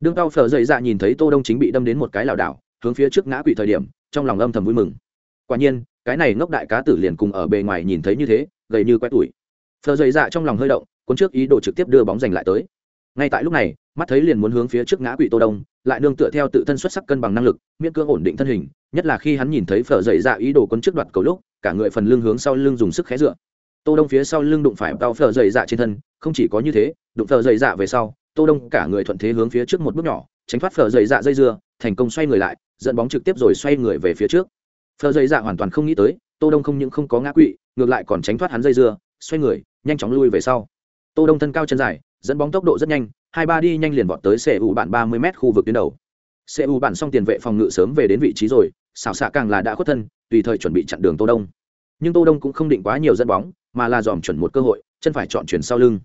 đương tao phở dậy dạ nhìn thấy tô đông chính bị đâm đến một cái lảo đảo, hướng phía trước ngã quỵ thời điểm, trong lòng âm thầm vui mừng. Quả nhiên, cái này ngốc đại cá tử liền cùng ở bề ngoài nhìn thấy như thế, gầy như quét tuổi phở dậy dạ trong lòng hơi động, cuốn trước ý đồ trực tiếp đưa bóng giành lại tới. Ngay tại lúc này, mắt thấy liền muốn hướng phía trước ngã quỵ tô đông, lại nương tựa theo tự thân xuất sắc cân bằng năng lực, miễn cưỡng ổn định thân hình, nhất là khi hắn nhìn thấy phở dậy dạ ý đồ cuốn trước đoạt cầu lúc, cả người phần lưng hướng sau lưng dùng sức khé dựa. Tô đông phía sau lưng đụng phải tao phở dậy dạ trên thân, không chỉ có như thế, đụng phở dậy dạ về sau tô đông cả người thuận thế hướng phía trước một bước nhỏ, tránh thoát phở dày dạ dây dưa, thành công xoay người lại, dẫn bóng trực tiếp rồi xoay người về phía trước. Phở dày dạ hoàn toàn không nghĩ tới, tô đông không những không có ngã quỵ, ngược lại còn tránh thoát hắn dây dưa, xoay người, nhanh chóng lui về sau. Tô đông thân cao chân dài, dẫn bóng tốc độ rất nhanh, hai ba đi nhanh liền vọt tới xe ủ bạn ba mươi m khu vực tuyến đầu. Xe ủ bạn xong tiền vệ phòng ngự sớm về đến vị trí rồi, xảo xạ càng là đã khuất thân, tùy thời chuẩn bị chặn đường tô đông. Nhưng tô đông cũng không định quá nhiều dẫn bóng, mà là dòm chuẩn một cơ hội, chân phải chọn chuyển sau lưng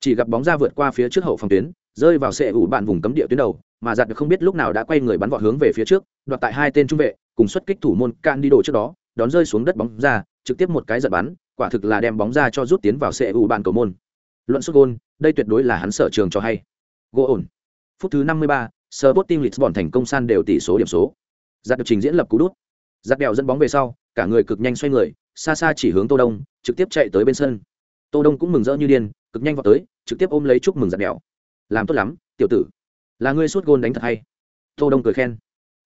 chỉ gặp bóng ra vượt qua phía trước hậu phòng tuyến, rơi vào sệ ủ bạn vùng cấm địa tuyến đầu, mà giặt được không biết lúc nào đã quay người bắn vọt hướng về phía trước, đoạt tại hai tên trung vệ, cùng xuất kích thủ môn can đi đồ trước đó, đón rơi xuống đất bóng ra, trực tiếp một cái giật bắn, quả thực là đem bóng ra cho rút tiến vào sệ ủ bạn cầu môn. Luận xuất gôn, đây tuyệt đối là hắn sở trường cho hay. Gỗ ổn. Phút thứ năm mươi ba Sporting Lisbon thành công san đều tỷ số điểm số. Giặt được trình diễn lập cú đút. Giặt đèo dẫn bóng về sau, cả người cực nhanh xoay người, xa xa chỉ hướng tô đông, trực tiếp chạy tới bên sân tô đông cũng mừng rỡ như điên, cực nhanh vào tới, trực tiếp ôm lấy chúc mừng giặt đèo. Làm tốt lắm, tiểu tử. Là ngươi suốt gôn đánh thật hay? Tô đông cười khen.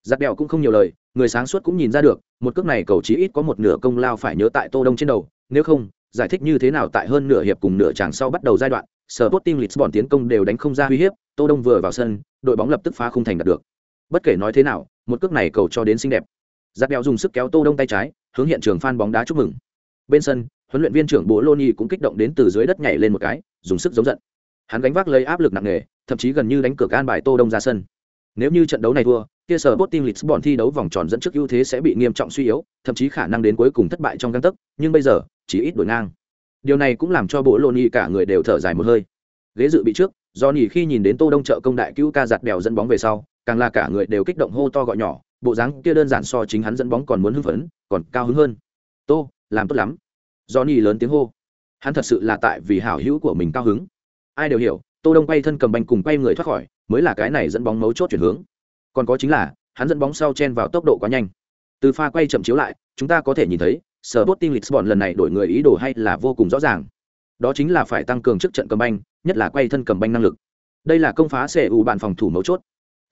Giặt đèo cũng không nhiều lời, người sáng suốt cũng nhìn ra được, một cước này cầu chí ít có một nửa công lao phải nhớ tại tô đông trên đầu. Nếu không, giải thích như thế nào tại hơn nửa hiệp cùng nửa chàng sau bắt đầu giai đoạn sở tốt tim lisbon tiến công đều đánh không ra uy hiếp, tô đông vừa vào sân, đội bóng lập tức phá không thành đạt được. Bất kể nói thế nào, một cước này cầu cho đến xinh đẹp. Giặt đèo dùng sức kéo tô đông tay trái, hướng hiện trường phan bóng đá chúc mừng. Bên sân huấn luyện viên trưởng bố loni cũng kích động đến từ dưới đất nhảy lên một cái, dùng sức giống giận. Hắn gánh vác lấy áp lực nặng nề, thậm chí gần như đánh cược an bài tô đông ra sân. Nếu như trận đấu này thua, kia sở bot team lisbon thi đấu vòng tròn dẫn trước ưu thế sẽ bị nghiêm trọng suy yếu, thậm chí khả năng đến cuối cùng thất bại trong găng tấc, nhưng bây giờ, chỉ ít đổi ngang. Điều này cũng làm cho bộ loni cả người đều thở dài một hơi. Ghế dự bị trước do nhỉ khi nhìn đến tô đông trợ công đại cứu ca giặt bèo dẫn bóng về sau, càng là cả người đều kích động hô to gọi nhỏ, bộ dáng kia đơn giản so chính hắn dẫn bóng còn muốn hưng phấn, còn cao hứng hơn. Tô, làm tốt lắm johnny lớn tiếng hô. Hắn thật sự là tại vì hảo hữu của mình cao hứng. Ai đều hiểu tô đông quay thân cầm banh cùng quay người thoát khỏi mới là cái này dẫn bóng mấu chốt chuyển hướng. Còn có chính là hắn dẫn bóng sau chen vào tốc độ quá nhanh. Từ pha quay chậm chiếu lại chúng ta có thể nhìn thấy sở bot team lisbon lần này đổi người ý đồ hay là vô cùng rõ ràng. Đó chính là phải tăng cường trước trận cầm banh nhất là quay thân cầm banh năng lực. Đây là công phá xe ủ bàn phòng thủ mấu chốt.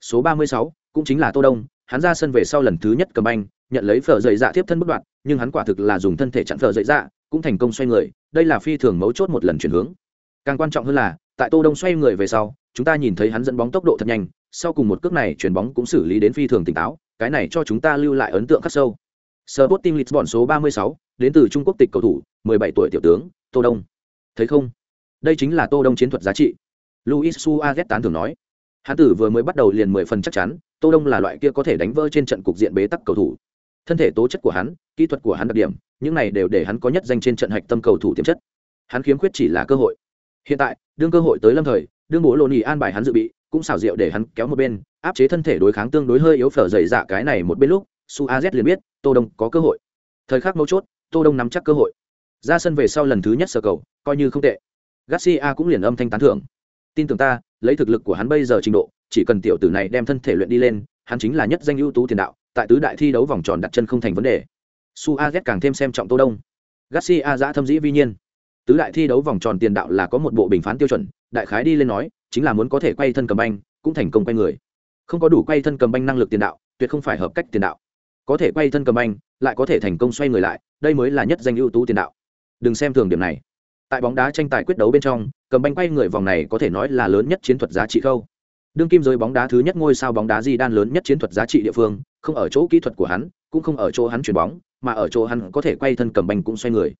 Số 36, cũng chính là tô đông hắn ra sân về sau lần thứ nhất cầm banh nhận lấy phở dậy dạ tiếp thân bất đoạn nhưng hắn quả thực là dùng thân thể chặn phở dậy dạ cũng thành công xoay người đây là phi thường mấu chốt một lần chuyển hướng càng quan trọng hơn là tại tô đông xoay người về sau chúng ta nhìn thấy hắn dẫn bóng tốc độ thật nhanh sau cùng một cước này chuyển bóng cũng xử lý đến phi thường tỉnh táo cái này cho chúng ta lưu lại ấn tượng khắc sâu Sporting Lisbon số 36, đến từ Trung Quốc tịch cầu thủ, 17 tuổi tiểu tướng, Tô Đông. Thấy không? Đây chính là Tô Đông chiến thuật giá trị. Luis Suarez tán thưởng nói. Hắn tử vừa mới bắt đầu liền 10 phần chắc chắn, Tô Đông là loại kia có thể đánh vỡ trên trận cục diện bế tắc cầu thủ. Thân thể tố chất của hắn, kỹ thuật của hắn đặc điểm, những này đều để hắn có nhất danh trên trận hạch tâm cầu thủ tiềm chất. Hắn khiếm khuyết chỉ là cơ hội. Hiện tại, đương cơ hội tới lâm thời, đương bố nhì an bài hắn dự bị, cũng xảo diệu để hắn kéo một bên, áp chế thân thể đối kháng tương đối hơi yếu phở dày dạ cái này một bên lúc, Suarez liền biết, Tô Đông có cơ hội. Thời khắc mấu chốt, Tô Đông nắm chắc cơ hội. Ra sân về sau lần thứ nhất sơ cầu, coi như không tệ. Garcia cũng liền âm thanh tán thưởng. Tin tưởng ta, lấy thực lực của hắn bây giờ trình độ, chỉ cần tiểu tử này đem thân thể luyện đi lên, hắn chính là nhất danh ưu tú tiền đạo, tại tứ đại thi đấu vòng tròn đặt chân không thành vấn đề. Suarez càng thêm xem trọng Tô Đông. Garcia giã thâm dĩ vi nhiên. Tứ đại thi đấu vòng tròn tiền đạo là có một bộ bình phán tiêu chuẩn, đại khái đi lên nói, chính là muốn có thể quay thân cầm banh, cũng thành công quay người. Không có đủ quay thân cầm banh năng lực tiền đạo, tuyệt không phải hợp cách tiền đạo. Có thể quay thân cầm banh, lại có thể thành công xoay người lại, đây mới là nhất danh ưu tú tiền đạo. Đừng xem thường điểm này. Tại bóng đá tranh tài quyết đấu bên trong, cầm banh quay người vòng này có thể nói là lớn nhất chiến thuật giá trị khâu đương kim giới bóng đá thứ nhất ngôi sao bóng đá di đan lớn nhất chiến thuật giá trị địa phương không ở chỗ kỹ thuật của hắn cũng không ở chỗ hắn chuyền bóng, mà ở chỗ hắn có thể quay thân cầm banh cũng xoay người.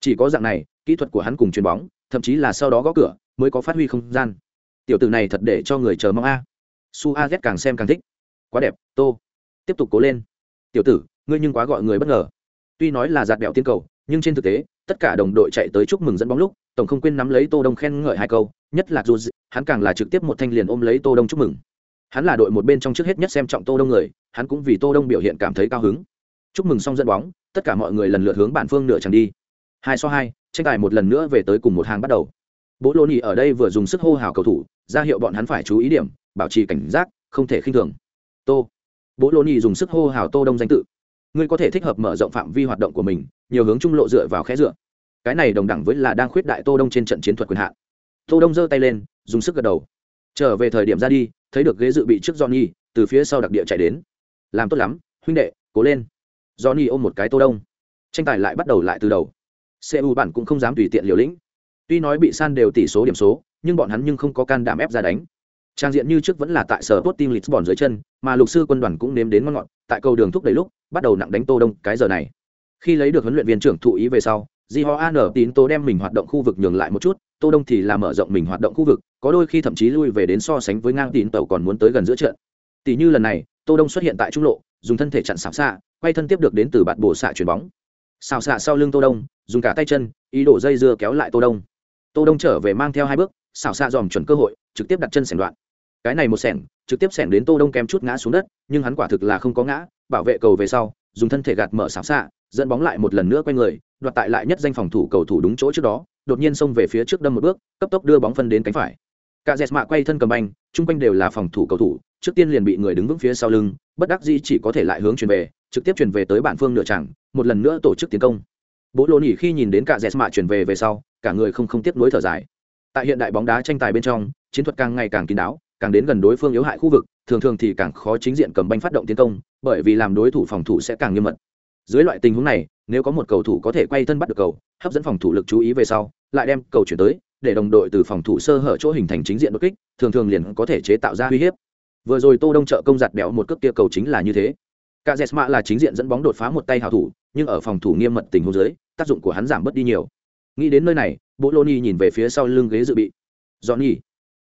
Chỉ có dạng này, kỹ thuật của hắn cùng chuyền bóng, thậm chí là sau đó gõ cửa, mới có phát huy không gian. Tiểu tử này thật để cho người chờ mong a. Su a càng xem càng thích. Quá đẹp, tô. Tiếp tục cố lên. Tiểu tử, ngươi nhưng quá gọi người bất ngờ. Tuy nói là giạt bẹo tiên cầu, nhưng trên thực tế, tất cả đồng đội chạy tới chúc mừng dẫn bóng lúc, tổng không quên nắm lấy tô đông khen ngợi hai câu, nhất là dù hắn càng là trực tiếp một thanh liền ôm lấy tô đông chúc mừng hắn là đội một bên trong trước hết nhất xem trọng tô đông người, hắn cũng vì tô đông biểu hiện cảm thấy cao hứng. Chúc mừng xong dẫn bóng, tất cả mọi người lần lượt hướng bản phương nửa chẳng đi. Hai so hai, tranh tài một lần nữa về tới cùng một hàng bắt đầu. Bố lô nhị ở đây vừa dùng sức hô hào cầu thủ, ra hiệu bọn hắn phải chú ý điểm, bảo trì cảnh giác, không thể khinh thường. Tô. Bố lô nhì dùng sức hô hào tô đông danh tự. Ngươi có thể thích hợp mở rộng phạm vi hoạt động của mình, nhiều hướng trung lộ dựa vào khẽ dựa. Cái này đồng đẳng với là đang khuyết đại tô đông trên trận chiến thuật quyền hạn. Tô đông giơ tay lên, dùng sức gật đầu. Trở về thời điểm ra đi thấy được ghế dự bị trước johnny, từ phía sau đặc địa chạy đến. Làm tốt lắm, huynh đệ, cố lên. Johnny ôm một cái tô đông. Tranh tài lại bắt đầu lại từ đầu. Cu bản cũng không dám tùy tiện liều lĩnh. Tuy nói bị san đều tỷ số điểm số, nhưng bọn hắn nhưng không có can đảm ép ra đánh. Trang diện như trước vẫn là tại sở tốt team lisbon dưới chân, mà lục sư quân đoàn cũng nếm đến ngon ngọt, tại cầu đường thúc đẩy lúc, bắt đầu nặng đánh tô đông cái giờ này. Khi lấy được huấn luyện viên trưởng thụ ý về sau Jihoan ho tín tô đem mình hoạt động khu vực nhường lại một chút tô đông thì là mở rộng mình hoạt động khu vực, có đôi khi thậm chí lui về đến so sánh với ngang tín tàu còn muốn tới gần giữa trận. Tỷ như lần này, tô đông xuất hiện tại trung lộ, dùng thân thể chặn xảo xạ, quay thân tiếp được đến từ bạn bổ xạ chuyền bóng. Xào xạ sau lưng tô đông, dùng cả tay chân, ý đổ dây dưa kéo lại tô đông. Tô đông trở về mang theo hai bước xào xạ dòm chuẩn cơ hội, trực tiếp đặt chân sẻng đoạn. Cái này một sẻng, trực tiếp sẻng đến tô đông kém chút ngã xuống đất, nhưng hắn quả thực là không có ngã, bảo vệ cầu về sau, dùng thân thể gạt mở xào xạ, dẫn bóng lại một lần nữa quay người, đoạt tại lại nhất danh phòng thủ cầu thủ đúng chỗ trước đó đột nhiên xông về phía trước đâm một bước, cấp tốc đưa bóng phân đến cánh phải. Cả dẹt mạ quay thân cầm banh, chung quanh đều là phòng thủ cầu thủ, trước tiên liền bị người đứng vững phía sau lưng, bất đắc dĩ chỉ có thể lại hướng chuyển về, trực tiếp chuyển về tới bản phương nửa chẳng, một lần nữa tổ chức tiến công. Bố lô nỉ khi nhìn đến cả dẹt mạ chuyển về về sau, cả người không không tiếp nối thở dài. Tại hiện đại bóng đá tranh tài bên trong, chiến thuật càng ngày càng kín đáo, càng đến gần đối phương yếu hại khu vực, thường thường thì càng khó chính diện cầm banh phát động tiến công, bởi vì làm đối thủ phòng thủ sẽ càng nghiêm mật. Dưới loại tình huống này, nếu có một cầu thủ có thể quay thân bắt được cầu, hấp dẫn phòng thủ lực chú ý về sau lại đem cầu chuyển tới để đồng đội từ phòng thủ sơ hở chỗ hình thành chính diện đột kích thường thường liền có thể chế tạo ra uy hiếp. Vừa rồi tô đông trợ công giặt béo một cước kia cầu chính là như thế. Cả jesma là chính diện dẫn bóng đột phá một tay hào thủ nhưng ở phòng thủ nghiêm mật tình huống dưới tác dụng của hắn giảm bớt đi nhiều. Nghĩ đến nơi này bộ loni nhìn về phía sau lưng ghế dự bị. Johnny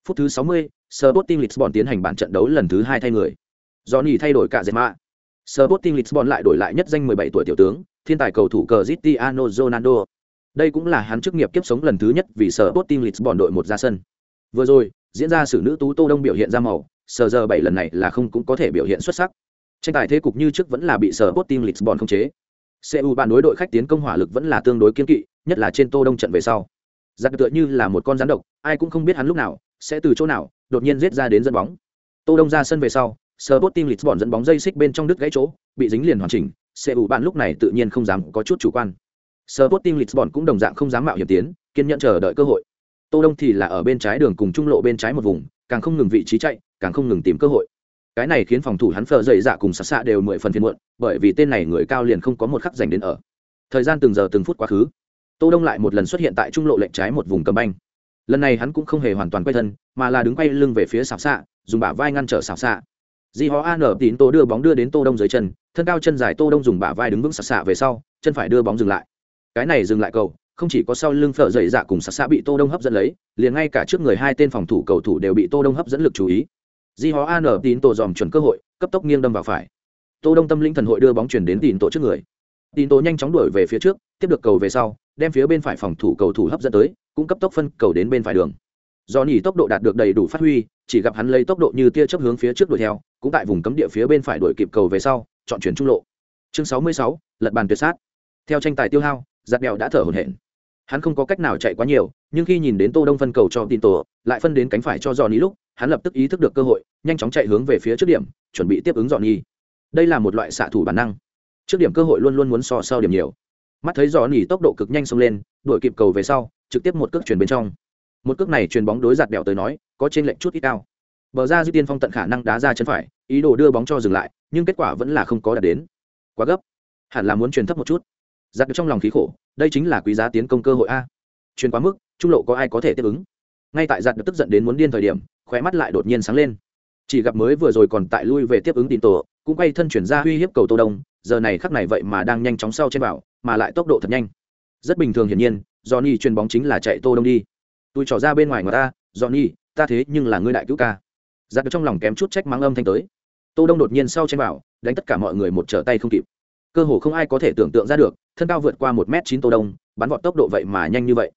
phút thứ 60, Sporting Lisbon tiến hành bản trận đấu lần thứ hai thay người. Johnny thay đổi cả jesma Sporting Lisbon lại đổi lại nhất danh 17 tuổi tiểu tướng thiên tài cầu thủ Cristiano Ronaldo đây cũng là hắn chức nghiệp kiếp sống lần thứ nhất vì sở tốt team Lisbon đội một ra sân. Vừa rồi, diễn ra sử nữ tú tô đông biểu hiện ra màu, sở giờ bảy lần này là không cũng có thể biểu hiện xuất sắc. Tranh tài thế cục như trước vẫn là bị sở bot team lisbon không chế. Cu bạn đối đội khách tiến công hỏa lực vẫn là tương đối kiên kỵ, nhất là trên tô đông trận về sau. Giặc tựa như là một con rắn độc, ai cũng không biết hắn lúc nào, sẽ từ chỗ nào, đột nhiên giết ra đến dẫn bóng. Tô đông ra sân về sau, sở bot team lisbon dẫn bóng dây xích bên trong đứt gãy chỗ, bị dính liền hoàn chỉnh. Cu bạn lúc này tự nhiên không dám có chút chủ quan. Sporting lisbon cũng đồng dạng không dám mạo hiểm tiến kiên nhẫn chờ đợi cơ hội. Tô đông thì là ở bên trái đường cùng trung lộ bên trái một vùng càng không ngừng vị trí chạy càng không ngừng tìm cơ hội. Cái này khiến phòng thủ hắn phờ dậy dạ cùng sạ sạ đều mười phần phiền muộn bởi vì tên này người cao liền không có một khắc dành đến ở. Thời gian từng giờ từng phút quá khứ. Tô đông lại một lần xuất hiện tại trung lộ lệnh trái một vùng cầm banh. Lần này hắn cũng không hề hoàn toàn quay thân mà là đứng quay lưng về phía xảo sạ, dùng bả vai ngăn trở xảo sạ. di ho an tín tô đưa bóng đưa đến tô đông dưới chân thân cao chân dài tô đông dùng bả vai đứng vững xạ sạ về sau chân phải đưa bóng dừng lại cái này dừng lại cầu không chỉ có sau lưng phở dậy dạ cùng xạ xã bị tô đông hấp dẫn lấy liền ngay cả trước người hai tên phòng thủ cầu thủ đều bị tô đông hấp dẫn lực chú ý. Di hó an tín tổ dòm chuẩn cơ hội cấp tốc nghiêng đâm vào phải. Tô đông tâm linh thần hội đưa bóng chuyển đến tín tổ trước người. Tín tổ nhanh chóng đuổi về phía trước tiếp được cầu về sau đem phía bên phải phòng thủ cầu thủ hấp dẫn tới cũng cấp tốc phân cầu đến bên phải đường. Do nhỉ tốc độ đạt được đầy đủ phát huy chỉ gặp hắn lấy tốc độ như tia chớp hướng phía trước đuổi theo cũng tại vùng cấm địa phía bên phải đuổi kịp cầu về sau chọn chuyển trung lộ. Chương 66, lật bàn tuyệt sát. Theo tranh tài tiêu hao giặt mèo đã thở hổn hển. Hắn không có cách nào chạy quá nhiều, nhưng khi nhìn đến tô đông phân cầu cho tin tổ lại phân đến cánh phải cho dò ní lúc, hắn lập tức ý thức được cơ hội, nhanh chóng chạy hướng về phía trước điểm, chuẩn bị tiếp ứng dọn nhi đây là một loại xạ thủ bản năng. Trước điểm cơ hội luôn luôn muốn so sau điểm nhiều. Mắt thấy dò nỉ tốc độ cực nhanh xông lên, đuổi kịp cầu về sau, trực tiếp một cước chuyển bên trong. Một cước này chuyền bóng đối giặt bẹo tới nói, có trên lệnh chút ít cao. Bờ ra dư tiên phong tận khả năng đá ra chân phải, ý đồ đưa bóng cho dừng lại, nhưng kết quả vẫn là không có đạt đến. Quá gấp. Hẳn là muốn truyền thấp một chút giặt trong lòng khí khổ đây chính là quý giá tiến công cơ hội a. Truyền quá mức trung lộ có ai có thể tiếp ứng? Ngay tại giặt tức giận đến muốn điên thời điểm khóe mắt lại đột nhiên sáng lên. Chỉ gặp mới vừa rồi còn tại lui về tiếp ứng tin tổ cũng quay thân chuyển ra uy hiếp cầu tô đông giờ này khắc này vậy mà đang nhanh chóng sau trên bảo, mà lại tốc độ thật nhanh. Rất bình thường hiển nhiên johnny chuyền bóng chính là chạy tô đông đi. Tôi trỏ ra bên ngoài người ta johnny ta thế nhưng là ngươi đại cứu ca. Giặt trong lòng kém chút trách mắng âm thanh tới. Tô đông đột nhiên sau trên bảo, đánh tất cả mọi người một trở tay không kịp cơ hồ không ai có thể tưởng tượng ra được, thân cao vượt qua một m chín tô đông, bắn vọt tốc độ vậy mà nhanh như vậy.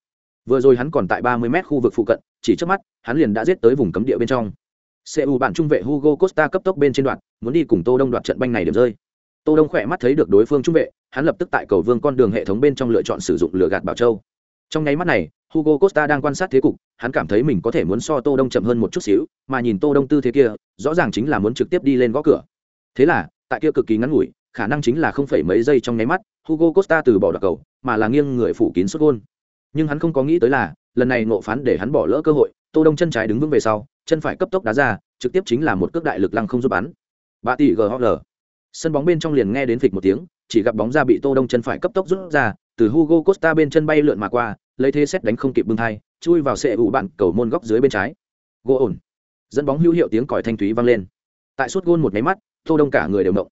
Vừa rồi hắn còn tại ba mươi m khu vực phụ cận, chỉ trước mắt, hắn liền đã giết tới vùng cấm địa bên trong. Cu bản trung vệ hugo costa cấp tốc bên trên đoạn, muốn đi cùng tô đông đoạt trận banh này điểm rơi. Tô đông khỏe mắt thấy được đối phương trung vệ, hắn lập tức tại cầu vương con đường hệ thống bên trong lựa chọn sử dụng lửa gạt bảo châu. Trong nháy mắt này, hugo costa đang quan sát thế cục, hắn cảm thấy mình có thể muốn so tô đông chậm hơn một chút xíu, mà nhìn tô đông tư thế kia, rõ ràng chính là muốn trực tiếp đi lên gõ cửa. Thế là, tại kia cực kỳ ngắn ngủi khả năng chính là không phải mấy giây trong nháy mắt, hugo costa từ bỏ đoạt cầu, mà là nghiêng người phủ kín sút gôn. Nhưng hắn không có nghĩ tới là, lần này ngộ phán để hắn bỏ lỡ cơ hội, tô đông chân trái đứng vững về sau, chân phải cấp tốc đá ra, trực tiếp chính là một cước đại lực lăng không giúp bắn. Bạ tỷ ghl sân bóng bên trong liền nghe đến phịch một tiếng, chỉ gặp bóng ra bị tô đông chân phải cấp tốc rút ra, từ hugo costa bên chân bay lượn mà qua, lấy thế xét đánh không kịp bưng thai, chui vào sẽ ủ bạn cầu môn góc dưới bên trái. Gỗ ổn. Dẫn bóng hữu hiệu tiếng còi thanh thúy vang lên. Tại suốt gôn một máy mắt, tô đông cả người đều động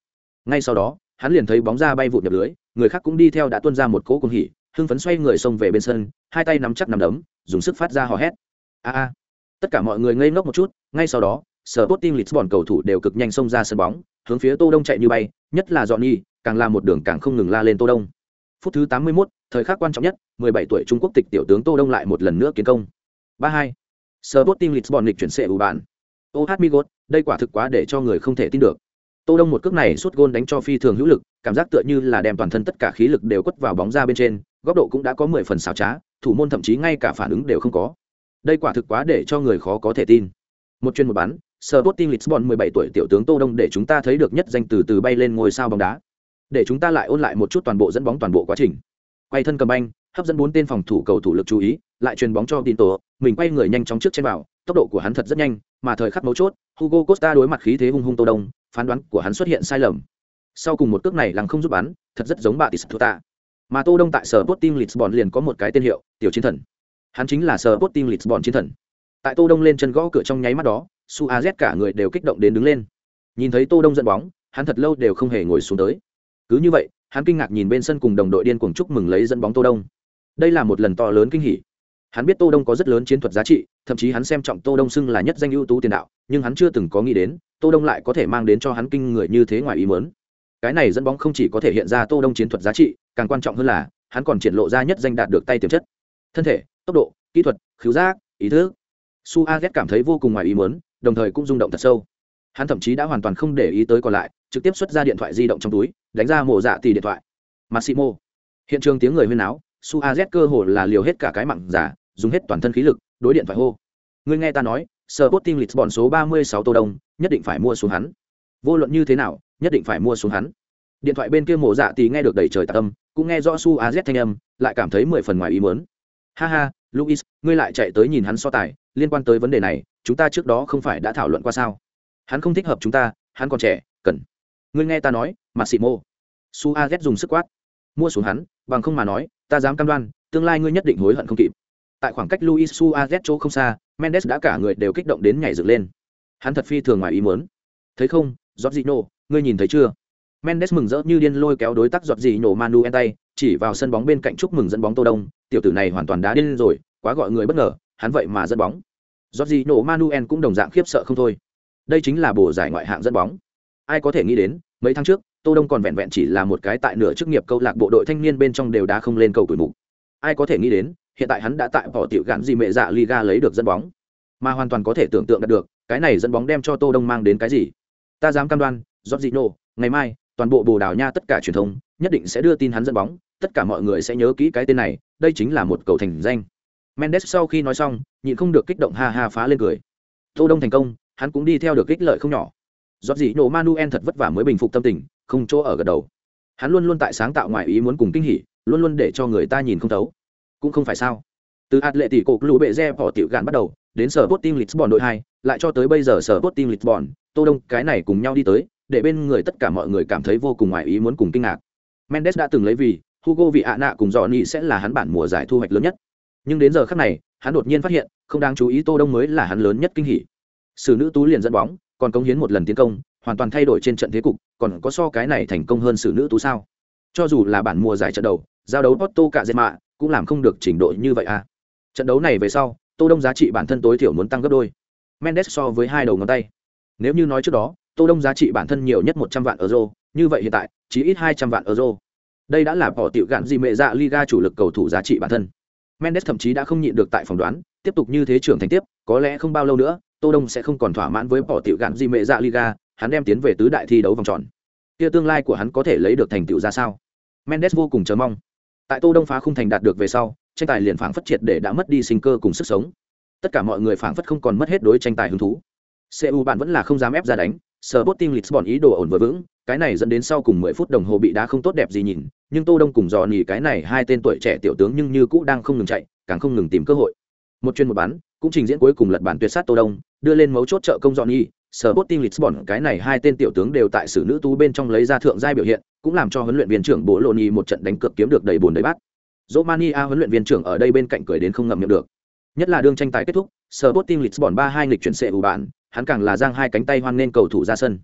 ngay sau đó hắn liền thấy bóng ra bay vụt nhập lưới người khác cũng đi theo đã tuôn ra một cỗ cùng hỉ hưng phấn xoay người xông về bên sân hai tay nắm chắc nằm đấm dùng sức phát ra hò hét a a tất cả mọi người ngây ngốc một chút ngay sau đó sở tốt tim lisbon cầu thủ đều cực nhanh xông ra sân bóng hướng phía tô đông chạy như bay nhất là dọn nhi càng là một đường càng không ngừng la lên tô đông phút thứ 81, thời khắc quan trọng nhất 17 tuổi trung quốc tịch tiểu tướng tô đông lại một lần nữa kiến công 32. Sporting Lisbon lịch chuyển xe ủ bạn. Oh Migot, đây quả thực quá để cho người không thể tin được. Tô Đông một cước này suốt gôn đánh cho phi thường hữu lực, cảm giác tựa như là đem toàn thân tất cả khí lực đều quất vào bóng ra bên trên, góc độ cũng đã có 10 phần xảo trá, thủ môn thậm chí ngay cả phản ứng đều không có. Đây quả thực quá để cho người khó có thể tin. Một chuyên một bán Sporting Lisbon 17 tuổi tiểu tướng Tô Đông để chúng ta thấy được nhất danh từ từ bay lên ngôi sao bóng đá. Để chúng ta lại ôn lại một chút toàn bộ dẫn bóng toàn bộ quá trình. Quay thân cầm banh, hấp dẫn bốn tên phòng thủ cầu thủ lực chú ý, lại truyền bóng cho Tinto, mình quay người nhanh chóng trước trên vào, tốc độ của hắn thật rất nhanh, mà thời khắc mấu chốt, Hugo Costa đối mặt khí thế hung hung Tô Đông, phán đoán của hắn xuất hiện sai lầm. Sau cùng một cước này lăng không giúp bắn, thật rất giống Batistuta. Mà Tô Đông tại sở Team Lisbon liền có một cái tên hiệu, tiểu chiến thần. Hắn chính là sở Team Lisbon chiến thần. Tại Tô Đông lên chân gõ cửa trong nháy mắt đó, Suarez cả người đều kích động đến đứng lên. Nhìn thấy Tô Đông dẫn bóng, hắn thật lâu đều không hề ngồi xuống tới. Cứ như vậy, hắn kinh ngạc nhìn bên sân cùng đồng đội điên cuồng chúc mừng lấy dẫn bóng Tô Đông. Đây là một lần to lớn kinh hỉ. Hắn biết Tô Đông có rất lớn chiến thuật giá trị, thậm chí hắn xem trọng Tô Đông xưng là nhất danh ưu tú tiền đạo, nhưng hắn chưa từng có nghĩ đến, Tô Đông lại có thể mang đến cho hắn kinh người như thế ngoài ý muốn. Cái này dẫn bóng không chỉ có thể hiện ra Tô Đông chiến thuật giá trị, càng quan trọng hơn là, hắn còn triển lộ ra nhất danh đạt được tay tiềm chất. Thân thể, tốc độ, kỹ thuật, khiếu giác, ý thức. Suarez cảm thấy vô cùng ngoài ý muốn, đồng thời cũng rung động thật sâu. Hắn thậm chí đã hoàn toàn không để ý tới còn lại, trực tiếp xuất ra điện thoại di động trong túi, đánh ra mổ dạ tỷ điện thoại. Massimo. Hiện trường tiếng người huyên náo, Suarez cơ hồ là liều hết cả cái mặn giả, dùng hết toàn thân khí lực, đối điện phải hô. Ngươi nghe ta nói, Sporting Lisbon số 36 Tô Đông, nhất định phải mua xuống hắn. Vô luận như thế nào, nhất định phải mua xuống hắn. Điện thoại bên kia mổ dạ tỷ nghe được đầy trời tạc âm, cũng nghe rõ su Suarez thanh âm, lại cảm thấy mười phần ngoài ý muốn. Ha ha, Luis, ngươi lại chạy tới nhìn hắn so tài, liên quan tới vấn đề này, chúng ta trước đó không phải đã thảo luận qua sao? Hắn không thích hợp chúng ta, hắn còn trẻ, cần. Ngươi nghe ta nói, Massimo. Suarez dùng sức quát. Mua xuống hắn, bằng không mà nói, ta dám cam đoan, tương lai ngươi nhất định hối hận không kịp. Tại khoảng cách Luis Suarez chỗ không xa, Mendes đã cả người đều kích động đến nhảy dựng lên. Hắn thật phi thường ngoài ý muốn. Thấy không, Jorginho, ngươi nhìn thấy chưa? Mendes mừng rỡ như điên lôi kéo đối tác Jorginho Manuel tay, chỉ vào sân bóng bên cạnh chúc mừng dẫn bóng Tô Đông, tiểu tử này hoàn toàn đã điên rồi, quá gọi người bất ngờ, hắn vậy mà dẫn bóng. Jorginho Manuel cũng đồng dạng khiếp sợ không thôi. Đây chính là bổ giải ngoại hạng dẫn bóng. Ai có thể nghĩ đến, mấy tháng trước, Tô Đông còn vẹn vẹn chỉ là một cái tại nửa chức nghiệp câu lạc bộ đội thanh niên bên trong đều đã không lên cầu tuổi mục. Ai có thể nghĩ đến, hiện tại hắn đã tại bỏ tiểu gạn gì mẹ dạ Liga lấy được dẫn bóng, mà hoàn toàn có thể tưởng tượng được, cái này dẫn bóng đem cho Tô Đông mang đến cái gì. Ta dám cam đoan, Jorginho, ngày mai, toàn bộ Bồ Đào Nha tất cả truyền thông nhất định sẽ đưa tin hắn dẫn bóng, tất cả mọi người sẽ nhớ kỹ cái tên này, đây chính là một cầu thành danh. Mendes sau khi nói xong, nhịn không được kích động ha ha phá lên cười. Tô Đông thành công, hắn cũng đi theo được kích lợi không nhỏ. Jorginho Manuel thật vất vả mới bình phục tâm tình, không chỗ ở gật đầu. Hắn luôn luôn tại sáng tạo ngoại ý muốn cùng kinh hỉ, luôn luôn để cho người ta nhìn không thấu cũng không phải sao. Từ hạt lệ tỷ cổ lũ bệ re bỏ tiểu gạn bắt đầu, đến sở bot team lisbon đội hai, lại cho tới bây giờ sở bot team lisbon, tô đông, cái này cùng nhau đi tới, để bên người tất cả mọi người cảm thấy vô cùng ngoài ý muốn cùng kinh ngạc. Mendes đã từng lấy vì, hugo vị ạ nạ cùng dò nị sẽ là hắn bản mùa giải thu hoạch lớn nhất. Nhưng đến giờ khắc này, hắn đột nhiên phát hiện, không đáng chú ý tô đông mới là hắn lớn nhất kinh hỉ. Sử nữ tú liền dẫn bóng, còn công hiến một lần tiến công, hoàn toàn thay đổi trên trận thế cục, còn có so cái này thành công hơn sử nữ tú sao? Cho dù là bản mùa giải trận đầu giao đấu Porto cả dệt mạ cũng làm không được trình độ như vậy à. Trận đấu này về sau, tô đông giá trị bản thân tối thiểu muốn tăng gấp đôi. Mendes so với hai đầu ngón tay. Nếu như nói trước đó, tô đông giá trị bản thân nhiều nhất một trăm vạn euro, như vậy hiện tại, chỉ ít hai trăm vạn euro. Đây đã là bỏ tiểu gạn gì mẹ dạ liga chủ lực cầu thủ giá trị bản thân. Mendes thậm chí đã không nhịn được tại phòng đoán, tiếp tục như thế trưởng thành tiếp, có lẽ không bao lâu nữa, tô đông sẽ không còn thỏa mãn với bỏ tiểu gạn gì mẹ dạ liga, hắn đem tiến về tứ đại thi đấu vòng tròn. Kia tương lai của hắn có thể lấy được thành tựu ra sao? Mendes vô cùng chờ mong tại tô đông phá khung thành đạt được về sau tranh tài liền phảng phất triệt để đã mất đi sinh cơ cùng sức sống tất cả mọi người phảng phất không còn mất hết đối tranh tài hứng thú cu bạn vẫn là không dám ép ra đánh Sporting Lisbon ý đồ ổn vừa vững, cái này dẫn đến sau cùng 10 phút đồng hồ bị đá không tốt đẹp gì nhìn, nhưng Tô Đông cùng dò nỉ cái này hai tên tuổi trẻ tiểu tướng nhưng như cũ đang không ngừng chạy, càng không ngừng tìm cơ hội. Một chuyên một bán, cũng trình diễn cuối cùng lật bản tuyệt sát Tô Đông, đưa lên mấu chốt trợ công dò nỉ. Sporting Lisbon cái này hai tên tiểu tướng đều tại sử nữ tú bên trong lấy ra thượng giai biểu hiện, cũng làm cho huấn luyện viên trưởng Bố Loni một trận đánh cược kiếm được đầy buồn đầy bát. Romania huấn luyện viên trưởng ở đây bên cạnh cười đến không ngậm miệng được. Nhất là đương tranh tài kết thúc, Sporting Lisbon 3-2 nghịch chuyển sẽ ủ bạn, hắn càng là giang hai cánh tay hoan nên cầu thủ ra sân.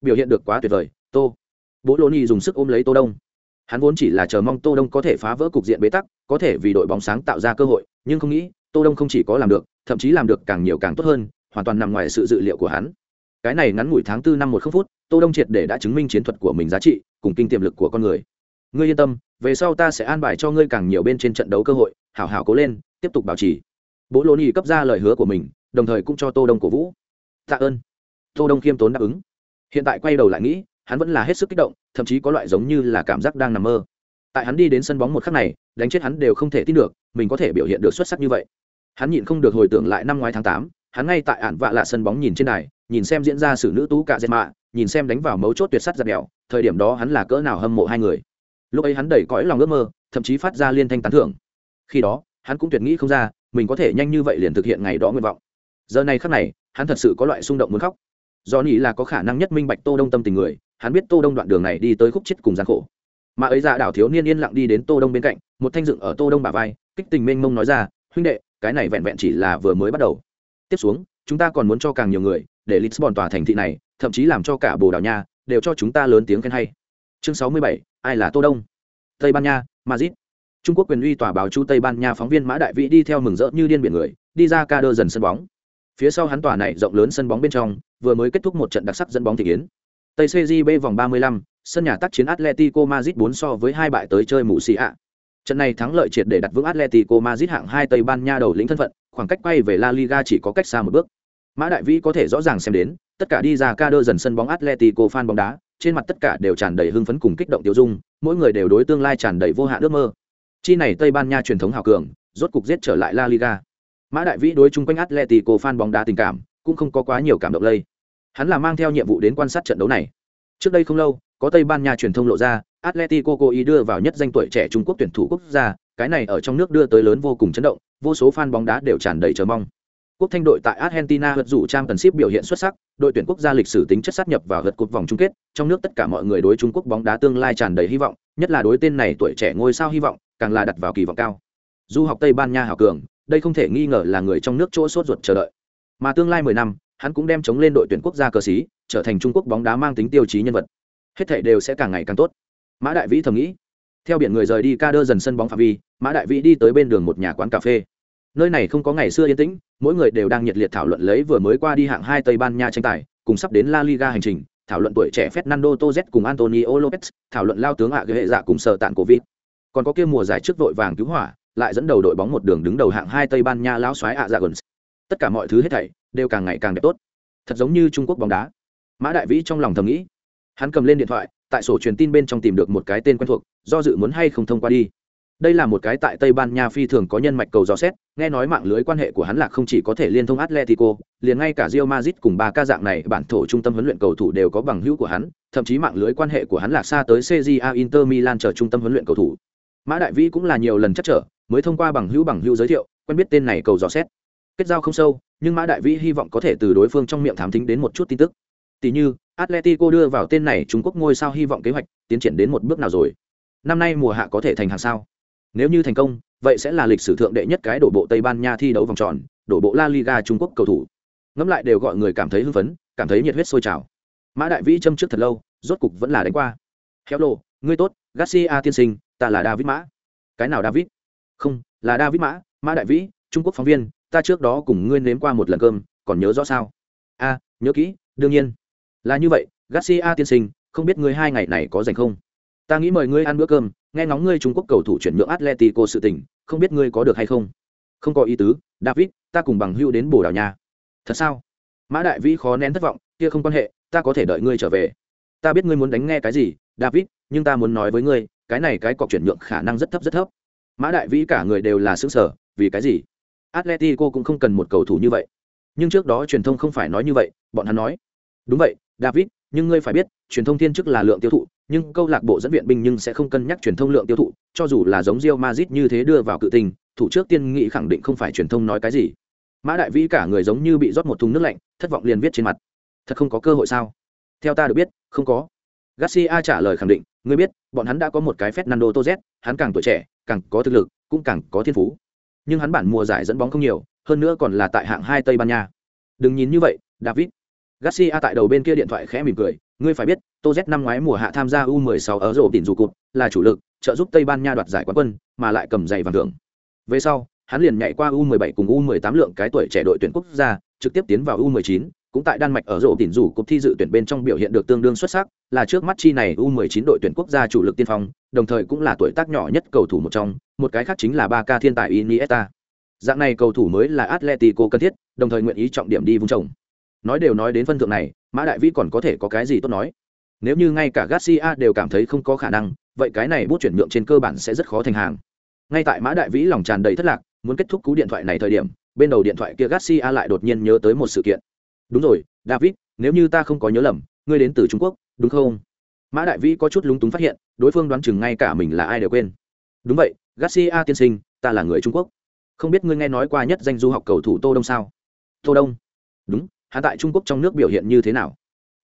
Biểu hiện được quá tuyệt vời, Tô. Bố Loni dùng sức ôm lấy Tô Đông. Hắn vốn chỉ là chờ mong Tô Đông có thể phá vỡ cục diện bế tắc, có thể vì đội bóng sáng tạo ra cơ hội, nhưng không nghĩ, Tô Đông không chỉ có làm được, thậm chí làm được càng nhiều càng tốt hơn, hoàn toàn nằm ngoài sự dự liệu của hắn. Cái này ngắn ngủi tháng 4 năm 10 phút, Tô Đông triệt để đã chứng minh chiến thuật của mình giá trị, cùng kinh tiềm lực của con người. Ngươi yên tâm, về sau ta sẽ an bài cho ngươi càng nhiều bên trên trận đấu cơ hội, hảo hảo cố lên, tiếp tục bảo trì. Bố Lô ni cấp ra lời hứa của mình, đồng thời cũng cho Tô Đông cổ vũ. Tạ ơn. Tô Đông khiêm tốn đáp ứng. Hiện tại quay đầu lại nghĩ, hắn vẫn là hết sức kích động, thậm chí có loại giống như là cảm giác đang nằm mơ. Tại hắn đi đến sân bóng một khắc này, đánh chết hắn đều không thể tin được, mình có thể biểu hiện được xuất sắc như vậy. Hắn nhịn không được hồi tưởng lại năm ngoái tháng 8, hắn ngay tại ản vạ lạ sân bóng nhìn trên đài, nhìn xem diễn ra xử nữ tú cả dệt mạ, nhìn xem đánh vào mấu chốt tuyệt sắt giật đèo, thời điểm đó hắn là cỡ nào hâm mộ hai người. Lúc ấy hắn đầy cõi lòng ước mơ, thậm chí phát ra liên thanh tán thưởng. Khi đó, hắn cũng tuyệt nghĩ không ra, mình có thể nhanh như vậy liền thực hiện ngày đó nguyện vọng. Giờ này khắc này, hắn thật sự có loại xung động muốn khóc. Do nghĩ là có khả năng nhất minh bạch Tô Đông tâm tình người, hắn biết Tô Đông đoạn đường này đi tới khúc chết cùng gian khổ. Mà ấy ra đảo thiếu niên yên lặng đi đến Tô Đông bên cạnh, một thanh dựng ở Tô Đông bả vai, kích tình mênh mông nói ra, huynh đệ, cái này vẹn vẹn chỉ là vừa mới bắt đầu. Tiếp xuống, chúng ta còn muốn cho càng nhiều người, để Lisbon tòa thành thị này, thậm chí làm cho cả Bồ Đào Nha đều cho chúng ta lớn tiếng khen hay. Chương 67, ai là Tô Đông? Tây Ban Nha, Madrid. Trung Quốc quyền uy tòa báo chu Tây Ban Nha phóng viên Mã Đại Vĩ đi theo mừng rỡ như điên biển người, đi ra ca đơ dần sân bóng. Phía sau hắn tòa này rộng lớn sân bóng bên trong, vừa mới kết thúc một trận đặc sắc dẫn bóng thị kiến. Tây cgb vòng 35, sân nhà tác chiến Atletico Madrid 4 so với hai bại tới chơi mù xì ạ. Trận này thắng lợi triệt để đặt vững Atletico Madrid hạng hai Tây Ban Nha đầu lĩnh thân phận, khoảng cách quay về La Liga chỉ có cách xa một bước. Mã Đại Vĩ có thể rõ ràng xem đến, tất cả đi ra ca đơ dần sân bóng Atletico fan bóng đá, trên mặt tất cả đều tràn đầy hưng phấn cùng kích động tiêu dung, mỗi người đều đối tương lai tràn đầy vô hạn ước mơ. Chi này Tây Ban Nha truyền thống hào cường, rốt cục giết trở lại La Liga. Mã Đại Vĩ đối chung quanh Atletico fan bóng đá tình cảm, cũng không có quá nhiều cảm động lây. Hắn là mang theo nhiệm vụ đến quan sát trận đấu này. Trước đây không lâu, có Tây Ban Nha truyền thông lộ ra, Atletico cố ý đưa vào nhất danh tuổi trẻ Trung Quốc tuyển thủ quốc gia, cái này ở trong nước đưa tới lớn vô cùng chấn động, vô số fan bóng đá đều tràn đầy chờ mong. Quốc thanh đội tại Argentina hợp rủ trang cần ship biểu hiện xuất sắc, đội tuyển quốc gia lịch sử tính chất sát nhập vào vượt cột vòng chung kết, trong nước tất cả mọi người đối Trung Quốc bóng đá tương lai tràn đầy hy vọng, nhất là đối tên này tuổi trẻ ngôi sao hy vọng, càng là đặt vào kỳ vọng cao. Du học Tây Ban Nha hảo cường, đây không thể nghi ngờ là người trong nước chỗ sốt ruột chờ đợi. Mà tương lai 10 năm, hắn cũng đem chống lên đội tuyển quốc gia cờ sĩ, trở thành Trung Quốc bóng đá mang tính tiêu chí nhân vật. Hết thảy đều sẽ càng ngày càng tốt. Mã Đại Vĩ thầm nghĩ. Theo biển người rời đi ca đơ dần sân bóng phạm vi, Mã Đại Vĩ đi tới bên đường một nhà quán cà phê. Nơi này không có ngày xưa yên tĩnh, mỗi người đều đang nhiệt liệt thảo luận lấy vừa mới qua đi hạng hai tây ban nha tranh tài, cùng sắp đến la liga hành trình, thảo luận tuổi trẻ fernando tozet cùng antonio lopez, thảo luận lao tướng hạ ghệ dạ cùng sợ tạn covid còn có kia mùa giải trước vội vàng cứu hỏa, lại dẫn đầu đội bóng một đường đứng đầu hạng hai tây ban nha lão xoái ạ dạ gần tất cả mọi thứ hết thảy đều càng ngày càng đẹp tốt. Thật giống như trung quốc bóng đá. Mã đại vĩ trong lòng thầm nghĩ. Hắn cầm lên điện thoại, tại sổ truyền tin bên trong tìm được một cái tên quen thuộc, do dự muốn hay không thông qua đi đây là một cái tại tây ban nha phi thường có nhân mạch cầu dò xét, nghe nói mạng lưới quan hệ của hắn lạc không chỉ có thể liên thông atletico, liền ngay cả rio mazit cùng ba ca dạng này, bản thổ trung tâm huấn luyện cầu thủ đều có bằng hữu của hắn, thậm chí mạng lưới quan hệ của hắn lạc xa tới cja inter milan chờ trung tâm huấn luyện cầu thủ. Mã đại vĩ cũng là nhiều lần chắc trở, mới thông qua bằng hữu bằng hữu giới thiệu, quen biết tên này cầu dò xét. Kết giao không sâu, nhưng mã đại vĩ hy vọng có thể từ đối phương trong miệng thám thính đến một chút tin tức. Tỷ như, atletico đưa vào tên này trung quốc ngôi sao hy vọng kế hoạch, tiến triển đến một bước nào rồi? Năm nay mùa hạ có thể thành hàng sao? Nếu như thành công, vậy sẽ là lịch sử thượng đệ nhất cái đổ bộ Tây Ban Nha thi đấu vòng tròn, đổ bộ La Liga Trung Quốc cầu thủ. Ngẫm lại đều gọi người cảm thấy hưng phấn, cảm thấy nhiệt huyết sôi trào. Mã Đại Vĩ châm trước thật lâu, rốt cục vẫn là đánh qua. Hello, ngươi tốt, Garcia tiên sinh, ta là David Mã. Cái nào David? Không, là David Mã, Mã Đại Vĩ, Trung Quốc phóng viên, ta trước đó cùng ngươi nếm qua một lần cơm, còn nhớ rõ sao? A, nhớ kỹ, đương nhiên. Là như vậy, Garcia tiên sinh, không biết ngươi hai ngày này có rảnh không? Ta nghĩ mời ngươi ăn bữa cơm, nghe ngóng ngươi Trung Quốc cầu thủ chuyển nhượng Atletico sự tình, không biết ngươi có được hay không? Không có ý tứ, David, ta cùng bằng hữu đến Bồ Đào Nha. Thật sao? Mã Đại Vĩ khó nén thất vọng, kia không quan hệ, ta có thể đợi ngươi trở về. Ta biết ngươi muốn đánh nghe cái gì, David, nhưng ta muốn nói với ngươi, cái này cái cọc chuyển nhượng khả năng rất thấp rất thấp mã đại vĩ cả người đều là sững sờ, vì cái gì atletico cũng không cần một cầu thủ như vậy nhưng trước đó truyền thông không phải nói như vậy bọn hắn nói đúng vậy david nhưng ngươi phải biết truyền thông thiên chức là lượng tiêu thụ nhưng câu lạc bộ dẫn viện binh nhưng sẽ không cân nhắc truyền thông lượng tiêu thụ cho dù là giống Real Madrid như thế đưa vào cự tình thủ trước tiên nghị khẳng định không phải truyền thông nói cái gì. Mã đại vĩ cả người giống như bị rót một thùng nước lạnh thất vọng liền viết trên mặt. Thật không có cơ hội sao? Theo ta được biết không có. Garcia trả lời khẳng định ngươi biết bọn hắn đã có một cái fernando Torres, hắn càng tuổi trẻ càng có thực lực cũng càng có thiên phú. Nhưng hắn bản mùa giải dẫn bóng không nhiều hơn nữa còn là tại hạng hai tây ban nha. Đừng nhìn như vậy david. Garcia tại đầu bên kia điện thoại khẽ mỉm cười ngươi phải biết toz năm ngoái mùa hạ tham gia u 16 ở rổ tỉnh dù cụt, là chủ lực, trợ giúp tây ban nha đoạt giải quán quân, mà lại cầm giày vàng thưởng. Về sau, hắn liền nhảy qua u 17 cùng u 18 lượng cái tuổi trẻ đội tuyển quốc gia, trực tiếp tiến vào u 19 cũng tại đan mạch ở rổ tỉnh rủ cuộc thi dự tuyển bên trong biểu hiện được tương đương xuất sắc, là trước mắt chi này u 19 đội tuyển quốc gia chủ lực tiên phong, đồng thời cũng là tuổi tác nhỏ nhất cầu thủ một trong, một cái khác chính là ba ca thiên tài iniesta. Dạng này cầu thủ mới là atletico cần thiết, đồng thời nguyện ý trọng điểm đi vung trồng nói đều nói đến phân thượng này, mã đại vĩ còn có thể có cái gì tốt nói? Nếu như ngay cả garcia đều cảm thấy không có khả năng, vậy cái này bút chuyển nhượng trên cơ bản sẽ rất khó thành hàng. Ngay tại mã đại vĩ lòng tràn đầy thất lạc, muốn kết thúc cú điện thoại này thời điểm, bên đầu điện thoại kia garcia lại đột nhiên nhớ tới một sự kiện. Đúng rồi, david, nếu như ta không có nhớ lầm, ngươi đến từ trung quốc, đúng không? Mã đại vĩ có chút lúng túng phát hiện, đối phương đoán chừng ngay cả mình là ai đều quên. Đúng vậy, garcia tiên sinh, ta là người trung quốc. Không biết ngươi nghe nói qua nhất danh du học cầu thủ tô đông sao? Tô đông. Đúng hắn tại trung quốc trong nước biểu hiện như thế nào?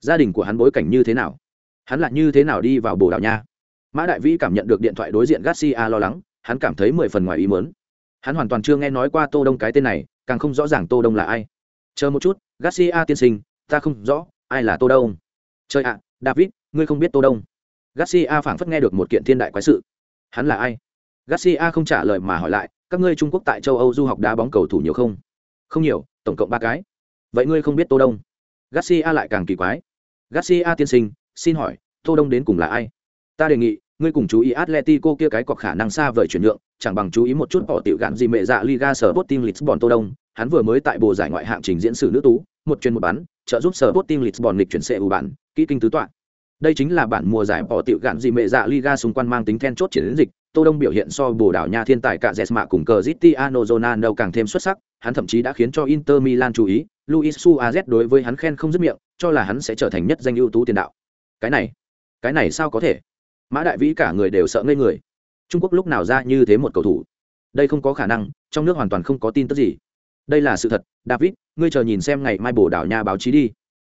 Gia đình của hắn bối cảnh như thế nào? Hắn lại như thế nào đi vào bồ đào nha? Mã đại vĩ cảm nhận được điện thoại đối diện garcia lo lắng, hắn cảm thấy mười phần ngoài ý mớn hắn hoàn toàn chưa nghe nói qua tô đông cái tên này, càng không rõ ràng tô đông là ai. Chờ một chút, garcia tiên sinh, ta không rõ, ai là tô đông. Trời ạ, david, ngươi không biết tô đông. Garcia phảng phất nghe được một kiện thiên đại quái sự. Hắn là ai? Garcia không trả lời mà hỏi lại, các ngươi trung quốc tại châu âu du học đá bóng cầu thủ nhiều không? Không nhiều, tổng cộng ba cái vậy ngươi không biết tô đông? Garcia lại càng kỳ quái. Garcia tiên sinh xin hỏi tô đông đến cùng là ai? Ta đề nghị ngươi cùng chú ý atletico kia cái cọc khả năng xa vời chuyển nhượng chẳng bằng chú ý một chút bỏ tiểu gạn gì mẹ dạ liga sở Sporting Lisbon tô đông. Hắn vừa mới tại bộ giải ngoại hạng trình diễn sử nữ tú một chuyên một bán, trợ giúp sở Sporting Lisbon lịch chuyển xe ủ bản kỹ kinh tứ toạn, đây chính là bản mùa giải bỏ tiểu gạn gì mẹ dạ liga xung quanh mang tính then chốt chiến dịch. Tô Đông biểu hiện so Bồ Đào Nha thiên tài cả Jesma cùng Cristiano Ronaldo càng thêm xuất sắc, hắn thậm chí đã khiến cho Inter Milan chú ý, Luis Suarez đối với hắn khen không dứt miệng, cho là hắn sẽ trở thành nhất danh ưu tú tiền đạo. Cái này, cái này sao có thể? Mã Đại Vĩ cả người đều sợ ngây người. Trung Quốc lúc nào ra như thế một cầu thủ? Đây không có khả năng, trong nước hoàn toàn không có tin tức gì. Đây là sự thật, David, ngươi chờ nhìn xem ngày mai Bồ đảo nhà báo chí đi.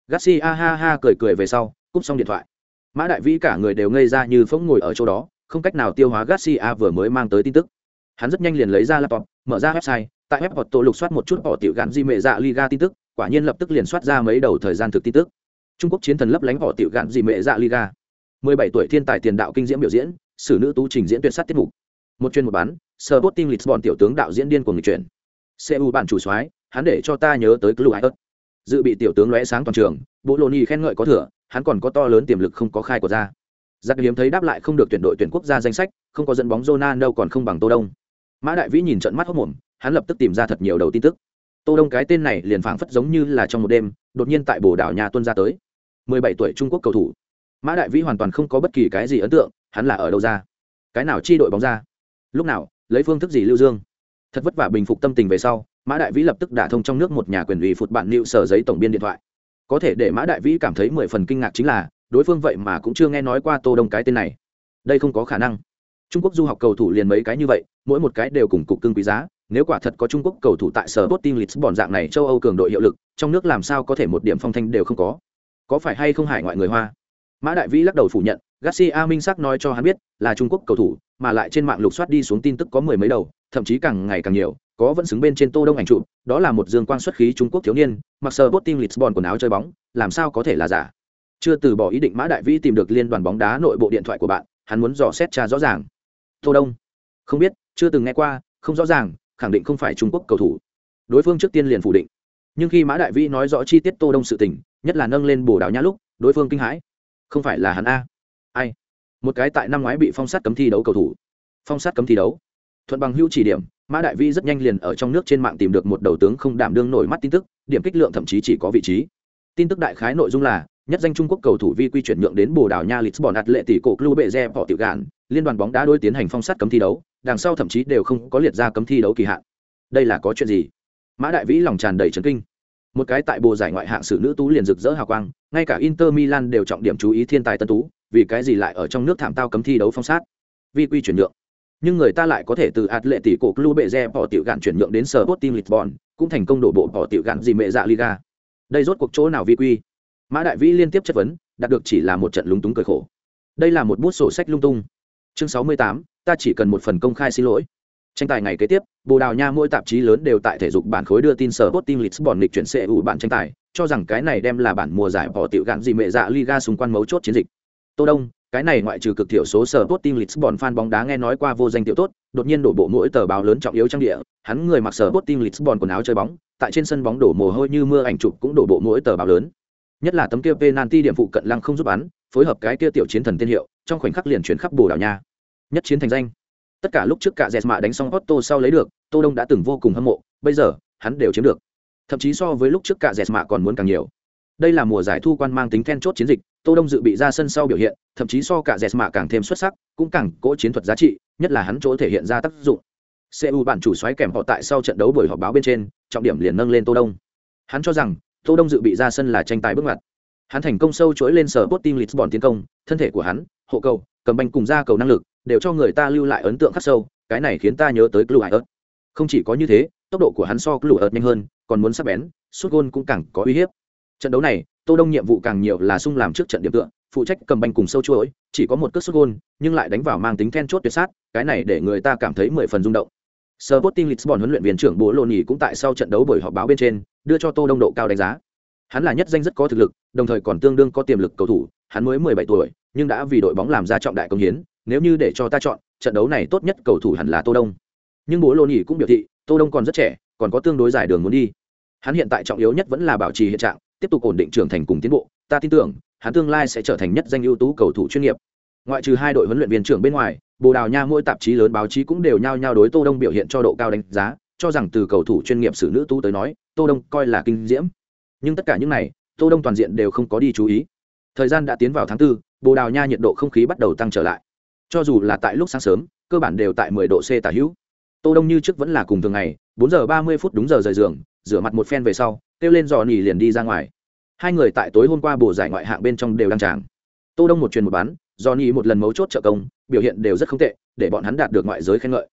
Garcia ha ha cười cười về sau, cúp xong điện thoại. Mã Đại Vĩ cả người đều ngây ra như phỗng ngồi ở chỗ đó, không cách nào tiêu hóa Garcia vừa mới mang tới tin tức. Hắn rất nhanh liền lấy ra laptop, mở ra website, tại web hoặc tổ lục soát một chút bỏ tiểu gắn di mệ dạ Liga tin tức, quả nhiên lập tức liền soát ra mấy đầu thời gian thực tin tức. Trung Quốc chiến thần lấp lánh họ tiểu gạn dị mệ dạ Liga. 17 tuổi thiên tài tiền đạo kinh diễm biểu diễn, sử nữ tú trình diễn tuyệt sắc tiết mục. Một chuyên một bán, Sporting Lisbon tiểu tướng đạo diễn điên cuồng chuyển. CU bản chủ soái, hắn để cho ta nhớ tới Clue Ayot. Dự bị tiểu tướng lóe sáng toàn trường, Bologna khen ngợi có thừa, hắn còn có to lớn tiềm lực không có khai của ra. Giặc hiếm thấy đáp lại không được tuyển đội tuyển quốc gia danh sách, không có dẫn bóng Ronaldo còn không bằng Tô Đông. Mã Đại Vĩ nhìn trận mắt hốt mồm, hắn lập tức tìm ra thật nhiều đầu tin tức. Tô Đông cái tên này liền phảng phất giống như là trong một đêm, đột nhiên tại Bồ đảo nhà tuân ra tới. 17 tuổi Trung Quốc cầu thủ. Mã Đại Vĩ hoàn toàn không có bất kỳ cái gì ấn tượng, hắn là ở đâu ra? Cái nào chi đội bóng ra? Lúc nào, lấy phương thức gì lưu dương? Thật vất vả bình phục tâm tình về sau, Mã Đại Vĩ lập tức đả thông trong nước một nhà quyền ủy phụt bạn liệu sở giấy tổng biên điện thoại. Có thể để Mã Đại Vĩ cảm thấy mười phần kinh ngạc chính là, đối phương vậy mà cũng chưa nghe nói qua tô đông cái tên này đây không có khả năng trung quốc du học cầu thủ liền mấy cái như vậy mỗi một cái đều cùng cục cưng quý giá nếu quả thật có trung quốc cầu thủ tại sở Sporting Lisbon dạng này châu âu cường đội hiệu lực, trong nước làm sao có thể một điểm phong thanh đều không có? Có phải hay không hải ngoại người hoa? Mã đại vĩ lắc đầu phủ nhận, garcia minh sắc nói cho hắn biết, là trung quốc cầu thủ, mà lại trên mạng lục soát đi xuống tin tức có mười mấy đầu, thậm chí càng ngày càng nhiều, có vẫn xứng bên trên tô đông ảnh trụ đó là một dương quang xuất khí trung quốc thiếu niên, mặc sở Sporting Lisbon quần áo chơi bóng, làm sao có thể là giả? Chưa từ bỏ ý định mã đại vĩ tìm được liên đoàn bóng đá nội bộ điện thoại của bạn, hắn muốn dò xét tra rõ ràng. Tô đông, không biết, chưa từng nghe qua, không rõ ràng khẳng định không phải trung quốc cầu thủ. Đối phương trước tiên liền phủ định. Nhưng khi mã đại vĩ nói rõ chi tiết tô đông sự tình nhất là nâng lên bồ đào nhã lúc đối phương kinh hãi. Không phải là hắn a? Ai? Một cái tại năm ngoái bị phong sát cấm thi đấu cầu thủ. Phong sát cấm thi đấu. Thuận bằng hữu chỉ điểm mã đại vĩ rất nhanh liền ở trong nước trên mạng tìm được một đầu tướng không đảm đương nổi mắt tin tức điểm kích lượng thậm chí chỉ có vị trí. Tin tức đại khái nội dung là nhất danh Trung Quốc cầu thủ vi quy chuyển nhượng đến Bồ Đào Nha Lisbon lệ tỷ cổ Club Bệ Re bỏ tiểu gạn, liên đoàn bóng đá đối tiến hành phong sát cấm thi đấu đằng sau thậm chí đều không có liệt ra cấm thi đấu kỳ hạn đây là có chuyện gì mã đại vĩ lòng tràn đầy trấn kinh một cái tại bộ giải ngoại hạng sử nữ tú liền rực rỡ hào quang ngay cả inter milan đều trọng điểm chú ý thiên tài tân tú vì cái gì lại ở trong nước thảm tao cấm thi đấu phong sát vi quy chuyển nhượng nhưng người ta lại có thể từ ạt lệ tỷ cổ club bệ re bỏ tiểu gạn chuyển nhượng đến sở Sporting Lisbon, cũng thành công đổ bộ bỏ tiểu gạn gì mẹ dạ Liga. Đây rốt cuộc chỗ nào vi quy? Mã Đại Vĩ liên tiếp chất vấn, đạt được chỉ là một trận lúng túng cười khổ. Đây là một bút sổ sách lung tung. Chương 68, ta chỉ cần một phần công khai xin lỗi. Tranh tài ngày kế tiếp, Bồ Đào Nha mỗi tạp chí lớn đều tại thể dục bản khối đưa tin sở Sporting Lisbon lịch chuyển sẽ ủ bản tranh tài, cho rằng cái này đem là bản mùa giải bỏ tiểu gạn gì mẹ dạ Liga xung quanh mấu chốt chiến dịch. Tô Đông, cái này ngoại trừ cực thiểu số sở Sporting Lisbon fan bóng đá nghe nói qua vô danh tiểu tốt, đột nhiên đổ bộ mỗi tờ báo lớn trọng yếu trang địa, hắn người mặc sở Sporting Lisbon quần áo chơi bóng, tại trên sân bóng đổ mồ hôi như mưa ảnh chụp cũng đổ bộ mỗi tờ báo lớn. Nhất là tấm kia penalty điểm phụ cận lăng không giúp bắn, phối hợp cái kia tiểu chiến thần tiên hiệu, trong khoảnh khắc liền chuyển khắp Bồ Đào Nha. Nhất chiến thành danh. Tất cả lúc trước cả Jesma đánh xong Otto sau lấy được, Tô Đông đã từng vô cùng hâm mộ, bây giờ, hắn đều chiếm được. Thậm chí so với lúc trước cả Jesma còn muốn càng nhiều. Đây là mùa giải thu quan mang tính then chốt chiến dịch, Tô Đông dự bị ra sân sau biểu hiện, thậm chí so cả Jesma càng thêm xuất sắc, cũng càng cỗ chiến thuật giá trị, nhất là hắn chỗ thể hiện ra tác dụng. CU bản chủ xoáy kèm họ tại sau trận đấu buổi họp báo bên trên, trọng điểm liền nâng lên Tô Đông. Hắn cho rằng, Tô Đông dự bị ra sân là tranh tài bước ngoặt. Hắn thành công sâu chuỗi lên sở Sporting Lisbon tiến công, thân thể của hắn, hộ cầu, cầm banh cùng ra cầu năng lực, đều cho người ta lưu lại ấn tượng khắc sâu, cái này khiến ta nhớ tới Cluiert. Không chỉ có như thế, tốc độ của hắn so Cluiert nhanh hơn, còn muốn sắp bén, sút gôn cũng càng có uy hiếp. Trận đấu này, Tô Đông nhiệm vụ càng nhiều là sung làm trước trận điểm tựa, phụ trách cầm banh cùng sâu chuỗi, chỉ có một cước sút gôn, nhưng lại đánh vào mang tính then chốt tuyệt sát, cái này để người ta cảm thấy mười phần rung động. Sporting Lisbon huấn luyện viên trưởng Bố Loni cũng tại sau trận đấu buổi họp báo bên trên, đưa cho Tô Đông độ cao đánh giá. Hắn là nhất danh rất có thực lực, đồng thời còn tương đương có tiềm lực cầu thủ, hắn mới 17 tuổi, nhưng đã vì đội bóng làm ra trọng đại công hiến, nếu như để cho ta chọn, trận đấu này tốt nhất cầu thủ hẳn là Tô Đông. Nhưng Bố Loni cũng biểu thị, Tô Đông còn rất trẻ, còn có tương đối dài đường muốn đi. Hắn hiện tại trọng yếu nhất vẫn là bảo trì hiện trạng, tiếp tục ổn định trưởng thành cùng tiến bộ, ta tin tưởng, hắn tương lai sẽ trở thành nhất danh ưu tú cầu thủ chuyên nghiệp. Ngoại trừ hai đội huấn luyện viên trưởng bên ngoài, Bồ Đào Nha mỗi tạp chí lớn báo chí cũng đều nhao nhao đối Tô Đông biểu hiện cho độ cao đánh giá, cho rằng từ cầu thủ chuyên nghiệp xử nữ tú tới nói, Tô Đông coi là kinh diễm. Nhưng tất cả những này, Tô Đông toàn diện đều không có đi chú ý. Thời gian đã tiến vào tháng 4, Bồ Đào Nha nhiệt độ không khí bắt đầu tăng trở lại. Cho dù là tại lúc sáng sớm, cơ bản đều tại 10 độ C tả hữu. Tô Đông như trước vẫn là cùng thường ngày, 4 giờ 30 phút đúng giờ rời giường, rửa mặt một phen về sau, kêu lên dò nỉ liền đi ra ngoài. Hai người tại tối hôm qua bổ giải ngoại hạng bên trong đều đang tràng. Tô Đông một truyền một bán, Johnny một lần mấu chốt trợ công, biểu hiện đều rất không tệ, để bọn hắn đạt được ngoại giới khen ngợi.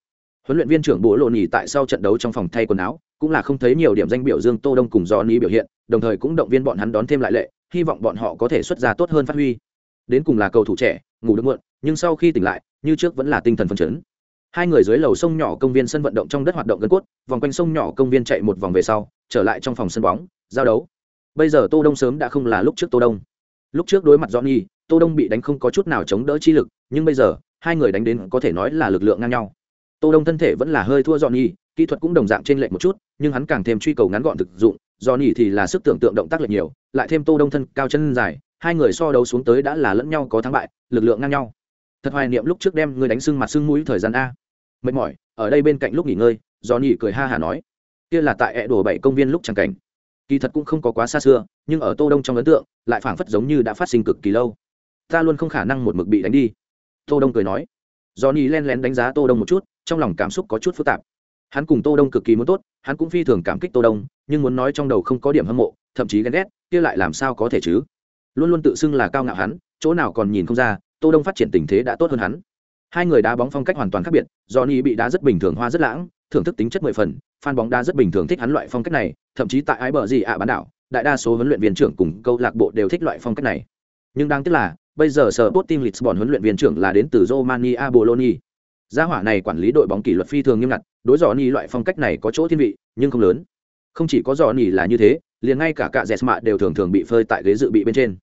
Huấn luyện viên trưởng Bố Lộ Nhỉ tại sau trận đấu trong phòng thay quần áo, cũng là không thấy nhiều điểm danh biểu dương Tô Đông cùng Johnny biểu hiện, đồng thời cũng động viên bọn hắn đón thêm lại lệ, hy vọng bọn họ có thể xuất ra tốt hơn phát huy. Đến cùng là cầu thủ trẻ, ngủ được muộn, nhưng sau khi tỉnh lại, như trước vẫn là tinh thần phấn chấn. Hai người dưới lầu sông nhỏ công viên sân vận động trong đất hoạt động gần cốt, vòng quanh sông nhỏ công viên chạy một vòng về sau, trở lại trong phòng sân bóng, giao đấu. Bây giờ Tô Đông sớm đã không là lúc trước Tô Đông. Lúc trước đối mặt Johnny, tô đông bị đánh không có chút nào chống đỡ chi lực nhưng bây giờ hai người đánh đến có thể nói là lực lượng ngang nhau tô đông thân thể vẫn là hơi thua johnny kỹ thuật cũng đồng dạng trên lệch một chút nhưng hắn càng thêm truy cầu ngắn gọn thực dụng, do nỉ thì là sức tưởng tượng động tác lệch nhiều, lại thêm tô đông thân cao chân dài, hai người so đấu xuống tới đã là lẫn nhau có thắng bại, lực lượng ngang nhau. Thật hoài niệm lúc trước đem người đánh sưng mặt sưng mũi thời gian a. Mệt mỏi, ở đây bên cạnh lúc nghỉ ngơi, do nỉ cười ha hà nói. Kia là tại ẹ đổ bảy công viên lúc chẳng cảnh. Kỳ thật cũng không có quá xa xưa, nhưng ở tô đông trong ấn tượng, lại phảng phất giống như đã phát sinh cực kỳ lâu. Ta luôn không khả năng một mực bị đánh đi. Tô đông cười nói. Do nỉ len lén đánh giá tô đông một chút, trong lòng cảm xúc có chút phức tạp hắn cùng tô đông cực kỳ muốn tốt, hắn cũng phi thường cảm kích tô đông, nhưng muốn nói trong đầu không có điểm hâm mộ, thậm chí ghen ghét, kia lại làm sao có thể chứ? Luôn luôn tự xưng là cao ngạo hắn, chỗ nào còn nhìn không ra, tô đông phát triển tình thế đã tốt hơn hắn. Hai người đá bóng phong cách hoàn toàn khác biệt, johnny bị đá rất bình thường hoa rất lãng, thưởng thức tính chất mười phần, fan bóng đá rất bình thường thích hắn loại phong cách này, thậm chí tại ái bờ gì ạ bán đảo, đại đa số huấn luyện viên trưởng cùng câu lạc bộ đều thích loại phong cách này. Nhưng đáng tiếc là, bây giờ sở tốt team Lisbon huấn luyện viên trưởng là đến từ Romania Bologna. Gia hỏa này quản lý đội bóng kỷ luật phi thường nghiêm ngặt, đối dò ni loại phong cách này có chỗ thiên vị, nhưng không lớn. Không chỉ có dò ni là như thế, liền ngay cả cả mạ đều thường thường bị phơi tại ghế dự bị bên trên.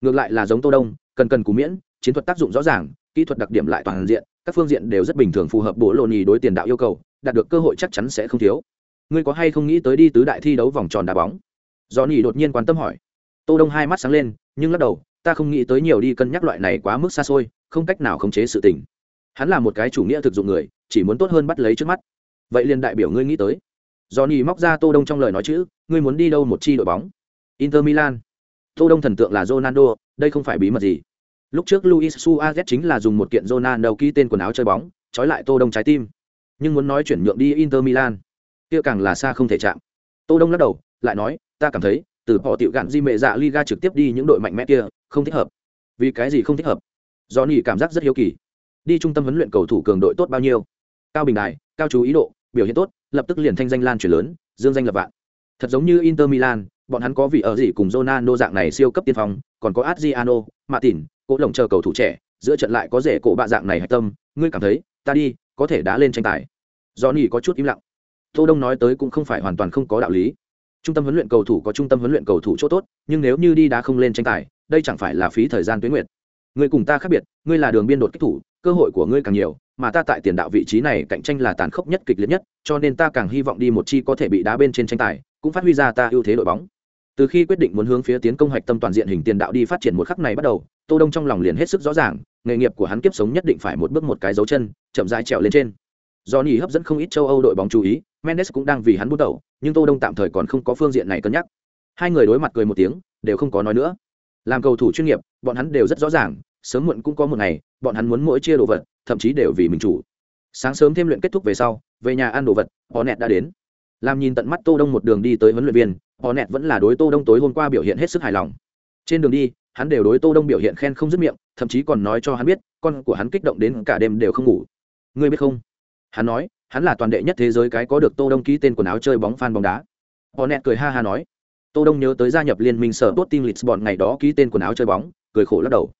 Ngược lại là giống Tô Đông, cần cần cú miễn, chiến thuật tác dụng rõ ràng, kỹ thuật đặc điểm lại toàn diện, các phương diện đều rất bình thường phù hợp bộ lô ni đối tiền đạo yêu cầu, đạt được cơ hội chắc chắn sẽ không thiếu. Ngươi có hay không nghĩ tới đi tứ đại thi đấu vòng tròn đá bóng? Johnny đột nhiên quan tâm hỏi. Tô Đông hai mắt sáng lên, nhưng lắc đầu, ta không nghĩ tới nhiều đi cân nhắc loại này quá mức xa xôi không cách nào khống chế sự tình hắn là một cái chủ nghĩa thực dụng người, chỉ muốn tốt hơn bắt lấy trước mắt. Vậy liền đại biểu ngươi nghĩ tới. Johnny móc ra tô đông trong lời nói chữ, ngươi muốn đi đâu một chi đội bóng? Inter milan. Tô đông thần tượng là ronaldo, đây không phải bí mật gì. Lúc trước luis suarez chính là dùng một kiện ronaldo ký tên quần áo chơi bóng, trói lại tô đông trái tim. Nhưng muốn nói chuyển nhượng đi inter milan, kia càng là xa không thể chạm. Tô đông lắc đầu, lại nói, ta cảm thấy, từ họ tiểu gạn di mệ dạ liga trực tiếp đi những đội mạnh mẽ kia, không thích hợp. Vì cái gì không thích hợp? Do nỉ cảm giác rất hiếu kỳ đi trung tâm huấn luyện cầu thủ cường đội tốt bao nhiêu. Cao bình đài, cao chú ý độ, biểu hiện tốt, lập tức liền thanh danh lan truyền lớn, dương danh lập vạn. Thật giống như inter milan, bọn hắn có vị ở gì cùng Ronaldo dạng này siêu cấp tiên phong, còn có Adriano, Martin cố lồng chờ cầu thủ trẻ, giữa trận lại có rể cổ bạ dạng này hạch tâm, ngươi cảm thấy, ta đi, có thể đá lên tranh tài. Do nghỉ có chút im lặng. Tô đông nói tới cũng không phải hoàn toàn không có đạo lý. Trung tâm huấn luyện cầu thủ có trung tâm huấn luyện cầu thủ chỗ tốt, nhưng nếu như đi đá không lên tranh tài, đây chẳng phải là phí thời gian tuyến nguyệt. Ngươi cùng ta khác biệt, ngươi là đường biên đột kích thủ, cơ hội của ngươi càng nhiều, mà ta tại tiền đạo vị trí này cạnh tranh là tàn khốc nhất, kịch liệt nhất, cho nên ta càng hy vọng đi một chi có thể bị đá bên trên tranh tài, cũng phát huy ra ta ưu thế đội bóng. Từ khi quyết định muốn hướng phía tiến công hoạch tâm toàn diện hình tiền đạo đi phát triển một khắc này bắt đầu, tô đông trong lòng liền hết sức rõ ràng, nghề nghiệp của hắn kiếp sống nhất định phải một bước một cái dấu chân, chậm rãi trèo lên trên. Do nhì hấp dẫn không ít châu âu đội bóng chú ý, mendes cũng đang vì hắn bút đầu, nhưng tô đông tạm thời còn không có phương diện này cân nhắc. Hai người đối mặt cười một tiếng, đều không có nói nữa làm cầu thủ chuyên nghiệp, bọn hắn đều rất rõ ràng, sớm muộn cũng có một ngày, bọn hắn muốn mỗi chia đồ vật, thậm chí đều vì mình chủ. Sáng sớm thêm luyện kết thúc về sau, về nhà ăn đồ vật họ nẹt đã đến. Làm nhìn tận mắt tô đông một đường đi tới huấn luyện viên họ nẹt vẫn là đối tô đông tối hôm qua biểu hiện hết sức hài lòng. Trên đường đi, hắn đều đối tô đông biểu hiện khen không dứt miệng, thậm chí còn nói cho hắn biết, con của hắn kích động đến cả đêm đều không ngủ. Ngươi biết không? Hắn nói, hắn là toàn đệ nhất thế giới cái có được tô đông ký tên quần áo chơi bóng fan bóng đá. Họ nẹt cười ha ha nói tô đông nhớ tới gia nhập liên minh sở tốt team lisbon ngày đó ký tên quần áo chơi bóng cười khổ lắc đầu.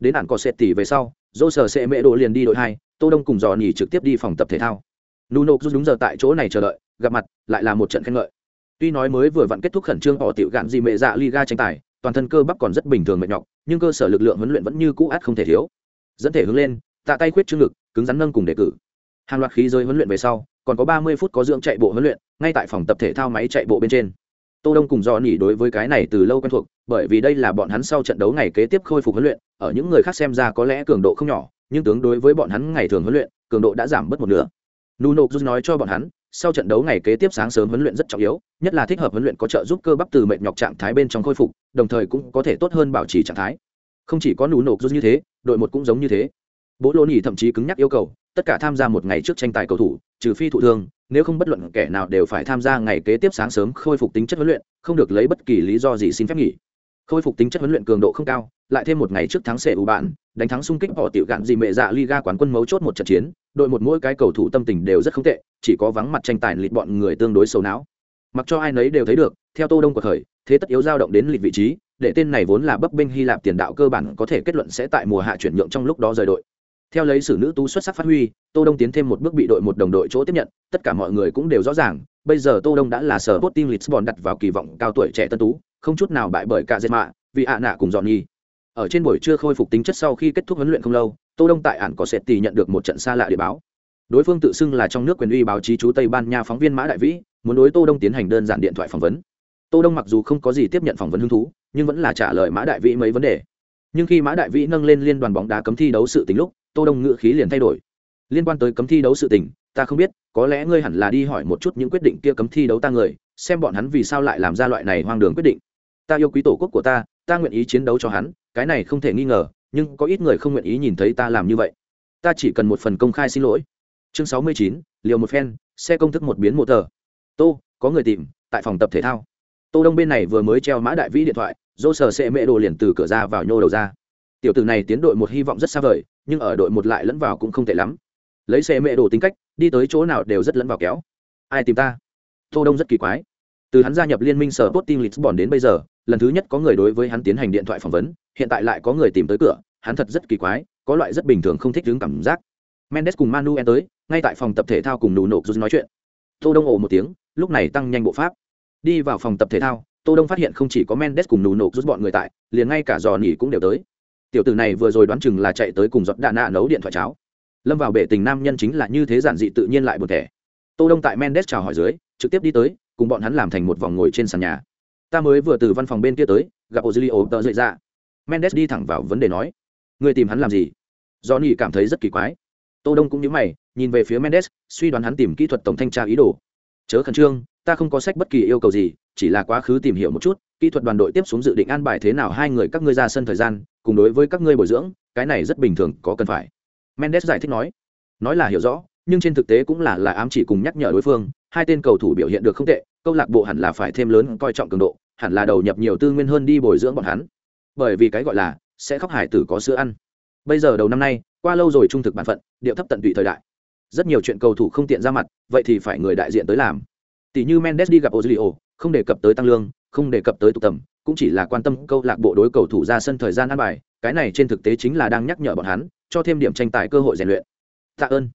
Đến ản có sệt tỷ về sau dô sở sẽ mẹ độ liền đi đội hai tô đông cùng dò nhỉ trực tiếp đi phòng tập thể thao. Nuno rút đúng giờ tại chỗ này chờ đợi gặp mặt lại là một trận khen ngợi. Tuy nói mới vừa vặn kết thúc khẩn trương họ tiểu gạn gì mẹ dạ liga tranh tài toàn thân cơ bắp còn rất bình thường mệt nhọc nhưng cơ sở lực lượng huấn luyện vẫn như cũ át không thể thiếu. Dẫn thể hướng lên tạ tay khuyết trương lực, cứng rắn nâng cùng đề cử. Hàng loạt khí giới huấn luyện về sau còn có ba mươi phút có dưỡng chạy bộ huấn luyện ngay tại phòng tập thể thao máy chạy bộ bên trên tô đông cùng Johnny đối với cái này từ lâu quen thuộc, bởi vì đây là bọn hắn sau trận đấu ngày kế tiếp khôi phục huấn luyện, ở những người khác xem ra có lẽ cường độ không nhỏ, nhưng tướng đối với bọn hắn ngày thường huấn luyện, cường độ đã giảm bớt một nửa. Nuno just nói cho bọn hắn, sau trận đấu ngày kế tiếp sáng sớm huấn luyện rất trọng yếu, nhất là thích hợp huấn luyện có trợ giúp cơ bắp từ mệt nhọc trạng thái bên trong khôi phục, đồng thời cũng có thể tốt hơn bảo trì trạng thái. Không chỉ có nuno just như thế, đội một cũng giống như thế. Bố lô nỉ thậm chí cứng nhắc yêu cầu, tất cả tham gia một ngày trước tranh tài cầu thủ, trừ phi thụ thương nếu không bất luận kẻ nào đều phải tham gia ngày kế tiếp sáng sớm khôi phục tính chất huấn luyện, không được lấy bất kỳ lý do gì xin phép nghỉ. Khôi phục tính chất huấn luyện cường độ không cao, lại thêm một ngày trước thắng sệ ủ bạn, đánh thắng xung kích bỏ tiểu gạn gì mẹ dạ liga quán quân mấu chốt một trận chiến, đội một mỗi cái cầu thủ tâm tình đều rất không tệ, chỉ có vắng mặt tranh tài lịt bọn người tương đối xấu não. Mặc cho ai nấy đều thấy được, theo tô đông của thời thế tất yếu dao động đến lịt vị trí, để tên này vốn là bấp bênh hy lạp tiền đạo cơ bản có thể kết luận sẽ tại mùa hạ chuyển nhượng trong lúc đó rời đội theo lấy sử nữ tú xuất sắc phát huy, tô đông tiến thêm một bước bị đội một đồng đội chỗ tiếp nhận, tất cả mọi người cũng đều rõ ràng, bây giờ tô đông đã là sở bot team lisbon đặt vào kỳ vọng cao tuổi trẻ tân tú, không chút nào bại bởi cả dệt mạ vì ạ nạ cùng dọn nhi ở trên buổi trưa khôi phục tính chất sau khi kết thúc huấn luyện không lâu, tô đông tại ản có sệt tỷ nhận được một trận xa lạ địa báo. Đối phương tự xưng là trong nước quyền uy báo chí chú tây ban nha phóng viên mã đại vĩ, muốn đối tô đông tiến hành đơn giản điện thoại phỏng vấn. Tô đông mặc dù không có gì tiếp nhận phỏng vấn hứng thú, nhưng vẫn là trả lời mã đại vĩ mấy vấn đề. Nhưng khi mã đại vĩ nâng lên liên đoàn bóng đá cấm thi đấu sự tính lúc tô đông ngữ khí liền thay đổi. Liên quan tới cấm thi đấu sự tình, ta không biết, có lẽ ngươi hẳn là đi hỏi một chút những quyết định kia cấm thi đấu ta người, xem bọn hắn vì sao lại làm ra loại này hoang đường quyết định. Ta yêu quý tổ quốc của ta ta nguyện ý chiến đấu cho hắn, cái này không thể nghi ngờ, nhưng có ít người không nguyện ý nhìn thấy ta làm như vậy. Ta chỉ cần một phần công khai xin lỗi. Chương sáu mươi chín, liều một phen, xe công thức một biến một tờ. Tô, có người tìm, tại phòng tập thể thao. Tô đông bên này vừa mới treo mã đại vĩ điện thoại dô sờ xe mẹ đồ liền từ cửa ra vào nhô đầu ra tiểu tử này tiến đội một hy vọng rất xa vời, nhưng ở đội một lại lẫn vào cũng không tệ lắm. Lấy xe mẹ đồ tính cách, đi tới chỗ nào đều rất lẫn vào kéo. Ai tìm ta? Tô đông rất kỳ quái. Từ hắn gia nhập liên minh sở tốt team lisbon đến bây giờ, lần thứ nhất có người đối với hắn tiến hành điện thoại phỏng vấn, hiện tại lại có người tìm tới cửa, hắn thật rất kỳ quái, có loại rất bình thường không thích đứng cảm giác. Mendes cùng manuel tới, ngay tại phòng tập thể thao cùng nụ nổ rút nói chuyện. Tô đông ồ một tiếng, lúc này tăng nhanh bộ pháp. Đi vào phòng tập thể thao, tô đông phát hiện không chỉ có mendes cùng nụ nổ rút bọn người tại, liền ngay cả dò nỉ cũng đều tới tiểu tử này vừa rồi đoán chừng là chạy tới cùng giọt đạn nạ nấu điện thoại cháo. Lâm vào bể tình nam nhân chính là như thế giản dị tự nhiên lại buồn thẻ. Tô đông tại mendes chào hỏi dưới, trực tiếp đi tới, cùng bọn hắn làm thành một vòng ngồi trên sàn nhà. Ta mới vừa từ văn phòng bên kia tới, gặp ozilio tờ dậy ra mendes đi thẳng vào vấn đề nói người tìm hắn làm gì? Johnny cảm thấy rất kỳ quái. Tô đông cũng nhíu mày, nhìn về phía mendes, suy đoán hắn tìm kỹ thuật tổng thanh tra ý đồ. Chớ khẩn trương, ta không có sách bất kỳ yêu cầu gì, chỉ là quá khứ tìm hiểu một chút, kỹ thuật đoàn đội tiếp xuống dự định an bài thế nào hai người các ngươi ra sân thời gian cùng đối với các ngươi bồi dưỡng, cái này rất bình thường, có cần phải. Mendes giải thích nói nói là hiểu rõ, nhưng trên thực tế cũng là là ám chỉ cùng nhắc nhở đối phương, hai tên cầu thủ biểu hiện được không tệ, câu lạc bộ hẳn là phải thêm lớn coi trọng cường độ, hẳn là đầu nhập nhiều tư nguyên hơn đi bồi dưỡng bọn hắn. Bởi vì cái gọi là, sẽ khóc hải tử có sữa ăn. Bây giờ đầu năm nay, qua lâu rồi trung thực bản phận, điệu thấp tận tụy thời đại. Rất nhiều chuyện cầu thủ không tiện ra mặt, vậy thì phải người đại diện tới làm. Tỷ như mendes đi gặp ozilio không đề cập tới tăng lương, không đề cập tới tụ tầm cũng chỉ là quan tâm câu lạc bộ đối cầu thủ ra sân thời gian ăn bài, cái này trên thực tế chính là đang nhắc nhở bọn hắn, cho thêm điểm tranh tài cơ hội rèn luyện. Tạ ơn.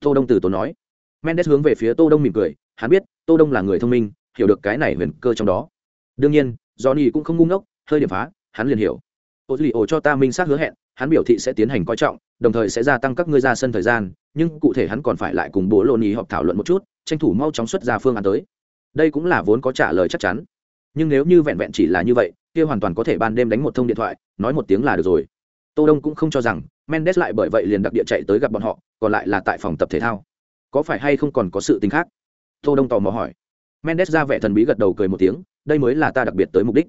Tô đông từ tốn nói. Mendes hướng về phía tô đông mỉm cười, hắn biết, tô đông là người thông minh, hiểu được cái này huyền cơ trong đó. Đương nhiên, johnny cũng không ngu ngốc, hơi điểm phá, hắn liền hiểu. Ô lì ổ cho ta minh xác hứa hẹn, hắn biểu thị sẽ tiến hành coi trọng, đồng thời sẽ gia tăng các ngươi ra sân thời gian, nhưng cụ thể hắn còn phải lại cùng bố lô nhì họp thảo luận một chút, tranh thủ mau chóng xuất ra phương án tới. Đây cũng là vốn có trả lời chắc chắn nhưng nếu như vẹn vẹn chỉ là như vậy, kia hoàn toàn có thể ban đêm đánh một thông điện thoại, nói một tiếng là được rồi. Tô đông cũng không cho rằng mendes lại bởi vậy liền đặc địa chạy tới gặp bọn họ, còn lại là tại phòng tập thể thao. Có phải hay không còn có sự tình khác? Tô đông tò mò hỏi. Mendes ra vẻ thần bí gật đầu cười một tiếng, đây mới là ta đặc biệt tới mục đích.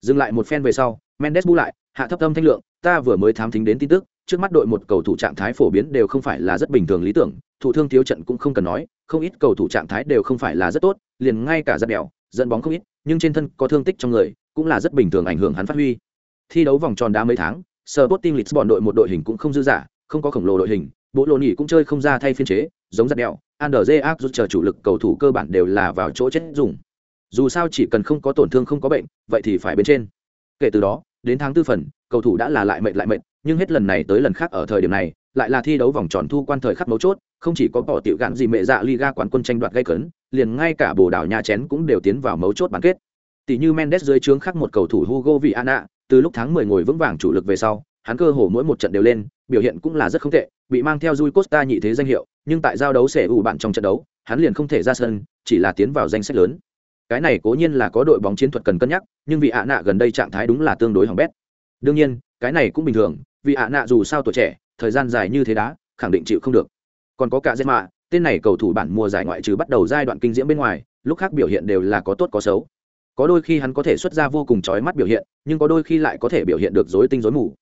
Dừng lại một phen về sau, mendes bu lại, hạ thấp âm thanh lượng, ta vừa mới thám thính đến tin tức, trước mắt đội một cầu thủ trạng thái phổ biến đều không phải là rất bình thường lý tưởng, thủ thương thiếu trận cũng không cần nói, không ít cầu thủ trạng thái đều không phải là rất tốt, liền ngay cả giật đèo dẫn bóng không ít nhưng trên thân có thương tích trong người, cũng là rất bình thường ảnh hưởng hắn phát huy. Thi đấu vòng tròn đá mấy tháng, Sporting Lisbon đội một đội hình cũng không dư giả, không có khổng lồ đội hình, bộ lộ nhỉ cũng chơi không ra thay phiên chế, giống giật đèo Anderje rút chờ chủ lực cầu thủ cơ bản đều là vào chỗ chết dùng. Dù sao chỉ cần không có tổn thương không có bệnh, vậy thì phải bên trên. Kể từ đó, đến tháng tư phần, cầu thủ đã là lại mệnh lại mệnh nhưng hết lần này tới lần khác ở thời điểm này lại là thi đấu vòng tròn thu quan thời khắc mấu chốt, không chỉ có bỏ tiểu gạn gì mẹ dạ liga quán quân tranh đoạt gây cấn, liền ngay cả bồ đảo nha chén cũng đều tiến vào mấu chốt bán kết. Tỷ như mendes dưới trướng khắc một cầu thủ hugo viana, từ lúc tháng 10 ngồi vững vàng chủ lực về sau, hắn cơ hồ mỗi một trận đều lên, biểu hiện cũng là rất không tệ, bị mang theo Rui Costa nhị thế danh hiệu, nhưng tại giao đấu sẽ ủ bạn trong trận đấu, hắn liền không thể ra sân, chỉ là tiến vào danh sách lớn. Cái này cố nhiên là có đội bóng chiến thuật cần cân nhắc, nhưng vì ạ nạ gần đây trạng thái đúng là tương đối hỏng bét. Đương nhiên, cái này cũng bình thường vì ạ nạ dù sao tuổi trẻ thời gian dài như thế đá, khẳng định chịu không được. Còn có cả dễ mạ, tên này cầu thủ bản mùa giải ngoại trừ bắt đầu giai đoạn kinh diễm bên ngoài, lúc khác biểu hiện đều là có tốt có xấu. Có đôi khi hắn có thể xuất ra vô cùng chói mắt biểu hiện, nhưng có đôi khi lại có thể biểu hiện được dối tinh dối mù.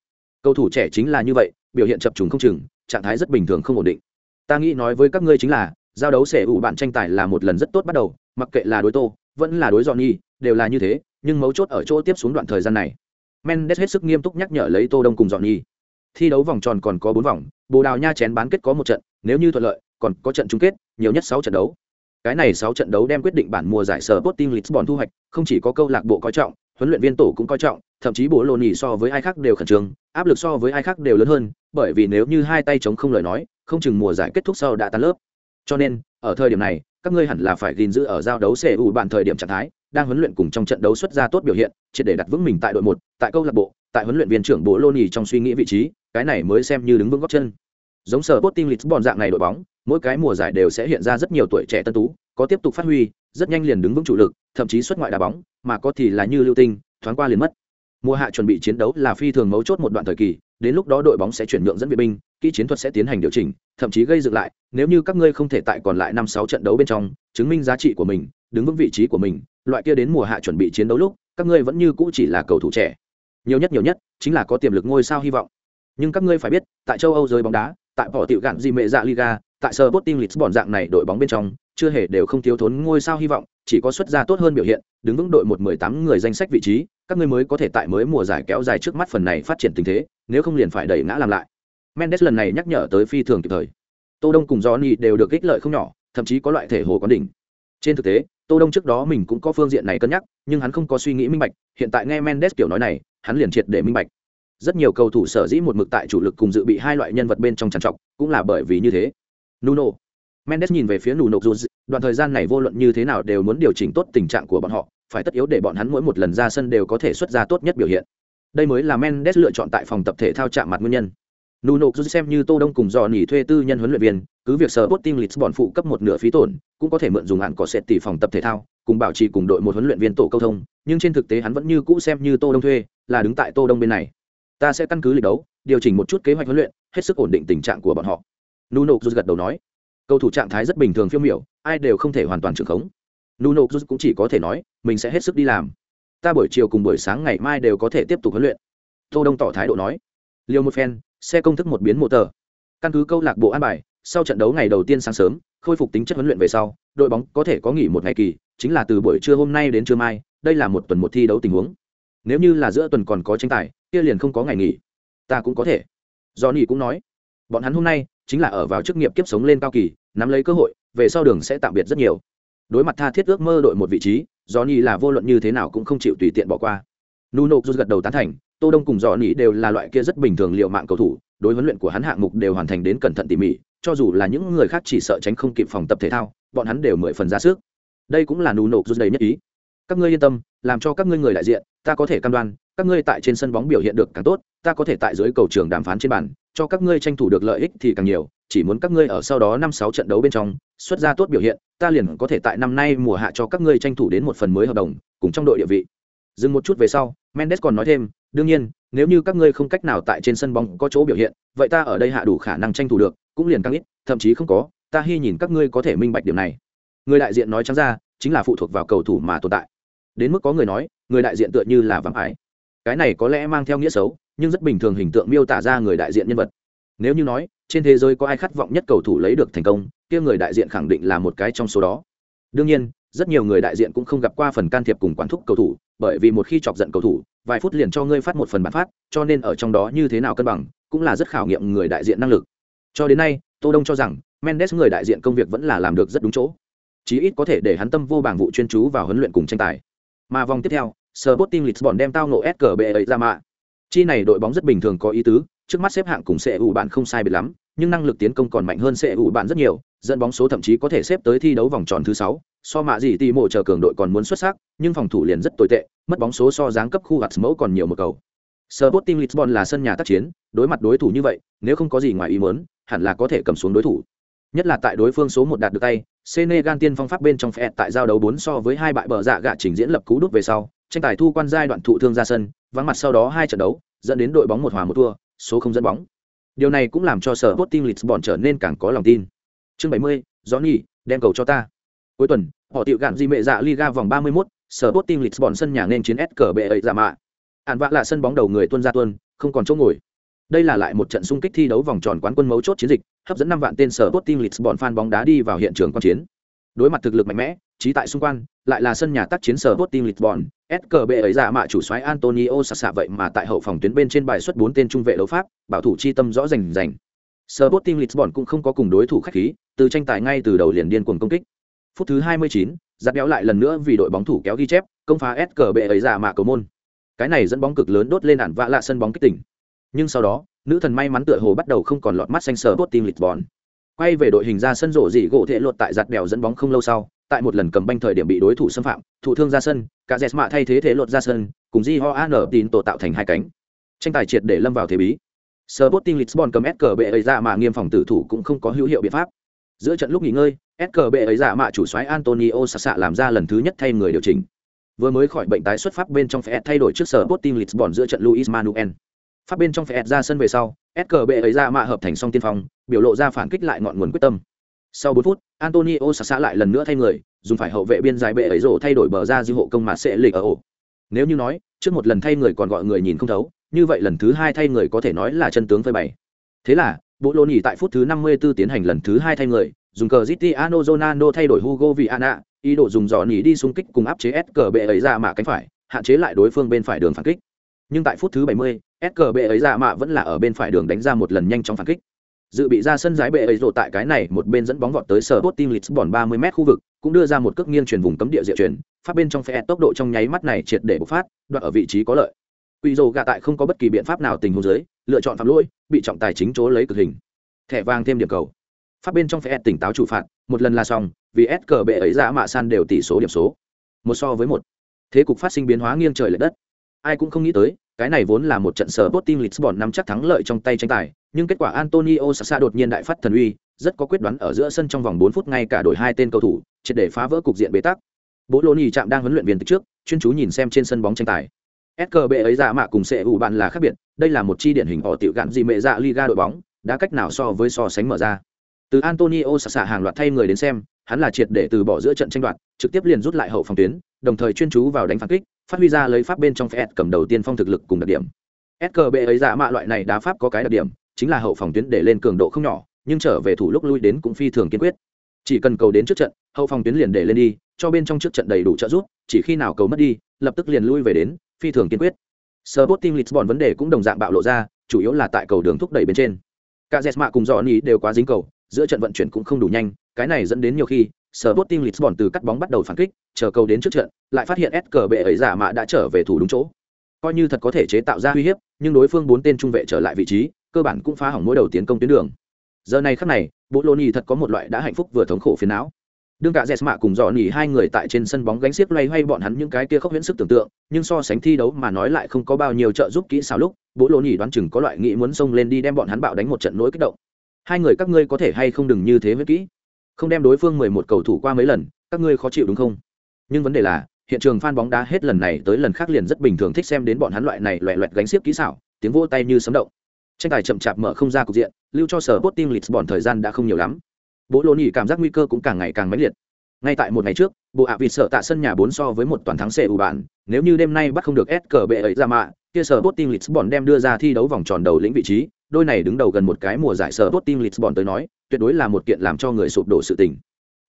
Cầu thủ trẻ chính là như vậy, biểu hiện chập trùng không chừng, trạng thái rất bình thường không ổn định. Ta nghĩ nói với các ngươi chính là, giao đấu sẽ ủ bạn tranh tài là một lần rất tốt bắt đầu, mặc kệ là đối tô, vẫn là đối dọn nhi đều là như thế, nhưng mấu chốt ở chỗ tiếp xuống đoạn thời gian này. Mendes hết sức nghiêm túc nhắc nhở lấy tô đông cùng dọn nhi thi đấu vòng tròn còn có bốn vòng bồ đào nha chén bán kết có một trận nếu như thuận lợi còn có trận chung kết nhiều nhất sáu trận đấu cái này sáu trận đấu đem quyết định bản mùa giải sở Sporting Lisbon thu hoạch, không chỉ có câu lạc bộ coi trọng, huấn luyện viên tổ cũng coi trọng, thậm chí bố lô so với ai khác đều khẩn trương, áp lực so với ai khác đều lớn hơn, bởi vì nếu như hai tay chống không lời nói, không chừng mùa giải kết thúc sau đã tan lớp. Cho nên, ở thời điểm này, các ngươi hẳn là phải gìn giữ ở giao đấu CU bạn thời điểm trạng thái, đang huấn luyện cùng trong trận đấu xuất ra tốt biểu hiện, triệt để đặt vững mình tại đội một, tại câu lạc bộ, tại huấn luyện viên trưởng Bố Lô trong suy nghĩ vị trí, cái này mới xem như đứng vững gót chân. Giống sở Sporting Lisbon dạng này đội bóng, mỗi cái mùa giải đều sẽ hiện ra rất nhiều tuổi trẻ tân tú, có tiếp tục phát huy, rất nhanh liền đứng vững chủ lực, thậm chí xuất ngoại đá bóng, mà có thì là như lưu tinh, thoáng qua liền mất. Mùa hạ chuẩn bị chiến đấu là phi thường mấu chốt một đoạn thời kỳ, đến lúc đó đội bóng sẽ chuyển nhượng dẫn viện binh, kỹ chiến thuật sẽ tiến hành điều chỉnh, thậm chí gây dựng lại, nếu như các ngươi không thể tại còn lại năm sáu trận đấu bên trong, chứng minh giá trị của mình, đứng vững vị trí của mình, loại kia đến mùa hạ chuẩn bị chiến đấu lúc, các ngươi vẫn như cũ chỉ là cầu thủ trẻ. Nhiều nhất nhiều nhất, chính là có tiềm lực ngôi sao hy vọng. Nhưng các ngươi phải biết, tại châu Âu giới bóng đá, tại bỏ tiểu gạn gì mẹ dạ Liga, tại Sporting Lisbon dạng này đội bóng bên trong, chưa hề đều không thiếu thốn ngôi sao hy vọng, chỉ có xuất ra tốt hơn biểu hiện, đứng vững đội một mười tám người danh sách vị trí, các ngươi mới có thể tại mới mùa giải kéo dài trước mắt phần này phát triển tình thế, nếu không liền phải đẩy ngã làm lại. Mendes lần này nhắc nhở tới phi thường kịp thời. Tô Đông cùng Johnny đều được ích lợi không nhỏ, thậm chí có loại thể hồ quán đỉnh. Trên thực tế, Tô Đông trước đó mình cũng có phương diện này cân nhắc, nhưng hắn không có suy nghĩ minh bạch, hiện tại nghe Mendes kiểu nói này, hắn liền triệt để minh bạch. Rất nhiều cầu thủ sở dĩ một mực tại chủ lực cùng dự bị hai loại nhân vật bên trong trằn trọc, cũng là bởi vì như thế. Nuno, Mendes nhìn về phía Nuno Juz, đoạn thời gian này vô luận như thế nào đều muốn điều chỉnh tốt tình trạng của bọn họ, phải tất yếu để bọn hắn mỗi một lần ra sân đều có thể xuất ra tốt nhất biểu hiện. Đây mới là Mendes lựa chọn tại phòng tập thể thao chạm mặt nguyên nhân. Nuno Juz xem như Tô Đông cùng dò nghỉ thuê tư nhân huấn luyện viên, cứ việc sở Sporting Lisbon phụ cấp một nửa phí tổn, cũng có thể mượn dùng hạn có sẽ tỷ phòng tập thể thao, cùng bảo trì cùng đội một huấn luyện viên tổ câu thông, nhưng trên thực tế hắn vẫn như cũ xem như Tô Đông thuê, là đứng tại Tô Đông bên này. Ta sẽ căn cứ lịch đấu, điều chỉnh một chút kế hoạch huấn luyện, hết sức ổn định tình trạng của bọn họ. Nuno rút gật đầu nói. Cầu thủ trạng thái rất bình thường phiêu miểu ai đều không thể hoàn toàn trưởng khống. Nuno cũng chỉ có thể nói mình sẽ hết sức đi làm. Ta buổi chiều cùng buổi sáng ngày mai đều có thể tiếp tục huấn luyện. Tô đông tỏ thái độ nói. Liều một phen xe công thức một biến motor căn cứ câu lạc bộ an bài sau trận đấu ngày đầu tiên sáng sớm khôi phục tính chất huấn luyện về sau đội bóng có thể có nghỉ một ngày kỳ chính là từ buổi trưa hôm nay đến trưa mai đây là một tuần một thi đấu tình huống nếu như là giữa tuần còn có tranh tài, kia liền không có ngày nghỉ. Ta cũng có thể. Do nỉ cũng nói. Bọn hắn hôm nay chính là ở vào chức nghiệp kiếp sống lên cao kỳ, nắm lấy cơ hội, về sau đường sẽ tạm biệt rất nhiều. Đối mặt tha thiết ước mơ đội một vị trí do nỉ là vô luận như thế nào cũng không chịu tùy tiện bỏ qua. Nuno rút gật đầu tán thành, tô đông cùng dò nỉ đều là loại kia rất bình thường liệu mạng cầu thủ, đối huấn luyện của hắn hạng mục đều hoàn thành đến cẩn thận tỉ mỉ, cho dù là những người khác chỉ sợ tránh không kịp phòng tập thể thao, bọn hắn đều mười phần ra sức. Đây cũng là nuno rút đầy nhất ý các ngươi yên tâm, làm cho các ngươi người đại diện, ta có thể cam đoan, các ngươi tại trên sân bóng biểu hiện được càng tốt, ta có thể tại dưới cầu trường đàm phán trên bàn, cho các ngươi tranh thủ được lợi ích thì càng nhiều, chỉ muốn các ngươi ở sau đó năm sáu trận đấu bên trong, xuất ra tốt biểu hiện, ta liền có thể tại năm nay mùa hạ cho các ngươi tranh thủ đến một phần mới hợp đồng, cùng trong đội địa vị. Dừng một chút về sau, mendes còn nói thêm, đương nhiên, nếu như các ngươi không cách nào tại trên sân bóng có chỗ biểu hiện, vậy ta ở đây hạ đủ khả năng tranh thủ được, cũng liền càng ít, thậm chí không có, ta hy nhìn các ngươi có thể minh bạch điểm này. Người đại diện nói trắng ra, chính là phụ thuộc vào cầu thủ mà tồn tại đến mức có người nói, người đại diện tựa như là vàng ải cái này có lẽ mang theo nghĩa xấu, nhưng rất bình thường hình tượng miêu tả ra người đại diện nhân vật. Nếu như nói, trên thế giới có ai khát vọng nhất cầu thủ lấy được thành công, kia người đại diện khẳng định là một cái trong số đó. Đương nhiên, rất nhiều người đại diện cũng không gặp qua phần can thiệp cùng quán thúc cầu thủ, bởi vì một khi chọc giận cầu thủ, vài phút liền cho ngươi phát một phần bản phát, cho nên ở trong đó như thế nào cân bằng, cũng là rất khảo nghiệm người đại diện năng lực. Cho đến nay, tô đông cho rằng, mendes người đại diện công việc vẫn là làm được rất đúng chỗ. Chí ít có thể để hắn tâm vô bảng vụ chuyên chú vào huấn luyện cùng tranh tài mà vòng tiếp theo Sporting Lisbon đem tao ngộ SKB ấy ra mạ. Chi này đội bóng rất bình thường có ý tứ, trước mắt xếp hạng cùng sẽ ủ bạn không sai biệt lắm, nhưng năng lực tiến công còn mạnh hơn sẽ ủ bạn rất nhiều, dẫn bóng số thậm chí có thể xếp tới thi đấu vòng tròn thứ 6, so mạ gì tỷ mộ chờ cường đội còn muốn xuất sắc, nhưng phòng thủ liền rất tồi tệ, mất bóng số so dáng cấp khu gạt mẫu còn nhiều một cầu. Sporting Lisbon là sân nhà tác chiến, đối mặt đối thủ như vậy, nếu không có gì ngoài ý muốn, hẳn là có thể cầm xuống đối thủ. Nhất là tại đối phương số một đạt được tay, Senegal tiên phong pháp bên trong phe tại giao đấu 4 so với hai bại bờ dạ gạ trình diễn lập cú đút về sau, tranh tài thu quan giai đoạn thụ thương ra sân, vắng mặt sau đó hai trận đấu, dẫn đến đội bóng một hòa một thua, số không dẫn bóng. Điều này cũng làm cho sở Sporting Lisbon trở nên càng có lòng tin. Chương 70, Johnny, đem cầu cho ta. Cuối tuần, họ tiểu gạn di mẹ dạ Liga vòng 31, sở Sporting Lisbon sân nhà nên chiến SKB ấy dạ mạ. Ản vạ là sân bóng đầu người tuân ra tuân, không còn chỗ ngồi. Đây là lại một trận xung kích thi đấu vòng tròn quán quân mấu chốt chiến dịch, hấp dẫn năm vạn tên sở Sporting Lisbon fan bóng đá đi vào hiện trường quan chiến. Đối mặt thực lực mạnh mẽ, trí tại xung quanh, lại là sân nhà tác chiến sở Sporting Lisbon, SKB ấy giả mạ chủ soái Antonio Sasa vậy mà tại hậu phòng tuyến bên trên bài xuất bốn tên trung vệ đấu pháp, bảo thủ chi tâm rõ rành rành. Sporting Lisbon cũng không có cùng đối thủ khách khí, từ tranh tài ngay từ đầu liền điên cuồng công kích. Phút thứ 29, giật béo lại lần nữa vì đội bóng thủ kéo ghi chép, công phá SKB ấy giả mạ cầu môn. Cái này dẫn bóng cực lớn đốt lên ản vạ lạ sân bóng kích tỉnh. Nhưng sau đó, nữ thần may mắn tựa hồ bắt đầu không còn lọt mắt xanh Sporting bòn Quay về đội hình ra sân rổ dị gỗ thể luật tại giặt bèo dẫn bóng không lâu sau, tại một lần cầm banh thời điểm bị đối thủ xâm phạm thủ thương ra sân cả dẹt mạ thay thế thế luật ra sân cùng di ho an tin tổ tạo thành hai cánh. Tranh tài triệt để lâm vào thế bí. Sporting bòn cầm SKB ấy ra mà nghiêm phòng tử thủ cũng không có hữu hiệu biện pháp. Giữa trận lúc nghỉ ngơi SKB ấy ra mạ chủ soái Antonio sạ làm ra lần thứ nhất thay người điều chỉnh. Vừa mới khỏi bệnh tái xuất pháp bên trong phe thay đổi trước Sporting Lisbon giữa trận Luis Manuel pháp bên trong phải ra sân về sau SKB ấy ra mạ hợp thành song tiên phong biểu lộ ra phản kích lại ngọn nguồn quyết tâm sau 4 phút, Antonio Sasa lại lần nữa thay người, dùng phải hậu vệ biên dài bệ ấy rổ thay đổi bờ ra dư hộ công mà sẽ lịch ở ổ. Nếu như nói, trước một lần thay người còn gọi người nhìn không thấu, như vậy lần thứ hai thay người có thể nói là chân tướng phơi bày. Thế là, Bộ Lô nhỉ tại phút thứ 54 tiến hành lần thứ hai thay người, dùng cờ Cristiano Ronaldo thay đổi Hugo Viana, ý đồ dùng giỏ nhỉ đi xung kích cùng áp chế skb bệ ấy ra mạ cánh phải, hạn chế lại đối phương bên phải đường phản kích. Nhưng tại phút thứ 70, SKB bệ ấy dạ mạ vẫn là ở bên phải đường đánh ra một lần nhanh chóng phản kích. Dự bị ra sân giải bệ ấy rộ tại cái này, một bên dẫn bóng vọt tới sở bot team lisbon 30 m khu vực, cũng đưa ra một cước nghiêng chuyển vùng cấm địa diệu chuyển, phát bên trong phe tốc độ trong nháy mắt này triệt để bộc phát, đoạt ở vị trí có lợi. Quỷ rồ gạ tại không có bất kỳ biện pháp nào tình huống dưới, lựa chọn phạm lỗi, bị trọng tài chính chỗ lấy cực hình. Thẻ vàng thêm điểm cầu. Phát bên trong phe tỉnh táo chủ phạt, một lần là xong, vì s cờ bệ ấy dạ mạ san đều tỷ số điểm số. Một so với một. Thế cục phát sinh biến hóa nghiêng trời l đất. Ai cũng không nghĩ tới cái này vốn là một trận sở bot team lisbon nắm chắc thắng lợi trong tay tranh tài nhưng kết quả Antonio Sasa đột nhiên đại phát thần uy, rất có quyết đoán ở giữa sân trong vòng 4 phút ngay cả đổi hai tên cầu thủ, triệt để phá vỡ cục diện bế tắc. Bố Lô Nhì chạm đang huấn luyện viên từ trước, chuyên chú nhìn xem trên sân bóng tranh tài. SKB ấy dạ mạ cùng sẽ ủ bạn là khác biệt, đây là một chi điển hình họ tiểu gạn gì mẹ dạ Liga đội bóng, đã cách nào so với so sánh mở ra. Từ Antonio Sasa hàng loạt thay người đến xem, hắn là triệt để từ bỏ giữa trận tranh đoạt, trực tiếp liền rút lại hậu phòng tuyến, đồng thời chuyên chú vào đánh phản kích, phát huy ra lấy pháp bên trong phe cầm đầu tiên phong thực lực cùng đặc điểm. Skb ấy dạ mạ loại này đá pháp có cái đặc điểm chính là hậu phòng tuyến để lên cường độ không nhỏ nhưng trở về thủ lúc lui đến cũng phi thường kiên quyết. Chỉ cần cầu đến trước trận hậu phòng tuyến liền để lên đi cho bên trong trước trận đầy đủ trợ giúp chỉ khi nào cầu mất đi lập tức liền lui về đến phi thường kiên quyết. Sporting Lisbon vấn đề cũng đồng dạng bạo lộ ra chủ yếu là tại cầu đường thúc đẩy bên trên. Cả Jesma cùng Johnny đều quá dính cầu giữa trận vận chuyển cũng không đủ nhanh cái này dẫn đến nhiều khi Sporting Lisbon từ cắt bóng bắt đầu phản kích, chờ cầu đến trước trận, lại phát hiện S bệ ấy giả mạ đã trở về thủ đúng chỗ. Coi như thật có thể chế tạo ra uy hiếp, nhưng đối phương bốn tên trung vệ trở lại vị trí, cơ bản cũng phá hỏng mỗi đầu tiến công tuyến đường. Giờ này khắc này bộ lô nhì thật có một loại đã hạnh phúc vừa thống khổ phiền não. Đương cả Jesma cùng dò nhì hai người tại trên sân bóng gánh xiếc loay hoay bọn hắn những cái kia khốc huyễn sức tưởng tượng, nhưng so sánh thi đấu mà nói lại không có bao nhiêu trợ giúp kỹ xảo lúc bộ lô nhì đoán chừng có loại nghĩ muốn xông lên đi đem bọn hắn bạo đánh một trận nỗi kích động. Hai người các ngươi có thể hay không đừng như thế với kỹ? Không đem đối phương mười một cầu thủ qua mấy lần, các ngươi khó chịu đúng không? Nhưng vấn đề là, hiện trường fan bóng đá hết lần này tới lần khác liền rất bình thường thích xem đến bọn hắn loại này loẹ loẹt gánh xiếc kỹ xảo, tiếng vỗ tay như sấm động. Tranh tài chậm chạp mở không ra cục diện, lưu cho sở bot team lisbon thời gian đã không nhiều lắm. Bố lô nhỉ cảm giác nguy cơ cũng càng ngày càng mãnh liệt. Ngay tại một ngày trước, bộ ạ vịt sợ tạ sân nhà bốn so với một toàn thắng xe ủ bản nếu như đêm nay bắt không được s cờ bệ ấy ra mạ, kia sở bot team lisbon đem đưa ra thi đấu vòng tròn đầu lĩnh vị trí, đôi này đứng đầu gần một cái mùa giải sở bot team lisbon tới nói tuyệt đối là một kiện làm cho người sụp đổ sự tình.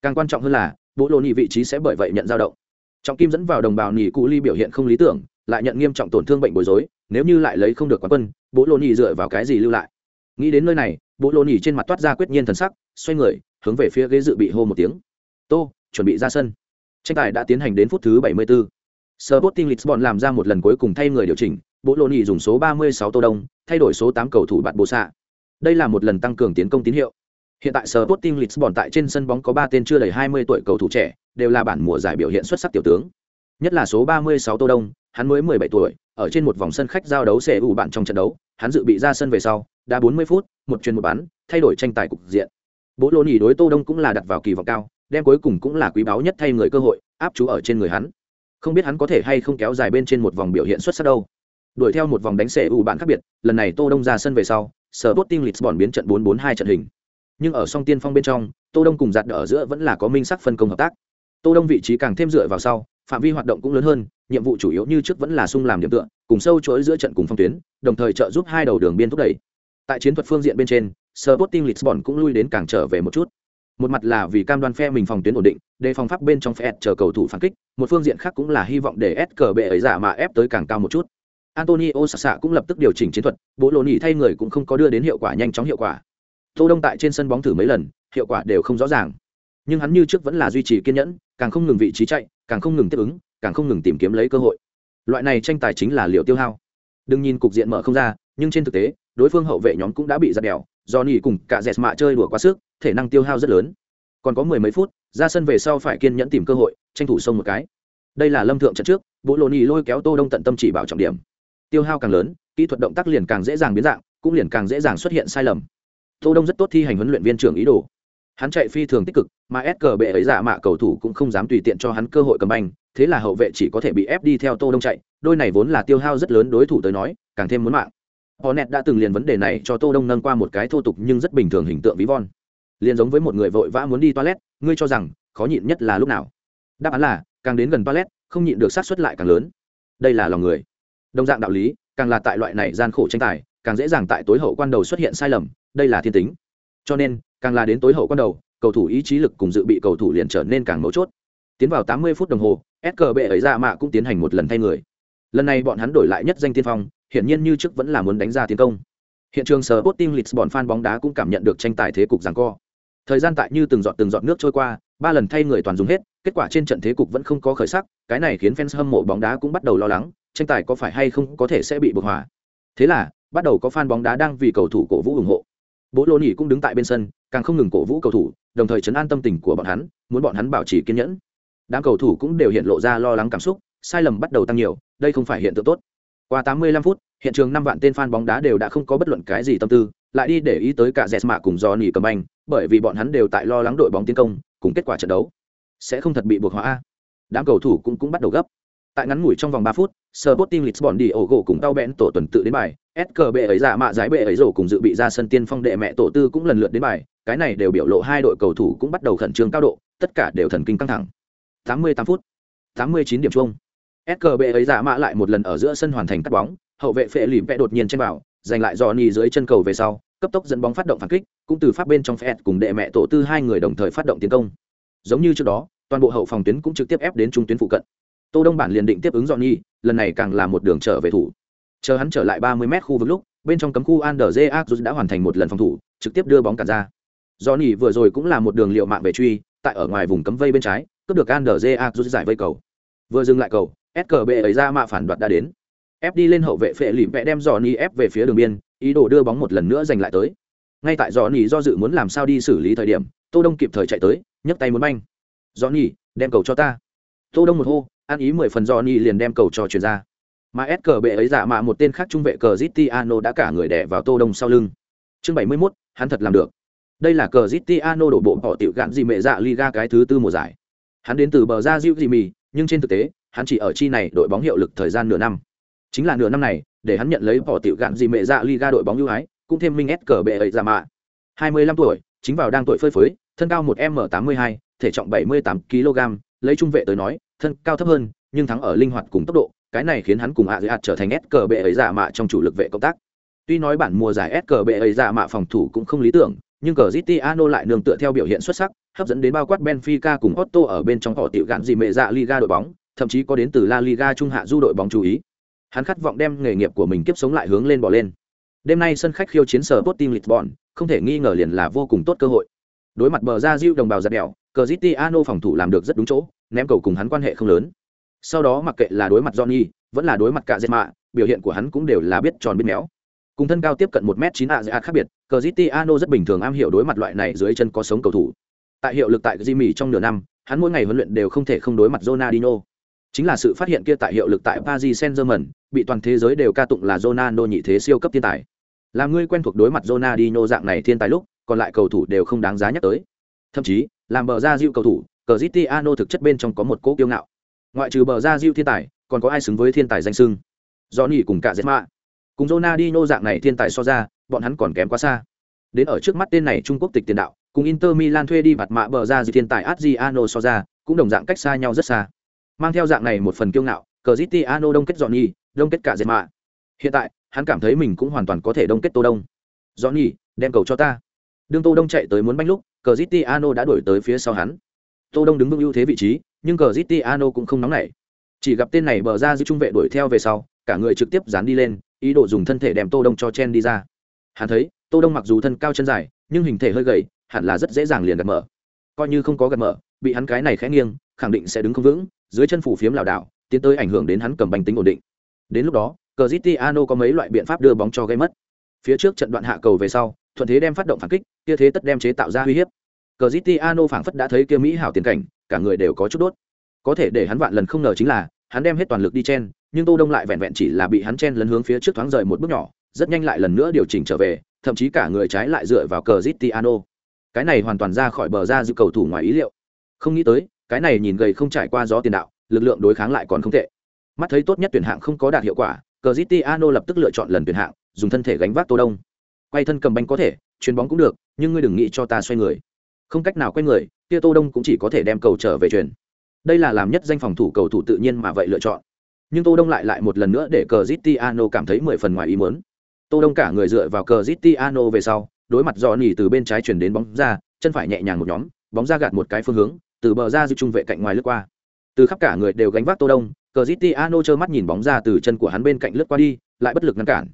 Càng quan trọng hơn là bộ lô nhị vị trí sẽ bởi vậy nhận dao động. Trọng kim dẫn vào đồng bào nhị cụ ly biểu hiện không lý tưởng lại nhận nghiêm trọng tổn thương bệnh bối rối nếu như lại lấy không được quán quân bố lô nhị dựa vào cái gì lưu lại? Nghĩ đến nơi này bố lô nhị trên mặt toát ra quyết nhiên thần sắc xoay người hướng về phía ghế dự bị hô một tiếng. Tô chuẩn bị ra sân. Tranh tài đã tiến hành đến phút thứ 74. Sporting Lisbon làm ra một lần cuối cùng thay người điều chỉnh, Bố Lô nhị dùng số 36 Tô Đông, thay đổi số 8 cầu thủ bạn Bồ xạ. Đây là một lần tăng cường tiến công tín hiệu. Hiện tại Sporting Lisbon tại trên sân bóng có 3 tên chưa đầy 20 tuổi cầu thủ trẻ, đều là bản mùa giải biểu hiện xuất sắc tiểu tướng. Nhất là số 36 Tô Đông, hắn mới 17 tuổi, ở trên một vòng sân khách giao đấu sẽ ủ bạn trong trận đấu, hắn dự bị ra sân về sau, đã 40 phút, một chuyền một bán, thay đổi tranh tài cục diện. Bố Lô Nghị đối Tô Đông cũng là đặt vào kỳ vọng cao, đem cuối cùng cũng là quý báu nhất thay người cơ hội, áp chú ở trên người hắn. Không biết hắn có thể hay không kéo dài bên trên một vòng biểu hiện xuất sắc đâu. Đuổi theo một vòng đánh sẽ ủ bạn khác biệt, lần này Tô Đông ra sân về sau, Sporting Lisbon biến trận 4-4-2 trận hình. Nhưng ở song tiên phong bên trong, Tô Đông cùng giặt ở giữa vẫn là có minh sắc phân công hợp tác. Tô Đông vị trí càng thêm dựa vào sau, phạm vi hoạt động cũng lớn hơn, nhiệm vụ chủ yếu như trước vẫn là sung làm điểm tựa cùng sâu chuỗi giữa trận cùng phong tuyến đồng thời trợ giúp hai đầu đường biên thúc đẩy. Tại chiến thuật phương diện bên trên Sporting Lisbon cũng lui đến càng trở về một chút. Một mặt là vì cam đoan phe mình phòng tuyến ổn định đề phòng pháp bên trong phe chờ cầu thủ phản kích một phương diện khác cũng là hy vọng để s cờ bệ ấy giả mà ép tới càng cao một chút. Antonio sạ cũng lập tức điều chỉnh chiến thuật bộ lộ nhỉ thay người cũng không có đưa đến hiệu quả nhanh chóng hiệu quả tô đông tại trên sân bóng thử mấy lần, hiệu quả đều không rõ ràng. Nhưng hắn như trước vẫn là duy trì kiên nhẫn, càng không ngừng vị trí chạy, càng không ngừng tiếp ứng, càng không ngừng tìm kiếm lấy cơ hội. Loại này tranh tài chính là liệu tiêu hao. Đừng nhìn cục diện mở không ra, nhưng trên thực tế, đối phương hậu vệ nhóm cũng đã bị giật đèo do nỉ cùng cả dẹt mạ chơi đùa quá sức, thể năng tiêu hao rất lớn. Còn có mười mấy phút, ra sân về sau phải kiên nhẫn tìm cơ hội, tranh thủ sông một cái. Đây là lâm thượng trận trước, bộ lộ nỉ lôi kéo tô đông tận tâm chỉ bảo trọng điểm. Tiêu hao càng lớn, kỹ thuật động tác liền càng dễ dàng biến dạng, cũng liền càng dễ dàng xuất hiện sai lầm tô đông rất tốt thi hành huấn luyện viên trưởng ý đồ hắn chạy phi thường tích cực mà s cờ bệ ấy giả mạ cầu thủ cũng không dám tùy tiện cho hắn cơ hội cầm banh thế là hậu vệ chỉ có thể bị ép đi theo tô đông chạy đôi này vốn là tiêu hao rất lớn đối thủ tới nói càng thêm muốn mạng Hornet đã từng liền vấn đề này cho Tô Đông nâng qua một cái thô tục nhưng rất bình thường hình tượng ví von. Liền giống với một người vội vã muốn đi toilet, ngươi cho rằng khó nhịn nhất là lúc nào? Đáp án là, càng đến gần toilet, không nhịn được sát suất lại càng lớn. Đây là lòng người. Đồng dạng đạo lý, càng là tại loại này gian khổ tranh tài, càng dễ dàng tại tối hậu quan đầu xuất hiện sai lầm, đây là thiên tính. Cho nên, càng là đến tối hậu quan đầu, cầu thủ ý chí lực cùng dự bị cầu thủ liền trở nên càng mấu chốt. Tiến vào 80 phút đồng hồ, SKB ấy ra mạ cũng tiến hành một lần thay người. Lần này bọn hắn đổi lại nhất danh tiên phong, hiển nhiên như trước vẫn là muốn đánh ra tiến công. Hiện trường sở Sporting Lisbon fan bóng đá cũng cảm nhận được tranh tài thế cục giằng co. Thời gian tại như từng giọt từng giọt nước trôi qua, ba lần thay người toàn dùng hết, kết quả trên trận thế cục vẫn không có khởi sắc, cái này khiến fans hâm mộ bóng đá cũng bắt đầu lo lắng, tranh tài có phải hay không có thể sẽ bị bực hòa. Thế là, bắt đầu có fan bóng đá đang vì cầu thủ cổ vũ ủng hộ. Bố Lô Nhĩ cũng đứng tại bên sân, càng không ngừng cổ vũ cầu thủ, đồng thời chấn an tâm tình của bọn hắn, muốn bọn hắn bảo trì kiên nhẫn. Đám cầu thủ cũng đều hiện lộ ra lo lắng cảm xúc sai lầm bắt đầu tăng nhiều đây không phải hiện tượng tốt. Qua 85 phút hiện trường năm vạn tên fan bóng đá đều đã không có bất luận cái gì tâm tư lại đi để ý tới cả Jesma cùng Johnny cầm anh bởi vì bọn hắn đều tại lo lắng đội bóng tiến công cùng kết quả trận đấu. Sẽ không thật bị buộc hóa. Đám cầu thủ cũng cũng bắt đầu gấp tại ngắn ngủi trong vòng 3 phút, Sporting Lisbon đi ổ gỗ cùng tao bẽn tổ tuần tự đến bài. SKB ấy giả mạ giải bệ ấy rổ cùng dự bị ra sân tiên phong đệ mẹ tổ tư cũng lần lượt đến bài. Cái này đều biểu lộ hai đội cầu thủ cũng bắt đầu khẩn trương cao độ, tất cả đều thần kinh căng thẳng. 88 phút 89 điểm chung. Skb ấy giả mạ lại một lần ở giữa sân hoàn thành cắt bóng. Hậu vệ phệ lìm vẽ đột nhiên trên bảo, giành lại Johnny dưới chân cầu về sau, cấp tốc dẫn bóng phát động phản kích, cũng từ pháp bên trong phe cùng đệ mẹ tổ tư hai người đồng thời phát động tiến công. Giống như trước đó, toàn bộ hậu phòng tuyến cũng trực tiếp ép đến trung tuyến phụ cận tô đông bản liền định tiếp ứng dọn nhi lần này càng là một đường trở về thủ. Chờ hắn trở lại ba mươi mét khu vực lúc, bên trong cấm khu Ander đã hoàn thành một lần phòng thủ, trực tiếp đưa bóng cản ra. Johnny vừa rồi cũng là một đường liệu mạng về truy, tại ở ngoài vùng cấm vây bên trái, cướp được Ander giải vây cầu. Vừa dừng lại cầu skb ấy ra mạ phản đoạt đã đến. Ép đi lên hậu vệ phệ lìm vẽ đem Johnny ép về phía đường biên, ý đồ đưa bóng một lần nữa giành lại tới. Ngay tại Johnny do dự muốn làm sao đi xử lý thời điểm, tô đông kịp thời chạy tới, nhấc tay muốn banh. Johnny, đem cầu cho ta. Tô đông một hô ăn ý mười phần Johnny liền đem cầu cho chuyển ra. Mà s cờ bệ ấy giả mạ một tên khác trung vệ cờ zitiano đã cả người đẻ vào tô đông sau lưng. Chương bảy mươi 71, hắn thật làm được. Đây là cờ zitiano đổ bộ bỏ tiểu gạn gì mẹ dạ liga cái thứ tư mùa giải. Hắn đến từ bờ ra diệu gì mì nhưng trên thực tế hắn chỉ ở chi này đội bóng hiệu lực thời gian nửa năm. Chính là nửa năm này để hắn nhận lấy bỏ tiểu gạn gì mẹ dạ liga đội bóng ưu ái cũng thêm minh s cờ bệ ấy giả mạ. Hai mươi lăm tuổi chính vào đang tuổi phơi phới thân cao một m tám mươi hai thể trọng bảy mươi tám kg lấy trung vệ tới nói thân cao thấp hơn, nhưng thắng ở linh hoạt cùng tốc độ, cái này khiến hắn cùng ạ dễ trở thành s cờ bệ ấy giả mạ trong chủ lực vệ công tác. Tuy nói bản mùa giải s cờ bệ ấy giả mạ phòng thủ cũng không lý tưởng, nhưng cờ Zitiano lại nương tựa theo biểu hiện xuất sắc, hấp dẫn đến bao quát benfica cùng otto ở bên trong họ tiểu gạn gì mệ dạ liga đội bóng, thậm chí có đến từ la liga trung hạ du đội bóng chú ý. Hắn khát vọng đem nghề nghiệp của mình kiếp sống lại hướng lên bỏ lên. Đêm nay sân khách khiêu chiến sở Sporting Lisbon, không thể nghi ngờ liền là vô cùng tốt cơ hội. Đối mặt bờ ra diêu đồng bào giặt đèo cờ Zitiano phòng thủ làm được rất đúng chỗ ném cầu cùng hắn quan hệ không lớn. Sau đó mặc kệ là đối mặt johnny, vẫn là đối mặt cả dệt mạ biểu hiện của hắn cũng đều là biết tròn biết méo. Cùng thân cao tiếp cận một m chín a khác biệt cờ zitiano rất bình thường am hiểu đối mặt loại này dưới chân có sống cầu thủ. Tại hiệu lực tại Jimmy trong nửa năm, hắn mỗi ngày huấn luyện đều không thể không đối mặt Ronaldinho. Chính là sự phát hiện kia tại hiệu lực tại Paris Saint-Germain, bị toàn thế giới đều ca tụng là Ronaldo nhị thế siêu cấp thiên tài. Làm người quen thuộc đối mặt Ronaldinho dạng này thiên tài lúc, còn lại cầu thủ đều không đáng giá nhắc tới. Thậm chí, làm bờ ra dịu cầu thủ cờ zitiano thực chất bên trong có một cỗ kiêu ngạo. Ngoại trừ bờ ra diêu thiên tài, còn có ai xứng với thiên tài danh sưng do nỉ cùng cả dệt mạ cùng Ronaldinho dạng này thiên tài so ra, bọn hắn còn kém quá xa. Đến ở trước mắt tên này trung quốc tịch tiền đạo, cùng inter milan thuê đi vặt mạ bờ ra diêu thiên tài adriano so ra, cũng đồng dạng cách xa nhau rất xa. Mang theo dạng này một phần kiêu ngạo, cờ zitiano đông kết dọn nhi đông kết cả dệt mạ hiện tại, hắn cảm thấy mình cũng hoàn toàn có thể đông kết tô đông. Dọn nhi đem cầu cho ta. Đương tô đông chạy tới muốn banh lúc, cờ zitiano đã đuổi tới phía sau hắn tô đông đứng vững ưu thế vị trí, nhưng Cristiano cũng không nóng nảy. Chỉ gặp tên này bờ ra giữ trung vệ đuổi theo về sau, cả người trực tiếp dán đi lên, ý đồ dùng thân thể đem tô đông cho chen đi ra. Hắn thấy, tô đông mặc dù thân cao chân dài, nhưng hình thể hơi gầy, hẳn là rất dễ dàng liền gật mở. Coi như không có gật mở, bị hắn cái này khẽ nghiêng, khẳng định sẽ đứng không vững, dưới chân phủ phiếm lảo đảo, tiến tới ảnh hưởng đến hắn cầm bánh tính ổn định. Đến lúc đó Cristiano có mấy loại biện pháp đưa bóng cho gây mất. Phía trước trận đoạn hạ cầu về sau, thuận thế đem phát động phản kích, kia thế tất đem chế tạo ra uy hiếp cờ zitiano phảng phất đã thấy kia mỹ hảo tiền cảnh, cả người đều có chút đốt. Có thể để hắn vạn lần không ngờ chính là, hắn đem hết toàn lực đi chen, nhưng tô đông lại vẹn vẹn chỉ là bị hắn chen lấn hướng phía trước thoáng rời một bước nhỏ, rất nhanh lại lần nữa điều chỉnh trở về, thậm chí cả người trái lại dựa vào cờ zitiano cái này hoàn toàn ra khỏi bờ ra dự cầu thủ ngoài ý liệu. Không nghĩ tới, cái này nhìn gầy không trải qua gió tiền đạo, lực lượng đối kháng lại còn không tệ. Mắt thấy tốt nhất tuyển hạng không có đạt hiệu quả cờ zitiano lập tức lựa chọn lần tuyển hạng, dùng thân thể gánh vác tô đông. Quay thân cầm banh có thể, chuyền bóng cũng được, nhưng ngươi đừng nghĩ cho ta xoay người không cách nào quen người, kia tô đông cũng chỉ có thể đem cầu trở về truyền. Đây là làm nhất danh phòng thủ cầu thủ tự nhiên mà vậy lựa chọn. Nhưng tô đông lại lại một lần nữa để cờ zitiano cảm thấy mười phần ngoài ý muốn. Tô đông cả người dựa vào cờ zitiano về sau, đối mặt dò nỉ từ bên trái chuyển đến bóng ra, chân phải nhẹ nhàng một nhóm, bóng ra gạt một cái phương hướng, từ bờ ra giữ trung vệ cạnh ngoài lướt qua. Từ khắp cả người đều gánh vác tô đông cờ zitiano trơ mắt nhìn bóng ra từ chân của hắn bên cạnh lướt qua đi, lại bất lực ngăn cản.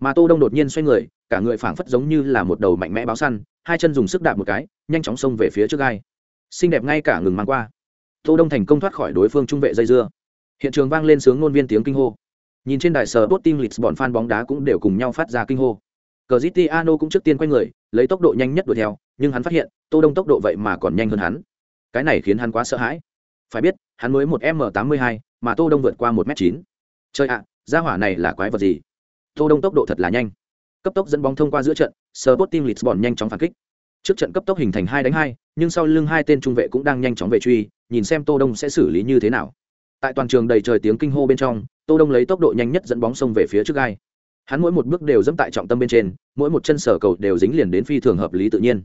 Mà tô đông đột nhiên xoay người, cả người phảng phất giống như là một đầu mạnh mẽ báo săn hai chân dùng sức đạp một cái, nhanh chóng xông về phía trước gai. Xinh đẹp ngay cả ngừng mang qua. Tô đông thành công thoát khỏi đối phương trung vệ dây dưa. Hiện trường vang lên sướng ngôn viên tiếng kinh hô. Nhìn trên đài sở tốt team lisbon fan bóng đá cũng đều cùng nhau phát ra kinh hô. Cristiano cũng trước tiên quay người, lấy tốc độ nhanh nhất đuổi theo, nhưng hắn phát hiện, tô đông tốc độ vậy mà còn nhanh hơn hắn. Cái này khiến hắn quá sợ hãi. Phải biết, hắn mới một m tám mươi hai, mà tô đông vượt qua một m chín. Chơi ạ, gia hỏa này là quái vật gì? Tô đông tốc độ thật là nhanh cấp tốc dẫn bóng thông qua giữa trận, Sporting Lisbon nhanh chóng phản kích. Trước trận cấp tốc hình thành hai đánh hai, nhưng sau lưng hai tên trung vệ cũng đang nhanh chóng về truy, nhìn xem tô đông sẽ xử lý như thế nào. Tại toàn trường đầy trời tiếng kinh hô bên trong, tô đông lấy tốc độ nhanh nhất dẫn bóng xông về phía trước gai. Hắn mỗi một bước đều dẫm tại trọng tâm bên trên, mỗi một chân sở cầu đều dính liền đến phi thường hợp lý tự nhiên.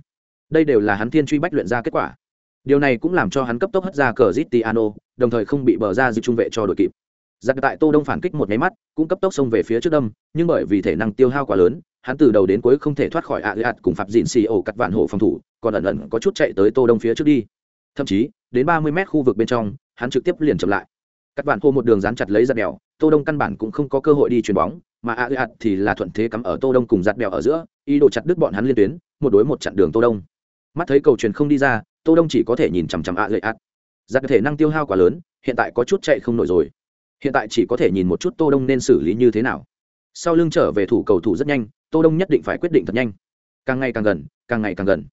Đây đều là hắn thiên truy bách luyện ra kết quả. Điều này cũng làm cho hắn cấp tốc hất ra cờ zitiano đồng thời không bị bờ ra dư trung vệ cho đội kịp giặc tại tô đông phản kích một máy mắt, cũng cấp tốc xông về phía trước đâm, nhưng bởi vì thể năng tiêu hao quá lớn, hắn từ đầu đến cuối không thể thoát khỏi ạ ạt cùng phạm dịn xì ổ cắt vạn hộ phòng thủ, còn ẩn ẩn có chút chạy tới tô đông phía trước đi. Thậm chí, đến ba mươi mét khu vực bên trong, hắn trực tiếp liền chậm lại. Cắt vạn hô một đường dán chặt lấy giặt đèo, tô đông căn bản cũng không có cơ hội đi chuyền bóng, mà a ạt thì là thuận thế cắm ở tô đông cùng giặt đèo ở giữa, ý đồ chặt đứt bọn hắn liên tuyến, một đối một chặn đường tô đông. Mắt thấy cầu truyền không đi ra, tô đông chỉ có thể nhìn chằm chằm a ạt giặt thể năng tiêu hao quá lớn, hiện tại có chút chạy không nổi rồi hiện tại chỉ có thể nhìn một chút tô đông nên xử lý như thế nào. Sau lưng trở về thủ cầu thủ rất nhanh, tô đông nhất định phải quyết định thật nhanh. Càng ngày càng gần, càng ngày càng gần.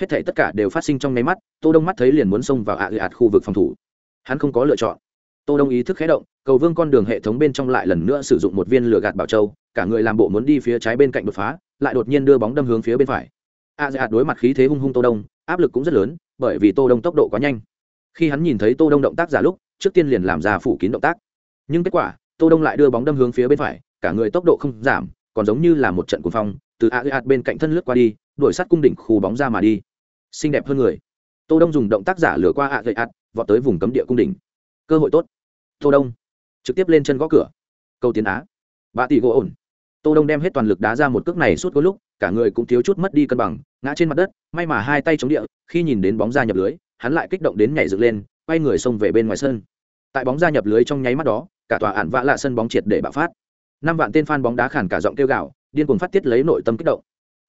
Hết thảy tất cả đều phát sinh trong nháy mắt, tô đông mắt thấy liền muốn xông vào ạ à ạt khu vực phòng thủ. Hắn không có lựa chọn. Tô đông ý thức khé động, cầu vương con đường hệ thống bên trong lại lần nữa sử dụng một viên lửa gạt bảo châu, cả người làm bộ muốn đi phía trái bên cạnh đột phá, lại đột nhiên đưa bóng đâm hướng phía bên phải. A ạt đối mặt khí thế hung hung tô đông, áp lực cũng rất lớn, bởi vì tô đông tốc độ quá nhanh. Khi hắn nhìn thấy tô đông động tác giả lúc, trước tiên liền làm ra phủ kín động tác nhưng kết quả, tô đông lại đưa bóng đâm hướng phía bên phải, cả người tốc độ không giảm, còn giống như là một trận cuồng phong, từ a ạt bên cạnh thân lướt qua đi, đuổi sát cung đỉnh khu bóng ra mà đi. Xinh đẹp hơn người. Tô đông dùng động tác giả lửa qua a gậy ạt vọt tới vùng cấm địa cung đỉnh. Cơ hội tốt. Tô đông trực tiếp lên chân gõ cửa. Câu tiến á. Bà tỷ gỗ ổn. Tô đông đem hết toàn lực đá ra một cước này suốt có lúc, cả người cũng thiếu chút mất đi cân bằng, ngã trên mặt đất, may mà hai tay chống địa, khi nhìn đến bóng ra nhập lưới, hắn lại kích động đến nhảy dựng lên, quay người xông về bên ngoài sân. Tại bóng ra nhập lưới trong nháy mắt đó cả tòa ản vã lạ sân bóng triệt để bạo phát. Năm vạn tên fan bóng đá khản cả giọng kêu gào điên cuồng phát tiết lấy nội tâm kích động.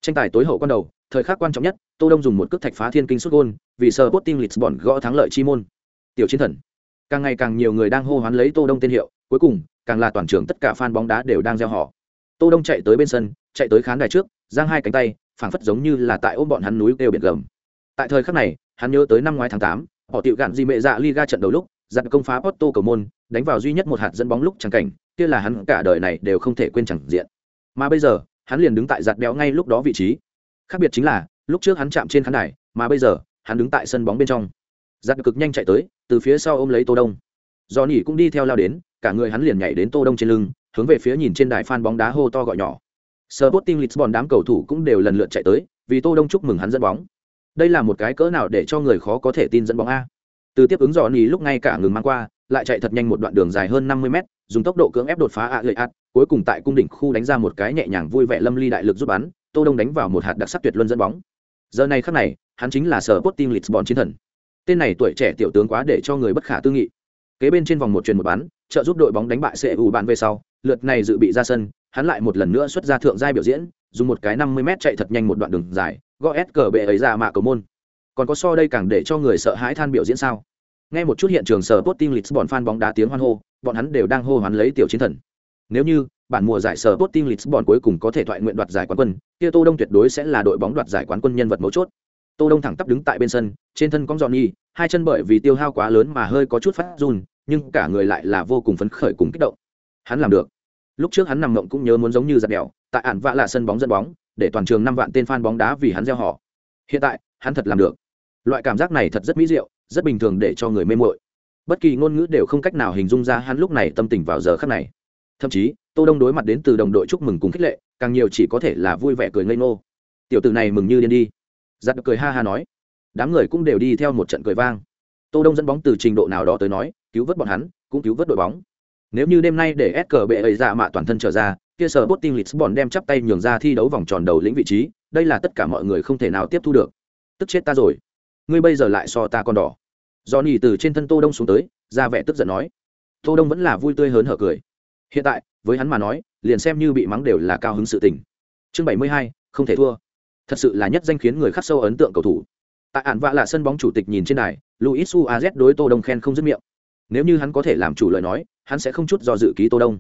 Tranh tài tối hậu quan đầu thời khắc quan trọng nhất tô đông dùng một cước thạch phá thiên kinh xuất gôn vì sờ tim lịch bòn gõ thắng lợi chi môn. Tiểu chiến thần. Càng ngày càng nhiều người đang hô hoán lấy tô đông tên hiệu cuối cùng càng là toàn trường tất cả fan bóng đá đều đang gieo họ tô đông chạy tới bên sân chạy tới khán đài trước giang hai cánh tay phảng phất giống như là tại ôm bọn hắn núi kêu biển gầm. Tại thời khắc này hắn nhớ tới năm ngoái tháng tám, họ tiệu gạn di mệ dạ liga trận đầu lúc giặt công phá Porto cầu môn, đánh vào duy nhất một hạt dẫn bóng lúc chẳng cảnh, kia là hắn cả đời này đều không thể quên chẳng diện. Mà bây giờ, hắn liền đứng tại giặt béo ngay lúc đó vị trí. Khác biệt chính là, lúc trước hắn chạm trên khán đài, mà bây giờ, hắn đứng tại sân bóng bên trong. Giặt cực nhanh chạy tới, từ phía sau ôm lấy tô đông. Do cũng đi theo lao đến, cả người hắn liền nhảy đến tô đông trên lưng, hướng về phía nhìn trên đài phan bóng đá hô to gọi nhỏ. Sporting Lisbon đám cầu thủ cũng đều lần lượt chạy tới, vì tô đông chúc mừng hắn dẫn bóng. Đây là một cái cỡ nào để cho người khó có thể tin dẫn bóng a từ tiếp ứng dò nỉ lúc ngay cả ngừng mang qua, lại chạy thật nhanh một đoạn đường dài hơn 50 mét, dùng tốc độ cưỡng ép đột phá ạ lợi ạt cuối cùng tại cung đỉnh khu đánh ra một cái nhẹ nhàng vui vẻ lâm ly đại lực giúp bắn, tô đông đánh vào một hạt đặc sắc tuyệt luân dẫn bóng. Giờ này khắc này, hắn chính là sở Sporting Lisbon chiến thần. Tên này tuổi trẻ tiểu tướng quá để cho người bất khả tư nghị. Kế bên trên vòng một truyền một bắn, trợ giúp đội bóng đánh bại sẽ ủ bạn về sau, lượt này dự bị ra sân, hắn lại một lần nữa xuất ra thượng giai biểu diễn, dùng một cái năm mươi m chạy thật nhanh một đoạn đường dài gõ ép cờ bệ ấy ra mạ cầu môn còn có so đây càng để cho người sợ hãi than biểu diễn sao? Nghe một chút hiện trường sở Sporting Lisbon fan bóng đá tiếng hoan hô, bọn hắn đều đang hô hoán lấy tiểu chiến thần. Nếu như bản mùa giải sở Sporting Lisbon cuối cùng có thể thoại nguyện đoạt giải quán quân, kia tô đông tuyệt đối sẽ là đội bóng đoạt giải quán quân nhân vật mấu chốt. Tô đông thẳng tắp đứng tại bên sân, trên thân cong giòn nhi hai chân bởi vì tiêu hao quá lớn mà hơi có chút phát run, nhưng cả người lại là vô cùng phấn khởi cùng kích động. Hắn làm được. Lúc trước hắn nằm ngậm cũng nhớ muốn giống như giật đèo tại ản vạ là sân bóng dẫn bóng, để toàn trường năm vạn tên fan bóng đá vì hắn reo hò hiện tại, hắn thật làm được loại cảm giác này thật rất mỹ diệu, rất bình thường để cho người mê mội bất kỳ ngôn ngữ đều không cách nào hình dung ra hắn lúc này tâm tình vào giờ khắc này. Thậm chí, tô đông đối mặt đến từ đồng đội chúc mừng cùng khích lệ, càng nhiều chỉ có thể là vui vẻ cười ngây ngô. Tiểu tử này mừng như điên đi. Giặt cười ha ha nói. Đám người cũng đều đi theo một trận cười vang. Tô đông dẫn bóng từ trình độ nào đó tới nói, cứu vớt bọn hắn, cũng cứu vớt đội bóng. Nếu như đêm nay để s cờ bệ ấy dạ mạ toàn thân trở ra, kia sở bot team lisbon đem chắp tay nhường ra thi đấu vòng tròn đầu lĩnh vị trí, đây là tất cả mọi người không thể nào tiếp thu được. Tức chết ta rồi ngươi bây giờ lại so ta con đỏ. Do nỉ từ trên thân tô đông xuống tới ra vẻ tức giận nói. Tô đông vẫn là vui tươi hớn hở cười. Hiện tại với hắn mà nói liền xem như bị mắng đều là cao hứng sự tình. Chương 72, không thể thua. Thật sự là nhất danh khiến người khắc sâu ấn tượng cầu thủ. Tại ản vạ là sân bóng chủ tịch nhìn trên đài luis suarez đối tô đông khen không dứt miệng. Nếu như hắn có thể làm chủ lời nói hắn sẽ không chút do dự ký tô đông.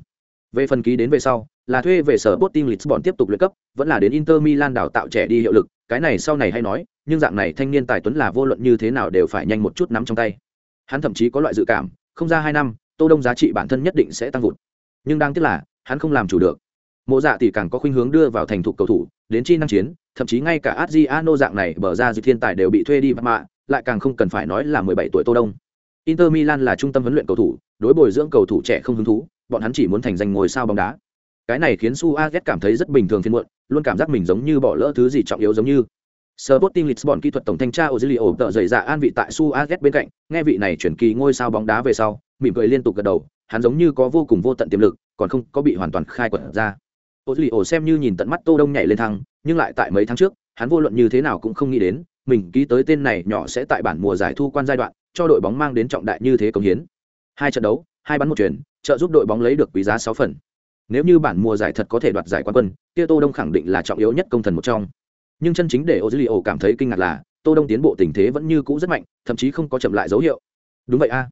Về phần ký đến về sau là thuê về sở Sporting Lisbon tiếp tục luyện cấp vẫn là đến Inter Milan đào tạo trẻ đi hiệu lực cái này sau này hay nói nhưng dạng này thanh niên tài tuấn là vô luận như thế nào đều phải nhanh một chút nắm trong tay hắn thậm chí có loại dự cảm không ra hai năm tô đông giá trị bản thân nhất định sẽ tăng vụt nhưng đáng tiếc là hắn không làm chủ được mộ dạ thì càng có khuynh hướng đưa vào thành thục cầu thủ đến chi năng chiến thậm chí ngay cả Adriano dạng này bờ ra dự thiên tài đều bị thuê đi mà lại càng không cần phải nói là 17 tuổi Tô Đông. Inter Milan là trung tâm huấn luyện cầu thủ, đối bồi dưỡng cầu thủ trẻ không hứng thú, bọn hắn chỉ muốn thành danh ngôi sao bóng đá. Cái này khiến Suarez cảm thấy rất bình thường phiền muộn, luôn cảm giác mình giống như bỏ lỡ thứ gì trọng yếu giống như. Sporting Lisbon kỹ thuật tổng thanh tra Ozilio tự dày dạ an vị tại Suarez bên cạnh, nghe vị này chuyển kỳ ngôi sao bóng đá về sau, mỉm cười liên tục gật đầu, hắn giống như có vô cùng vô tận tiềm lực còn không có bị hoàn toàn khai quật ra. Ozilio xem như nhìn tận mắt tô đông nhảy lên thăng nhưng lại tại mấy tháng trước hắn vô luận như thế nào cũng không nghĩ đến mình ký tới tên này nhỏ sẽ tại bản mùa giải thu quan giai đoạn cho đội bóng mang đến trọng đại như thế công hiến. Hai trận đấu hai bắn một chuyển trợ giúp đội bóng lấy được quý giá sáu phần. Nếu như bản mùa giải thật có thể đoạt giải quán quân kia tô đông khẳng định là trọng yếu nhất công thần một trong nhưng chân chính để ozilio cảm thấy kinh ngạc là, tô đông tiến bộ tình thế vẫn như cũ rất mạnh, thậm chí không có chậm lại dấu hiệu. Đúng vậy a.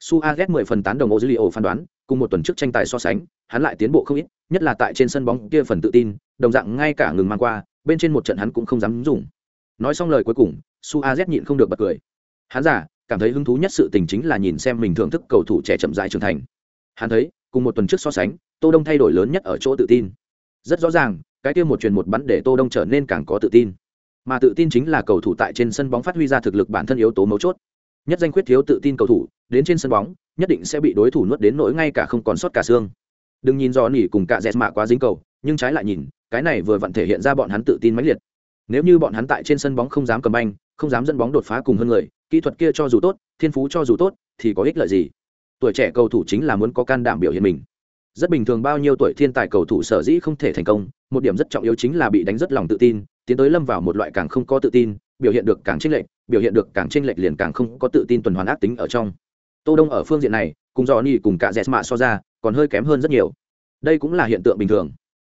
Su a ghét mười phần tán đồng ozilio phán đoán, cùng một tuần trước tranh tài so sánh, hắn lại tiến bộ không ít, nhất là tại trên sân bóng kia phần tự tin, đồng dạng ngay cả ngừng mang qua, bên trên một trận hắn cũng không dám dùng. Nói xong lời cuối cùng su a z nhịn không được bật cười. Hắn giả, cảm thấy hứng thú nhất sự tình chính là nhìn xem mình thưởng thức cầu thủ trẻ chậm dại trưởng thành. Hắn thấy, cùng một tuần trước so sánh, tô đông thay đổi lớn nhất ở chỗ tự tin. Rất rõ ràng cái kia một truyền một bắn để tô đông trở nên càng có tự tin. Mà tự tin chính là cầu thủ tại trên sân bóng phát huy ra thực lực bản thân yếu tố mấu chốt. Nhất danh quyết thiếu tự tin cầu thủ, đến trên sân bóng, nhất định sẽ bị đối thủ nuốt đến nỗi ngay cả không còn sót cả xương. Đừng nhìn do nỉ cùng cả dẹt mạ quá dính cầu, nhưng trái lại nhìn, cái này vừa vặn thể hiện ra bọn hắn tự tin mãnh liệt. Nếu như bọn hắn tại trên sân bóng không dám cầm banh, không dám dẫn bóng đột phá cùng hơn người, kỹ thuật kia cho dù tốt, thiên phú cho dù tốt, thì có ích lợi gì? Tuổi trẻ cầu thủ chính là muốn có can đảm biểu hiện mình rất bình thường bao nhiêu tuổi thiên tài cầu thủ sở dĩ không thể thành công, một điểm rất trọng yếu chính là bị đánh rất lòng tự tin, tiến tới lâm vào một loại càng không có tự tin, biểu hiện được càng chênh lệch, biểu hiện được càng chênh lệch liền càng không có tự tin tuần hoàn ác tính ở trong. Tô đông ở phương diện này, cùng dò ni cùng cả dẹt mạ so ra, còn hơi kém hơn rất nhiều. Đây cũng là hiện tượng bình thường.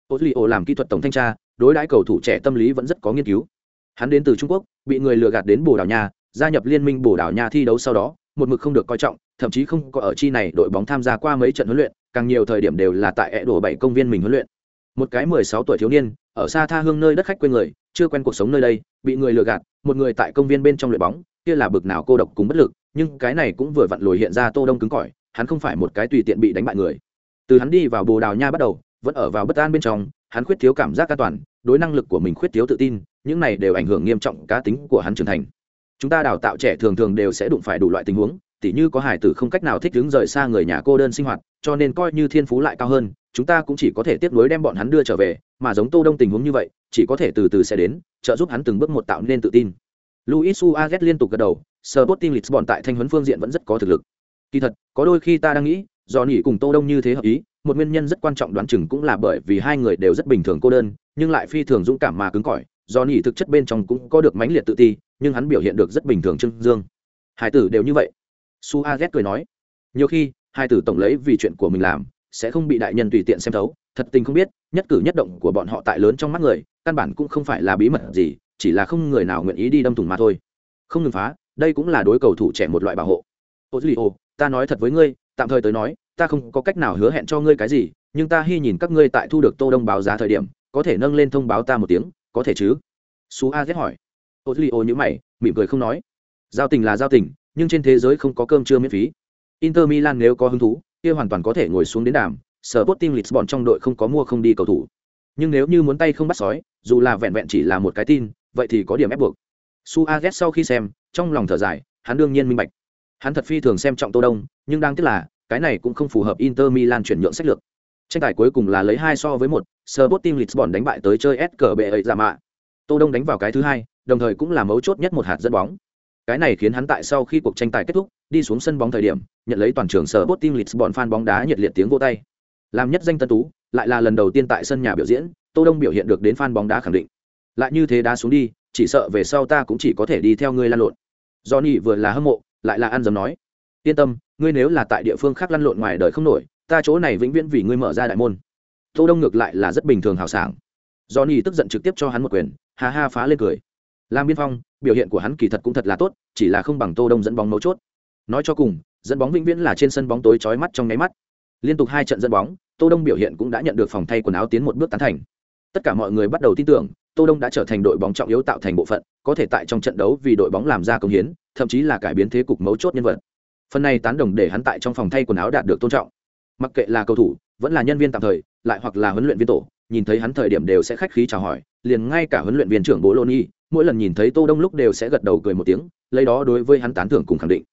Ô li ô làm kỹ thuật tổng thanh tra, đối đãi cầu thủ trẻ tâm lý vẫn rất có nghiên cứu. Hắn đến từ trung quốc, bị người lừa gạt đến bồ đào nha, gia nhập liên minh bồ đào nha thi đấu sau đó, một mực không được coi trọng, thậm chí không có ở chi này đội bóng tham gia qua mấy trận huấn luyện càng nhiều thời điểm đều là tại ẹ đổ bảy công viên mình huấn luyện. Một cái mười sáu tuổi thiếu niên, ở xa tha hương nơi đất khách quê người, chưa quen cuộc sống nơi đây, bị người lừa gạt, một người tại công viên bên trong luyện bóng, kia là bực nào cô độc cùng bất lực, nhưng cái này cũng vừa vặn lồi hiện ra tô đông cứng cỏi, hắn không phải một cái tùy tiện bị đánh bại người. Từ hắn đi vào bồ đào nha bắt đầu, vẫn ở vào bất an bên trong, hắn khuyết thiếu cảm giác an toàn, đối năng lực của mình khuyết thiếu tự tin, những này đều ảnh hưởng nghiêm trọng cá tính của hắn trưởng thành. Chúng ta đào tạo trẻ thường thường đều sẽ đụng phải đủ loại tình huống, tỉ như có hải tử không cách nào thích đứng rời xa người nhà cô đơn sinh hoạt cho nên coi như thiên phú lại cao hơn, chúng ta cũng chỉ có thể tiếp nối đem bọn hắn đưa trở về, mà giống tô đông tình huống như vậy, chỉ có thể từ từ sẽ đến, trợ giúp hắn từng bước một tạo nên tự tin. Luis suarez liên tục gật đầu, sporting lisbon tại thanh huấn phương diện vẫn rất có thực lực. Kỳ thật, có đôi khi ta đang nghĩ, do nghỉ cùng tô đông như thế hợp ý, một nguyên nhân rất quan trọng đoán chừng cũng là bởi vì hai người đều rất bình thường cô đơn, nhưng lại phi thường dũng cảm mà cứng cỏi, do nghỉ thực chất bên trong cũng có được mãnh liệt tự ti, nhưng hắn biểu hiện được rất bình thường trưng dương. Hai tử đều như vậy. Suarez cười nói, nhiều khi hai tử tổng lấy vì chuyện của mình làm, sẽ không bị đại nhân tùy tiện xem thấu. Thật tình không biết, nhất cử nhất động của bọn họ tại lớn trong mắt người, căn bản cũng không phải là bí mật gì, chỉ là không người nào nguyện ý đi đâm thủng mà thôi. Không ngừng phá, đây cũng là đối cầu thủ trẻ một loại bảo hộ. Ô duy ô ta nói thật với ngươi, tạm thời tới nói, ta không có cách nào hứa hẹn cho ngươi cái gì, nhưng ta hy nhìn các ngươi tại thu được tô đông báo giá thời điểm, có thể nâng lên thông báo ta một tiếng, có thể chứ? Su a z hỏi. Ô duy ô nhữ mày, mỉm cười không nói. Giao tình là giao tình, nhưng trên thế giới không có cơm trưa miễn phí inter milan nếu có hứng thú, kia hoàn toàn có thể ngồi xuống đến đàm, Sporting lisbon trong đội không có mua không đi cầu thủ. Nhưng nếu như muốn tay không bắt sói, dù là vẹn vẹn chỉ là một cái tin, vậy thì có điểm ép buộc. Suarez sau khi xem, trong lòng thở dài, hắn đương nhiên minh bạch. Hắn thật phi thường xem trọng tô đông, nhưng đang tiếc là, cái này cũng không phù hợp inter milan chuyển nhượng sách lược. Tranh tài cuối cùng là lấy hai so với một, Sporting Lisbon đánh bại tới chơi SKB ấy giả mạ tô đông đánh vào cái thứ hai, đồng thời cũng là mấu chốt nhất một hạt dẫn bóng cái này khiến hắn tại sau khi cuộc tranh tài kết thúc, đi xuống sân bóng thời điểm, nhận lấy toàn trường Sporting Lisbon fan bóng đá nhiệt liệt tiếng vô tay. Làm nhất danh tân tú, lại là lần đầu tiên tại sân nhà biểu diễn, tô đông biểu hiện được đến fan bóng đá khẳng định. Lại như thế đá xuống đi, chỉ sợ về sau ta cũng chỉ có thể đi theo ngươi lan lộn. Johnny vừa là hâm mộ, lại là ăn dầm nói. Yên tâm, ngươi nếu là tại địa phương khác lăn lộn ngoài đời không nổi, ta chỗ này vĩnh viễn vì ngươi mở ra đại môn. Tô đông ngược lại là rất bình thường hào sảng. Johnny tức giận trực tiếp cho hắn một quyền, ha ha phá lên cười làm biên phong, biểu hiện của hắn kỳ thật cũng thật là tốt, chỉ là không bằng tô đông dẫn bóng mấu chốt. Nói cho cùng, dẫn bóng vĩnh viễn là trên sân bóng tối chói mắt trong nháy mắt. Liên tục hai trận dẫn bóng, tô đông biểu hiện cũng đã nhận được phòng thay quần áo tiến một bước tán thành. Tất cả mọi người bắt đầu tin tưởng, tô đông đã trở thành đội bóng trọng yếu tạo thành bộ phận, có thể tại trong trận đấu vì đội bóng làm ra công hiến, thậm chí là cải biến thế cục mấu chốt nhân vật. Phần này tán đồng để hắn tại trong phòng thay quần áo đạt được tôn trọng. Mặc kệ là cầu thủ, vẫn là nhân viên tạm thời, lại hoặc là huấn luyện viên tổ, nhìn thấy hắn thời điểm đều sẽ khách khí chào hỏi, liền ngay cả huấn luyện viên trưởng bố lô ni mỗi lần nhìn thấy tô đông lúc đều sẽ gật đầu cười một tiếng lấy đó đối với hắn tán thưởng cùng khẳng định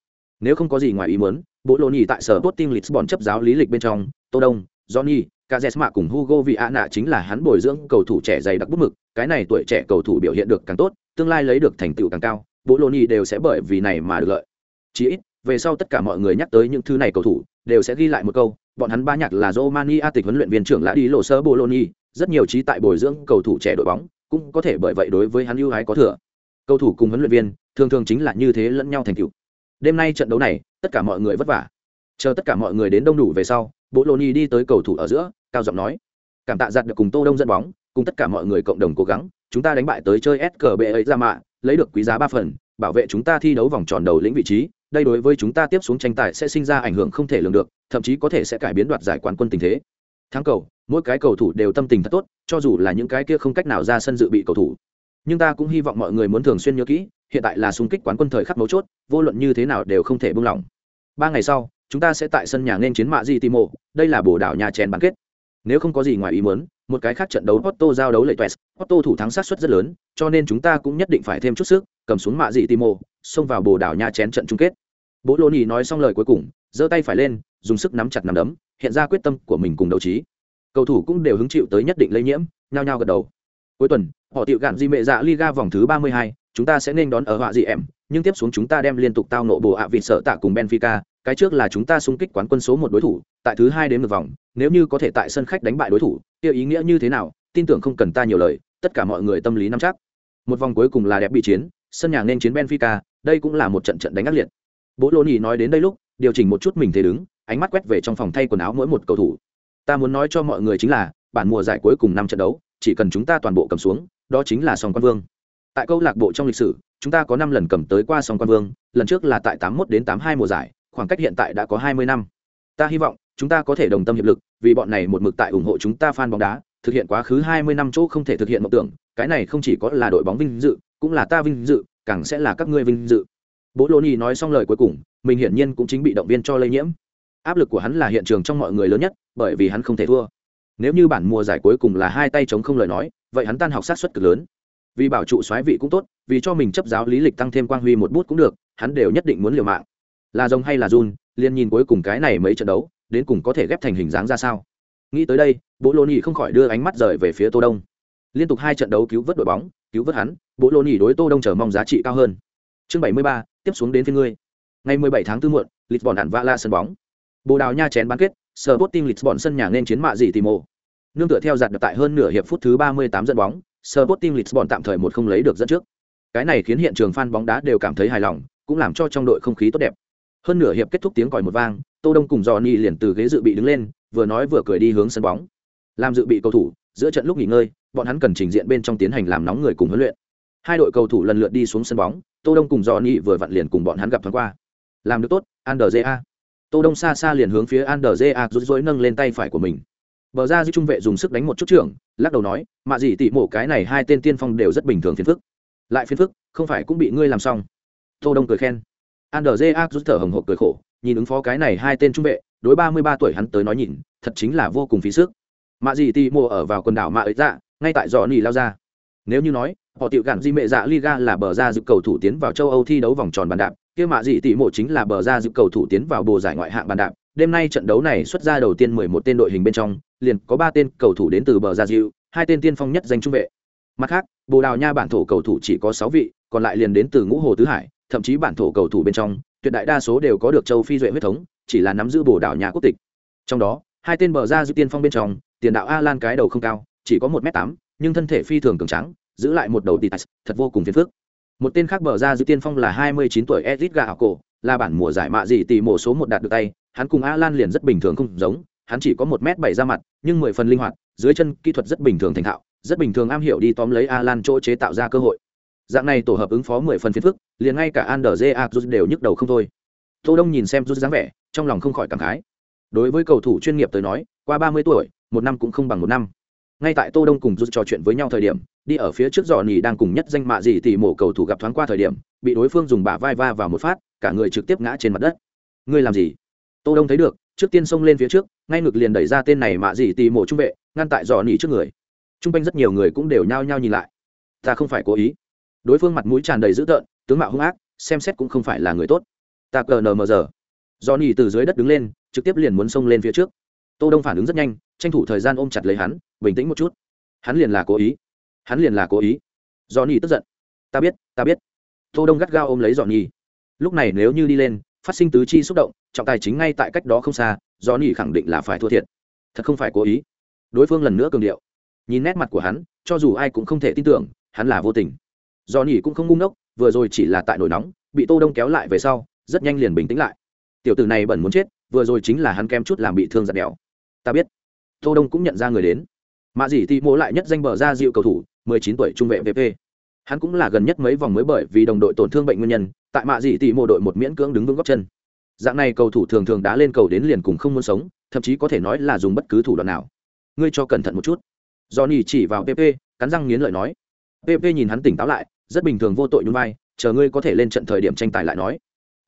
nếu không có gì ngoài ý muốn bộ lô nhì tại sở tốt tim lisbon chấp giáo lý lịch bên trong tô đông johnny Cazeema cùng Hugo Viana chính là hắn bồi dưỡng cầu thủ trẻ dày đặc bút mực, cái này tuổi trẻ cầu thủ biểu hiện được càng tốt, tương lai lấy được thành tựu càng cao, Bologna đều sẽ bởi vì này mà được lợi. Chỉ ít, về sau tất cả mọi người nhắc tới những thứ này cầu thủ đều sẽ ghi lại một câu bọn hắn ba nhạc là Romani tịch huấn luyện viên trưởng lã đi lộ sơ Bologna, rất nhiều trí tại bồi dưỡng cầu thủ trẻ đội bóng, cũng có thể bởi vậy đối với hắn ưu ái có thừa. Cầu thủ cùng huấn luyện viên, thường thường chính là như thế lẫn nhau thành tựu. Đêm nay trận đấu này, tất cả mọi người vất vả. Chờ tất cả mọi người đến đông đủ về sau, Bologna đi tới cầu thủ ở giữa, cao giọng nói: "Cảm tạ giặt được cùng Tô Đông dẫn bóng, cùng tất cả mọi người cộng đồng cố gắng, chúng ta đánh bại tới chơi SKB ấy ra mạ, lấy được quý giá ba phần, bảo vệ chúng ta thi đấu vòng tròn đầu lĩnh vị trí, đây đối với chúng ta tiếp xuống tranh tài sẽ sinh ra ảnh hưởng không thể lường được thậm chí có thể sẽ cải biến đoạt giải quán quân tình thế thắng cầu mỗi cái cầu thủ đều tâm tình thật tốt cho dù là những cái kia không cách nào ra sân dự bị cầu thủ. Nhưng ta cũng hy vọng mọi người muốn thường xuyên nhớ kỹ hiện tại là xung kích quán quân thời khắc mấu chốt vô luận như thế nào đều không thể buông lỏng. Ba ngày sau chúng ta sẽ tại sân nhà nên chiến mạ di timo đây là bồ đảo nhà chèn bán kết. Nếu không có gì ngoài ý muốn một cái khác trận đấu Otto giao đấu lệ Tues, Otto thủ thắng sát suất rất lớn, cho nên chúng ta cũng nhất định phải thêm chút sức, cầm xuống mạ dị Timo, xông vào Bồ đảo Nha chén trận chung kết. Bố Lô nì nói xong lời cuối cùng, giơ tay phải lên, dùng sức nắm chặt nắm đấm, hiện ra quyết tâm của mình cùng đấu trí. Cầu thủ cũng đều hứng chịu tới nhất định lây nhiễm, nhao nhao gật đầu. Cuối tuần, họ tiệu gạn di mệ dạ Liga vòng thứ 32, chúng ta sẽ nên đón ở họa dị em, nhưng tiếp xuống chúng ta đem liên tục tao nộ bồ ạ à vịt sợ tạ cùng Benfica, cái trước là chúng ta xung kích quán quân số một đối thủ, tại thứ hai đến một vòng, nếu như có thể tại sân khách đánh bại đối thủ, kia ý nghĩa như thế nào, tin tưởng không cần ta nhiều lời, tất cả mọi người tâm lý nắm chắc. Một vòng cuối cùng là đẹp bị chiến, sân nhà nên chiến Benfica, đây cũng là một trận trận đánh ác liệt. Bố Lô Nhì nói đến đây lúc, điều chỉnh một chút mình thế đứng, ánh mắt quét về trong phòng thay quần áo mỗi một cầu thủ. Ta muốn nói cho mọi người chính là, bản mùa giải cuối cùng năm trận đấu, chỉ cần chúng ta toàn bộ cầm xuống, đó chính là sòng quan vương. Tại câu lạc bộ trong lịch sử, chúng ta có năm lần cầm tới qua sòng quan vương, lần trước là tại 81 đến 82 mùa giải, khoảng cách hiện tại đã có 20 năm. Ta hy vọng chúng ta có thể đồng tâm hiệp lực, vì bọn này một mực tại ủng hộ chúng ta fan bóng đá, thực hiện quá khứ 20 năm chỗ không thể thực hiện mộng tưởng, cái này không chỉ có là đội bóng vinh dự, cũng là ta vinh dự, càng sẽ là các ngươi vinh dự. Bố Lô Nhi nói xong lời cuối cùng, mình hiển nhiên cũng chính bị động viên cho lây nhiễm. Áp lực của hắn là hiện trường trong mọi người lớn nhất, bởi vì hắn không thể thua. Nếu như bản mùa giải cuối cùng là hai tay chống không lời nói, vậy hắn tan học sát suất cực lớn. Vì bảo trụ soái vị cũng tốt, vì cho mình chấp giáo lý lịch tăng thêm quang huy một bút cũng được, hắn đều nhất định muốn liều mạng. Là rồng hay là run, liên nhìn cuối cùng cái này mấy trận đấu, đến cùng có thể ghép thành hình dáng ra sao. Nghĩ tới đây, Bố Lô Nhi không khỏi đưa ánh mắt rời về phía Tô Đông. Liên tục hai trận đấu cứu vớt đội bóng, cứu vớt hắn, Bố Lô Nhi đối Tô Đông chờ mong giá trị cao hơn. Chương 73, tiếp xuống đến phía ngươi. Ngày 17 tháng 4 muộn, Lisbon đạn vạ la sân bóng. Bồ Đào Nha chén bán kết, Sporting Lisbon sân nhà nên chiến mạ gì Timo. Nương tựa theo giật tại hơn nửa hiệp phút thứ 38 dẫn bóng, Sporting Lisbon tạm thời một không lấy được dẫn trước. Cái này khiến hiện trường fan bóng đá đều cảm thấy hài lòng, cũng làm cho trong đội không khí tốt đẹp. Hơn nửa hiệp kết thúc tiếng còi một vang, Tô Đông cùng Johnny liền từ ghế dự bị đứng lên, vừa nói vừa cười đi hướng sân bóng. Làm dự bị cầu thủ, giữa trận lúc nghỉ ngơi, bọn hắn cần trình diện bên trong tiến hành làm nóng người cùng huấn luyện. Hai đội cầu thủ lần lượt đi xuống sân bóng, Tô Đông cùng Johnny vừa vặn liền cùng bọn hắn gặp thoáng qua. Làm được tốt, Anderja. Tô Đông xa xa liền hướng phía Anderja rút rối nâng lên tay phải của mình. Bờ ra giữ trung vệ dùng sức đánh một chút trưởng, lắc đầu nói, "Mạ gì tỷ mổ cái này hai tên tiên phong đều rất bình thường phiền phức." Lại phiền phức, không phải cũng bị ngươi làm xong. Tô Đông cười khen. Anderja rút thở hồng hộc cười khổ, nhìn ứng phó cái này hai tên trung vệ, đối 33 tuổi hắn tới nói nhìn, thật chính là vô cùng phí sức. Mạ gì tỷ mổ ở vào quần đảo Mạ ấy dạ, ngay tại Johnny lao ra. Nếu như nói, họ tiểu gạn di mệ dạ liga là bờ ra dự cầu thủ tiến vào châu âu thi đấu vòng tròn bàn đạp kia mạ dị tỷ mộ chính là bờ ra dự cầu thủ tiến vào bồ giải ngoại hạng bàn đạp. Đêm nay trận đấu này xuất ra đầu tiên 11 tên đội hình bên trong, liền có ba tên cầu thủ đến từ bờ ra dịu hai tên tiên phong nhất danh trung vệ. Mặt khác, bồ đào nha bản thổ cầu thủ chỉ có 6 vị, còn lại liền đến từ ngũ hồ tứ hải, thậm chí bản thổ cầu thủ bên trong, tuyệt đại đa số đều có được châu phi duệ huyết thống, chỉ là nắm giữ bồ đào nha quốc tịch. Trong đó, hai tên bờ ra dư tiên phong bên trong, tiền đạo a lan cái đầu không cao, chỉ có một m tám, nhưng thân thể phi thường cường trắng giữ lại một đầu titas thật vô cùng phiền phức một tên khác bờ ra giữ tiên phong là 29 tuổi ezit Gà cổ là bản mùa giải mạ gì tỷ mổ số một đạt được tay. Hắn cùng Alan liền rất bình thường không giống, hắn chỉ có một m bảy ra mặt, nhưng mười phần linh hoạt, dưới chân kỹ thuật rất bình thường thành thạo, rất bình thường am hiểu đi tóm lấy Alan chỗ chế tạo ra cơ hội. Dạng này tổ hợp ứng phó mười phần phiền phức, liền ngay cả Ander J. đều nhức đầu không thôi. Tô đông nhìn xem rút dáng vẻ, trong lòng không khỏi cảm khái. Đối với cầu thủ chuyên nghiệp tới nói, qua ba mươi tuổi, một năm cũng không bằng một năm. Ngay tại tô đông cùng rút trò chuyện với nhau thời điểm đi ở phía trước dò nỉ đang cùng nhất danh mạ gì thì mổ cầu thủ gặp thoáng qua thời điểm, bị đối phương dùng bả vai va vào một phát, cả người trực tiếp ngã trên mặt đất. Ngươi làm gì? Tô đông thấy được, trước tiên xông lên phía trước, ngay ngực liền đẩy ra tên này mạ gì thì mổ trung vệ, ngăn tại dò nỉ trước người. Trung quanh rất nhiều người cũng đều nhao nhao nhìn lại. Ta không phải cố ý. Đối phương mặt mũi tràn đầy dữ tợn, tướng mạo hung ác, xem xét cũng không phải là người tốt. Ta cờ nờ mờ giờ. Dò nỉ từ dưới đất đứng lên, trực tiếp liền muốn xông lên phía trước. Tô đông phản ứng rất nhanh, tranh thủ thời gian ôm chặt lấy hắn, bình tĩnh một chút. Hắn liền là cố ý hắn liền là cố ý. Do nhi tức giận. Ta biết ta biết. Tô đông gắt gao ôm lấy dọn nhi lúc này nếu như đi lên, phát sinh tứ chi xúc động, trọng tài chính ngay tại cách đó không xa do nỉ khẳng định là phải thua thiệt. Thật không phải cố ý. Đối phương lần nữa cường điệu. Nhìn nét mặt của hắn, cho dù ai cũng không thể tin tưởng, hắn là vô tình. Do nỉ cũng không ngu ngốc, vừa rồi chỉ là tại nổi nóng, bị tô đông kéo lại về sau, rất nhanh liền bình tĩnh lại. Tiểu tử này bẩn muốn chết, vừa rồi chính là hắn kem chút làm bị thương giặt đèo ta biết. Tô đông cũng nhận ra người đến. Mạ dì tị mỗ lại nhất danh bờ ra dịu cầu thủ 19 tuổi trung vệ vp hắn cũng là gần nhất mấy vòng mới bởi vì đồng đội tổn thương bệnh nguyên nhân, tại mạ gì tỷ mồ đội một miễn cưỡng đứng vững góc chân. Dạng này cầu thủ thường thường đá lên cầu đến liền cùng không muốn sống, thậm chí có thể nói là dùng bất cứ thủ đoạn nào. Ngươi cho cẩn thận một chút. Johnny chỉ vào pp cắn răng nghiến lợi nói. Pp nhìn hắn tỉnh táo lại, rất bình thường vô tội nhún vai, chờ ngươi có thể lên trận thời điểm tranh tài lại nói.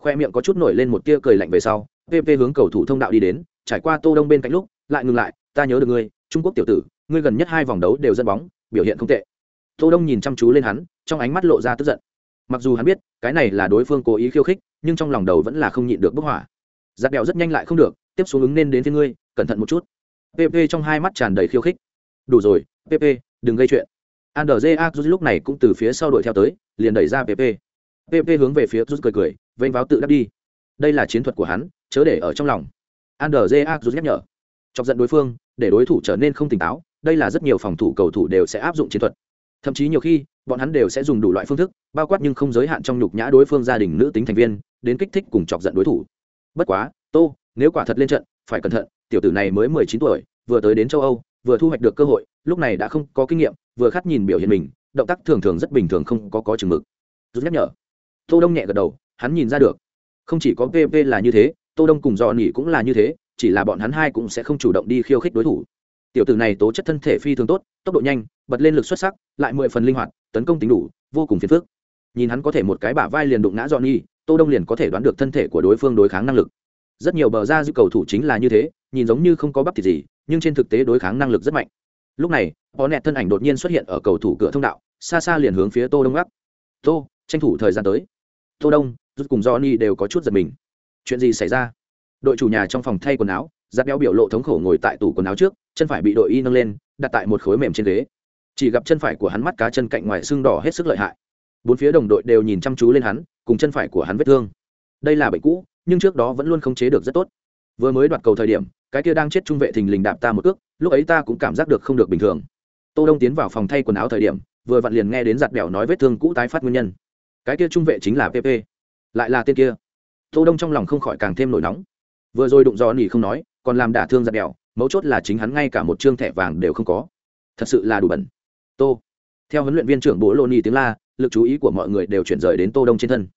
Khoe miệng có chút nổi lên một tia cười lạnh về sau pp hướng cầu thủ thông đạo đi đến, trải qua tô đông bên cạnh lúc, lại ngừng lại, ta nhớ được ngươi, trung quốc tiểu tử, ngươi gần nhất hai vòng đấu đều dẫn bóng biểu hiện không tệ. Tô đông nhìn chăm chú lên hắn, trong ánh mắt lộ ra tức giận. Mặc dù hắn biết, cái này là đối phương cố ý khiêu khích, nhưng trong lòng đầu vẫn là không nhịn được bức hỏa. Giặc đèo rất nhanh lại không được, tiếp xuống ứng nên đến phía ngươi, cẩn thận một chút. Pp trong hai mắt tràn đầy khiêu khích. Đủ rồi pp đừng gây chuyện. Andrja lúc này cũng từ phía sau đuổi theo tới, liền đẩy ra pp pp hướng về phía rút cười cười, vênh váo tự đắc đi. Đây là chiến thuật của hắn, chớ để ở trong lòng. Andrja rút nhắc nhở. Chọc giận đối phương, để đối thủ trở nên không tỉnh táo đây là rất nhiều phòng thủ cầu thủ đều sẽ áp dụng chiến thuật. Thậm chí nhiều khi, bọn hắn đều sẽ dùng đủ loại phương thức, bao quát nhưng không giới hạn trong nhục nhã đối phương gia đình nữ tính thành viên, đến kích thích cùng chọc giận đối thủ. Bất quá, tô, nếu quả thật lên trận, phải cẩn thận, tiểu tử này mới mười chín tuổi, vừa tới đến châu âu, vừa thu hoạch được cơ hội, lúc này đã không có kinh nghiệm, vừa khát nhìn biểu hiện mình, động tác thường thường rất bình thường không có có chừng mực. Rút nhắc nhở. Tô đông nhẹ gật đầu, hắn nhìn ra được. Không chỉ có pp là như thế, tô đông cùng dò nỉ cũng là như thế, chỉ là bọn hắn hai cũng sẽ không chủ động đi khiêu khích đối thủ tiểu tử này tố chất thân thể phi thường tốt, tốc độ nhanh, bật lên lực xuất sắc, lại mười phần linh hoạt, tấn công tính đủ, vô cùng phiền phức. Nhìn hắn có thể một cái bả vai liền đụng ngã dọn nhi tô đông liền có thể đoán được thân thể của đối phương đối kháng năng lực. Rất nhiều bờ ra dư cầu thủ chính là như thế, nhìn giống như không có bắp thịt gì, nhưng trên thực tế đối kháng năng lực rất mạnh. Lúc này, bó nẹt thân ảnh đột nhiên xuất hiện ở cầu thủ cửa thông đạo, xa xa liền hướng phía tô đông gác. Tô, tranh thủ thời gian tới. Tô đông, rút cùng johnny đều có chút giật mình. Chuyện gì xảy ra? Đội chủ nhà trong phòng thay quần áo giặt béo biểu lộ thống khổ ngồi tại tủ quần áo trước, chân phải bị đội y nâng lên, đặt tại một khối mềm trên ghế. Chỉ gặp chân phải của hắn mắt cá chân cạnh ngoài xương đỏ hết sức lợi hại. Bốn phía đồng đội đều nhìn chăm chú lên hắn, cùng chân phải của hắn vết thương. Đây là bệnh cũ, nhưng trước đó vẫn luôn khống chế được rất tốt. Vừa mới đoạt cầu thời điểm, cái kia đang chết trung vệ thình lình đạp ta một cước, lúc ấy ta cũng cảm giác được không được bình thường. Tô đông tiến vào phòng thay quần áo thời điểm, vừa vặn liền nghe đến giặt bẻo nói vết thương cũ tái phát nguyên nhân. Cái kia trung vệ chính là pp lại là tên kia. Tô đông trong lòng không khỏi càng thêm nổi nóng. Vừa rồi đụng gió nỉ không nói còn làm đả thương giặt đèo mấu chốt là chính hắn ngay cả một trương thẻ vàng đều không có thật sự là đủ bẩn tô theo huấn luyện viên trưởng bố lô ni tiếng la lực chú ý của mọi người đều chuyển rời đến tô đông trên thân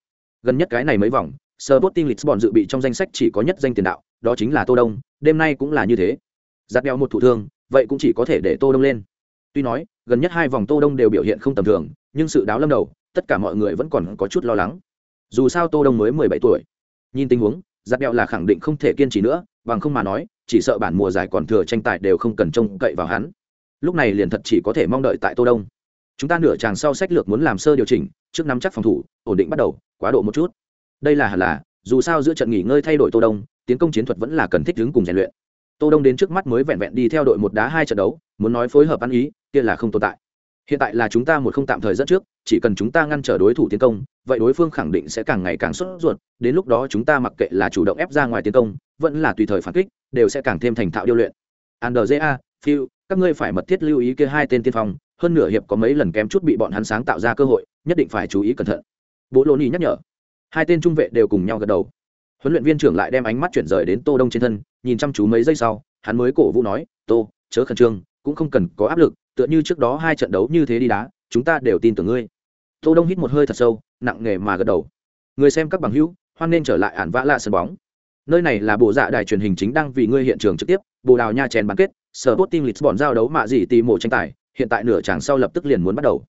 gần nhất cái này mấy vòng Sporting Lisbon dự bị trong danh sách chỉ có nhất danh tiền đạo, đó chính là Tô Đông, đêm nay cũng là như thế. Giặt đeo một thủ thương, vậy cũng chỉ có thể để Tô Đông lên. Tuy nói, gần nhất hai vòng Tô Đông đều biểu hiện không tầm thường, nhưng sự đáo lâm đầu, tất cả mọi người vẫn còn có chút lo lắng. Dù sao Tô Đông mới 17 tuổi. Nhìn tình huống, giặt đeo là khẳng định không thể kiên trì nữa, bằng không mà nói, chỉ sợ bản mùa giải còn thừa tranh tài đều không cần trông cậy vào hắn. Lúc này liền thật chỉ có thể mong đợi tại Tô Đông. Chúng ta nửa chàng sau sách lược muốn làm sơ điều chỉnh, trước nắm chắc phòng thủ, ổn định bắt đầu, quá độ một chút đây là hẳn là dù sao giữa trận nghỉ ngơi thay đổi tô đông tiến công chiến thuật vẫn là cần thích ứng cùng rèn luyện tô đông đến trước mắt mới vẹn vẹn đi theo đội một đá hai trận đấu muốn nói phối hợp ăn ý kia là không tồn tại hiện tại là chúng ta một không tạm thời dẫn trước chỉ cần chúng ta ngăn trở đối thủ tiến công vậy đối phương khẳng định sẽ càng ngày càng sốt ruột đến lúc đó chúng ta mặc kệ là chủ động ép ra ngoài tiến công vẫn là tùy thời phản kích, đều sẽ càng thêm thành thạo điêu luyện. Andrja phil, các ngươi phải mật thiết lưu ý kia hai tên tiên phong, hơn nửa hiệp có mấy lần kém chút bị bọn hắn sáng tạo ra cơ hội, nhất định phải chú ý cẩn thận. Bố lô ni nhắc nhở. Hai tên trung vệ đều cùng nhau gật đầu. Huấn luyện viên trưởng lại đem ánh mắt chuyển rời đến tô đông trên thân, nhìn chăm chú mấy giây sau, hắn mới cổ vũ nói, tô, chớ khẩn trương, cũng không cần có áp lực, tựa như trước đó hai trận đấu như thế đi đá, chúng ta đều tin tưởng ngươi. Tô đông hít một hơi thật sâu, nặng nề mà gật đầu. Người xem các bằng hữu, hoan nên trở lại ản vã lạ sân bóng nơi này là bộ dạ đài truyền hình chính đang vì ngươi hiện trường trực tiếp bồ đào nha chèn bán kết sở bot team lisbon giao đấu mạ gì tì mộ tranh tài hiện tại nửa chàng sau lập tức liền muốn bắt đầu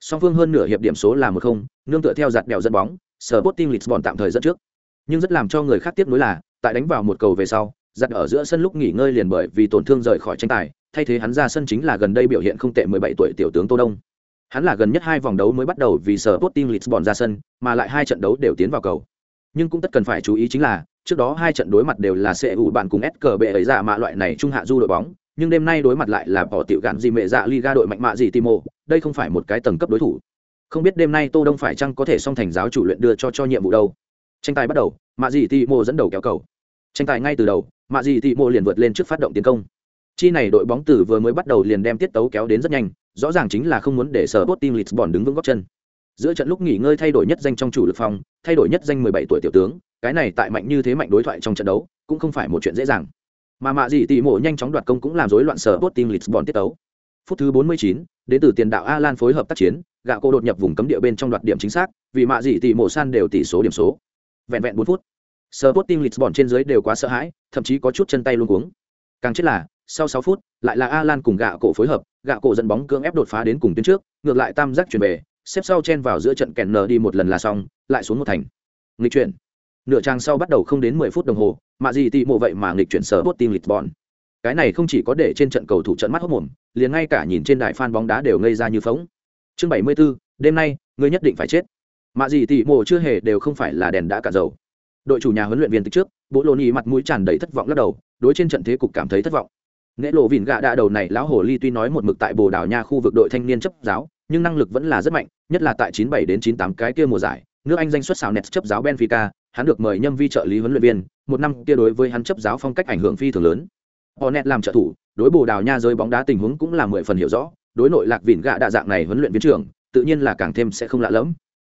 song phương hơn nửa hiệp điểm số là một không nương tựa theo giặt đèo dẫn bóng sở Sporting Lisbon tạm thời dẫn trước. Nhưng rất làm cho người khác tiếc nuối là, tại đánh vào một cầu về sau, giặt ở giữa sân lúc nghỉ ngơi liền bởi vì tổn thương rời khỏi tranh tài, thay thế hắn ra sân chính là gần đây biểu hiện không tệ 17 tuổi tiểu tướng Tô Đông. Hắn là gần nhất hai vòng đấu mới bắt đầu vì sở Sporting Lisbon ra sân, mà lại hai trận đấu đều tiến vào cầu. Nhưng cũng tất cần phải chú ý chính là, trước đó hai trận đối mặt đều là sẽ ủ bạn cùng SKB ấy ra mạ loại này trung hạ du đội bóng, nhưng đêm nay đối mặt lại là bỏ tiểu gạn gì mẹ dạ Liga đội mạnh mạ gì Timo, đây không phải một cái tầng cấp đối thủ. Không biết đêm nay tô đông phải chăng có thể song thành giáo chủ luyện đưa cho cho nhiệm vụ đâu. Tranh tài bắt đầu mạ gì Timo dẫn đầu kéo cầu. Tranh tài ngay từ đầu mạ gì Timo liền vượt lên trước phát động tiến công. Chi này đội bóng tử vừa mới bắt đầu liền đem tiết tấu kéo đến rất nhanh rõ ràng chính là không muốn để sở tốt team lisbon đứng vững góc chân. Giữa trận lúc nghỉ ngơi thay đổi nhất danh trong chủ lực phòng thay đổi nhất danh 17 tuổi tiểu tướng cái này tại mạnh như thế mạnh đối thoại trong trận đấu cũng không phải một chuyện dễ dàng mà mạ dị tỷ mộ nhanh chóng đoạt công cũng làm rối loạn sở bot team lisbon tiết tấu phút thứ 49, đến từ tiền đạo Alan phối hợp tác chiến, gạ cô đột nhập vùng cấm địa bên trong đoạt điểm chính xác, vì mạ dị tỷ mộ san đều tỷ số điểm số. Vẹn vẹn 4 phút. Sporting Lisbon trên dưới đều quá sợ hãi, thậm chí có chút chân tay luôn cuống. Càng chết là, sau 6 phút, lại là Alan cùng gạ cổ phối hợp, gạ cổ dẫn bóng cưỡng ép đột phá đến cùng tuyến trước, ngược lại tam giác chuyển về, xếp sau chen vào giữa trận kèn nở đi một lần là xong, lại xuống một thành. Nghịch chuyển. Nửa trang sau bắt đầu không đến 10 phút đồng hồ, mạ gì tỷ mộ vậy mà nghịch chuyển Sporting Lisbon. Cái này không chỉ có để trên trận cầu thủ trận mắt hốc mồm liền ngay cả nhìn trên đài fan bóng đá đều ngây ra như phóng. Chương 74, đêm nay ngươi nhất định phải chết. Mạ gì tỷ mộ chưa hề đều không phải là đèn đã cả dầu. Đội chủ nhà huấn luyện viên từ trước bộ lô nhì mặt mũi tràn đầy thất vọng lắc đầu đối trên trận thế cục cảm thấy thất vọng. Nghệ lộ vỉn gạ đạ đầu này lão hồ ly tuy nói một mực tại bồ đào nha khu vực đội thanh niên chấp giáo nhưng năng lực vẫn là rất mạnh nhất là tại 97 đến 98 cái kia mùa giải nước anh danh xuất xào net chấp giáo benfica hắn được mời nhâm vi trợ lý huấn luyện viên một năm kia đối với hắn chấp giáo phong cách ảnh hưởng phi thường lớn Hornet làm trợ thủ, đối Bồ Đào Nha giới bóng đá tình huống cũng là mười phần hiểu rõ, đối nội lạc vỉn gạ đa dạng này huấn luyện viên trưởng, tự nhiên là càng thêm sẽ không lạ lẫm.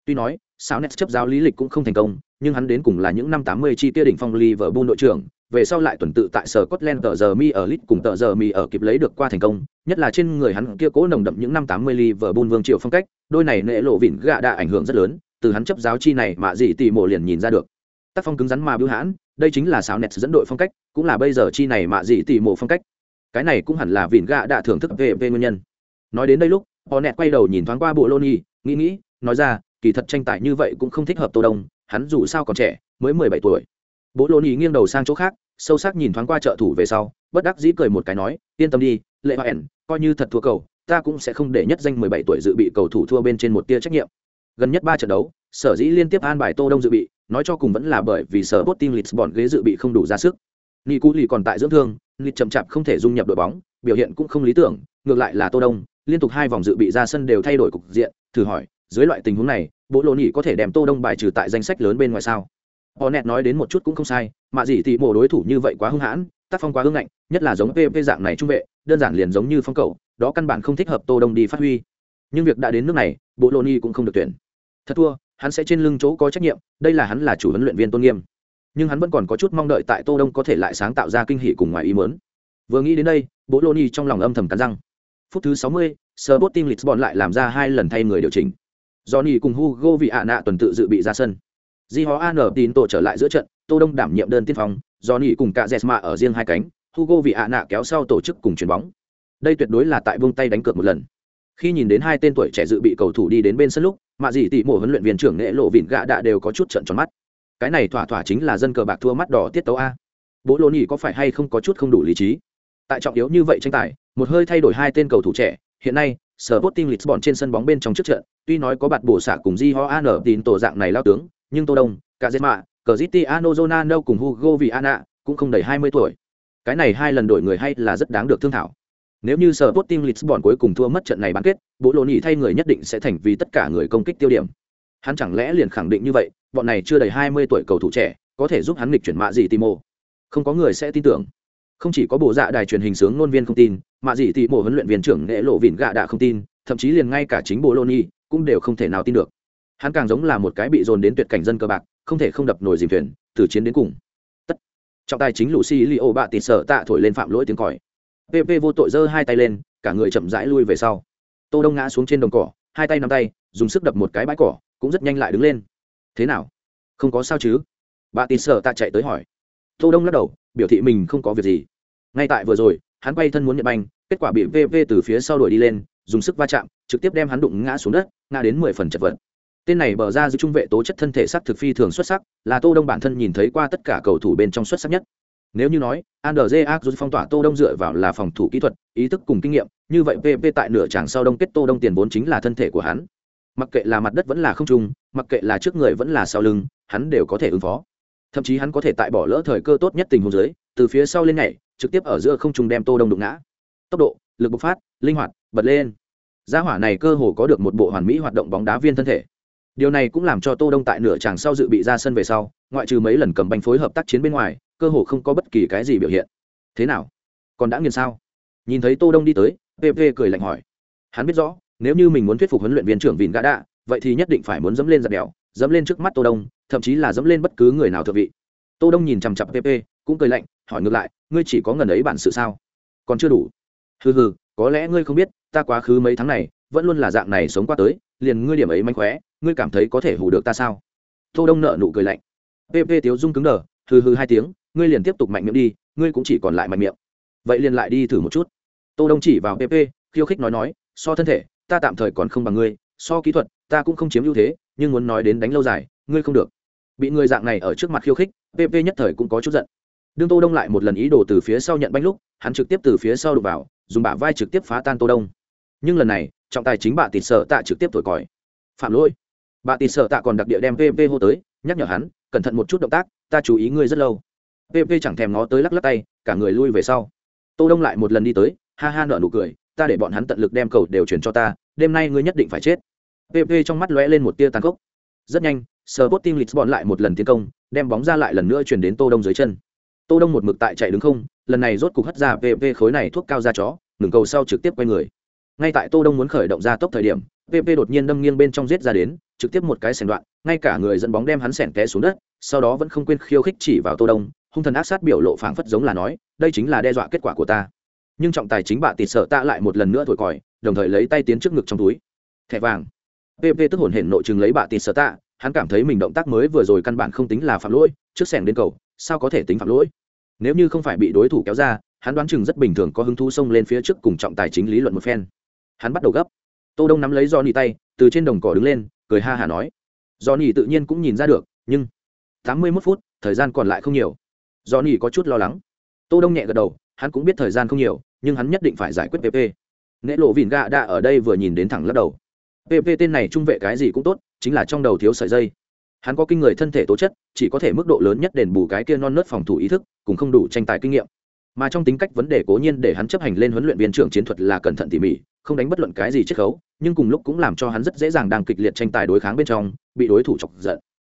Tuy nói, Sao net chấp giáo lý lịch cũng không thành công, nhưng hắn đến cùng là những năm 80 chi tiêu đỉnh phong Liverpool đội trưởng, về sau lại tuần tự tại sở Scotland tờ giờ mi ở Leeds cùng tờ giờ mi ở kịp lấy được qua thành công, nhất là trên người hắn kia cố nồng đậm những năm 80 Liverpool vương triều phong cách, đôi này nệ lộ vịn gạ đã ảnh hưởng rất lớn, từ hắn chấp giáo chi này mà gì tỷ mộ liền nhìn ra được. Tác phong cứng rắn mà bưu hãn, đây chính là sáo nẹt dẫn đội phong cách cũng là bây giờ chi này mà dị tỷ mộ phong cách. Cái này cũng hẳn là vỉn gạ đã thưởng thức về về nguyên nhân. Nói đến đây lúc họ nẹt quay đầu nhìn thoáng qua bộ lô nhi nghĩ nghĩ nói ra kỳ thật tranh tài như vậy cũng không thích hợp tô đông hắn dù sao còn trẻ mới mười bảy tuổi. Bộ lô nhi nghiêng đầu sang chỗ khác sâu sắc nhìn thoáng qua trợ thủ về sau bất đắc dĩ cười một cái nói yên tâm đi lệ hoa ẻn coi như thật thua cầu ta cũng sẽ không để nhất danh mười bảy tuổi dự bị cầu thủ thua bên trên một tia trách nhiệm gần nhất ba trận đấu, sở dĩ liên tiếp an bài tô đông dự bị, nói cho cùng vẫn là bởi vì sở bot team lisbon ghế dự bị không đủ ra sức. Ni cú lì còn tại dưỡng thương lịch chậm chạp không thể dung nhập đội bóng, biểu hiện cũng không lý tưởng, ngược lại là tô đông, liên tục hai vòng dự bị ra sân đều thay đổi cục diện, thử hỏi, dưới loại tình huống này, bộ lô nhị có thể đem tô đông bài trừ tại danh sách lớn bên ngoài sao? Họ nẹt nói đến một chút cũng không sai, mà gì thì mổ đối thủ như vậy quá hung hãn, tác phong quá hưng ngạnh, nhất là giống pv dạng này trung vệ, đơn giản liền giống như phong cầu, đó căn bản không thích hợp tô đông đi phát huy. Nhưng việc đã đến nước này, bộ lô nhị cũng không được tuyển thật thua hắn sẽ trên lưng chỗ có trách nhiệm đây là hắn là chủ huấn luyện viên tôn nghiêm. Nhưng hắn vẫn còn có chút mong đợi tại tô đông có thể lại sáng tạo ra kinh hỉ cùng ngoài ý muốn. Vừa nghĩ đến đây bố lô ni trong lòng âm thầm cắn răng. Phút thứ 60, Sporting Lisbon lại làm ra hai lần thay người điều chỉnh. Johnny cùng Hugo vị ạ nạ tuần tự dự bị ra sân. Di Hó An tín tổ trở lại giữa trận tô đông đảm nhiệm đơn tiên phong Johnny cùng cả Jesma ở riêng hai cánh Hugo vị ạ nạ kéo sau tổ chức cùng chuyền bóng. Đây tuyệt đối là tại vung tay đánh cược một lần. Khi nhìn đến hai tên tuổi trẻ dự bị cầu thủ đi đến bên sân lúc mạ dị tỷ mộ huấn luyện viên trưởng nghệ lộ vịn gạ đạ đều có chút trận tròn mắt. Cái này thỏa thỏa chính là dân cờ bạc thua mắt đỏ tiết tấu a. Bố lô nhì có phải hay không có chút không đủ lý trí? Tại trọng yếu như vậy tranh tài, một hơi thay đổi hai tên cầu thủ trẻ, hiện nay sở bot team lisbon trên sân bóng bên trong trước trận, tuy nói có bạt bổ xạ cùng di ho an ở tín tổ dạng này lao tướng, nhưng tô đông cả dệt mạ cờ ziti ano cùng hugo viana cũng không đầy hai mươi tuổi. Cái này hai lần đổi người hay là rất đáng được thương thảo nếu như sở tốt team Lisbon cuối cùng thua mất trận này bán kết, bộ lộ nhị thay người nhất định sẽ thành vì tất cả người công kích tiêu điểm. Hắn chẳng lẽ liền khẳng định như vậy, bọn này chưa đầy 20 tuổi cầu thủ trẻ, có thể giúp hắn nghịch chuyển mạ gì Timo. Không có người sẽ tin tưởng. Không chỉ có bộ dạ đài truyền hình sướng ngôn viên không tin, mạ gì Timo huấn luyện viên trưởng nghệ lộ vịn gạ đã không tin, thậm chí liền ngay cả chính bộ Loni cũng đều không thể nào tin được. Hắn càng giống là một cái bị dồn đến tuyệt cảnh dân cơ bạc, không thể không đập nổi dìm thuyền, từ chiến đến cùng. Tất. Trọng tài chính Lucy Lio bạ tịt sợ tạ thổi lên phạm lỗi tiếng còi pp vô tội giơ hai tay lên, cả người chậm rãi lui về sau. Tô đông ngã xuống trên đồng cỏ, hai tay nắm tay, dùng sức đập một cái bãi cỏ, cũng rất nhanh lại đứng lên. Thế nào? Không có sao chứ? Bà tin sợ ta chạy tới hỏi. Tô đông lắc đầu, biểu thị mình không có việc gì. Ngay tại vừa rồi, hắn quay thân muốn nhận banh, kết quả bị vv từ phía sau đuổi đi lên, dùng sức va chạm, trực tiếp đem hắn đụng ngã xuống đất, ngã đến mười phần chật vật. Tên này bờ ra giữ trung vệ tố chất thân thể sắc thực phi thường xuất sắc, là tô đông bản thân nhìn thấy qua tất cả cầu thủ bên trong xuất sắc nhất nếu như nói, Anderje Agut phong tỏa Tô Đông dựa vào là phòng thủ kỹ thuật, ý thức cùng kinh nghiệm, như vậy PP tại nửa chàng sau đông kết Tô Đông tiền vốn chính là thân thể của hắn. Mặc kệ là mặt đất vẫn là không trung, mặc kệ là trước người vẫn là sau lưng, hắn đều có thể ứng phó. Thậm chí hắn có thể tại bỏ lỡ thời cơ tốt nhất tình huống dưới, từ phía sau lên nhảy, trực tiếp ở giữa không trung đem Tô Đông đụng ngã. Tốc độ, lực bộc phát, linh hoạt, bật lên. Gia hỏa này cơ hồ có được một bộ hoàn mỹ hoạt động bóng đá viên thân thể điều này cũng làm cho tô đông tại nửa chàng sau dự bị ra sân về sau, ngoại trừ mấy lần cầm banh phối hợp tác chiến bên ngoài, cơ hồ không có bất kỳ cái gì biểu hiện. Thế nào? Còn đã nghiền sao? Nhìn thấy tô đông đi tới pp cười lạnh hỏi. Hắn biết rõ, nếu như mình muốn thuyết phục huấn luyện viên trưởng vịn gã đạ, vậy thì nhất định phải muốn dẫm lên giặt đèo dẫm lên trước mắt tô đông, thậm chí là dẫm lên bất cứ người nào thượng vị. Tô đông nhìn chằm chặp pp cũng cười lạnh, hỏi ngược lại, ngươi chỉ có ngần ấy bản sự sao? Còn chưa đủ? Hừ hừ, có lẽ ngươi không biết, ta quá khứ mấy tháng này, vẫn luôn là dạng này sống qua tới, liền ngươi điểm ấy mánh khóe ngươi cảm thấy có thể hù được ta sao? Tô đông nợ nụ cười lạnh. Pp tiếu dung cứng đờ, hừ hừ hai tiếng, ngươi liền tiếp tục mạnh miệng đi, ngươi cũng chỉ còn lại mạnh miệng. Vậy liền lại đi thử một chút. Tô đông chỉ vào pp khiêu khích nói nói, so thân thể, ta tạm thời còn không bằng ngươi, so kỹ thuật, ta cũng không chiếm ưu thế, nhưng muốn nói đến đánh lâu dài, ngươi không được. Bị người dạng này ở trước mặt khiêu khích pp nhất thời cũng có chút giận. Đương tô đông lại một lần ý đồ từ phía sau nhận bánh lúc, hắn trực tiếp từ phía sau đục vào, dùng bả vai trực tiếp phá tan tô đông. Nhưng lần này, trọng tài chính bạ tịt sợ tạ trực tiếp thổi còi. Phạm lỗi bà tì sợ tạ còn đặc địa đem pp hô tới, nhắc nhở hắn, cẩn thận một chút động tác, ta chú ý ngươi rất lâu. Pp chẳng thèm ngó tới lắc lắc tay, cả người lui về sau. Tô đông lại một lần đi tới, ha ha nở nụ cười, ta để bọn hắn tận lực đem cầu đều chuyển cho ta, đêm nay ngươi nhất định phải chết. Pp trong mắt lóe lên một tia tàn khốc. Rất nhanh, Sporting Lisbon lại một lần tiến công, đem bóng ra lại lần nữa chuyển đến tô đông dưới chân. Tô đông một mực tại chạy đứng không, lần này rốt cục hất ra pp khối này thuốc cao ra chó, ngừng cầu sau trực tiếp quay người. Ngay tại tô đông muốn khởi động ra tốc thời điểm pp đột nhiên đâm nghiêng bên trong giết ra đến trực tiếp một cái sèn đoạn, ngay cả người dẫn bóng đem hắn sèn té xuống đất, sau đó vẫn không quên khiêu khích chỉ vào tô đông, hung thần ác sát biểu lộ phảng phất giống là nói, đây chính là đe dọa kết quả của ta. Nhưng trọng tài chính bạ tịt sợ ta lại một lần nữa thổi còi, đồng thời lấy tay tiến trước ngực trong túi. Thẻ vàng. Pp tức hồn hển nội chừng lấy bạ tịt sợ tạ, hắn cảm thấy mình động tác mới vừa rồi căn bản không tính là phạm lỗi, trước sèn đến cầu, sao có thể tính phạm lỗi? Nếu như không phải bị đối thủ kéo ra, hắn đoán chừng rất bình thường có hứng thú xông lên phía trước cùng trọng tài chính lý luận một phen. Hắn bắt đầu gấp. Tô đông nắm lấy do nỉ tay, từ trên đồng cỏ đứng lên cười ha hả nói. Do nỉ tự nhiên cũng nhìn ra được, nhưng tám mươi 81 phút, thời gian còn lại không nhiều. Do nỉ có chút lo lắng. Tô đông nhẹ gật đầu, hắn cũng biết thời gian không nhiều, nhưng hắn nhất định phải giải quyết pp nễ lộ vìn gạ đã ở đây vừa nhìn đến thẳng lắc đầu. Pp tên này trung vệ cái gì cũng tốt, chính là trong đầu thiếu sợi dây. Hắn có kinh người thân thể tố chất, chỉ có thể mức độ lớn nhất đền bù cái kia non nớt phòng thủ ý thức cũng không đủ tranh tài kinh nghiệm. Mà trong tính cách vấn đề cố nhiên để hắn chấp hành lên huấn luyện viên trưởng chiến thuật là cẩn thận tỉ mỉ không đánh bất luận cái gì chiết khấu nhưng cùng lúc cũng làm cho hắn rất dễ dàng đang kịch liệt tranh tài đối kháng bên trong bị đối thủ chọc giận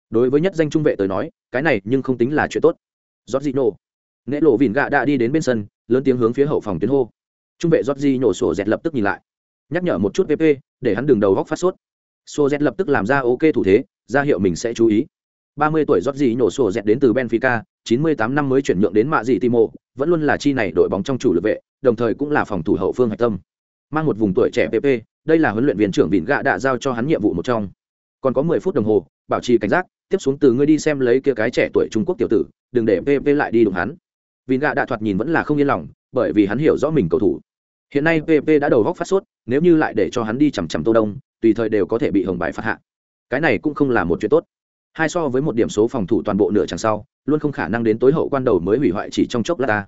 đối với nhất danh trung vệ tới nói cái này nhưng không tính là chuyện tốt Jorginho. Nễ lộ vỉn gạ đã đi đến bên sân, lớn tiếng hướng phía hậu phòng tuyến hô. Trung vệ Jorginho sổ dẹt lập tức nhìn lại, nhắc nhở một chút VP, để hắn đường đầu góc phát sốt. Sổ dẹt lập tức làm ra ok thủ thế, ra hiệu mình sẽ chú ý. 30 tuổi Jorginho sổ dẹt đến từ Benfica, 98 năm mới chuyển nhượng đến mạ dị Timo, vẫn luôn là chi này đội bóng trong chủ lực vệ, đồng thời cũng là phòng thủ hậu phương hạch tâm. Mang một vùng tuổi trẻ PP, đây là huấn luyện viên trưởng Vịn Gạ đã giao cho hắn nhiệm vụ một trong. Còn có 10 phút đồng hồ, bảo trì cảnh giác, tiếp xuống từ ngươi đi xem lấy kia cái trẻ tuổi Trung Quốc tiểu tử, đừng để PP lại đi đụng hắn. Vịn Gạ đã thoạt nhìn vẫn là không yên lòng, bởi vì hắn hiểu rõ mình cầu thủ. Hiện nay PP đã đầu góc phát sốt, nếu như lại để cho hắn đi chằm chằm Tô Đông, tùy thời đều có thể bị hồng bài phạt hạ. Cái này cũng không là một chuyện tốt. Hai so với một điểm số phòng thủ toàn bộ nửa chẳng sau, luôn không khả năng đến tối hậu quan đầu mới hủy hoại chỉ trong chốc lát ta.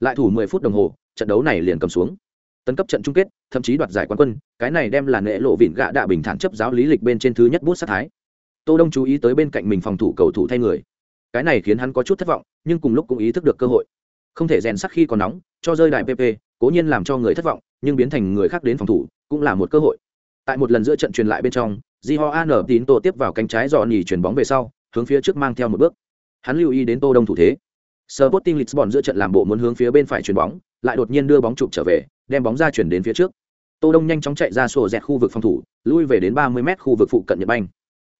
Lại thủ 10 phút đồng hồ, trận đấu này liền cầm xuống. Tấn cấp trận chung kết, thậm chí đoạt giải quán quân, cái này đem là nệ lộ vịn gạ đạ bình thản chấp giáo lý lịch bên trên thứ nhất bút sát thái. Tô Đông chú ý tới bên cạnh mình phòng thủ cầu thủ thay người. Cái này khiến hắn có chút thất vọng, nhưng cùng lúc cũng ý thức được cơ hội. Không thể rèn sắc khi còn nóng, cho rơi đại PP, cố nhiên làm cho người thất vọng, nhưng biến thành người khác đến phòng thủ, cũng là một cơ hội. Tại một lần giữa trận truyền lại bên trong, Jiho An tín tô tiếp vào cánh trái dò nhỉ chuyển bóng về sau, hướng phía trước mang theo một bước. Hắn lưu ý đến Tô Đông thủ thế. Sporting Lisbon giữa trận làm bộ muốn hướng phía bên phải chuyền bóng, lại đột nhiên đưa bóng chụp trở về, đem bóng ra chuyển đến phía trước. Tô Đông nhanh chóng chạy ra sổ dẹt khu vực phòng thủ, lui về đến 30 mét khu vực phụ cận Nhật Banh.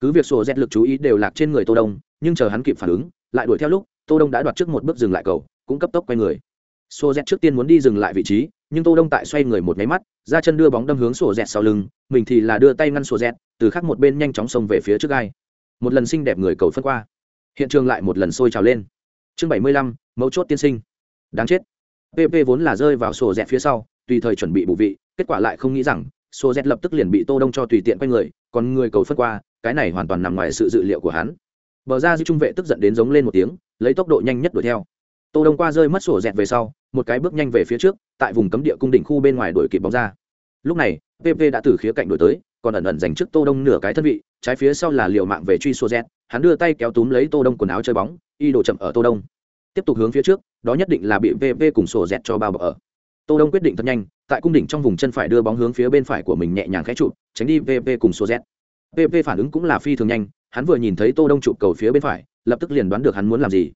Cứ việc sổ dẹt lực chú ý đều lạc trên người Tô Đông, nhưng chờ hắn kịp phản ứng, lại đuổi theo lúc, Tô Đông đã đoạt trước một bước dừng lại cầu, cũng cấp tốc quay người. sổ dẹt trước tiên muốn đi dừng lại vị trí, nhưng Tô Đông tại xoay người một cái mắt, ra chân đưa bóng đâm hướng sổ dẹt sau lưng, mình thì là đưa tay ngăn sổ dẹt từ khác một bên nhanh chóng xông về phía trước gai. Một lần xinh đẹp người cầu phân qua. Hiện trường lại một lần sôi trào lên. Chương 75, mấu chốt tiên sinh. Đáng chết. PP vốn là rơi vào sổ dẹt phía sau, tùy thời chuẩn bị bù vị, kết quả lại không nghĩ rằng, Sô Z lập tức liền bị Tô Đông cho tùy tiện quay người, còn người cầu phân qua, cái này hoàn toàn nằm ngoài sự dự liệu của hắn. Bờ ra dư trung vệ tức giận đến giống lên một tiếng, lấy tốc độ nhanh nhất đuổi theo. Tô đông qua rơi mất sổ dẹt về sau một cái bước nhanh về phía trước tại vùng cấm địa cung đỉnh khu bên ngoài đuổi kịp bóng ra. Lúc này pp đã từ khía cạnh đuổi tới còn ẩn ẩn dành trước tô đông nửa cái thân vị trái phía sau là liều mạng về truy sổ dẹt hắn đưa tay kéo túm lấy tô đông quần áo chơi bóng y đổ chậm ở tô đông. Tiếp tục hướng phía trước đó nhất định là bị pp cùng sổ dẹt cho bao bọc ở tô đông quyết định thật nhanh, tại cung đỉnh trong vùng chân phải đưa bóng hướng phía bên phải của mình nhẹ nhàng khẽ trụ tránh đi pp cùng số dẹt pp phản ứng cũng là phi thường nhanh, hắn vừa nhìn thấy tô đông trụ cầu phía bên phải, lập tức liền đoán được hắn muốn làm gì.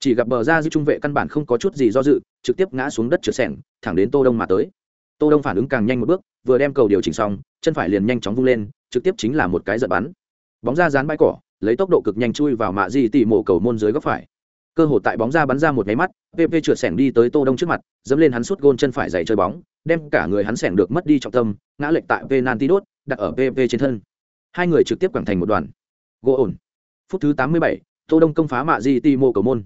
Chỉ gặp bờ ra giữ trung vệ căn bản không có chút gì do dự, trực tiếp ngã xuống đất trượt sẻng, thẳng đến tô đông mà tới. Tô đông phản ứng càng nhanh một bước, vừa đem cầu điều chỉnh xong, chân phải liền nhanh chóng vung lên, trực tiếp chính là một cái giật bắn. Bóng ra dán bãi cỏ, lấy tốc độ cực nhanh chui vào mạ di tỉ mộ cầu môn dưới góc phải cơ hội tại bóng ra bắn ra một nháy mắt pp trượt sẻng đi tới tô đông trước mặt dẫm lên hắn suốt gôn chân phải dày chơi bóng đem cả người hắn sẻng được mất đi trọng tâm ngã lệch tại penalty đốt đặt ở pp trên thân. Hai người trực tiếp quẳng thành một đoàn. Gỗ ổn. Phút thứ 87, tô đông công phá mạ di ti mô cầu môn.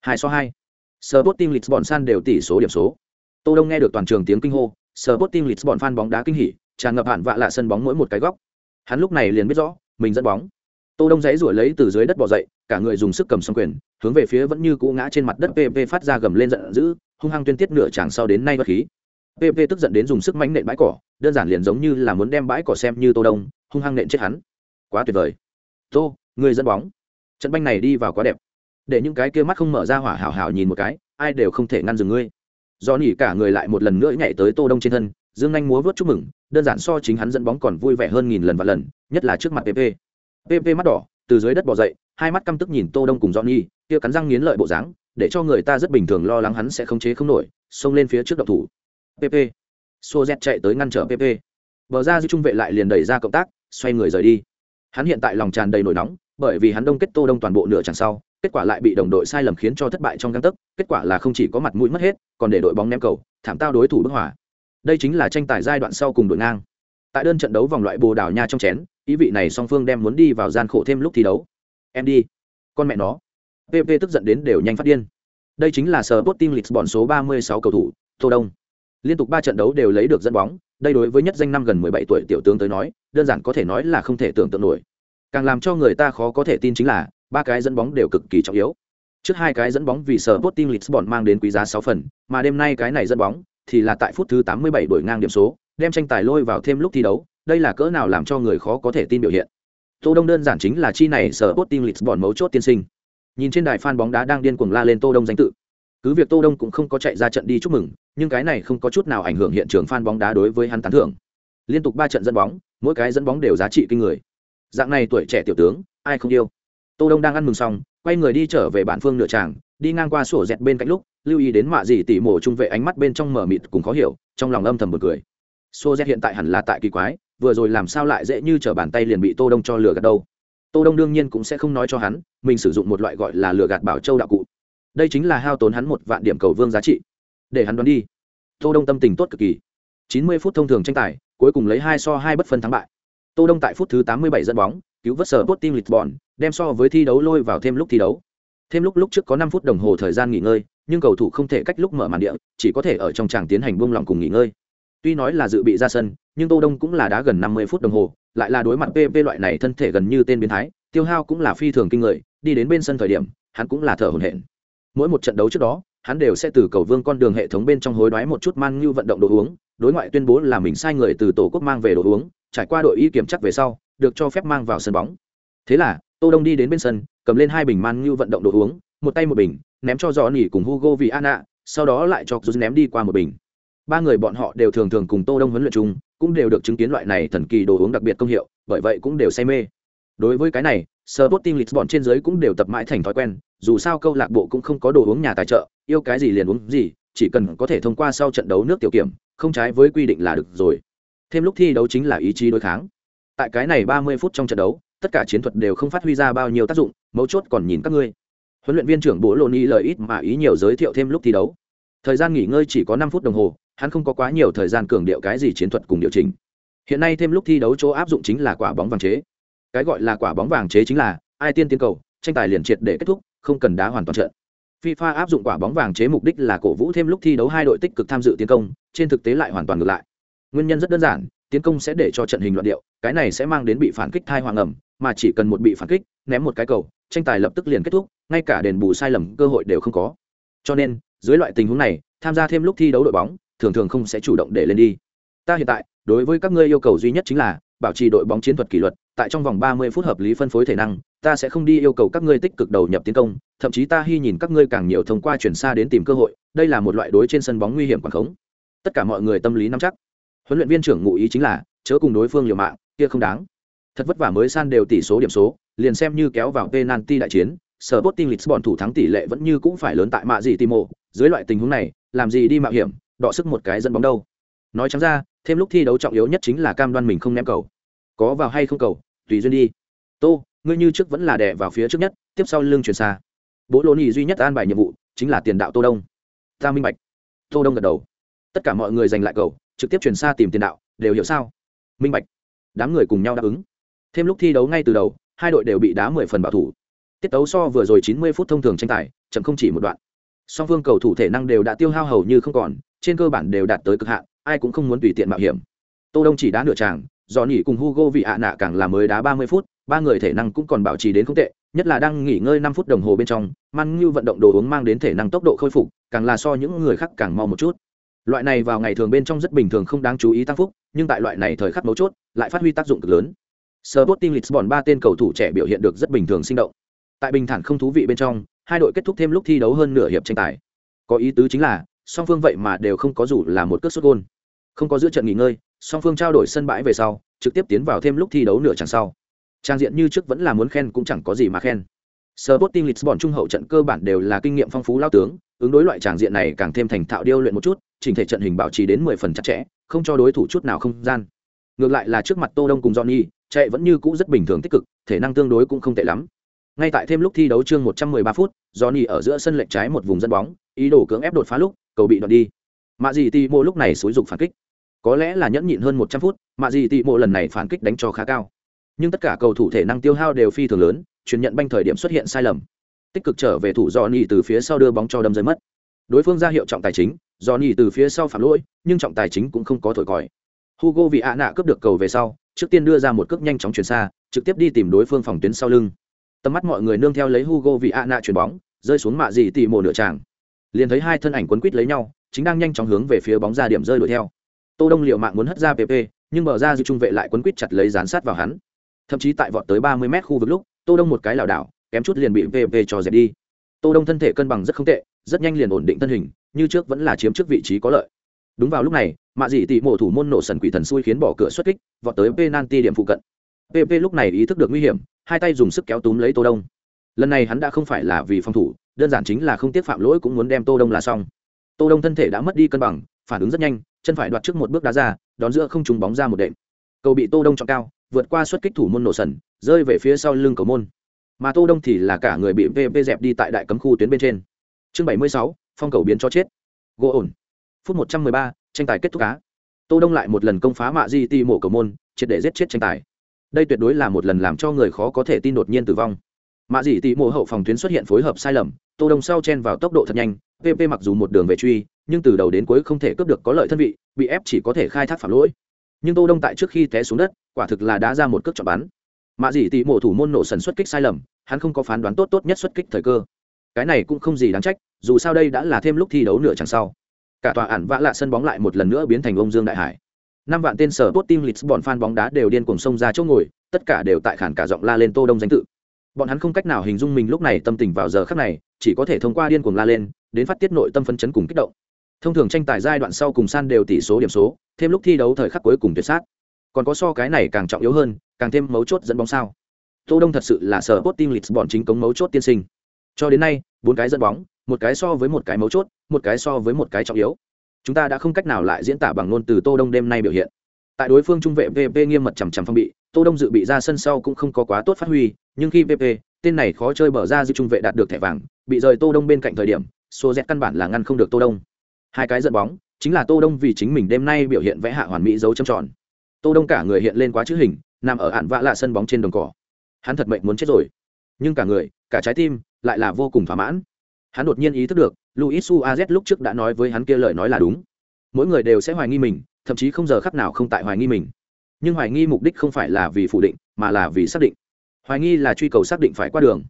hai so hai. Sporting Lisbon san đều tỷ số điểm số. Tô đông nghe được toàn trường tiếng kinh hô Sporting Lisbon fan bóng đá kinh hỉ tràn ngập hạn vạ lạ sân bóng mỗi một cái góc. Hắn lúc này liền biết rõ mình dẫn bóng tô đông giấy rủi lấy từ dưới đất bò dậy, cả người dùng sức cầm xong quyền, hướng về phía vẫn như cũ ngã trên mặt đất pp phát ra gầm lên giận dữ, hung hăng tuyên tiết nửa chàng sau đến nay bất khí. Pp tức giận đến dùng sức mánh nện bãi cỏ, đơn giản liền giống như là muốn đem bãi cỏ xem như tô đông, hung hăng nện chết hắn. Quá tuyệt vời. Tô, người dẫn bóng. Trận banh này đi vào quá đẹp. Để những cái kia mắt không mở ra hỏa hảo hảo nhìn một cái, ai đều không thể ngăn dừng ngươi. Do nỉ cả người lại một lần nữa nhảy tới tô đông trên thân, dương anh múa vớt chúc mừng, đơn giản so chính hắn dẫn bóng còn vui vẻ hơn nghìn lần và lần, nhất là trước mặt pp pp mắt đỏ, từ dưới đất bò dậy, hai mắt căm tức nhìn tô đông cùng johnny, kia cắn răng nghiến lợi bộ dáng, để cho người ta rất bình thường lo lắng hắn sẽ không chế không nổi, xông lên phía trước độc thủ. Pp xô z chạy tới ngăn trở pp bờ ra giữ trung vệ lại liền đẩy ra cộng tác, xoay người rời đi. Hắn hiện tại lòng tràn đầy nổi nóng, bởi vì hắn đông kết tô đông toàn bộ nửa chẳng sau, kết quả lại bị đồng đội sai lầm khiến cho thất bại trong găng tấc, kết quả là không chỉ có mặt mũi mất hết, còn để đội bóng ném cầu, thảm tao đối thủ bức hỏa đây chính là tranh tài giai đoạn sau cùng đội ngang. Tại đơn trận đấu vòng loại bồ đào nha trong chén ý vị này song phương đem muốn đi vào gian khổ thêm lúc thi đấu. Em đi. Con mẹ nó. Pp tức giận đến đều nhanh phát điên. Đây chính là sở bot team lisbon số 36 cầu thủ, tô đông. Liên tục ba trận đấu đều lấy được dẫn bóng, đây đối với nhất danh năm gần 17 tuổi tiểu tướng tới nói, đơn giản có thể nói là không thể tưởng tượng nổi. Càng làm cho người ta khó có thể tin chính là, ba cái dẫn bóng đều cực kỳ trọng yếu. Trước hai cái dẫn bóng vì sở bot team lisbon mang đến quý giá 6 phần, mà đêm nay cái này dẫn bóng thì là tại phút thứ 87 đổi ngang điểm số, đem tranh tài lôi vào thêm lúc thi đấu đây là cỡ nào làm cho người khó có thể tin biểu hiện. Tô đông đơn giản chính là chi này sở bot team lisbon mấu chốt tiên sinh. Nhìn trên đài fan bóng đá đang điên cuồng la lên tô đông danh tự. Cứ việc tô đông cũng không có chạy ra trận đi chúc mừng, nhưng cái này không có chút nào ảnh hưởng hiện trường fan bóng đá đối với hắn tán thưởng. Liên tục ba trận dẫn bóng, mỗi cái dẫn bóng đều giá trị kinh người. Dạng này tuổi trẻ tiểu tướng, ai không yêu? Tô đông đang ăn mừng xong, quay người đi trở về bản phương nửa tràng, đi ngang qua sổ dẹt bên cạnh lúc, lưu ý đến mạ gì tỉ mổ trung vệ ánh mắt bên trong mở mịt cùng khó hiểu, trong lòng âm thầm bật cười. Sổ dẹt hiện tại hẳn là tại kỳ quái vừa rồi làm sao lại dễ như t r ở bàn tay liền bị tô đông cho lừa gạt đâu? Tô đông đương nhiên cũng sẽ không nói cho hắn, mình sử dụng một loại gọi là lừa gạt bảo châu đạo cụ. Đây chính là hao tốn hắn một vạn điểm cầu vương giá trị. Để hắn đoán đi. Tô đông tâm tình tốt cực kỳ. 90 phút thông thường tranh tài, cuối cùng lấy hai so hai bất phân thắng bại. Tô đông tại phút thứ 87 dẫn bóng, cứu vớt sở Sporting Lisbon, đem so với thi đấu lôi vào thêm lúc thi đấu. Thêm lúc lúc trước có năm phút đồng hồ thời gian nghỉ ngơi, nhưng cầu thủ không thể cách lúc mở màn địa, chỉ có thể ở trong tràng tiến hành buông lỏng cùng nghỉ ngơi tuy nói là dự bị ra sân, nhưng tô đông cũng là đá gần 50 phút đồng hồ, lại là đối mặt pp loại này thân thể gần như tên biến thái, tiêu hao cũng là phi thường kinh người, đi đến bên sân thời điểm, hắn cũng là thở hổn hển. Mỗi một trận đấu trước đó, hắn đều sẽ từ cầu vương con đường hệ thống bên trong hối đoái một chút mang như vận động đồ uống, đối ngoại tuyên bố là mình sai người từ tổ quốc mang về đồ uống, trải qua đội y kiểm chắc về sau, được cho phép mang vào sân bóng. Thế là, tô đông đi đến bên sân, cầm lên hai bình man như vận động đồ uống, một tay một bình, ném cho dò nỉ cùng hugo vì anna sau đó lại cho rút ném đi qua một bình ba người bọn họ đều thường thường cùng tô đông huấn luyện chung cũng đều được chứng kiến loại này thần kỳ đồ uống đặc biệt công hiệu bởi vậy cũng đều say mê đối với cái này Sporting Lisbon trên dưới cũng đều tập mãi thành thói quen, dù sao câu lạc bộ cũng không có đồ uống nhà tài trợ, yêu cái gì liền uống gì, chỉ cần có thể thông qua sau trận đấu nước tiểu kiểm, không trái với quy định là được rồi. Thêm lúc thi đấu chính là ý chí đối kháng. Tại cái này 30 phút trong trận đấu, tất cả chiến thuật đều không phát huy ra bao nhiêu tác dụng, mấu chốt còn nhìn các ngươi. Huấn luyện viên trưởng Bố Loni lời ít mà ý nhiều giới thiệu thêm lúc thi đấu. Thời gian nghỉ ngơi chỉ có 5 phút đồng hồ, hắn không có quá nhiều thời gian cường điệu cái gì chiến thuật cùng điều chỉnh. Hiện nay thêm lúc thi đấu chỗ áp dụng chính là quả bóng vàng chế. Cái gọi là quả bóng vàng chế chính là ai tiên tiến cầu, tranh tài liền triệt để kết thúc, không cần đá hoàn toàn trận. FIFA áp dụng quả bóng vàng chế mục đích là cổ vũ thêm lúc thi đấu hai đội tích cực tham dự tiến công, trên thực tế lại hoàn toàn ngược lại. Nguyên nhân rất đơn giản, tiến công sẽ để cho trận hình loạn điệu, cái này sẽ mang đến bị phản kích thai hoàng ẩm, mà chỉ cần một bị phản kích, ném một cái cầu, tranh tài lập tức liền kết thúc, ngay cả đền bù sai lầm cơ hội đều không có. Cho nên, dưới loại tình huống này, tham gia thêm lúc thi đấu đội bóng, thường thường không sẽ chủ động để lên đi. Ta hiện tại, đối với các ngươi yêu cầu duy nhất chính là bảo trì đội bóng chiến thuật kỷ luật, tại trong vòng 30 phút hợp lý phân phối thể năng, ta sẽ không đi yêu cầu các ngươi tích cực đầu nhập tiến công, thậm chí ta hy nhìn các ngươi càng nhiều thông qua chuyển xa đến tìm cơ hội, đây là một loại đối trên sân bóng nguy hiểm quản khống. Tất cả mọi người tâm lý nắm chắc. Huấn luyện viên trưởng ngụ ý chính là, chớ cùng đối phương liều mạng, kia không đáng. Thật vất vả mới san đều tỷ số điểm số, liền xem như kéo vào penalty đại chiến, Sporting Lisbon thủ thắng tỷ lệ vẫn như cũng phải lớn tại mạ gì Timo, dưới loại tình huống này, làm gì đi mạo hiểm, đọ sức một cái dẫn bóng đâu. Nói chẳng ra, thêm lúc thi đấu trọng yếu nhất chính là cam đoan mình không ném cầu. Có vào hay không cầu, tùy duyên đi. Tô, ngươi như trước vẫn là đè vào phía trước nhất, tiếp sau lưng chuyển xa. Bố lô nhì duy nhất an bài nhiệm vụ, chính là tiền đạo Tô Đông. Ta minh bạch. Tô Đông gật đầu. Tất cả mọi người giành lại cầu, trực tiếp chuyển xa tìm tiền đạo, đều hiểu sao? Minh bạch. Đám người cùng nhau đáp ứng. Thêm lúc thi đấu ngay từ đầu, hai đội đều bị đá mười phần bảo thủ tiết tấu so vừa rồi 90 phút thông thường tranh tài chậm không chỉ một đoạn song phương cầu thủ thể năng đều đã tiêu hao hầu như không còn trên cơ bản đều đạt tới cực hạn, ai cũng không muốn tùy tiện mạo hiểm. Tô đông chỉ đá nửa tràng do nghỉ cùng hugo vị ạ nạ càng là mới đá 30 phút, ba người thể năng cũng còn bảo trì đến không tệ, nhất là đang nghỉ ngơi 5 phút đồng hồ bên trong, man như vận động đồ uống mang đến thể năng tốc độ khôi phục, càng là so những người khác càng mau một chút. Loại này vào ngày thường bên trong rất bình thường không đáng chú ý tăng phúc, nhưng tại loại này thời khắc mấu chốt, lại phát huy tác dụng cực lớn. Sporting Lisbon ba tên cầu thủ trẻ biểu hiện được rất bình thường sinh động. Tại bình thản không thú vị bên trong, hai đội kết thúc thêm lúc thi đấu hơn nửa hiệp tranh tài. Có ý tứ chính là song phương vậy mà đều không có dù là một cước xuất gôn. Không có giữa trận nghỉ ngơi song phương trao đổi sân bãi về sau trực tiếp tiến vào thêm lúc thi đấu nửa chẳng sau. Trang diện như trước vẫn là muốn khen cũng chẳng có gì mà khen. Sporting Lisbon trung hậu trận cơ bản đều là kinh nghiệm phong phú lao tướng, ứng đối loại tràng diện này càng thêm thành thạo điêu luyện một chút, chỉnh thể trận hình bảo trì đến 10 phần chặt chẽ, không cho đối thủ chút nào không gian. Ngược lại là trước mặt Tô Đông cùng Johnny, chạy vẫn như cũ rất bình thường tích cực, thể năng tương đối cũng không tệ lắm. Ngay tại thêm lúc thi đấu chương 113 phút johnny ở giữa sân lệch trái một vùng dẫn bóng ý đồ cưỡng ép đột phá lúc cầu bị đoạn đi. Mạ dị tì mộ lúc này xúi dục phản kích. Có lẽ là nhẫn nhịn hơn 100 phút, mạ dị tì mộ lần này phản kích đánh cho khá cao. Nhưng tất cả cầu thủ thể năng tiêu hao đều phi thường lớn chuyển nhận banh thời điểm xuất hiện sai lầm. Tích cực trở về thủ johnny từ phía sau đưa bóng cho đâm rơi mất. Đối phương ra hiệu trọng tài chính, johnny từ phía sau phạm lỗi, nhưng trọng tài chính cũng không có thổi còi. Hugo vì ạ nạ cướp được cầu về sau, trước tiên đưa ra một cước nhanh chóng chuyển xa, trực tiếp đi tìm đối phương phòng tuyến sau lưng. Tầm mắt mọi người nương theo lấy hugo vì a nạ chuyền bóng, rơi xuống mạ dị tỉ mồ nửa tràng liền thấy hai thân ảnh quấn quít lấy nhau, chính đang nhanh chóng hướng về phía bóng ra điểm rơi đuổi theo. Tô đông liệu mạng muốn hất ra pp nhưng mở ra dư trung vệ lại quấn quít chặt lấy dán sát vào hắn. Thậm chí tại vọt tới ba mươi mét khu vực lúc, tô đông một cái lảo đảo, kém chút liền bị pp cho dẹp đi. Tô đông thân thể cân bằng rất không tệ, rất nhanh liền ổn định thân hình, như trước vẫn là chiếm trước vị trí có lợi. Đúng vào lúc này, mạ dị tị mộ thủ môn nổ sần quỷ thần xui khiến bỏ cửa xuất kích, vọt tới penalty điểm phụ cận. Pp lúc này ý thức được nguy hiểm, hai tay dùng sức kéo túm lấy tô đông lần này hắn đã không phải là vì phòng thủ đơn giản chính là không tiếc phạm lỗi cũng muốn đem tô đông là xong. Tô đông thân thể đã mất đi cân bằng phản ứng rất nhanh chân phải đoạt trước một bước đá ra đón giữa không trúng bóng ra một đệm. Cầu bị tô đông chọn cao vượt qua suất kích thủ môn nổ sần rơi về phía sau lưng cầu môn. Mà tô đông thì là cả người bị vp dẹp đi tại đại cấm khu tuyến bên trên. Chương 76, phong cầu biến cho chết. Gỗ ổn. Phút 113, tranh tài kết thúc cá tô đông lại một lần công phá mạ di ti mổ cầu môn triệt để giết chết tranh tài. Đây tuyệt đối là một lần làm cho người khó có thể tin đột nhiên tử vong mạ dị tị mộ hậu phòng tuyến xuất hiện phối hợp sai lầm tô đông sau chen vào tốc độ thật nhanh pp mặc dù một đường về truy nhưng từ đầu đến cuối không thể cướp được có lợi thân vị bị ép chỉ có thể khai thác phạm lỗi. Nhưng tô đông tại trước khi té xuống đất quả thực là đã ra một cước chọn bắn. Mạ dị tị mộ thủ môn nổ sần xuất kích sai lầm hắn không có phán đoán tốt tốt nhất xuất kích thời cơ. Cái này cũng không gì đáng trách dù sao đây đã là thêm lúc thi đấu nửa chẳng sau. Cả tòa ản vã lạ sân bóng lại một lần nữa biến thành ông dương đại hải. Năm vạn tên sở tốt team Lisbon fan bóng đá đều điên cuồng xông ra chỗ ngồi, tất cả đều tại khản cả giọng la lên Tô Đông danh tự. Bọn hắn không cách nào hình dung mình lúc này tâm tình vào giờ khắc này, chỉ có thể thông qua điên cuồng la lên, đến phát tiết nội tâm phấn chấn cùng kích động. Thông thường tranh tài giai đoạn sau cùng san đều tỷ số điểm số, thêm lúc thi đấu thời khắc cuối cùng tuyệt sát. Còn có so cái này càng trọng yếu hơn, càng thêm mấu chốt dẫn bóng sao. Tô Đông thật sự là sở bot team bọn chính cống mấu chốt tiên sinh. Cho đến nay, bốn cái dẫn bóng, một cái so với một cái mấu chốt, một cái so với một cái trọng yếu chúng ta đã không cách nào lại diễn tả bằng ngôn từ tô đông đêm nay biểu hiện tại đối phương trung vệ vp nghiêm mật chằm chằm phong bị tô đông dự bị ra sân sau cũng không có quá tốt phát huy nhưng khi PP, tên này khó chơi bở ra giữ trung vệ đạt được thẻ vàng bị rời tô đông bên cạnh thời điểm số dẹt căn bản là ngăn không được tô đông. Hai cái giận bóng chính là tô đông vì chính mình đêm nay biểu hiện vẽ hạ hoàn mỹ dấu chấm tròn. Tô đông cả người hiện lên quá chữ hình nằm ở hạn vạ lạ sân bóng trên đồng cỏ. Hắn thật mệnh muốn chết rồi. Nhưng cả người cả trái tim lại là vô cùng thỏa mãn. Hắn đột nhiên ý thức được luis suarez lúc trước đã nói với hắn kia lời nói là đúng. Mỗi người đều sẽ hoài nghi mình thậm chí không giờ khắc nào không tại hoài nghi mình nhưng hoài nghi mục đích không phải là vì phủ định mà là vì xác định. Hoài nghi là truy cầu xác định phải qua đường.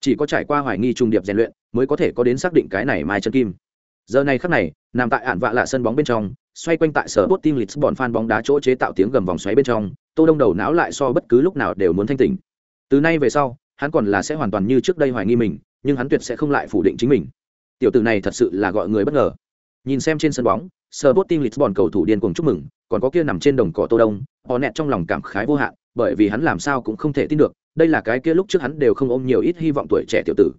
Chỉ có trải qua hoài nghi trung điệp rèn luyện mới có thể có đến xác định cái này mai chân kim. Giờ này khắc này nằm tại ạn vạ lạ sân bóng bên trong xoay quanh tại sở bot team lisbon fan bóng đá chỗ chế tạo tiếng gầm vòng xoáy bên trong tô đông đầu não lại so bất cứ lúc nào đều muốn thanh tỉnh. Từ nay về sau hắn còn là sẽ hoàn toàn như trước đây hoài nghi mình nhưng hắn tuyệt sẽ không lại phủ định chính mình. Tiểu tử này thật sự là gọi người bất ngờ. Nhìn xem trên sân bóng sở tuốt team Lisbon cầu thủ điên cuồng chúc mừng, còn có kia nằm trên đồng cỏ Tô Đông, họ nẹt trong lòng cảm khái vô hạn, bởi vì hắn làm sao cũng không thể tin được đây là cái kia lúc trước hắn đều không ôm nhiều ít hy vọng tuổi trẻ tiểu tử.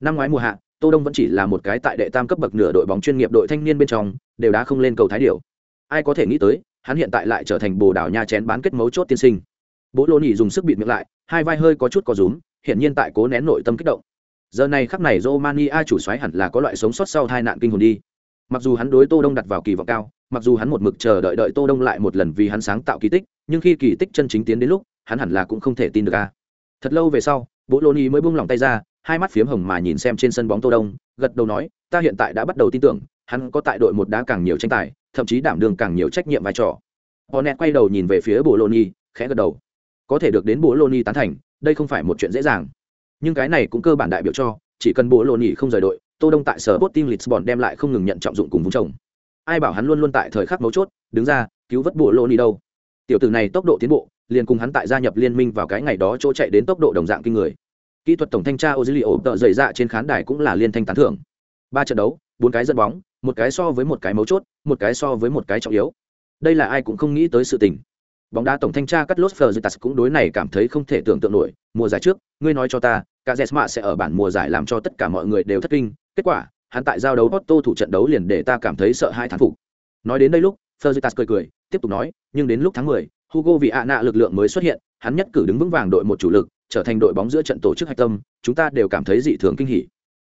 Năm ngoái mùa hạ tô đông vẫn chỉ là một cái tại đệ tam cấp bậc nửa đội bóng chuyên nghiệp đội thanh niên bên trong đều đã không lên cầu thái điểu. Ai có thể nghĩ tới hắn hiện tại lại trở thành bồ đảo nha chén bán kết mấu chốt tiên sinh. Bố lô nhỉ dùng sức bịt miệng lại hai vai hơi có chút có rúm hiện nhiên tại cố nén nội tâm kích động. Giờ này khắc này romania chủ xoáy hẳn là có loại sống sót sau hai nạn kinh hồn đi. Mặc dù hắn đối tô đông đặt vào kỳ vọng cao mặc dù hắn một mực chờ đợi đợi tô đông lại một lần vì hắn sáng tạo kỳ tích nhưng khi kỳ tích chân chính tiến đến lúc hắn hẳn là cũng không thể tin được a thật lâu về sau bố lô ni mới buông lỏng tay ra hai mắt phiếm hồng mà nhìn xem trên sân bóng tô đông gật đầu nói ta hiện tại đã bắt đầu tin tưởng hắn có tại đội một đá càng nhiều tranh tài thậm chí đảm đương càng nhiều trách nhiệm vai trò Hornet quay đầu nhìn về phía bộ Lô Ni, khẽ gật đầu. Có thể được đến bộ Lô Ni tán thành, đây không phải một chuyện dễ dàng. Nhưng cái này cũng cơ bản đại biểu cho, chỉ cần bộ Lô Ni không rời đội, Tô Đông tại sở Sporting Lisbon đem lại không ngừng nhận trọng dụng cùng vùng trồng. Ai bảo hắn luôn luôn tại thời khắc mấu chốt, đứng ra, cứu vớt bộ Lô Ni đâu. Tiểu tử này tốc độ tiến bộ, liền cùng hắn tại gia nhập liên minh vào cái ngày đó chỗ chạy đến tốc độ đồng dạng kinh người. Kỹ thuật tổng thanh tra Ozilio tợ dày dạ trên khán đài cũng là liên thanh tán thưởng. Ba trận đấu, bốn cái dẫn bóng, một cái so với một cái mấu chốt, một cái so với một cái trọng yếu đây là ai cũng không nghĩ tới sự tình bóng đá tổng thanh tra cắt lốt tạt cũng đối này cảm thấy không thể tưởng tượng nổi mùa giải trước ngươi nói cho ta cả jesma sẽ ở bản mùa giải làm cho tất cả mọi người đều thất kinh kết quả hắn tại giao đấu Otto thủ trận đấu liền để ta cảm thấy sợ hai thán phục. Nói đến đây lúc Ferzitas cười cười tiếp tục nói nhưng đến lúc tháng 10, Hugo vì ạ nạ lực lượng mới xuất hiện hắn nhất cử đứng vững vàng đội một chủ lực trở thành đội bóng giữa trận tổ chức hạch tâm chúng ta đều cảm thấy dị thường kinh hỉ.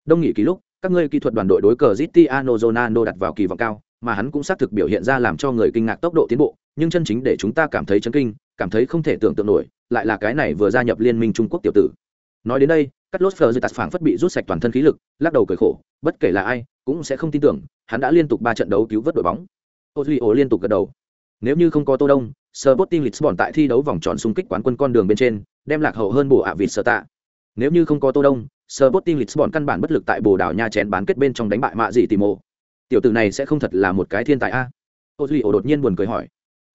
Đông nghị ký lúc các ngươi kỹ thuật đoàn đội đối cờ Cristiano Ronaldo đặt vào kỳ vọng cao mà hắn cũng xác thực biểu hiện ra làm cho người kinh ngạc tốc độ tiến bộ nhưng chân chính để chúng ta cảm thấy chấn kinh cảm thấy không thể tưởng tượng nổi lại là cái này vừa gia nhập liên minh trung quốc tiểu tử. Nói đến đây cắt lốt phờ dư tạt phảng phất bị rút sạch toàn thân khí lực, lắc đầu cười khổ, bất kể là ai, cũng sẽ không tin tưởng, hắn đã liên tục ba trận đấu cứu vớt đội bóng. Ô duy ô liên tục gật đầu. Nếu như không có tô đông, Sporting Lisbon tại thi đấu vòng tròn xung kích quán quân con đường bên trên, đem lạc hậu hơn bổ ạ vịt sơ tạ. Nếu như không có tô đông, Sporting Lisbon căn bản bất lực tại bồ đảo nha chén bán kết bên trong đánh bại mạ dị tì mộ. Tiểu tử này sẽ không thật là một cái thiên tài a. Ô duy ô đột nhiên buồn cười hỏi.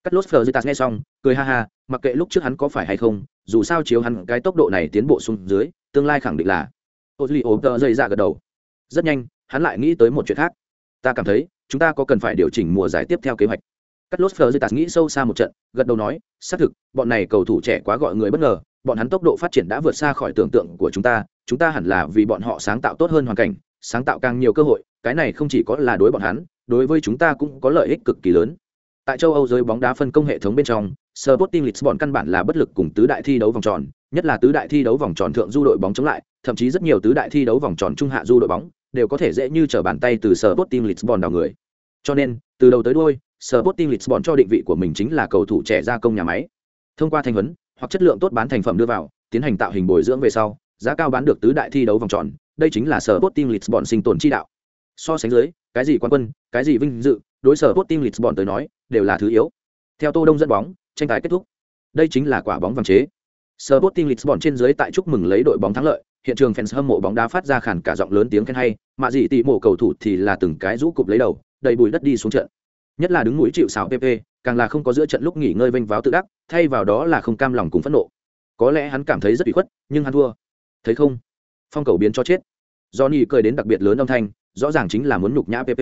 Cắt lốt phờ nghe xong, cười ha ha, mặc kệ lúc trước hắn có phải hay không, dù sao chiếu hắn cái tốc độ này tiến bộ xuống dưới tương lai khẳng định là ô duy ốm tờ dây ra gật đầu. Rất nhanh, hắn lại nghĩ tới một chuyện khác. Ta cảm thấy, chúng ta có cần phải điều chỉnh mùa giải tiếp theo kế hoạch. Cắt lốt phờ nghĩ sâu xa một trận, gật đầu nói, xác thực, bọn này cầu thủ trẻ quá gọi người bất ngờ, bọn hắn tốc độ phát triển đã vượt xa khỏi tưởng tượng của chúng ta chúng ta hẳn là vì bọn họ sáng tạo tốt hơn hoàn cảnh, sáng tạo càng nhiều cơ hội, cái này không chỉ có là đối bọn hắn, đối với chúng ta cũng có lợi ích cực kỳ lớn. Tại châu âu giới bóng đá phân công hệ thống bên trong Sporting Lisbon căn bản là bất lực cùng tứ đại thi đấu vòng tròn, nhất là tứ đại thi đấu vòng tròn thượng du đội bóng chống lại, thậm chí rất nhiều tứ đại thi đấu vòng tròn trung hạ du đội bóng đều có thể dễ như trở bàn tay từ Sporting Lisbon đào người. Cho nên, từ đầu tới đuôi, Sporting Lisbon cho định vị của mình chính là cầu thủ trẻ gia công nhà máy. Thông qua thanh huấn hoặc chất lượng tốt bán thành phẩm đưa vào, tiến hành tạo hình bồi dưỡng về sau, giá cao bán được tứ đại thi đấu vòng tròn, đây chính là Sporting Lisbon sinh tồn chi đạo so sánh dưới cái gì quan quân cái gì vinh dự đối Sporting lisbon tới nói đều là thứ yếu theo tô đông dẫn bóng tranh tài kết thúc. Đây chính là quả bóng vàng chế. Sporting lisbon trên dưới tại chúc mừng lấy đội bóng thắng lợi, hiện trường fans hâm mộ bóng đá phát ra khản cả giọng lớn tiếng khen hay, mà gì tỷ mộ cầu thủ thì là từng cái rũ cụp lấy đầu đầy bùi đất đi xuống trận. Nhất là đứng mũi chịu sào pp càng là không có giữa trận lúc nghỉ ngơi vênh váo tự đắc, thay vào đó là không cam lòng cùng phẫn nộ. Có lẽ hắn cảm thấy rất bị khuất, nhưng hắn thua. Thấy không? Phong cầu biến cho chết. Johnny cười đến đặc biệt lớn âm thanh, rõ ràng chính là muốn nhục nhã pp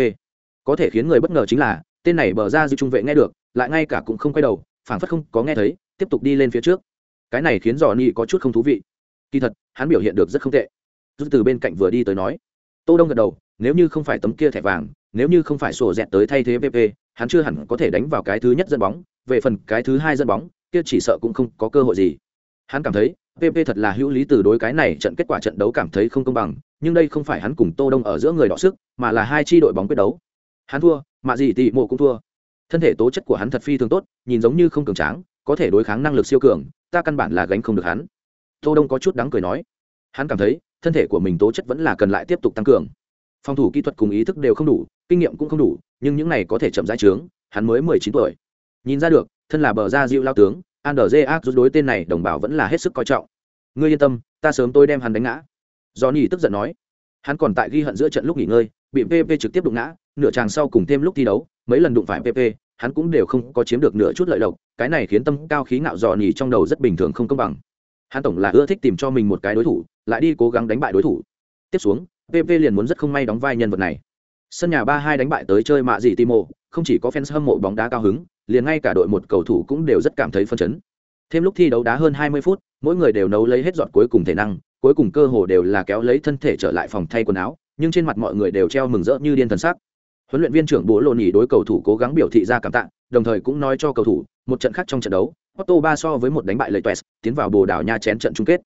có thể khiến người bất ngờ chính là, tên này bờ ra dư trung vệ nghe được, lại ngay cả cũng không quay đầu phảng phất không có nghe thấy, tiếp tục đi lên phía trước. Cái này khiến dò ni có chút không thú vị. Kỳ thật, hắn biểu hiện được rất không tệ. Rút từ bên cạnh vừa đi tới nói, tô đông gật đầu, nếu như không phải tấm kia thẻ vàng, nếu như không phải sổ dẹt tới thay thế pp hắn chưa hẳn có thể đánh vào cái thứ nhất dẫn bóng. Về phần cái thứ hai dẫn bóng, kia chỉ sợ cũng không có cơ hội gì. Hắn cảm thấy pp thật là hữu lý từ đối cái này trận kết quả trận đấu cảm thấy không công bằng, nhưng đây không phải hắn cùng tô đông ở giữa người đọ sức, mà là hai chi đội bóng quyết đấu. Hắn thua mà gì tỷ mộ cũng thua thân thể tố chất của hắn thật phi thường tốt nhìn giống như không cường tráng có thể đối kháng năng lực siêu cường ta căn bản là gánh không được hắn tô đông có chút đáng cười nói hắn cảm thấy thân thể của mình tố chất vẫn là cần lại tiếp tục tăng cường phòng thủ kỹ thuật cùng ý thức đều không đủ kinh nghiệm cũng không đủ nhưng những này có thể chậm rãi trướng hắn mới mười chín tuổi nhìn ra được thân là bờ ra diệu lao tướng Anderje ác rút đối tên này đồng bào vẫn là hết sức coi trọng. Ngươi yên tâm, ta sớm tôi đem hắn đánh ngã. Johnny tức giận nói. Hắn còn tại ghi hận giữa trận lúc nghỉ ngơi, bị PP trực tiếp đụng ngã, nửa tràng sau cùng thêm lúc thi đấu, mấy lần đụng phải PP, hắn cũng đều không có chiếm được nửa chút lợi lộc, cái này khiến tâm cao khí ngạo Johnny trong đầu rất bình thường không công bằng. Hắn tổng là ưa thích tìm cho mình một cái đối thủ, lại đi cố gắng đánh bại đối thủ. Tiếp xuống, PP liền muốn rất không may đóng vai nhân vật này. Sân nhà 3-2 đánh bại tới chơi mạ gì Timo, không chỉ có fans hâm mộ bóng đá cao hứng, liền ngay cả đội một cầu thủ cũng đều rất cảm thấy phân chấn thêm lúc thi đấu đá hơn 20 phút mỗi người đều nấu lấy hết dọn cuối cùng thể năng cuối cùng cơ hồ đều là kéo lấy thân thể trở lại phòng thay quần áo nhưng trên mặt mọi người đều treo mừng rỡ như điên thần sắc huấn luyện viên trưởng bố lộ nhỉ đối cầu thủ cố gắng biểu thị ra cảm tạ đồng thời cũng nói cho cầu thủ một trận khác trong trận đấu Otto ba so với một đánh bại lợi Tues, tiến vào Bồ Đào Nha chén trận chung kết.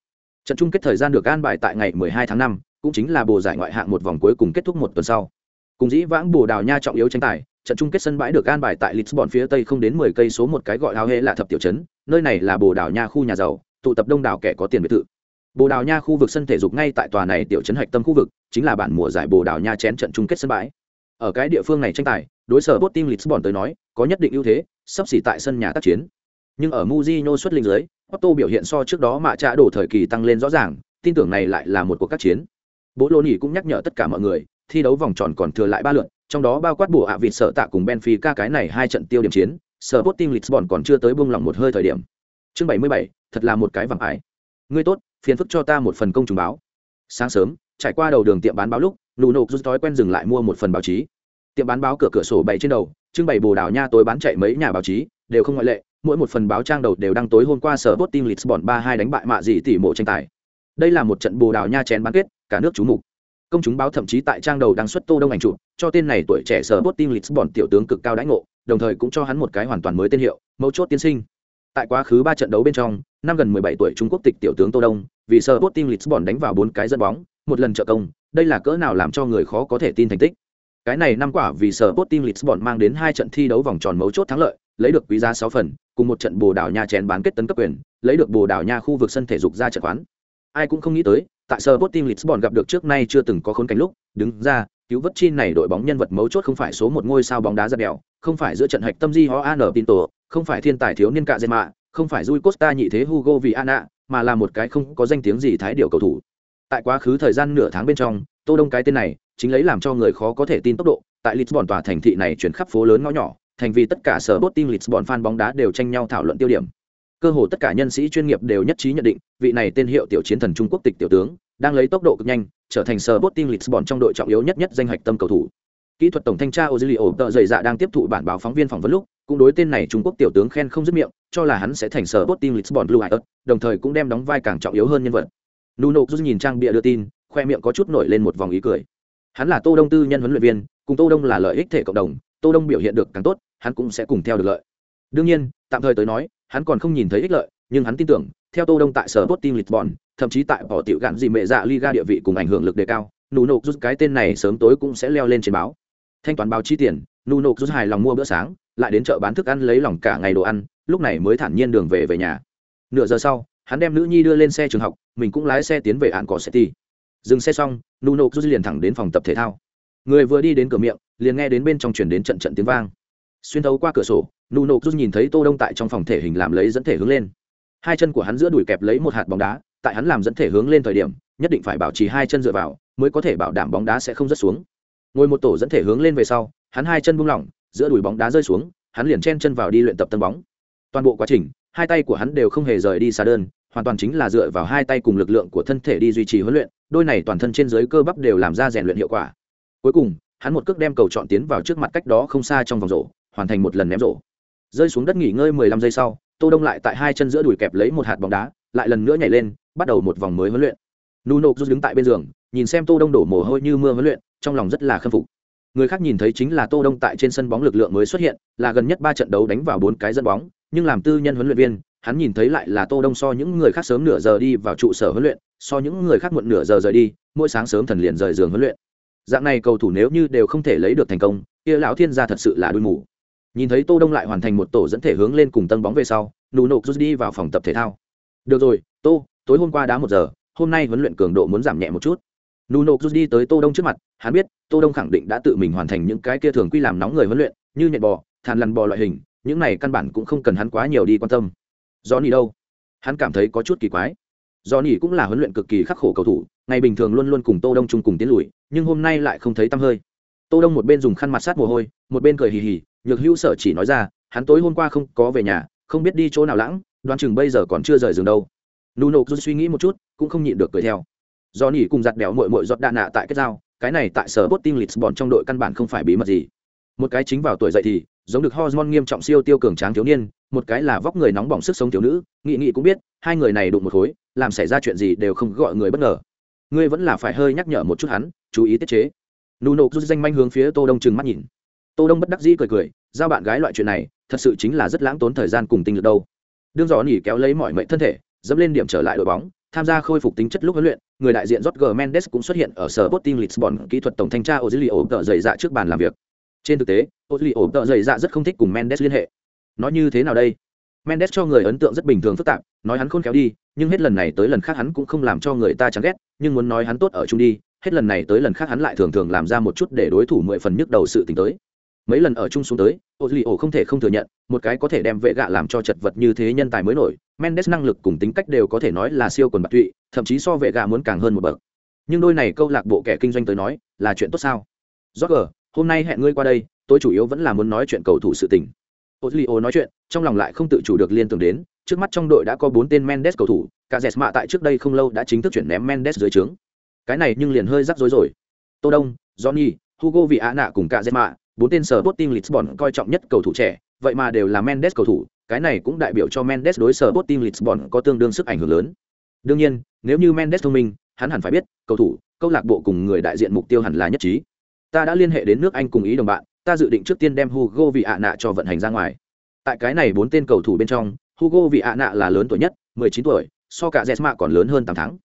Trận chung kết thời gian được an bài tại ngày 12 tháng 5, cũng chính là bồ giải ngoại hạng một vòng cuối cùng kết thúc một tuần sau. Cùng dĩ vãng Bồ Đào Nha trọng yếu tranh tài, trận chung kết sân bãi được an bài tại Lisbon phía tây không đến 10 cây số một cái gọi hao hê là thập tiểu trấn, nơi này là Bồ Đào Nha khu nhà giàu, tụ tập đông đảo kẻ có tiền biệt thự. Bồ Đào Nha khu vực sân thể dục ngay tại tòa này tiểu trấn hạch tâm khu vực, chính là bản mùa giải Bồ Đào Nha chén trận chung kết sân bãi. Ở cái địa phương này tranh tài, đối sở Sporting Lisbon tới nói, có nhất định ưu thế, sắp xỉ tại sân nhà tác chiến. Nhưng ở Mujinho xuất linh dưới, Otto biểu hiện so trước đó mạ trả đổ thời kỳ tăng lên rõ ràng, tin tưởng này lại là một cuộc các chiến. Bố Lô Nỉ cũng nhắc nhở tất cả mọi người, thi đấu vòng tròn còn thừa lại ba lượt, trong đó bao quát bổ ạ à vịt sợ tạ cùng Benfica cái này hai trận tiêu điểm chiến, sở botim Lisbon còn chưa tới buông lòng một hơi thời điểm. Chương 77, thật là một cái vàng ải. Ngươi tốt, phiền phức cho ta một phần công trùng báo. Sáng sớm, trải qua đầu đường tiệm bán báo lúc, Nụ Nộp rút thói quen dừng lại mua một phần báo chí. Tiệm bán báo cửa cửa sổ bày trên đầu, trưng bày Bồ Đào Nha tối bán chạy mấy nhà báo chí, đều không ngoại lệ, mỗi một phần báo trang đầu đều đăng tối hôm qua sở Sporting Lisbon 3-2 đánh bại mạ dị tỷ mộ tranh tài. Đây là một trận Bồ Đào Nha chén bán kết, cả nước chú mục. Công chúng báo thậm chí tại trang đầu đăng xuất Tô Đông ảnh chụp, cho tên này tuổi trẻ sở Sporting Lisbon tiểu tướng cực cao đãi ngộ, đồng thời cũng cho hắn một cái hoàn toàn mới tên hiệu, mấu chốt tiên sinh. Tại quá khứ ba trận đấu bên trong, năm gần 17 tuổi Trung Quốc tịch tiểu tướng Tô Đông, vì sở Sporting Lisbon đánh vào bốn cái dẫn bóng, một lần trợ công, đây là cỡ nào làm cho người khó có thể tin thành tích. Cái này năm quả vì sở Sporting Lisbon mang đến hai trận thi đấu vòng tròn mấu chốt thắng lợi, lấy được quý giá 6 phần, cùng một trận Bồ Đào Nha chén bán kết tấn cấp quyền, lấy được Bồ Đào Nha khu vực sân thể dục ra trận quán. Ai cũng không nghĩ tới, tại Sporting Lisbon gặp được trước nay chưa từng có khốn cảnh lúc, đứng ra, cứu vớt chi này đội bóng nhân vật mấu chốt không phải số một ngôi sao bóng đá ra đèo, không phải giữa trận hạch tâm Di Ho An Pinto, không phải thiên tài thiếu niên cạ Zema, không phải Rui Costa nhị thế Hugo Viana, mà là một cái không có danh tiếng gì thái điều cầu thủ. Tại quá khứ thời gian nửa tháng bên trong, Tô Đông cái tên này, chính lấy làm cho người khó có thể tin tốc độ, tại Lisbon tòa thành thị này chuyển khắp phố lớn ngõ nhỏ, thành vì tất cả sở bot team Lisbon fan bóng đá đều tranh nhau thảo luận tiêu điểm. Cơ hồ tất cả nhân sĩ chuyên nghiệp đều nhất trí nhận định, vị này tên hiệu tiểu chiến thần Trung Quốc tịch tiểu tướng, đang lấy tốc độ cực nhanh, trở thành sở bot team Lisbon trong đội trọng yếu nhất nhất danh hạch tâm cầu thủ. Kỹ thuật tổng thanh tra Ozilio tợ dày dạ đang tiếp thụ bản báo phóng viên phỏng vấn lúc, cũng đối tên này Trung Quốc tiểu tướng khen không dứt miệng, cho là hắn sẽ thành sở bot team Lisbon Blue Eyes, đồng thời cũng đem đóng vai càng trọng yếu hơn nhân vật. Nuno rút nhìn trang bịa đưa tin, khoe miệng có chút nổi lên một vòng ý cười. Hắn là Tô Đông tư nhân huấn luyện viên, cùng Tô Đông là lợi ích thể cộng đồng, Tô Đông biểu hiện được càng tốt, hắn cũng sẽ cùng theo được lợi. Đương nhiên, tạm thời tới nói, hắn còn không nhìn thấy ích lợi, nhưng hắn tin tưởng, theo Tô Đông tại sở Sporting Lisbon, thậm chí tại bỏ tiểu gạn gì mẹ dạ Liga địa vị cùng ảnh hưởng lực đề cao, Nuno rút cái tên này sớm tối cũng sẽ leo lên trên báo. Thanh toán báo chi tiền, Nuno rút hài lòng mua bữa sáng, lại đến chợ bán thức ăn lấy lòng cả ngày đồ ăn, lúc này mới thản nhiên đường về về nhà. Nửa giờ sau, hắn đem nữ nhi đưa lên xe trường học, mình cũng lái xe tiến về án cỏ City. Dừng xe xong, Nuno rút liền thẳng đến phòng tập thể thao. Người vừa đi đến cửa miệng, liền nghe đến bên trong truyền đến trận trận tiếng vang xuyên thấu qua cửa sổ nuno rút nhìn thấy tô đông tại trong phòng thể hình làm lấy dẫn thể hướng lên hai chân của hắn giữa đùi kẹp lấy một hạt bóng đá tại hắn làm dẫn thể hướng lên thời điểm nhất định phải bảo trì hai chân dựa vào mới có thể bảo đảm bóng đá sẽ không rớt xuống ngồi một tổ dẫn thể hướng lên về sau hắn hai chân buông lỏng giữa đùi bóng đá rơi xuống hắn liền chen chân vào đi luyện tập tân bóng toàn bộ quá trình hai tay của hắn đều không hề rời đi xa đơn hoàn toàn chính là dựa vào hai tay cùng lực lượng của thân thể đi duy trì huấn luyện, đôi này toàn thân trên dưới cơ bắp đều làm ra rèn luyện hiệu quả. Cuối cùng, hắn một cước đem cầu chọn tiến vào trước mặt cách đó không xa trong vòng rổ, hoàn thành một lần ném rổ. Rơi xuống đất nghỉ ngơi 15 giây sau, tô đông lại tại hai chân giữa đùi kẹp lấy một hạt bóng đá, lại lần nữa nhảy lên, bắt đầu một vòng mới huấn luyện. Nuno rút đứng tại bên giường, nhìn xem tô đông đổ mồ hôi như mưa huấn luyện, trong lòng rất là khâm phục. Người khác nhìn thấy chính là tô đông tại trên sân bóng lực lượng mới xuất hiện, là gần nhất ba trận đấu đánh vào bốn cái dẫn bóng, nhưng làm tư nhân huấn luyện viên hắn nhìn thấy lại là tô đông so những người khác sớm nửa giờ đi vào trụ sở huấn luyện, so những người khác muộn nửa giờ rời đi, mỗi sáng sớm thần liền rời giường huấn luyện. Dạng này cầu thủ nếu như đều không thể lấy được thành công, kia lão thiên gia thật sự là đuôi mù. Nhìn thấy tô đông lại hoàn thành một tổ dẫn thể hướng lên cùng tân bóng về sau, nụ nộp rút đi vào phòng tập thể thao. Được rồi, tô, tối hôm qua đá một giờ, hôm nay huấn luyện cường độ muốn giảm nhẹ một chút. Nụ nộp rút đi tới tô đông trước mặt, hắn biết tô đông khẳng định đã tự mình hoàn thành những cái kia thường quy làm nóng người huấn luyện, như nhện bò, thàn lằn bò loại hình, những này căn bản cũng không cần hắn quá nhiều đi quan tâm do nỉ đâu? Hắn cảm thấy có chút kỳ quái. Do nỉ cũng là huấn luyện cực kỳ khắc khổ cầu thủ, ngày bình thường luôn luôn cùng tô đông chung cùng tiến lùi, nhưng hôm nay lại không thấy tăm hơi. Tô đông một bên dùng khăn mặt sát mồ hôi, một bên cười hì hì, nhược hữu sở chỉ nói ra, hắn tối hôm qua không có về nhà, không biết đi chỗ nào lãng, đoán chừng bây giờ còn chưa rời giường đâu. Nuno suy nghĩ một chút, cũng không nhịn được cười theo. Do nỉ cùng giặt đèo mội mội giọt đạn nạ tại kết giao, cái này tại sở bot team lisbon trong đội căn bản không phải bí mật gì. Một cái chính vào tuổi dậy thì giống được hormone nghiêm trọng siêu tiêu cường tráng thiếu niên, một cái là vóc người nóng bỏng sức sống thiếu nữ, nghị nghị cũng biết, hai người này đụng một khối, làm xảy ra chuyện gì đều không gọi người bất ngờ. Ngươi vẫn là phải hơi nhắc nhở một chút hắn, chú ý tiết chế. Nụ nộp rút danh manh hướng phía tô đông trừng mắt nhìn. Tô đông bất đắc dĩ cười cười, giao bạn gái loại chuyện này, thật sự chính là rất lãng tốn thời gian cùng tinh lực đâu. Đương dò nỉ kéo lấy mọi mệnh thân thể, dẫm lên điểm trở lại đội bóng, tham gia khôi phục tính chất lúc huấn luyện, người đại diện Jorge Mendes cũng xuất hiện ở sở Sporting Lisbon kỹ thuật tổng thanh tra Ozilio tợ dày dạ trước bàn làm việc trên thực tế Ozilio tợ dày dạ rất không thích cùng Mendes liên hệ. Nói như thế nào đây? Mendes cho người ấn tượng rất bình thường phức tạp nói hắn khôn khéo đi nhưng hết lần này tới lần khác hắn cũng không làm cho người ta chán ghét nhưng muốn nói hắn tốt ở chung đi hết lần này tới lần khác hắn lại thường thường làm ra một chút để đối thủ mười phần nhức đầu sự t tới. Mấy lần ở chung xuống tới ô duy ổ không thể không thừa nhận một cái có thể đem vệ gạ làm cho chật vật như thế nhân tài mới nổi mendes năng lực cùng tính cách đều có thể nói là siêu quần bạc tụy thậm chí so vệ gạ muốn càng hơn một bậc. Nhưng đôi này câu lạc bộ kẻ kinh doanh tới nói là chuyện tốt sao? Roger, hôm nay hẹn ngươi qua đây tôi chủ yếu vẫn là muốn nói chuyện cầu thủ sự tình Ozilio nói chuyện, trong lòng lại không tự chủ được liên tưởng đến, trước mắt trong đội đã có bốn tên Mendes cầu thủ, cả Jesma tại trước đây không lâu đã chính thức chuyển ném Mendes dưới trướng. Cái này nhưng liền hơi rắc rối rồi. Tô Đông, Johnny, Hugo Viana cùng cả Jesma, bốn tên sở Sporting Lisbon coi trọng nhất cầu thủ trẻ, vậy mà đều là Mendes cầu thủ, cái này cũng đại biểu cho Mendes đối sở Sporting Lisbon có tương đương sức ảnh hưởng lớn. Đương nhiên, nếu như Mendes thông minh, hắn hẳn phải biết, cầu thủ, câu lạc bộ cùng người đại diện mục tiêu hẳn là nhất trí. Ta đã liên hệ đến nước Anh cùng ý đồng bạn, ta dự định trước tiên đem Hugo Viana cho vận hành ra ngoài. Tại cái này bốn tên cầu thủ bên trong, Hugo Viana là lớn tuổi nhất, 19 tuổi, so cả Jesma còn lớn hơn 8 tháng.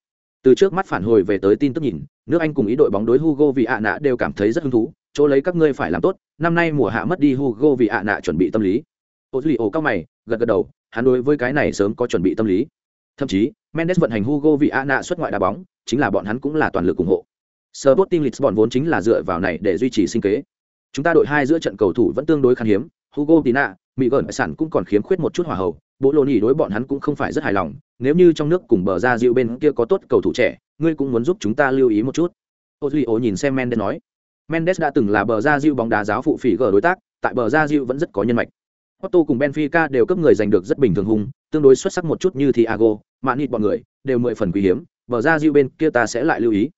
Từ trước mắt phản hồi về tới tin tức nhìn, nước Anh cùng ý đội bóng đối Hugo Viana đều cảm thấy rất hứng thú, chỗ lấy các ngươi phải làm tốt, năm nay mùa hạ mất đi Hugo Viana chuẩn bị tâm lý. Ozilio cao mày, gật gật đầu, hắn đối với cái này sớm có chuẩn bị tâm lý. Thậm chí, Mendes vận hành Hugo Viana xuất ngoại đá bóng, chính là bọn hắn cũng là toàn lực ủng hộ. Sporting Lisbon vốn chính là dựa vào này để duy trì sinh kế. Chúng ta đội hai giữa trận cầu thủ vẫn tương đối khan hiếm, Hugo Tina, Mỹ gợn sản cũng còn khiếm khuyết một chút hòa hậu, Bộ Lô Nhĩ đối bọn hắn cũng không phải rất hài lòng, nếu như trong nước cùng bờ ra dịu bên kia có tốt cầu thủ trẻ, ngươi cũng muốn giúp chúng ta lưu ý một chút. Ozilio nhìn xem Mendes nói. Mendes đã từng là bờ ra dịu bóng đá giáo phụ phỉ gở đối tác, tại bờ ra dịu vẫn rất có nhân mạch. Otto cùng Benfica đều cấp người giành được rất bình thường hùng, tương đối xuất sắc một chút như Thiago, Manit bọn người, đều mười phần quý hiếm, bờ ra dịu bên kia ta sẽ lại lưu ý.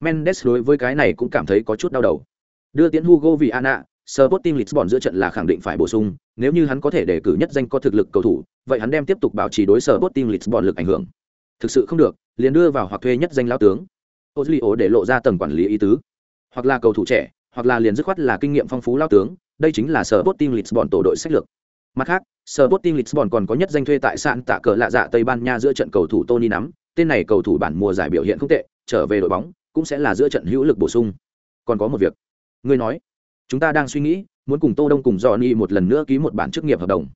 Mendes đối với cái này cũng cảm thấy có chút đau đầu. Đưa tiến Hugo Viana, Sporting Lisbon giữa trận là khẳng định phải bổ sung, nếu như hắn có thể đề cử nhất danh có thực lực cầu thủ, vậy hắn đem tiếp tục bảo trì đối Sporting Lisbon lực ảnh hưởng. Thực sự không được, liền đưa vào hoặc thuê nhất danh lão tướng. Ozilio để lộ ra tầng quản lý ý tứ. Hoặc là cầu thủ trẻ, hoặc là liền dứt khoát là kinh nghiệm phong phú lão tướng, đây chính là Sporting Lisbon tổ đội sách lược. Mặt khác, Sporting Lisbon còn có nhất danh thuê tại sạn tạ cờ lạ dạ Tây Ban Nha giữa trận cầu thủ Tony nắm, tên này cầu thủ bản mùa giải biểu hiện không tệ, trở về đội bóng cũng sẽ là giữa trận hữu lực bổ sung. Còn có một việc, ngươi nói, chúng ta đang suy nghĩ muốn cùng tô đông cùng johnny một lần nữa ký một bản chức nghiệp hợp đồng.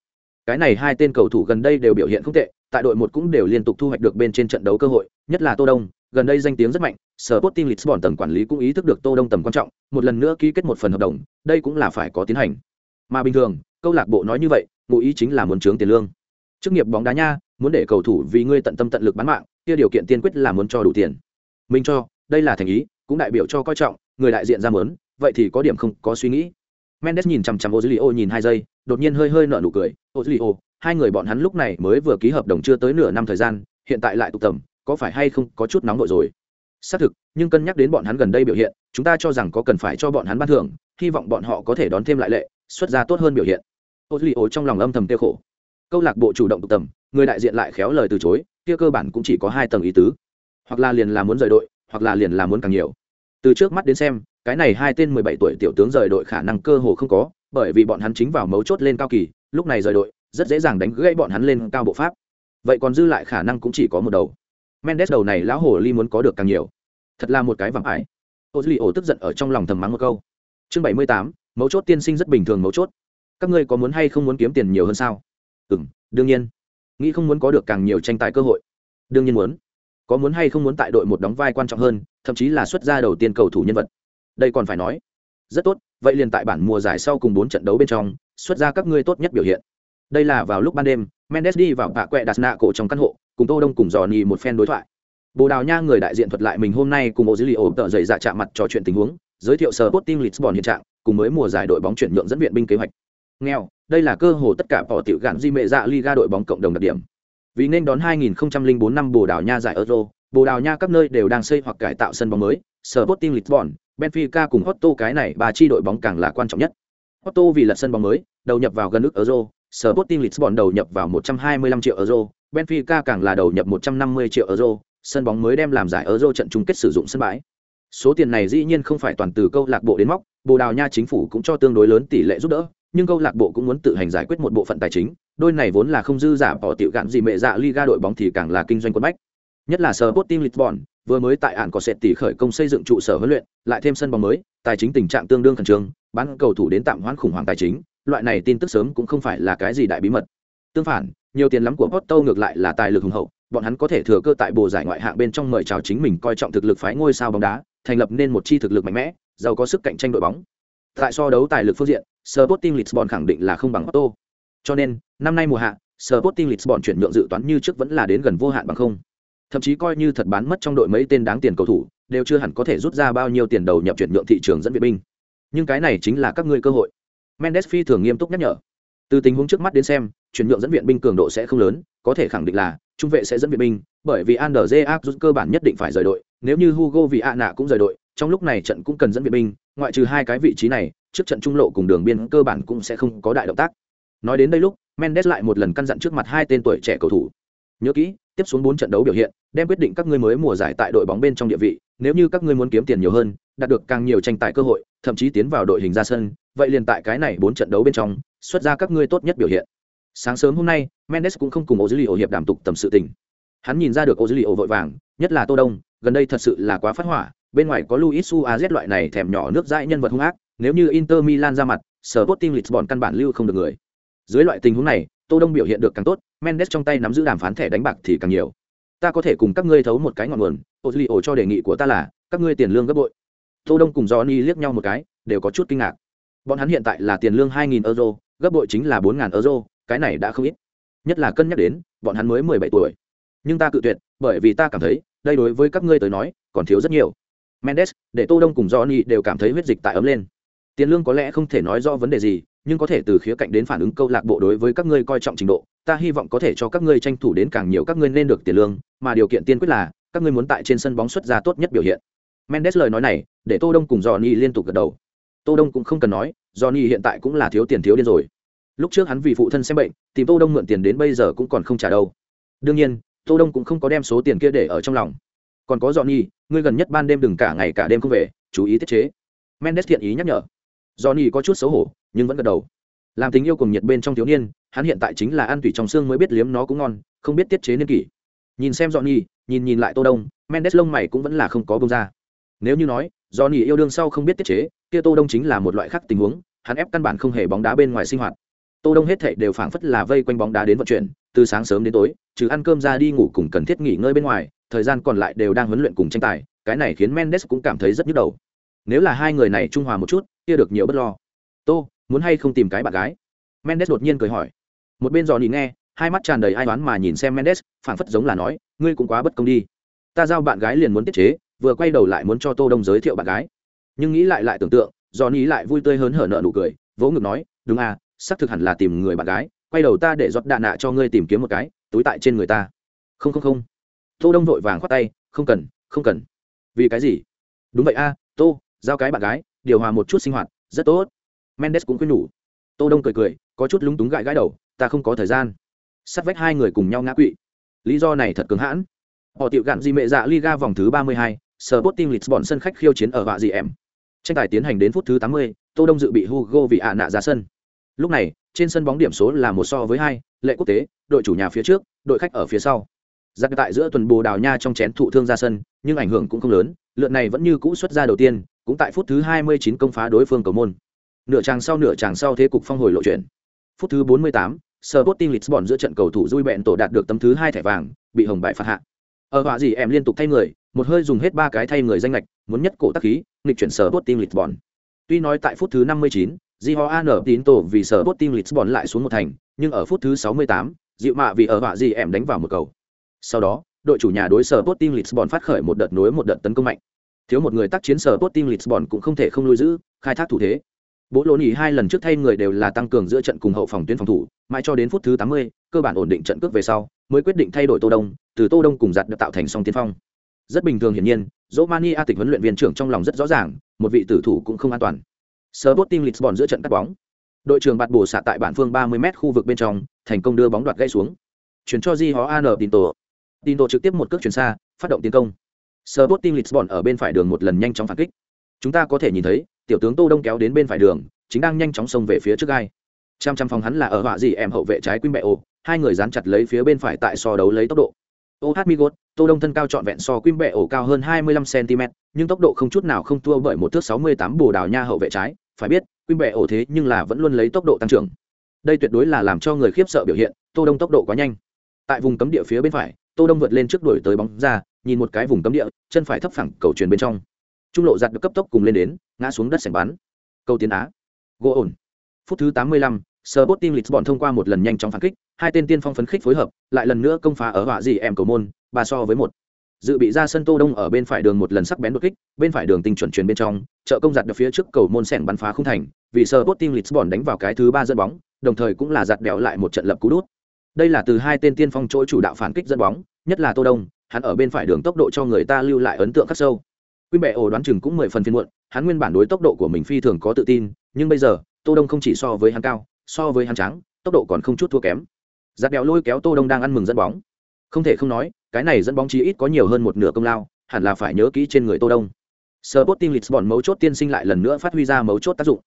Cái này hai tên cầu thủ gần đây đều biểu hiện không tệ tại đội một cũng đều liên tục thu hoạch được bên trên trận đấu cơ hội nhất là tô đông gần đây danh tiếng rất mạnh sở Sporting Lisbon tầng quản lý cũng ý thức được tô đông tầm quan trọng một lần nữa ký kết một phần hợp đồng đây cũng là phải có tiến hành. Mà bình thường câu lạc bộ nói như vậy ngụ ý chính là muốn trướng tiền lương. Chức nghiệp bóng đá nha muốn để cầu thủ vì ngươi tận tâm tận lực bán mạng kia điều kiện tiên quyết là muốn cho đủ tiền. Mình cho đây là thành ý, cũng đại biểu cho coi trọng, người đại diện ra mớn, vậy thì có điểm không có suy nghĩ. Mendes nhìn chằm chằm ozilio nhìn hai giây, đột nhiên hơi hơi nở nụ cười. Ozilio, hai người bọn hắn lúc này mới vừa ký hợp đồng chưa tới nửa năm thời gian, hiện tại lại tụ tầm, có phải hay không có chút nóng vội rồi? Xác thực, nhưng cân nhắc đến bọn hắn gần đây biểu hiện, chúng ta cho rằng có cần phải cho bọn hắn ban thưởng, hy vọng bọn họ có thể đón thêm lại lệ, xuất ra tốt hơn biểu hiện. Ozilio trong lòng âm thầm tiêu khổ. Câu lạc bộ chủ động tụ tầm, người đại diện lại khéo lời từ chối, kia cơ bản cũng chỉ có hai tầng ý tứ. Hoặc là liền là muốn rời đội hoặc là liền là muốn càng nhiều. Từ trước mắt đến xem, cái này hai tên mười bảy tuổi tiểu tướng rời đội khả năng cơ hồ không có, bởi vì bọn hắn chính vào mấu chốt lên cao kỳ, lúc này rời đội, rất dễ dàng đánh gãy bọn hắn lên cao bộ pháp. Vậy còn dư lại khả năng cũng chỉ có một đầu. Mendes đầu này lão hồ ly muốn có được càng nhiều. Thật là một cái vàng ải. Ô duy ổ tức giận ở trong lòng thầm mắng một câu. Chương bảy mươi tám, mấu chốt tiên sinh rất bình thường mấu chốt. Các ngươi có muốn hay không muốn kiếm tiền nhiều hơn sao? Ừ m đương nhiên. Nghĩ không muốn có được càng nhiều tranh tài cơ hội. Đương nhiên muốn có muốn hay không muốn tại đội một đóng vai quan trọng hơn, thậm chí là xuất gia đầu tiên cầu thủ nhân vật. Đây còn phải nói. Rất tốt, vậy liền tại bản mùa giải sau cùng bốn trận đấu bên trong, xuất ra các ngươi tốt nhất biểu hiện. Đây là vào lúc ban đêm, mendes đi vào bạ quẹ đặt nạ cổ trong căn hộ, cùng tô đông cùng dò nhì một phen đối thoại. Bồ đào nha người đại diện thuật lại mình hôm nay cùng bộ dữ liệu tợ dậy dạ chạm mặt trò chuyện tình huống, giới thiệu sở bot team lisbon hiện trạng, cùng mới mùa giải đội bóng chuyển nhượng dẫn viện binh kế hoạch. Nghèo, đây là cơ hội tất cả bỏ tiểu gạn di mệ dạ liga đội bóng cộng đồng đặc điểm vì nên đón 2004 năm bồ đào nha giải euro bồ đào nha các nơi đều đang xây hoặc cải tạo sân bóng mới sở lisbon Benfica cùng Otto cái này ba chi đội bóng càng là quan trọng nhất. Otto vì lật sân bóng mới, đầu nhập vào gần ức euro, Sporting Lisbon đầu nhập vào 125 triệu euro, Benfica càng là đầu nhập 150 triệu euro, sân bóng mới đem làm giải euro trận chung kết sử dụng sân bãi. Số tiền này dĩ nhiên không phải toàn từ câu lạc bộ đến móc, Bồ Đào Nha chính phủ cũng cho tương đối lớn tỷ lệ giúp đỡ, nhưng câu lạc bộ cũng muốn tự hành giải quyết một bộ phận tài chính, đôi này vốn là không dư giả bỏ tiểu gạn gì mẹ dạ Liga đội bóng thì càng là kinh doanh quân bách. Nhất là sở quốc team Lisbon, vừa mới tại ạn có sẽ tỷ khởi công xây dựng trụ sở huấn luyện, lại thêm sân bóng mới, tài chính tình trạng tương đương khẩn trương, bán cầu thủ đến tạm hoãn khủng hoảng tài chính, loại này tin tức sớm cũng không phải là cái gì đại bí mật. Tương phản, nhiều tiền lắm của Porto ngược lại là tài lực hùng hậu, bọn hắn có thể thừa cơ tại bồ giải ngoại hạng bên trong mời chào chính mình coi trọng thực lực phái ngôi sao bóng đá, thành lập nên một chi thực lực mạnh mẽ, giàu có sức cạnh tranh đội bóng. Tại so đấu tài lực phương diện, Sporting Lisbon khẳng định là không bằng Otto. Cho nên, năm nay mùa hạ, Sporting Lisbon chuyển nhượng dự toán như trước vẫn là đến gần vô hạn bằng không. Thậm chí coi như thật bán mất trong đội mấy tên đáng tiền cầu thủ, đều chưa hẳn có thể rút ra bao nhiêu tiền đầu nhập chuyển nhượng thị trường dẫn viện binh. Nhưng cái này chính là các ngươi cơ hội. Mendes phi thường nghiêm túc nhắc nhở. Từ tình huống trước mắt đến xem, chuyển nhượng dẫn viện binh cường độ sẽ không lớn, có thể khẳng định là trung vệ sẽ dẫn viện binh, bởi vì Anderje rút cơ bản nhất định phải rời đội, nếu như Hugo Viana cũng rời đội, trong lúc này trận cũng cần dẫn viện binh, ngoại trừ hai cái vị trí này, trước trận trung lộ cùng đường biên cơ bản cũng sẽ không có đại động tác. Nói đến đây lúc, Mendes lại một lần căn dặn trước mặt hai tên tuổi trẻ cầu thủ. Nhớ kỹ, tiếp xuống bốn trận đấu biểu hiện, đem quyết định các ngươi mới mùa giải tại đội bóng bên trong địa vị, nếu như các ngươi muốn kiếm tiền nhiều hơn, đạt được càng nhiều tranh tài cơ hội, thậm chí tiến vào đội hình ra sân, vậy liền tại cái này bốn trận đấu bên trong, xuất ra các ngươi tốt nhất biểu hiện. Sáng sớm hôm nay, Mendes cũng không cùng Ozilio hiệp đàm tục tầm sự tình. Hắn nhìn ra được Ozilio vội vàng, nhất là Tô Đông, gần đây thật sự là quá phát hỏa, bên ngoài có Luis Suarez loại này thèm nhỏ nước dãi nhân vật hung ác, nếu như Inter Milan ra mặt, Sporting Lisbon căn bản lưu không được người. Dưới loại tình huống này, Tô Đông biểu hiện được càng tốt, Mendes trong tay nắm giữ đàm phán thẻ đánh bạc thì càng nhiều. Ta có thể cùng các ngươi thấu một cái ngọn nguồn, Ozilio cho đề nghị của ta là, các ngươi tiền lương gấp bội. Tô Đông cùng Johnny liếc nhau một cái, đều có chút kinh ngạc. Bọn hắn hiện tại là tiền lương 2000 euro, gấp bội chính là 4000 euro, cái này đã không ít. Nhất là cân nhắc đến, bọn hắn mới 17 tuổi. Nhưng ta cự tuyệt, bởi vì ta cảm thấy, đây đối với các ngươi tới nói, còn thiếu rất nhiều. Mendes, để Tô Đông cùng Johnny đều cảm thấy huyết dịch tại ấm lên. Tiền lương có lẽ không thể nói rõ vấn đề gì, nhưng có thể từ khía cạnh đến phản ứng câu lạc bộ đối với các ngươi coi trọng trình độ, ta hy vọng có thể cho các ngươi tranh thủ đến càng nhiều các ngươi nên được tiền lương, mà điều kiện tiên quyết là các ngươi muốn tại trên sân bóng xuất ra tốt nhất biểu hiện. Mendes lời nói này, để Tô Đông cùng Johnny liên tục gật đầu. Tô Đông cũng không cần nói, Johnny hiện tại cũng là thiếu tiền thiếu điên rồi. Lúc trước hắn vì phụ thân xem bệnh, tìm Tô Đông mượn tiền đến bây giờ cũng còn không trả đâu. Đương nhiên, Tô Đông cũng không có đem số tiền kia để ở trong lòng. Còn có Johnny, ngươi gần nhất ban đêm đừng cả ngày cả đêm không về, chú ý tiết chế. Mendes thiện ý nhắc nhở. Johnny có chút xấu hổ, nhưng vẫn gật đầu. Làm tình yêu cùng nhiệt bên trong thiếu niên, hắn hiện tại chính là ăn tủy trong xương mới biết liếm nó cũng ngon, không biết tiết chế niên kỷ. Nhìn xem Johnny, nhìn nhìn lại Tô Đông, Mendes lông mày cũng vẫn là không có bông ra. Nếu như nói, Johnny yêu đương sau không biết tiết chế, kia Tô Đông chính là một loại khác tình huống, hắn ép căn bản không hề bóng đá bên ngoài sinh hoạt. Tô Đông hết thảy đều phảng phất là vây quanh bóng đá đến vận chuyển, từ sáng sớm đến tối, trừ ăn cơm ra đi ngủ cùng cần thiết nghỉ ngơi bên ngoài, thời gian còn lại đều đang huấn luyện cùng tranh tài, cái này khiến Mendes cũng cảm thấy rất nhức đầu. Nếu là hai người này trung hòa một chút, kia được nhiều bất lo. Tô, muốn hay không tìm cái bạn gái? Mendes đột nhiên cười hỏi. Một bên Johnny nghe, hai mắt tràn đầy ai đoán mà nhìn xem Mendes, phảng phất giống là nói, ngươi cũng quá bất công đi. Ta giao bạn gái liền muốn tiết chế, vừa quay đầu lại muốn cho Tô Đông giới thiệu bạn gái. Nhưng nghĩ lại lại tưởng tượng, Johnny lại vui tươi hớn hở nở nụ cười, vỗ ngực nói, đúng à, xác thực hẳn là tìm người bạn gái, quay đầu ta để giọt đạn nạ cho ngươi tìm kiếm một cái, túi tại trên người ta. Không không không. Tô Đông vội vàng khoát tay, không cần, không cần. Vì cái gì? Đúng vậy a, Tô, giao cái bạn gái, điều hòa một chút sinh hoạt, rất tốt. Mendes cũng khuyên nhủ. Tô Đông cười cười, có chút lúng túng gãi gãi đầu, ta không có thời gian. Sắt vách hai người cùng nhau ngã quỵ. Lý do này thật cứng hãn. Họ tiểu gạn gì mẹ dạ Liga vòng thứ 32, Sporting Lisbon sân khách khiêu chiến ở vạ gì em. Tranh tài tiến hành đến phút thứ 80, Tô Đông dự bị Hugo vì ạ nạ ra sân. Lúc này, trên sân bóng điểm số là một so với hai, lệ quốc tế, đội chủ nhà phía trước, đội khách ở phía sau. Giặc tại giữa tuần Bồ Đào Nha trong chén thụ thương ra sân, nhưng ảnh hưởng cũng không lớn, lượt này vẫn như cũ xuất ra đầu tiên, cũng tại phút thứ 29 công phá đối phương cầu môn. Nửa chàng sau nửa chàng sau thế cục phong hồi lộ chuyển. Phút thứ 48, Sporting Lisbon giữa trận cầu thủ Rui Bẹn tổ đạt được tấm thứ hai thẻ vàng, bị hồng bại phạt hạ. Ở họa gì em liên tục thay người, một hơi dùng hết ba cái thay người danh lệch, muốn nhất cổ tác khí, nghịch chuyển Sporting Lisbon. Tuy nói tại phút thứ 59, Gioan tín tổ vì Sporting Lisbon lại xuống một thành, nhưng ở phút thứ 68, dịu mạ vì ở họa gì em đánh vào một cầu. Sau đó, đội chủ nhà đối sở Sporting Lisbon phát khởi một đợt nối một đợt tấn công mạnh. Thiếu một người tác chiến sở Sporting Lisbon cũng không thể không lui giữ, khai thác thủ thế. Bố lỗ nhì hai lần trước thay người đều là tăng cường giữa trận cùng hậu phòng tuyến phòng thủ, mãi cho đến phút thứ 80, cơ bản ổn định trận cước về sau, mới quyết định thay đổi Tô Đông, từ Tô Đông cùng giật được tạo thành song tiên phong. Rất bình thường hiển nhiên, Romania tịch huấn luyện viên trưởng trong lòng rất rõ ràng, một vị tử thủ cũng không an toàn. Sporting Lisbon giữa trận cắt bóng. đội trưởng bạt bổ xạ tại bản phương 30 m khu vực bên trong thành công đưa bóng đoạt gãy xuống chuyển cho di hó an tin tổ tin tổ trực tiếp một cước chuyển xa, phát động tiến công. Sporting Lisbon ở bên phải đường một lần nhanh chóng phản kích. Chúng ta có thể nhìn thấy, tiểu tướng tô đông kéo đến bên phải đường, chính đang nhanh chóng xông về phía trước gai. Trăm trăm phòng hắn là ở họa gì em hậu vệ trái quýnh Bệ ổ hai người dán chặt lấy phía bên phải tại so đấu lấy tốc độ. Ô hát migot, tô đông thân cao trọn vẹn so quýnh Bệ ổ cao hơn 25 cm nhưng tốc độ không chút nào không thua bởi một thước 68 bồ đào nha hậu vệ trái. Phải biết quýnh Bệ ổ thế nhưng là vẫn luôn lấy tốc độ tăng trưởng. Đây tuyệt đối là làm cho người khiếp sợ biểu hiện, tô đông tốc độ quá nhanh. Tại vùng cấm địa phía bên phải tô đông vượt lên trước đuổi tới bóng ra nhìn một cái vùng cấm địa chân phải thấp phẳng cầu truyền bên trong trung lộ giặt được cấp tốc cùng lên đến ngã xuống đất sảnh bắn câu tiến á gỗ ổn phút thứ 85, Sporting Lisbon thông qua một lần nhanh chóng phản kích, hai tên tiên phong phấn khích phối hợp, lại lần nữa công phá ở họa gì em cầu môn, ba so với một. Dự bị ra sân Tô Đông ở bên phải đường một lần sắc bén đột kích, bên phải đường tinh chuẩn truyền bên trong, trợ công giặt được phía trước cầu môn sẹn bắn phá không thành, vì Sporting Lisbon đánh vào cái thứ ba dẫn bóng, đồng thời cũng là giặt đèo lại một trận lập cú đút. Đây là từ hai tên tiên phong chỗ chủ đạo phản kích dẫn bóng, nhất là Tô Đông, hắn ở bên phải đường tốc độ cho người ta lưu lại ấn tượng khắc sâu. Quy bệ ổ đoán chừng cũng mười phần phiên muộn, hắn nguyên bản đối tốc độ của mình phi thường có tự tin, nhưng bây giờ, Tô Đông không chỉ so với hắn cao, so với hắn trắng tốc độ còn không chút thua kém. Giặt đèo lôi kéo tô đông đang ăn mừng dẫn bóng. Không thể không nói cái này dẫn bóng chí ít có nhiều hơn một nửa công lao hẳn là phải nhớ kỹ trên người tô đông. Sporting Lisbon mấu chốt tiên sinh lại lần nữa phát huy ra mấu chốt tác dụng.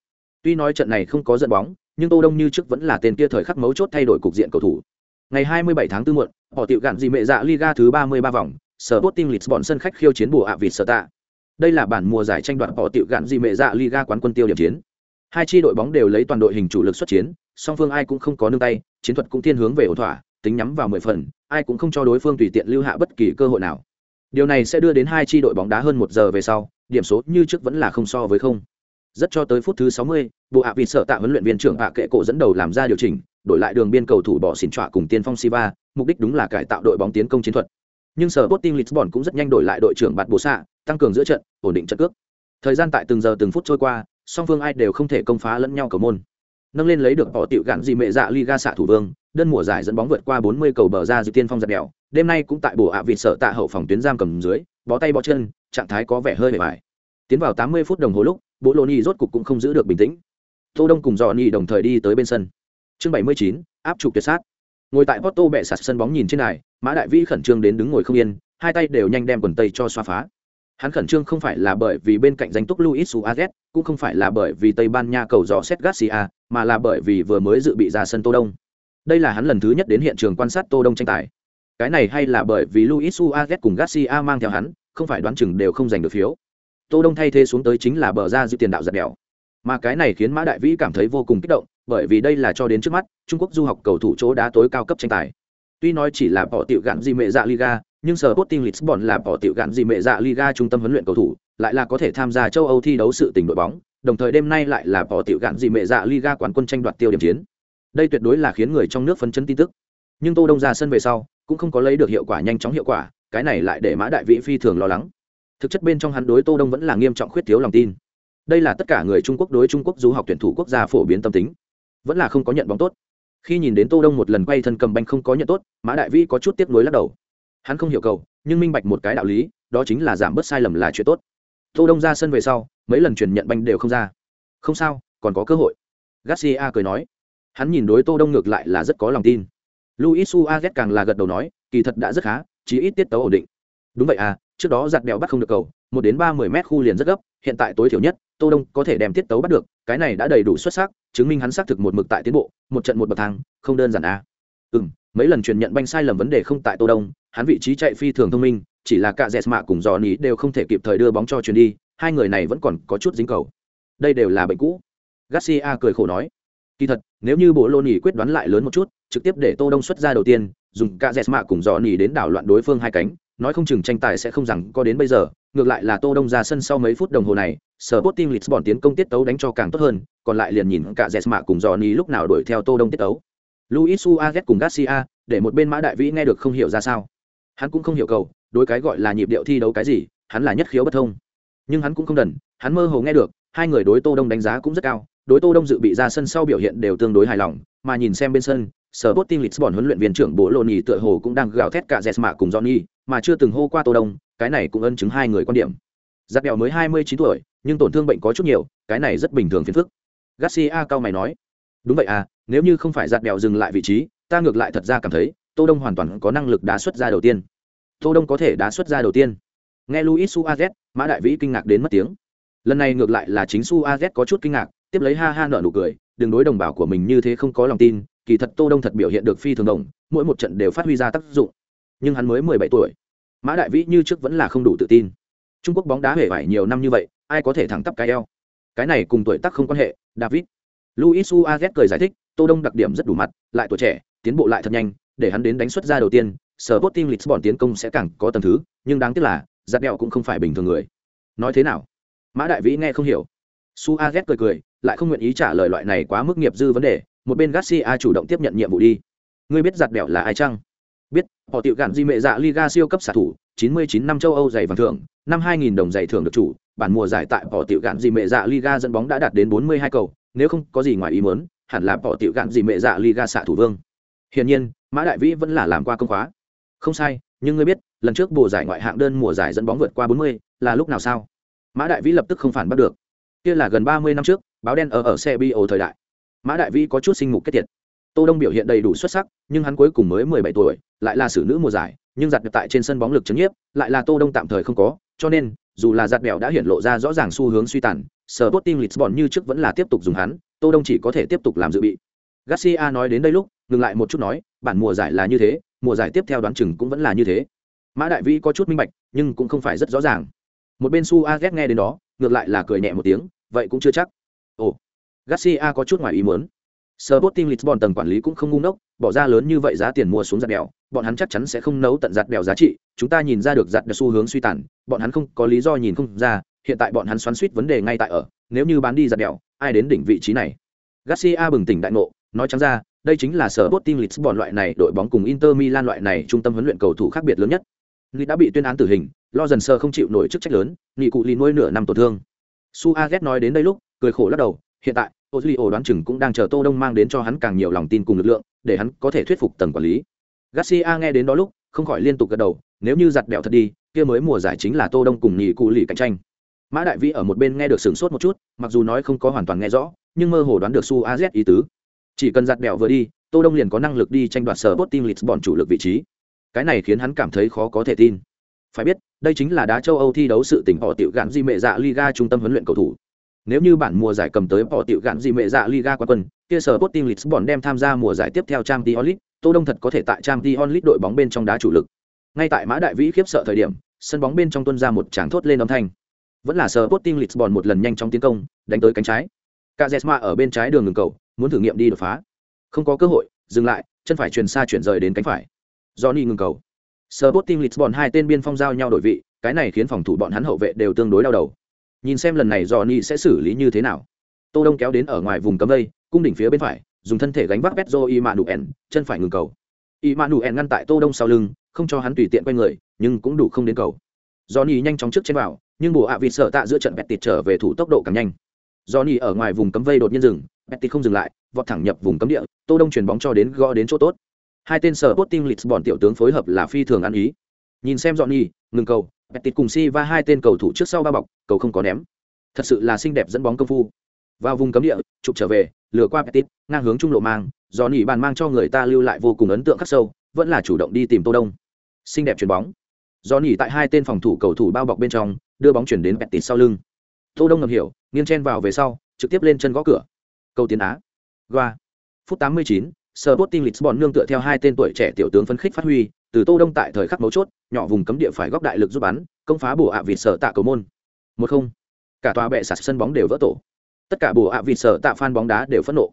Tuy nói trận này không có dẫn bóng nhưng tô đông như trước vẫn là tên kia thời khắc mấu chốt thay đổi cục diện cầu thủ ngày 27 tháng 4 muộn họ tiểu gạn gì mẹ dạ Liga thứ 33 vòng Sporting Lisbon sân khách khiêu chiến bùa ạ vịt sở tạ. Đây là bản mùa giải tranh đoạt họ tiểu gạn gì mẹ dạ Liga quán quân tiêu điểm chiến. Hai chi đội bóng đều lấy toàn đội hình chủ lực xuất chiến song phương ai cũng không có nương tay chiến thuật cũng thiên hướng về ổn thỏa tính nhắm vào mười phần ai cũng không cho đối phương tùy tiện lưu hạ bất kỳ cơ hội nào. Điều này sẽ đưa đến hai chi đội bóng đá hơn một giờ về sau điểm số như trước vẫn là không so với không. Rất cho tới phút thứ sáu mươi, bộ hạ vịt sở tạ huấn luyện viên trưởng hạ kệ cổ dẫn đầu làm ra điều chỉnh đổi lại đường biên cầu thủ bỏ xỉn trọa cùng tiên phong siva, mục đích đúng là cải tạo đội bóng tiến công chiến thuật. Nhưng sở Sporting Lisbon cũng rất nhanh đổi lại đội trưởng bạt bồ xạ tăng cường giữa trận, ổn định trận cước. Thời gian tại từng giờ từng phút trôi qua, song phương ai đều không thể công phá lẫn nhau cầu môn. Nâng lên lấy được họ tiểu gạn gì mẹ dạ liga xạ thủ vương, đơn mùa giải dẫn bóng vượt qua 40 cầu bờ ra dự tiên phong giật đèo đêm nay cũng tại bổ ạ vịt sợ tạ hậu phòng tuyến giam cầm dưới, bó tay bó chân, trạng thái có vẻ hơi bề mỏi. tiến vào 80 phút đồng hồ lúc bố lô rốt cục cũng không giữ được bình tĩnh. Tô đông cùng dò ni đồng thời đi tới bên sân chương 79, áp trục tuyệt sát. Ngồi tại Porto bệ sạt sân bóng nhìn trên này mã đại vĩ khẩn trương đến đứng ngồi không yên hai tay đều nhanh đem quần tây cho xoa phá. Hắn khẩn trương không phải là bởi vì bên cạnh danh túc luis suarez cũng không phải là bởi vì tây ban nha cầu dò set garcia mà là bởi vì vừa mới dự bị ra sân tô đông. Đây là hắn lần thứ nhất đến hiện trường quan sát tô đông tranh tài. Cái này hay là bởi vì luis suarez cùng garcia mang theo hắn không phải đoán chừng đều không giành được phiếu. Tô đông thay thế xuống tới chính là bờ ra dự tiền đạo giật đèo. Mà cái này khiến mã đại vĩ cảm thấy vô cùng kích động bởi vì đây là cho đến trước mắt trung quốc du học cầu thủ chỗ đá tối cao cấp tranh tài tuy nói chỉ là bỏ tiểu gạn di mệ dạ liga nhưng sở Sporting Lisbon là bỏ tiểu gạn gì mẹ dạ Liga trung tâm huấn luyện cầu thủ, lại là có thể tham gia châu Âu thi đấu sự tình đội bóng, đồng thời đêm nay lại là bỏ tiểu gạn gì mẹ dạ Liga quán quân tranh đoạt tiêu điểm chiến. Đây tuyệt đối là khiến người trong nước phấn chấn tin tức. Nhưng Tô Đông ra sân về sau, cũng không có lấy được hiệu quả nhanh chóng hiệu quả, cái này lại để Mã Đại Vĩ phi thường lo lắng. Thực chất bên trong hắn đối Tô Đông vẫn là nghiêm trọng khuyết thiếu lòng tin. Đây là tất cả người Trung Quốc đối Trung Quốc du học tuyển thủ quốc gia phổ biến tâm tính, vẫn là không có nhận bóng tốt. Khi nhìn đến Tô Đông một lần quay thân cầm banh không có nhận tốt, Mã Đại Vĩ có chút tiếc nuối lắc đầu. Hắn không hiểu cầu nhưng minh bạch một cái đạo lý đó chính là giảm bớt sai lầm là chuyện tốt. Tô đông ra sân về sau mấy lần chuyển nhận banh đều không ra. Không sao còn có cơ hội. Garcia cười nói. Hắn nhìn đối tô đông ngược lại là rất có lòng tin. Luis suarez càng là gật đầu nói kỳ thật đã rất khá chỉ ít tiết tấu ổn định. Đúng vậy à trước đó giặt đèo bắt không được cầu một đến ba mươi mét khu liền rất gấp hiện tại tối thiểu nhất tô đông có thể đem tiết tấu bắt được cái này đã đầy đủ xuất sắc chứng minh hắn xác thực một mực tại tiến bộ, một trận một bậc thang, không đơn giản à. Ừ mấy lần truyền nhận banh sai lầm vấn đề không tại tô đông, hắn vị trí chạy phi thường thông minh, chỉ là cả dẹt mạ cùng dò đều không thể kịp thời đưa bóng cho chuyền đi, hai người này vẫn còn có chút dính cầu. Đây đều là bệnh cũ. Garcia cười khổ nói. Kỳ thật, nếu như bộ lô quyết đoán lại lớn một chút, trực tiếp để tô đông xuất ra đầu tiên, dùng cả dẹt mạ cùng dò đến đảo loạn đối phương hai cánh nói không chừng tranh tài sẽ không rằng có đến bây giờ, ngược lại là tô đông ra sân sau mấy phút đồng hồ này sở bot team lisbon tiến công tiết tấu đánh cho càng tốt hơn, còn lại liền nhìn cả dẹt mạ cùng dò lúc nào đuổi theo tô đông tiết tấu. Luis suarez cùng garcia, để một bên mã đại vĩ nghe được không hiểu ra sao. Hắn cũng không hiểu cầu, đối cái gọi là nhịp điệu thi đấu cái gì, hắn là nhất khiếu bất thông. Nhưng hắn cũng không đần, hắn mơ hồ nghe được, hai người đối tô đông đánh giá cũng rất cao, đối tô đông dự bị ra sân sau biểu hiện đều tương đối hài lòng, mà nhìn xem bên sân sở bot team lisbon huấn luyện viên trưởng bố lô nhì tựa hồ cũng đang gào thét cả jesma cùng johnny mà chưa từng hô qua tô đông, cái này cũng ân chứng hai người quan điểm. Giặc bèo mới hai mươi chín tuổi, nhưng tổn thương bệnh có chút nhiều, cái này rất bình thường phiền phức. Garcia cao mày nói, đúng vậy à nếu như không phải giặt bèo dừng lại vị trí, ta ngược lại thật ra cảm thấy tô đông hoàn toàn có năng lực đá xuất ra đầu tiên. Tô đông có thể đá xuất ra đầu tiên. Nghe luis suarez, mã đại vĩ kinh ngạc đến mất tiếng. Lần này ngược lại là chính suarez có chút kinh ngạc, tiếp lấy ha ha nở nụ cười, đừng đối đồng bào của mình như thế không có lòng tin, kỳ thật tô đông thật biểu hiện được phi thường đồng, mỗi một trận đều phát huy ra tác dụng nhưng hắn mới mười bảy tuổi. Mã đại vĩ như trước vẫn là không đủ tự tin. Trung quốc bóng đá hề vải nhiều năm như vậy, ai có thể thẳng tắp cái eo? Cái này cùng tuổi tác không quan hệ, david. Luis suarez cười giải thích, tô đông đặc điểm rất đủ mặt, lại tuổi trẻ, tiến bộ lại thật nhanh, để hắn đến đánh xuất ra đầu tiên sở bot team lisbon tiến công sẽ càng có tầm thứ, nhưng đáng tiếc là, giặt đẹo cũng không phải bình thường người. Nói thế nào? Mã đại vĩ nghe không hiểu. Su cười cười, lại không nguyện ý trả lời loại này quá mức nghiệp dư vấn đề, một bên garcia chủ động tiếp nhận nhiệm vụ đi. Ngươi biết giặt đẹo là ai chăng? Biết, họ tiểu gạn di mệ dạ liga siêu cấp xạ thủ 99 năm châu âu giày vàng thưởng, năm 2000 đồng giày thưởng được chủ, bản mùa giải tại họ tiểu gạn di mệ dạ liga dẫn bóng đã đạt đến 42 cầu, nếu không có gì ngoài ý muốn, hẳn là họ tiểu gạn di mệ dạ liga xạ thủ vương. Hiển nhiên, mã đại vĩ vẫn là làm qua công khóa. Không sai, nhưng ngươi biết, lần trước mùa giải ngoại hạng đơn mùa giải dẫn bóng vượt qua 40 là lúc nào sao? Mã đại vĩ lập tức không phản bắt được. Kia là gần 30 năm trước, báo đen ở ở xe bi thời đại. Mã đại vĩ có chút sinh mục kết thiệt tô đông biểu hiện đầy đủ xuất sắc, nhưng hắn cuối cùng mới 17 tuổi, lại là xử nữ mùa giải, nhưng giặt tại trên sân bóng lực chấn nhiếp, lại là tô đông tạm thời không có, cho nên, dù là giặt bèo đã hiện lộ ra rõ ràng xu hướng suy tàn sở tốt tim lisbon như trước vẫn là tiếp tục dùng hắn, tô đông chỉ có thể tiếp tục làm dự bị. Garcia nói đến đây lúc, ngừng lại một chút nói, bản mùa giải là như thế, mùa giải tiếp theo đoán chừng cũng vẫn là như thế. Mã đại vĩ có chút minh bạch, nhưng cũng không phải rất rõ ràng. Một bên su a nghe đến đó, ngược lại là cười nhẹ một tiếng, vậy cũng chưa chắc. Ồ, garcia có chút ngoài ý muốn. Sporting Lisbon tầng quản lý cũng không ngu ngốc, bỏ ra lớn như vậy giá tiền mua xuống giặt bèo, bọn hắn chắc chắn sẽ không nấu tận giặt bèo giá trị, chúng ta nhìn ra được giặt bèo xu hướng suy tàn, bọn hắn không có lý do nhìn không ra, hiện tại bọn hắn xoắn suýt vấn đề ngay tại ở, nếu như bán đi giặt bèo, ai đến đỉnh vị trí này. Garcia bừng tỉnh đại ngộ, nói trắng ra, đây chính là Sporting Lisbon loại này đội bóng cùng Inter Milan loại này trung tâm huấn luyện cầu thủ khác biệt lớn nhất. Lý đã bị tuyên án tử hình, lo dần sơ không chịu nổi chức trách lớn, nghị cụ lì nuôi nửa năm tổn thương. Suarez nói đến đây lúc, cười khổ lắc đầu, hiện tại, Ozilio đoán chừng cũng đang chờ Tô Đông mang đến cho hắn càng nhiều lòng tin cùng lực lượng, để hắn có thể thuyết phục tầng quản lý. Garcia nghe đến đó lúc, không khỏi liên tục gật đầu, nếu như giặt đẹo thật đi, kia mới mùa giải chính là Tô Đông cùng nhị cụ lì cạnh tranh. Mã Đại Vĩ ở một bên nghe được sửng sốt một chút, mặc dù nói không có hoàn toàn nghe rõ, nhưng mơ hồ đoán được Su AZ ý tứ. Chỉ cần giặt đẹo vừa đi, Tô Đông liền có năng lực đi tranh đoạt sở Sporting Lisbon chủ lực vị trí. Cái này khiến hắn cảm thấy khó có thể tin. Phải biết, đây chính là đá châu Âu thi đấu sự tình họ tiểu gạn di mệ dạ Liga trung tâm huấn luyện cầu thủ. Nếu như bản mùa giải cầm tới bỏ tiểu gạn gì mẹ dạ Liga quá quân, kia sở Sporting Lisbon đem tham gia mùa giải tiếp theo Champions League, Tô Đông thật có thể tại Champions League đội bóng bên trong đá chủ lực. Ngay tại Mã Đại Vĩ khiếp sợ thời điểm, sân bóng bên trong tuôn ra một tràng thốt lên âm thanh. Vẫn là sở Sporting Lisbon một lần nhanh chóng tiến công, đánh tới cánh trái. Cazeema ở bên trái đường ngừng cầu, muốn thử nghiệm đi đột phá. Không có cơ hội, dừng lại, chân phải truyền xa chuyển rời đến cánh phải. Johnny ngừng cầu. Sporting Lisbon hai tên biên phong giao nhau đổi vị, cái này khiến phòng thủ bọn hắn hậu vệ đều tương đối đau đầu nhìn xem lần này Johnny sẽ xử lý như thế nào. Tô Đông kéo đến ở ngoài vùng cấm đây, cung đỉnh phía bên phải, dùng thân thể gánh vác Pedro Imanuel, chân phải ngừng cầu. Imanuel ngăn tại Tô Đông sau lưng, không cho hắn tùy tiện quay người, nhưng cũng đủ không đến cầu. Johnny nhanh chóng trước trên vào, nhưng bộ ạ vịt sợ tạ giữa trận Betis trở về thủ tốc độ càng nhanh. Johnny ở ngoài vùng cấm vây đột nhiên dừng, tịt không dừng lại, vọt thẳng nhập vùng cấm địa, Tô Đông chuyển bóng cho đến gõ đến chỗ tốt. Hai tên sở Sporting Lisbon tiểu tướng phối hợp là phi thường ăn ý. Nhìn xem Johnny, ngừng cầu, Betis cùng Si và hai tên cầu thủ trước sau ba bọc, cầu không có ném. Thật sự là xinh đẹp dẫn bóng công phu. Vào vùng cấm địa, chụp trở về, lừa qua Petit, ngang hướng trung lộ mang, do nỉ bàn mang cho người ta lưu lại vô cùng ấn tượng khắc sâu, vẫn là chủ động đi tìm Tô Đông. Xinh đẹp chuyền bóng. Do nỉ tại hai tên phòng thủ cầu thủ bao bọc bên trong, đưa bóng chuyển đến Petit sau lưng. Tô Đông ngầm hiểu, nghiêng chen vào về sau, trực tiếp lên chân gõ cửa. Cầu tiến á. Goa. Phút 89, Sporting Lisbon nương tựa theo hai tên tuổi trẻ tiểu tướng phấn khích phát huy, từ Tô Đông tại thời khắc mấu chốt, nhỏ vùng cấm địa phải góc đại lực giúp bắn, công phá bổ ạ à vịt sở tạ cầu môn. Một không, cả tòa bệ sạt sân bóng đều vỡ tổ. Tất cả bồ ạ à vịt sở tạ fan bóng đá đều phẫn nộ.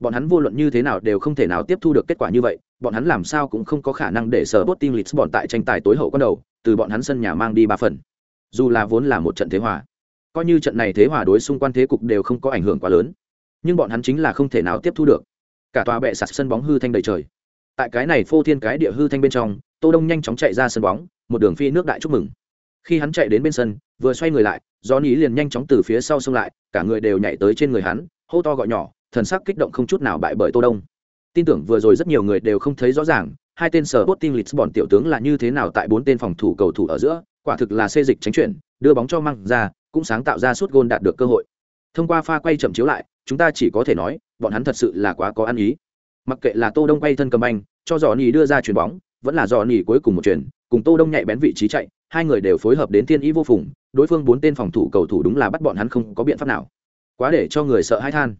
Bọn hắn vô luận như thế nào đều không thể nào tiếp thu được kết quả như vậy, bọn hắn làm sao cũng không có khả năng để sở Sporting Lisbon tại tranh tài tối hậu con đầu, từ bọn hắn sân nhà mang đi ba phần. Dù là vốn là một trận thế hòa, coi như trận này thế hòa đối xung quanh thế cục đều không có ảnh hưởng quá lớn, nhưng bọn hắn chính là không thể nào tiếp thu được cả tòa bệ sạt sân bóng hư thanh đầy trời tại cái này phô thiên cái địa hư thanh bên trong tô đông nhanh chóng chạy ra sân bóng một đường phi nước đại chúc mừng khi hắn chạy đến bên sân, vừa xoay người lại do nhí liền nhanh chóng từ phía sau xông lại, cả người đều nhảy tới trên người hắn, hô to gọi nhỏ, thần sắc kích động không chút nào bại bởi tô đông. Tin tưởng vừa rồi rất nhiều người đều không thấy rõ ràng, hai tên sở bot team lisbon tiểu tướng là như thế nào tại bốn tên phòng thủ cầu thủ ở giữa, quả thực là xê dịch tránh chuyển, đưa bóng cho măng ra, cũng sáng tạo ra suốt gôn đạt được cơ hội. Thông qua pha quay chậm chiếu lại, chúng ta chỉ có thể nói, bọn hắn thật sự là quá có ăn ý. Mặc kệ là tô đông quay thân cầm anh cho dò nỉ đưa ra chuyền bóng, vẫn là dò nỉ cuối cùng một chuyền, cùng tô đông nhạy bén vị trí chạy hai người đều phối hợp đến thiên ý vô phùng đối phương bốn tên phòng thủ cầu thủ đúng là bắt bọn hắn không có biện pháp nào quá để cho người sợ hãi than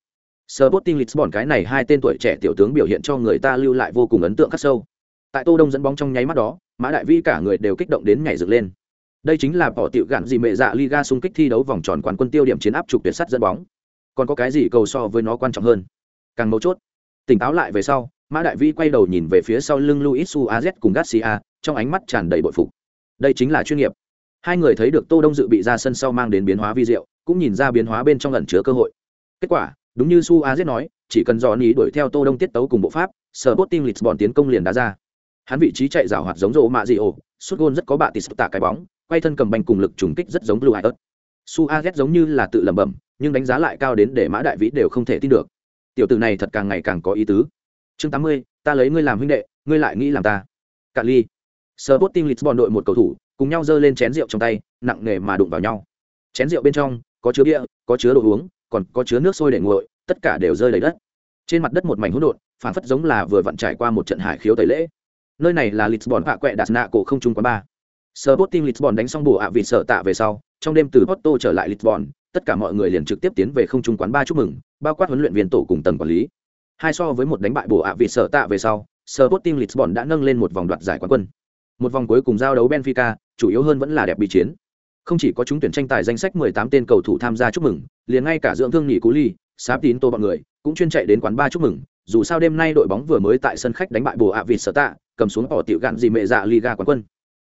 Sporting Lisbon cái này hai tên tuổi trẻ tiểu tướng biểu hiện cho người ta lưu lại vô cùng ấn tượng khắc sâu. Tại Tô Đông dẫn bóng trong nháy mắt đó, Mã Đại Vi cả người đều kích động đến nhảy dựng lên. Đây chính là bỏ tiểu gạn gì mẹ dạ Liga xung kích thi đấu vòng tròn quán quân tiêu điểm chiến áp trục tuyệt sắt dẫn bóng. Còn có cái gì cầu so với nó quan trọng hơn? Càng mấu chốt. Tỉnh táo lại về sau, Mã Đại Vi quay đầu nhìn về phía sau lưng Luis Suarez cùng Garcia, trong ánh mắt tràn đầy bội phục. Đây chính là chuyên nghiệp. Hai người thấy được Tô Đông dự bị ra sân sau mang đến biến hóa vi diệu, cũng nhìn ra biến hóa bên trong ẩn chứa cơ hội. Kết quả, đúng như Su a z nói, chỉ cần dò ní đuổi theo Tô Đông tiết tấu cùng bộ pháp, Sporting Lisbon tiến công liền đá ra. Hắn vị trí chạy rào hoạt giống rộ mạ dị ổ, sút gôn rất có bạ tịt tạ cái bóng, quay thân cầm bành cùng lực trùng kích rất giống Blue Eyes. Su a z giống như là tự lẩm bẩm, nhưng đánh giá lại cao đến để Mã Đại Vĩ đều không thể tin được. Tiểu tử này thật càng ngày càng có ý tứ. Chương 80, ta lấy ngươi làm huynh đệ, ngươi lại nghĩ làm ta. Cạn ly. Sporting Lisbon đội một cầu thủ, cùng nhau giơ lên chén rượu trong tay, nặng nề mà đụng vào nhau. Chén rượu bên trong có chứa bia, có chứa đồ uống, còn có chứa nước sôi để nguội tất cả đều rơi đầy đất trên mặt đất một mảnh hỗn độn phản phất giống là vừa vặn trải qua một trận hải khiếu tẩy lễ nơi này là lisbon hạ quẹ đạt nạ cổ không trung quán ba Sporting Lisbon đánh xong bổ ạ vì sợ tạ về sau, trong đêm từ Porto trở lại Lisbon, tất cả mọi người liền trực tiếp tiến về không trung quán ba chúc mừng, bao quát huấn luyện viên tổ cùng tầng quản lý. Hai so với một đánh bại bổ ạ vì sợ tạ về sau, Sporting Lisbon đã nâng lên một vòng đoạt giải quán quân. Một vòng cuối cùng giao đấu Benfica, chủ yếu hơn vẫn là đẹp bị chiến. Không chỉ có chúng tuyển tranh tài danh sách 18 tên cầu thủ tham gia chúc mừng, liền ngay cả dưỡng thương nghỉ cú ly, sáp tín tô bọn người cũng chuyên chạy đến quán ba chúc mừng. Dù sao đêm nay đội bóng vừa mới tại sân khách đánh bại bồ ạ vịt sở tạ, cầm xuống bỏ tiểu gạn gì mẹ dạ Liga quán quân.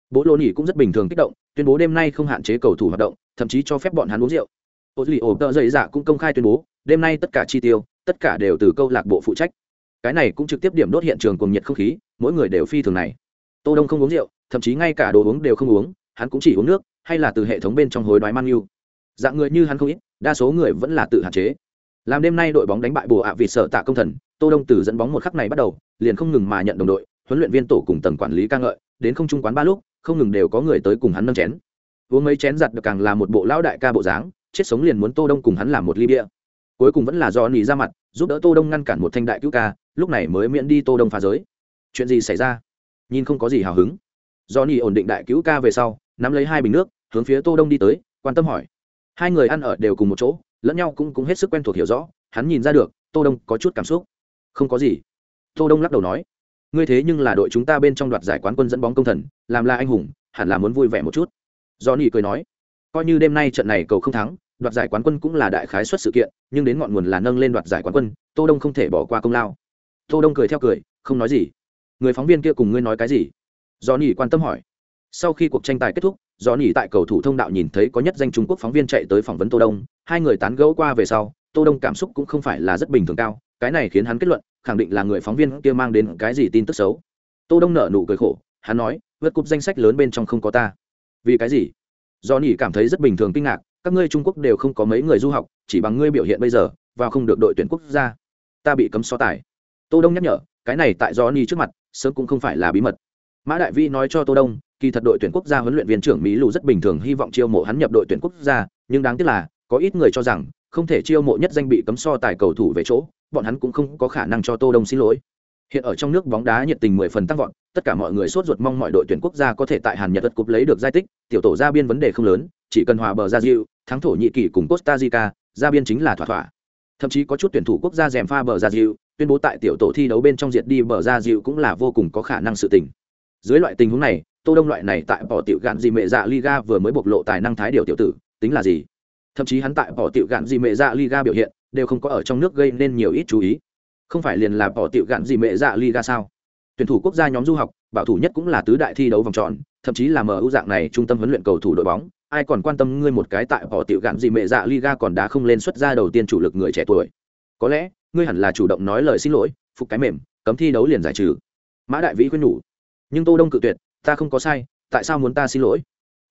Bố lô nghỉ cũng rất bình thường kích động, tuyên bố đêm nay không hạn chế cầu thủ hoạt động, thậm chí cho phép bọn hắn uống rượu. Ô lì ổ tợ dậy dạ cũng công khai tuyên bố, đêm nay tất cả chi tiêu, tất cả đều từ câu lạc bộ phụ trách. Cái này cũng trực tiếp điểm đốt hiện trường cùng nhiệt không khí, mỗi người đều phi thường này. Tô Đông không uống rượu, thậm chí ngay cả đồ uống đều không uống, hắn cũng chỉ uống nước, hay là từ hệ thống bên trong hối đoái mang yêu dạng người như hắn không ít đa số người vẫn là tự hạn chế. Làm đêm nay đội bóng đánh bại bồ ạ vì sợ tạ công thần tô đông từ dẫn bóng một khắc này bắt đầu liền không ngừng mà nhận đồng đội huấn luyện viên tổ cùng tầng quản lý ca ngợi đến không trung quán ba lúc không ngừng đều có người tới cùng hắn nâng chén. Uống mấy chén giặt được càng là một bộ lão đại ca bộ dáng chết sống liền muốn tô đông cùng hắn làm một ly bia. Cuối cùng vẫn là do nỉ ra mặt giúp đỡ tô đông ngăn cản một thanh đại cứu ca lúc này mới miễn đi tô đông phá giới. Chuyện gì xảy ra? Nhìn không có gì hào hứng. Do nỉ ổn định đại cứu ca về sau, nắm lấy hai bình nước, hướng phía tô đông đi tới, quan tâm hỏi. Hai người ăn ở đều cùng một chỗ, lẫn nhau cũng cũng hết sức quen thuộc hiểu rõ, hắn nhìn ra được, tô đông có chút cảm xúc. Không có gì. Tô đông lắc đầu nói. Ngươi thế nhưng là đội chúng ta bên trong đoạt giải quán quân dẫn bóng công thần, làm là anh hùng, hẳn là muốn vui vẻ một chút. Do nỉ cười nói. Coi như đêm nay trận này cầu không thắng, đoạt giải quán quân cũng là đại khái xuất sự kiện, nhưng đến ngọn nguồn là nâng lên đoạt giải quán quân, tô đông không thể bỏ qua công lao. Tô đông cười theo cười, không nói gì người phóng viên kia cùng ngươi nói cái gì? Do nỉ quan tâm hỏi. Sau khi cuộc tranh tài kết thúc do nỉ tại cầu thủ thông đạo nhìn thấy có nhất danh trung quốc phóng viên chạy tới phỏng vấn tô đông. Hai người tán gẫu qua về sau, tô đông cảm xúc cũng không phải là rất bình thường cao. Cái này khiến hắn kết luận, khẳng định là người phóng viên kia mang đến cái gì tin tức xấu. Tô đông nở nụ cười khổ, hắn nói, vượt cúp danh sách lớn bên trong không có ta. Vì cái gì? Do nỉ cảm thấy rất bình thường kinh ngạc, các ngươi trung quốc đều không có mấy người du học, chỉ bằng ngươi biểu hiện bây giờ, và không được đội tuyển quốc gia. Ta bị cấm so tài. Tô đông nhắc nhở, cái này tại do ni trước mặt sớm cũng không phải là bí mật. Mã đại vi nói cho tô đông, kỳ thật đội tuyển quốc gia huấn luyện viên trưởng mỹ lù rất bình thường, hy vọng chiêu mộ hắn nhập đội tuyển quốc gia, nhưng đáng tiếc là, có ít người cho rằng, không thể chiêu mộ nhất danh bị cấm so tài cầu thủ về chỗ, bọn hắn cũng không có khả năng cho tô đông xin lỗi. Hiện ở trong nước bóng đá nhiệt tình mười phần tăng vọt, tất cả mọi người sốt ruột mong mọi đội tuyển quốc gia có thể tại hàn nhật đất cúp lấy được giải tích, tiểu tổ ra biên vấn đề không lớn, chỉ cần hòa bờ ra diệu thắng thổ Nhị kỳ cùng costa rica, ra biên chính là thỏa thỏa. Thậm chí có chút tuyển thủ quốc gia dèm pha bờ ra diệu tuyên bố tại tiểu tổ thi đấu bên trong diệt đi bờ ra dịu cũng là vô cùng có khả năng sự tình. Dưới loại tình huống này, tô đông loại này tại bỏ tiểu gạn gì mẹ dạ liga vừa mới bộc lộ tài năng thái điều tiểu tử, tính là gì? Thậm chí hắn tại bỏ tiểu gạn gì mẹ dạ liga biểu hiện, đều không có ở trong nước gây nên nhiều ít chú ý. Không phải liền là bỏ tiểu gạn gì mẹ dạ liga sao? Tuyển thủ quốc gia nhóm du học, bảo thủ nhất cũng là tứ đại thi đấu vòng tròn, thậm chí là mở ưu dạng này trung tâm huấn luyện cầu thủ đội bóng, ai còn quan tâm ngươi một cái tại bỏ tiểu gạn gì mẹ dạ liga còn đã không lên xuất ra đầu tiên chủ lực người trẻ tuổi? Có lẽ ngươi hẳn là chủ động nói lời xin lỗi, phục cái mềm, cấm thi đấu liền giải trừ. Mã đại vĩ khuyên nhủ. Nhưng tô đông cự tuyệt, ta không có sai, tại sao muốn ta xin lỗi?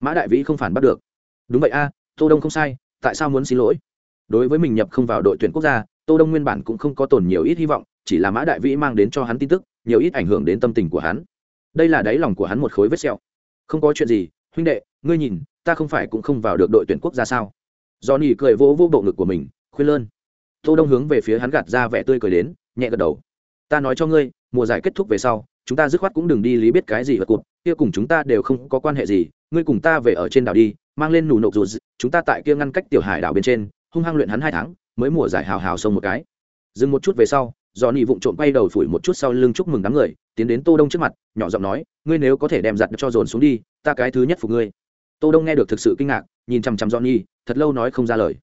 Mã đại vĩ không phản bắt được. Đúng vậy a, tô đông không sai, tại sao muốn xin lỗi? Đối với mình nhập không vào đội tuyển quốc gia, tô đông nguyên bản cũng không có tồn nhiều ít hy vọng, chỉ là mã đại vĩ mang đến cho hắn tin tức, nhiều ít ảnh hưởng đến tâm tình của hắn. Đây là đáy lòng của hắn một khối vết sẹo. Không có chuyện gì, huynh đệ, ngươi nhìn, ta không phải cũng không vào được đội tuyển quốc gia sao? Do nỉ cười vỗ vô bộ ngực của mình, khuyên lơn tô đông hướng về phía hắn gạt ra vẻ tươi cười đến nhẹ gật đầu. Ta nói cho ngươi mùa giải kết thúc về sau chúng ta dứt khoát cũng đừng đi lý biết cái gì vật cụt kia cùng chúng ta đều không có quan hệ gì ngươi cùng ta về ở trên đảo đi mang lên nụ nộp dù chúng ta tại kia ngăn cách tiểu hải đảo bên trên hung hăng luyện hắn hai tháng mới mùa giải hào hào sông một cái. Dừng một chút về sau do nị vụng trộm quay đầu phủi một chút sau lưng chúc mừng đám người tiến đến tô đông trước mặt nhỏ giọng nói ngươi nếu có thể đem giặt cho dồn xuống đi ta cái thứ nhất phục ngươi. Tô đông nghe được thực sự kinh ngạc nhìn chằm chằm Nhi, thật lâu nói không ra lời.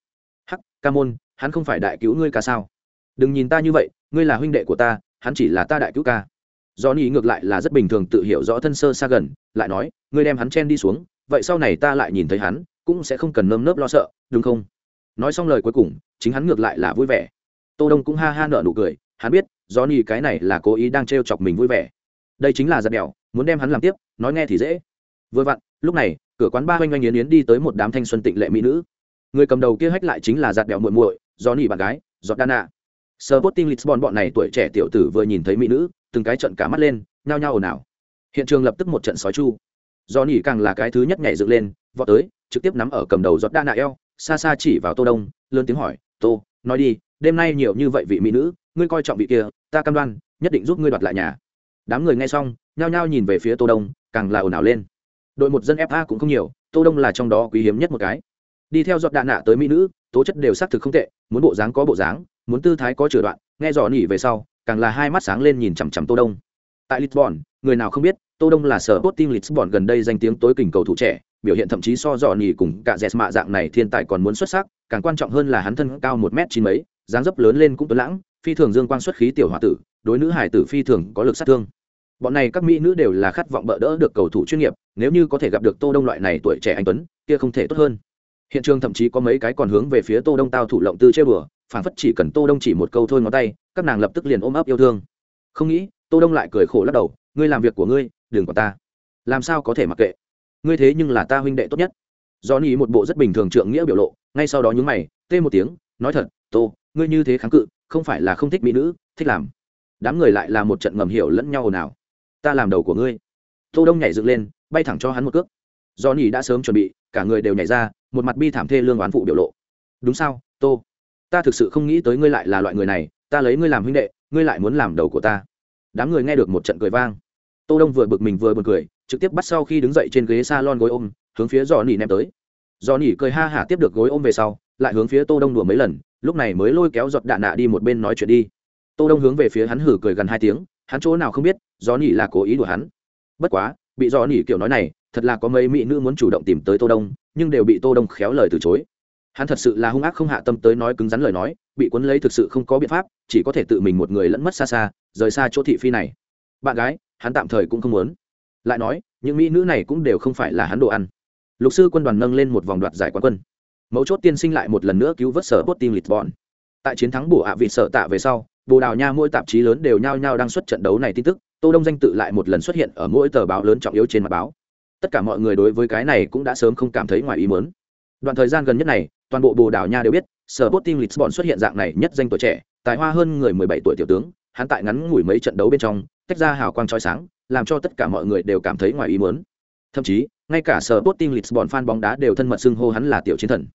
Hắc ca môn hắn không phải đại cứu ngươi ca sao? Đừng nhìn ta như vậy, ngươi là huynh đệ của ta, hắn chỉ là ta đại cứu ca. Johnny ngược lại là rất bình thường tự hiểu rõ thân sơ xa gần, lại nói, ngươi đem hắn chen đi xuống, vậy sau này ta lại nhìn thấy hắn, cũng sẽ không cần nơm nớp lo sợ, đúng không? Nói xong lời cuối cùng, chính hắn ngược lại là vui vẻ. Tô đông cũng ha ha nở nụ cười, hắn biết, johnny cái này là cố ý đang trêu chọc mình vui vẻ. Đây chính là giật đèo muốn đem hắn làm tiếp, nói nghe thì dễ. Vừa vặn, lúc này, cửa quán ba oanh oanh yến yến đi tới một đám thanh xuân tịnh lệ mỹ nữ. Người cầm đầu kia hách lại chính là giặt đèo muội muội do nỉ bạn gái, Jordana. Sporting lisbon bọn này tuổi trẻ tiểu tử vừa nhìn thấy mỹ nữ, từng cái trận cả mắt lên, nhao nhao ồn ào. Hiện trường lập tức một trận sói chu. Do nỉ càng là cái thứ nhất nhảy dựng lên, vọt tới, trực tiếp nắm ở cầm đầu Jordana eo, xa xa chỉ vào tô đông, lớn tiếng hỏi, tô, nói đi, đêm nay nhiều như vậy vị mỹ nữ, ngươi coi trọng vị kia, ta cam đoan, nhất định giúp ngươi đoạt lại nhà. Đám người nghe xong, nhao nhao nhìn về phía tô đông, càng là ồn ào lên. Đội một dân fa cũng không nhiều, tô đông là trong đó quý hiếm nhất một cái đi theo giọt đạn nạ tới mỹ nữ, tố chất đều xác thực không tệ, muốn bộ dáng có bộ dáng, muốn tư thái có chửa đoạn, nghe dò nỉ về sau, càng là hai mắt sáng lên nhìn chằm chằm tô đông. Tại lisbon, người nào không biết, tô đông là sở tốt team lisbon gần đây danh tiếng tối kình cầu thủ trẻ, biểu hiện thậm chí so dò nỉ cùng cả dẹt mạ dạng này thiên tài còn muốn xuất sắc, càng quan trọng hơn là hắn thân cao một m chín mấy, dáng dấp lớn lên cũng tuấn lãng, phi thường dương quang xuất khí tiểu hòa tử, đối nữ hải tử phi thường có lực sát thương. Bọn này các mỹ nữ đều là khát vọng bỡ đỡ được cầu thủ chuyên nghiệp, nếu như có thể gặp được tô đông loại này tuổi trẻ anh tuấn, kia không thể tốt hơn hiện trường thậm chí có mấy cái còn hướng về phía tô đông tao thủ lộng tư chơi bừa phản phất chỉ cần tô đông chỉ một câu thôi ngón tay, các nàng lập tức liền ôm ấp yêu thương. Không nghĩ, tô đông lại cười khổ lắc đầu, ngươi làm việc của ngươi, đừng còn ta. Làm sao có thể mặc kệ? Ngươi thế nhưng là ta huynh đệ tốt nhất. Do nghĩ một bộ rất bình thường trượng nghĩa biểu lộ, ngay sau đó nhún mày, tê một tiếng, nói thật, tô, ngươi như thế kháng cự, không phải là không thích mỹ nữ, thích làm. Đám người lại là một trận ngầm hiểu lẫn nhau ồn ào. Ta làm đầu của ngươi. Tô đông nhảy dựng lên, bay thẳng cho hắn một cước. Do nỉ đã sớm chuẩn bị, cả người đều nhảy ra một mặt bi thảm thê lương oán phụ biểu lộ. Đúng sao, tô? Ta thực sự không nghĩ tới ngươi lại là loại người này, ta lấy ngươi làm huynh đệ, ngươi lại muốn làm đầu của ta. Đám người nghe được một trận cười vang. Tô đông vừa bực mình vừa buồn cười, trực tiếp bắt sau khi đứng dậy trên ghế salon gối ôm, hướng phía dò nỉ ném tới. Dò nỉ cười ha hả tiếp được gối ôm về sau, lại hướng phía tô đông đùa mấy lần, lúc này mới lôi kéo giọt đạn nạ đi một bên nói chuyện đi. Tô đông hướng về phía hắn hử cười gần hai tiếng, hắn chỗ nào không biết gió nỉ là cố ý đùa hắn. Bất quá, bị gió nỉ kiểu nói này thật là có mấy mỹ nữ muốn chủ động tìm tới tô đông, nhưng đều bị tô đông khéo lời từ chối. Hắn thật sự là hung ác không hạ tâm tới nói cứng rắn lời nói, bị cuốn lấy thực sự không có biện pháp, chỉ có thể tự mình một người lẫn mất xa xa, rời xa chỗ thị phi này. Bạn gái, hắn tạm thời cũng không muốn. Lại nói, những mỹ nữ này cũng đều không phải là hắn đồ ăn. Lục sư quân đoàn nâng lên một vòng đoạt giải quán quân. Mấu chốt tiên sinh lại một lần nữa cứu vớt sở bot team lisbon. Tại chiến thắng bổ ạ vị sở tạ về sau, bồ đào nha mỗi tạp chí lớn đều nhao nhao đang xuất trận đấu này tin tức, tô đông danh tự lại một lần xuất hiện ở mỗi tờ báo lớn trọng yếu trên mặt báo tất cả mọi người đối với cái này cũng đã sớm không cảm thấy ngoài ý muốn. Đoạn thời gian gần nhất này, toàn bộ bồ đào nha đều biết, sở bot team lisbon xuất hiện dạng này nhất danh tuổi trẻ, tài hoa hơn người 17 tuổi tiểu tướng, hắn tại ngắn ngủi mấy trận đấu bên trong, tách ra hào quang chói sáng, làm cho tất cả mọi người đều cảm thấy ngoài ý muốn. Thậm chí, ngay cả sở bot team lisbon fan bóng đá đều thân mật xưng hô hắn là tiểu chiến thần.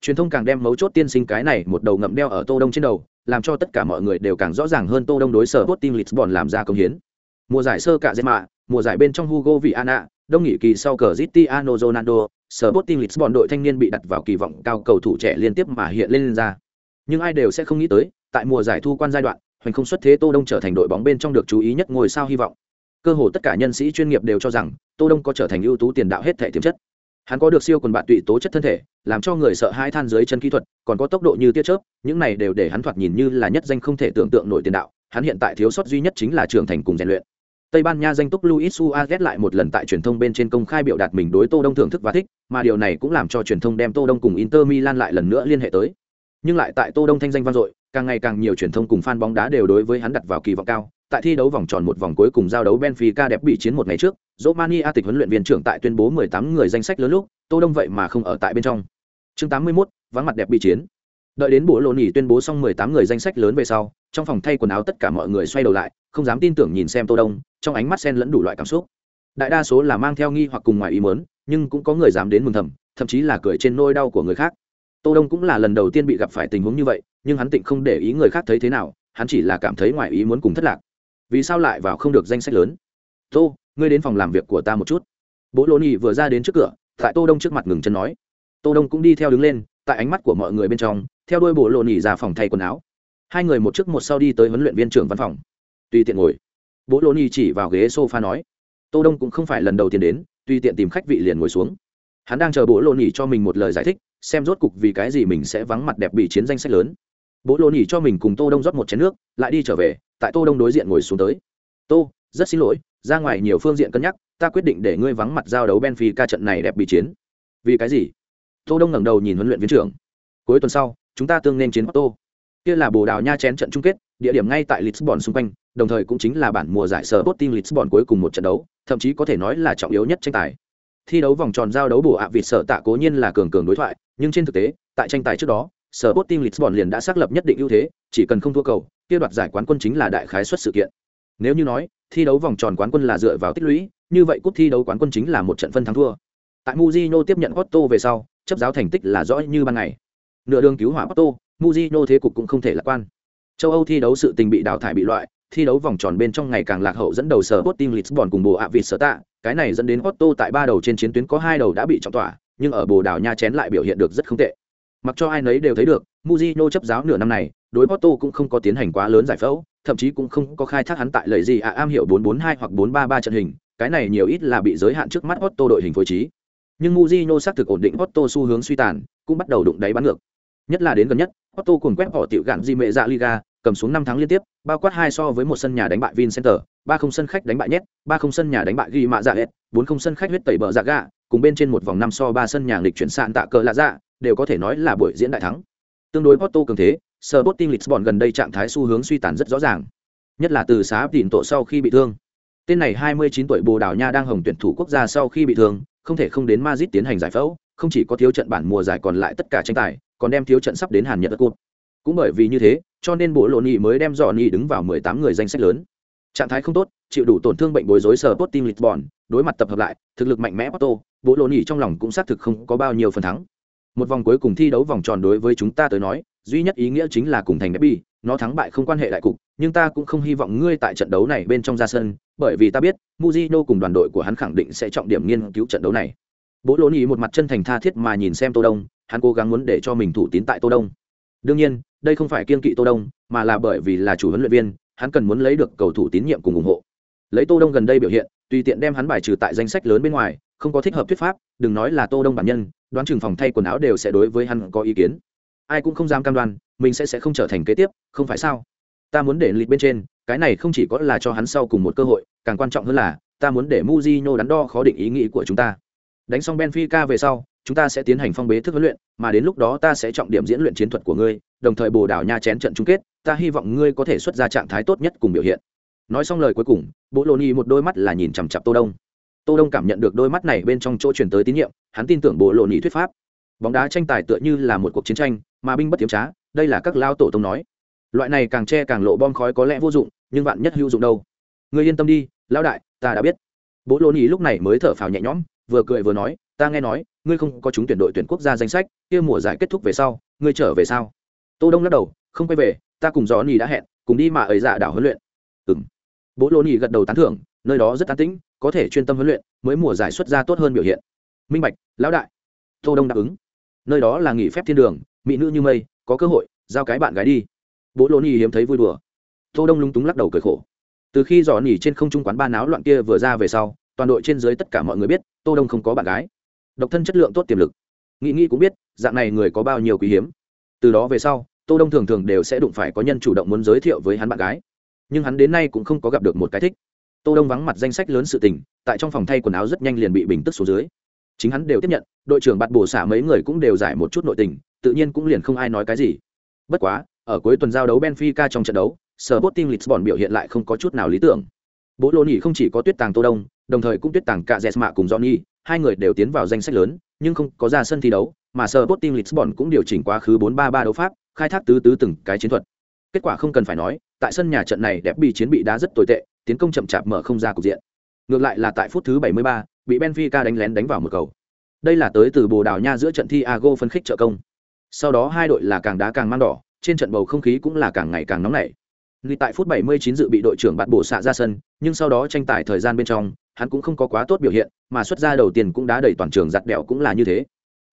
Truyền thông càng đem mấu chốt tiên sinh cái này một đầu ngậm đeo ở tô đông trên đầu, làm cho tất cả mọi người đều càng rõ ràng hơn tô đông đối sở Sporting Lisbon làm ra công hiến. Mùa giải sơ cả dẹp mạ, mùa giải bên trong Hugo Viana đông nghị kỳ sau cờ Cristiano Ronaldo sở Sporting Lisbon đội thanh niên bị đặt vào kỳ vọng cao cầu thủ trẻ liên tiếp mà hiện lên, lên ra. Nhưng ai đều sẽ không nghĩ tới tại mùa giải thu quan giai đoạn hoành không xuất thế tô đông trở thành đội bóng bên trong được chú ý nhất ngôi sao hy vọng. Cơ hồ tất cả nhân sĩ chuyên nghiệp đều cho rằng tô đông có trở thành ưu tú tiền đạo hết thể tiềm chất. Hắn có được siêu quần bạn tụy tố chất thân thể làm cho người sợ hai than dưới chân kỹ thuật còn có tốc độ như tia chớp những này đều để hắn thoạt nhìn như là nhất danh không thể tưởng tượng nổi tiền đạo. Hắn hiện tại thiếu sót duy nhất chính là trưởng thành cùng rèn luyện tây ban nha danh túc luis suarez lại một lần tại truyền thông bên trên công khai biểu đạt mình đối tô đông thưởng thức và thích mà điều này cũng làm cho truyền thông đem tô đông cùng inter milan lại lần nữa liên hệ tới nhưng lại tại tô đông thanh danh vang dội càng ngày càng nhiều truyền thông cùng fan bóng đá đều đối với hắn đặt vào kỳ vọng cao tại thi đấu vòng tròn một vòng cuối cùng giao đấu benfica đẹp bị chiến một ngày trước Romania tịch huấn luyện viên trưởng tại tuyên bố 18 người danh sách lớn lúc, Tô Đông vậy mà không ở tại bên trong. Chương 81, vắng mặt đẹp bị chiến. Đợi đến bộ lộn nhỉ tuyên bố xong 18 người danh sách lớn về sau, trong phòng thay quần áo tất cả mọi người xoay đầu lại, không dám tin tưởng nhìn xem Tô Đông, trong ánh mắt xen lẫn đủ loại cảm xúc. Đại đa số là mang theo nghi hoặc cùng ngoài ý muốn, nhưng cũng có người dám đến mừng thầm, thậm chí là cười trên nỗi đau của người khác. Tô Đông cũng là lần đầu tiên bị gặp phải tình huống như vậy, nhưng hắn tịnh không để ý người khác thấy thế nào hắn chỉ là cảm thấy ngoài ý muốn cùng thất lạc. Vì sao lại vào không được danh sách lớn? Tô ngươi đến phòng làm việc của ta một chút. Bố lô nhị vừa ra đến trước cửa tại tô đông trước mặt ngừng chân nói. Tô đông cũng đi theo đứng lên tại ánh mắt của mọi người bên trong theo đuôi bố lô nhị ra phòng thay quần áo. Hai người một trước một sau đi tới huấn luyện viên trưởng văn phòng tùy tiện ngồi. Bố lô ni chỉ vào ghế sofa nói, tô đông cũng không phải lần đầu tiên đến, tùy tiện tìm khách vị liền ngồi xuống. Hắn đang chờ bố lô ni cho mình một lời giải thích, xem rốt cục vì cái gì mình sẽ vắng mặt đẹp bị chiến danh sách lớn. Bố lô ni cho mình cùng tô đông rót một chén nước, lại đi trở về, tại tô đông đối diện ngồi xuống tới. Tô, rất xin lỗi, ra ngoài nhiều phương diện cân nhắc, ta quyết định để ngươi vắng mặt giao đấu benfica trận này đẹp bị chiến. Vì cái gì? Tô đông ngẩng đầu nhìn huấn luyện viên trưởng. Cuối tuần sau, chúng ta tương nên chiến tô. kia là bồ đào nha chén trận chung kết, địa điểm ngay tại lisbon xung quanh đồng thời cũng chính là bản mùa giải sở Sporting Lisbon cuối cùng một trận đấu, thậm chí có thể nói là trọng yếu nhất tranh tài. Thi đấu vòng tròn giao đấu bổ ạ à vịt sở tạ cố nhiên là cường cường đối thoại, nhưng trên thực tế, tại tranh tài trước đó, sở Sporting Lisbon liền đã xác lập nhất định ưu thế, chỉ cần không thua cầu, kia đoạt giải quán quân chính là đại khái suất sự kiện. Nếu như nói, thi đấu vòng tròn quán quân là dựa vào tích lũy, như vậy cúp thi đấu quán quân chính là một trận phân thắng thua. Tại Mujino tiếp nhận Otto về sau, chấp giáo thành tích là rõ như ban ngày. Nửa đường cứu hỏa Otto, Mujino thế cục cũng không thể lạc quan. Châu Âu thi đấu sự tình bị đào thải bị loại, thi đấu vòng tròn bên trong ngày càng lạc hậu dẫn đầu sở Sporting Lisbon cùng bộ ạ vịt sở tạ, cái này dẫn đến Otto tại ba đầu trên chiến tuyến có hai đầu đã bị trọng tỏa, nhưng ở Bồ Đào Nha chén lại biểu hiện được rất không tệ. Mặc cho ai nấy đều thấy được, Mujino chấp giáo nửa năm này, đối Otto cũng không có tiến hành quá lớn giải phẫu, thậm chí cũng không có khai thác hắn tại lợi gì ạ am hiểu 442 hoặc 433 trận hình, cái này nhiều ít là bị giới hạn trước mắt Otto đội hình phối trí. Nhưng Mujino xác thực ổn định Otto xu hướng suy tàn, cũng bắt đầu đụng đáy bắn ngược. Nhất là đến gần nhất, Otto cuồng quét bỏ tiểu gạn di mẹ dạ Liga, cầm xuống năm tháng liên tiếp, bao quát hai so với một sân nhà đánh bại Vincenter, ba không sân khách đánh bại nhét, ba không sân nhà đánh bại Ghi Mạ Dạ Hết, bốn không sân khách huyết tẩy bờ dạ Gà, cùng bên trên một vòng năm so ba sân nhà lịch chuyển sạn tạ cờ lạ dạ, đều có thể nói là buổi diễn đại thắng. Tương đối Porto cường thế, Sporting Lisbon gần đây trạng thái xu hướng suy tàn rất rõ ràng. Nhất là từ xá tỉn tổ sau khi bị thương. Tên này 29 tuổi Bồ Đào Nha đang hồng tuyển thủ quốc gia sau khi bị thương, không thể không đến Madrid tiến hành giải phẫu, không chỉ có thiếu trận bản mùa giải còn lại tất cả tranh tài, còn đem thiếu trận sắp đến Hàn Nhật Cup. Cũng bởi vì như thế, cho nên bộ lộ nhị mới đem dọn nhị đứng vào 18 người danh sách lớn. Trạng thái không tốt, chịu đủ tổn thương bệnh bối rối sở Sporting Lisbon, đối mặt tập hợp lại, thực lực mạnh mẽ Porto, bộ lộ nhị trong lòng cũng xác thực không có bao nhiêu phần thắng. Một vòng cuối cùng thi đấu vòng tròn đối với chúng ta tới nói, duy nhất ý nghĩa chính là cùng thành derby, nó thắng bại không quan hệ đại cục, nhưng ta cũng không hy vọng ngươi tại trận đấu này bên trong ra sân, bởi vì ta biết, Mujino cùng đoàn đội của hắn khẳng định sẽ trọng điểm nghiên cứu trận đấu này. Bố Lỗ nhị một mặt chân thành tha thiết mà nhìn xem Tô Đông, hắn cố gắng muốn để cho mình thủ tín tại Tô Đông. Đương nhiên, đây không phải kiên kỵ Tô Đông, mà là bởi vì là chủ huấn luyện viên, hắn cần muốn lấy được cầu thủ tín nhiệm cùng ủng hộ. Lấy Tô Đông gần đây biểu hiện, tùy tiện đem hắn bài trừ tại danh sách lớn bên ngoài, không có thích hợp thuyết pháp, đừng nói là Tô Đông bản nhân, đoán chừng phòng thay quần áo đều sẽ đối với hắn có ý kiến. Ai cũng không dám cam đoan, mình sẽ sẽ không trở thành kế tiếp, không phải sao? Ta muốn để lịch bên trên, cái này không chỉ có là cho hắn sau cùng một cơ hội, càng quan trọng hơn là, ta muốn để Mujinho đắn đo khó định ý nghĩ của chúng ta. Đánh xong Benfica về sau, chúng ta sẽ tiến hành phong bế thức huấn luyện, mà đến lúc đó ta sẽ trọng điểm diễn luyện chiến thuật của ngươi, đồng thời Bồ Đào Nha chén trận chung kết, ta hy vọng ngươi có thể xuất ra trạng thái tốt nhất cùng biểu hiện. Nói xong lời cuối cùng, Bố Lô Ni một đôi mắt là nhìn chằm chặp Tô Đông. Tô Đông cảm nhận được đôi mắt này bên trong chỗ truyền tới tín nhiệm, hắn tin tưởng Bố Lô Ni thuyết pháp. Bóng đá tranh tài tựa như là một cuộc chiến tranh, mà binh bất tiếm trá, đây là các lao tổ tông nói. Loại này càng che càng lộ bom khói có lẽ vô dụng, nhưng bạn nhất hữu dụng đâu. Ngươi yên tâm đi, lão đại, ta đã biết. Bố Lô Ni lúc này mới thở phào nhẹ nhõm, vừa cười vừa nói, ta nghe nói ngươi không có chúng tuyển đội tuyển quốc gia danh sách kia mùa giải kết thúc về sau ngươi trở về sao tô đông lắc đầu, không quay về, ta cùng gió nỉ đã hẹn, cùng đi mà ấy dạ đảo huấn luyện. Ừm. Bố lô nỉ gật đầu tán thưởng, nơi đó rất an tĩnh, có thể chuyên tâm huấn luyện, mới mùa giải xuất ra tốt hơn biểu hiện. Minh bạch, lão đại. Tô đông đáp ứng. Nơi đó là nghỉ phép thiên đường, mỹ nữ như mây, có cơ hội, giao cái bạn gái đi. Bố lô nỉ hiếm thấy vui đùa. Tô đông lúng túng lắc đầu cười khổ. Từ khi gió nỉ trên không trung quán ba náo loạn kia vừa ra về sau, toàn đội trên dưới tất cả mọi người biết, tô đông không có bạn gái. Độc thân chất lượng tốt tiềm lực. Nghĩ nghĩ cũng biết, dạng này người có bao nhiêu quý hiếm từ đó về sau, tô đông thường thường đều sẽ đụng phải có nhân chủ động muốn giới thiệu với hắn bạn gái. Nhưng hắn đến nay cũng không có gặp được một cái thích. Tô đông vắng mặt danh sách lớn sự tình, tại trong phòng thay quần áo rất nhanh liền bị bình tức xuống dưới. Chính hắn đều tiếp nhận, đội trưởng bạt bổ xả mấy người cũng đều giải một chút nội tình, tự nhiên cũng liền không ai nói cái gì. Bất quá, ở cuối tuần giao đấu benfica trong trận đấu sở Sporting Lisbon biểu hiện lại không có chút nào lý tưởng. Bố lô nhỉ không chỉ có tuyết tàng tô đông, đồng thời cũng tuyết tàng cả jesma cùng johnny hai người đều tiến vào danh sách lớn, nhưng không có ra sân thi đấu, mà Sporting Lisbon cũng điều chỉnh quá khứ 4-3-3 đấu pháp, khai thác tứ tứ từng cái chiến thuật. Kết quả không cần phải nói, tại sân nhà trận này đẹp bị chiến bị đá rất tồi tệ, tiến công chậm chạp mở không ra cục diện. Ngược lại là tại phút thứ 73, bị Benfica đánh lén đánh vào một cầu. Đây là tới từ Bồ Đào Nha giữa trận thi Ago phân khích trợ công. Sau đó hai đội là càng đá càng mang đỏ, trên trận bầu không khí cũng là càng ngày càng nóng nảy Lý tại phút 79 dự bị đội trưởng bạn bổ xạ ra sân, nhưng sau đó tranh tài thời gian bên trong, hắn cũng không có quá tốt biểu hiện, mà xuất ra đầu tiên cũng đã đầy toàn trường giặt đẹo cũng là như thế.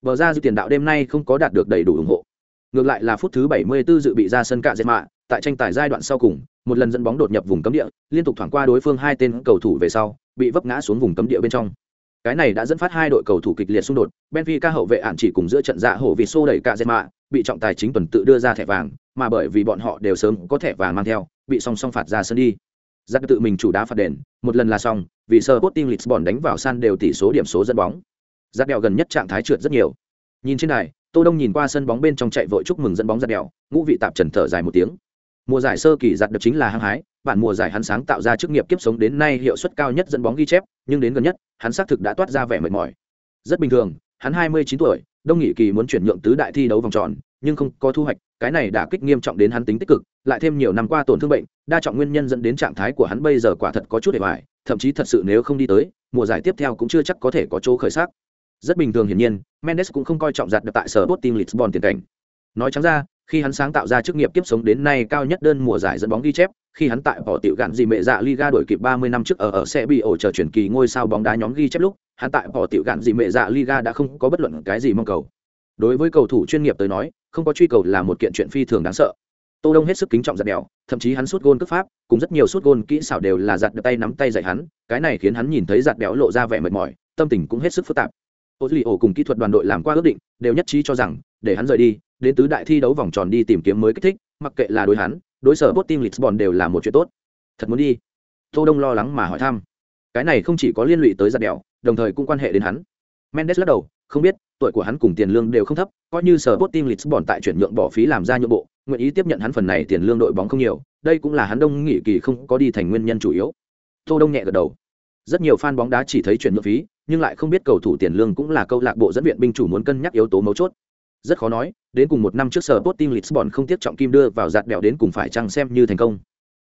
Bờ ra dư tiền đạo đêm nay không có đạt được đầy đủ ủng hộ. Ngược lại là phút thứ 74 dự bị ra sân cạ dệt mạ, tại tranh tài giai đoạn sau cùng, một lần dẫn bóng đột nhập vùng cấm địa, liên tục thoảng qua đối phương hai tên cầu thủ về sau, bị vấp ngã xuống vùng cấm địa bên trong. Cái này đã dẫn phát hai đội cầu thủ kịch liệt xung đột, Benfica hậu vệ ản chỉ cùng giữa trận dạ hổ vì xô đẩy cạ dệt mạ, bị trọng tài chính tuần tự đưa ra thẻ vàng, mà bởi vì bọn họ đều sớm có thẻ vàng mang theo, bị song song phạt ra sân đi. Giặc tự mình chủ đá phạt đền, một lần là xong, vì sơ Sporting Lisbon đánh vào san đều tỷ số điểm số dẫn bóng. Giặc đèo gần nhất trạng thái trượt rất nhiều. Nhìn trên này, Tô Đông nhìn qua sân bóng bên trong chạy vội chúc mừng dẫn bóng giặc đèo, ngũ vị tạm trần thở dài một tiếng. Mùa giải sơ kỳ giặc được chính là hăng hái, bản mùa giải hắn sáng tạo ra chức nghiệp kiếp sống đến nay hiệu suất cao nhất dẫn bóng ghi chép, nhưng đến gần nhất, hắn xác thực đã toát ra vẻ mệt mỏi. Rất bình thường, hắn 29 tuổi, Đông Nghị Kỳ muốn chuyển nhượng tứ đại thi đấu vòng tròn, nhưng không có thu hoạch, cái này đã kích nghiêm trọng đến hắn tính tích cực, lại thêm nhiều năm qua tổn thương bệnh, đa trọng nguyên nhân dẫn đến trạng thái của hắn bây giờ quả thật có chút để hoài, thậm chí thật sự nếu không đi tới, mùa giải tiếp theo cũng chưa chắc có thể có chỗ khởi sắc. Rất bình thường hiển nhiên, Mendes cũng không coi trọng giặt được tại sở Sporting Lisbon tiền cảnh. Nói trắng ra, khi hắn sáng tạo ra chức nghiệp kiếp sống đến nay cao nhất đơn mùa giải dẫn bóng ghi chép, khi hắn tại bỏ tiểu gạn gì mẹ dạ Liga đổi kịp 30 năm trước ở ở sẽ bị ổ chờ chuyển kỳ ngôi sao bóng đá nhóm ghi chép lúc, hắn tại bỏ tiểu gạn gì mẹ dạ Liga đã không có bất luận cái gì mong cầu. Đối với cầu thủ chuyên nghiệp tới nói, không có truy cầu là một kiện chuyện phi thường đáng sợ. Tô Đông hết sức kính trọng giật đèo, thậm chí hắn sút gôn cướp pháp, cùng rất nhiều sút gôn kỹ xảo đều là giật tay nắm tay dạy hắn, cái này khiến hắn nhìn thấy giật đèo lộ ra vẻ mệt mỏi, tâm tình cũng hết sức phức tạp. Ozilio cùng kỹ thuật đoàn đội làm qua ước định, đều nhất trí cho rằng, để hắn rời đi, đến tứ đại thi đấu vòng tròn đi tìm kiếm mới kích thích, mặc kệ là đối hắn, đối sở Sporting Lisbon đều là một chuyện tốt. Thật muốn đi. Tô Đông lo lắng mà hỏi thăm. Cái này không chỉ có liên lụy tới giặt đèo, đồng thời cũng quan hệ đến hắn. Mendes lắc đầu, không biết, tuổi của hắn cùng tiền lương đều không thấp, coi như sở Sporting Lisbon tại chuyển nhượng bỏ phí làm ra nhượng bộ, nguyện ý tiếp nhận hắn phần này tiền lương đội bóng không nhiều, đây cũng là hắn đông nghị kỳ không có đi thành nguyên nhân chủ yếu. Tô Đông nhẹ gật đầu. Rất nhiều fan bóng đá chỉ thấy chuyển nhượng phí, nhưng lại không biết cầu thủ tiền lương cũng là câu lạc bộ dẫn viện binh chủ muốn cân nhắc yếu tố mấu chốt. Rất khó nói, đến cùng một năm trước sở Sporting Lisbon không tiếc trọng kim đưa vào giạt bèo đến cùng phải chăng xem như thành công.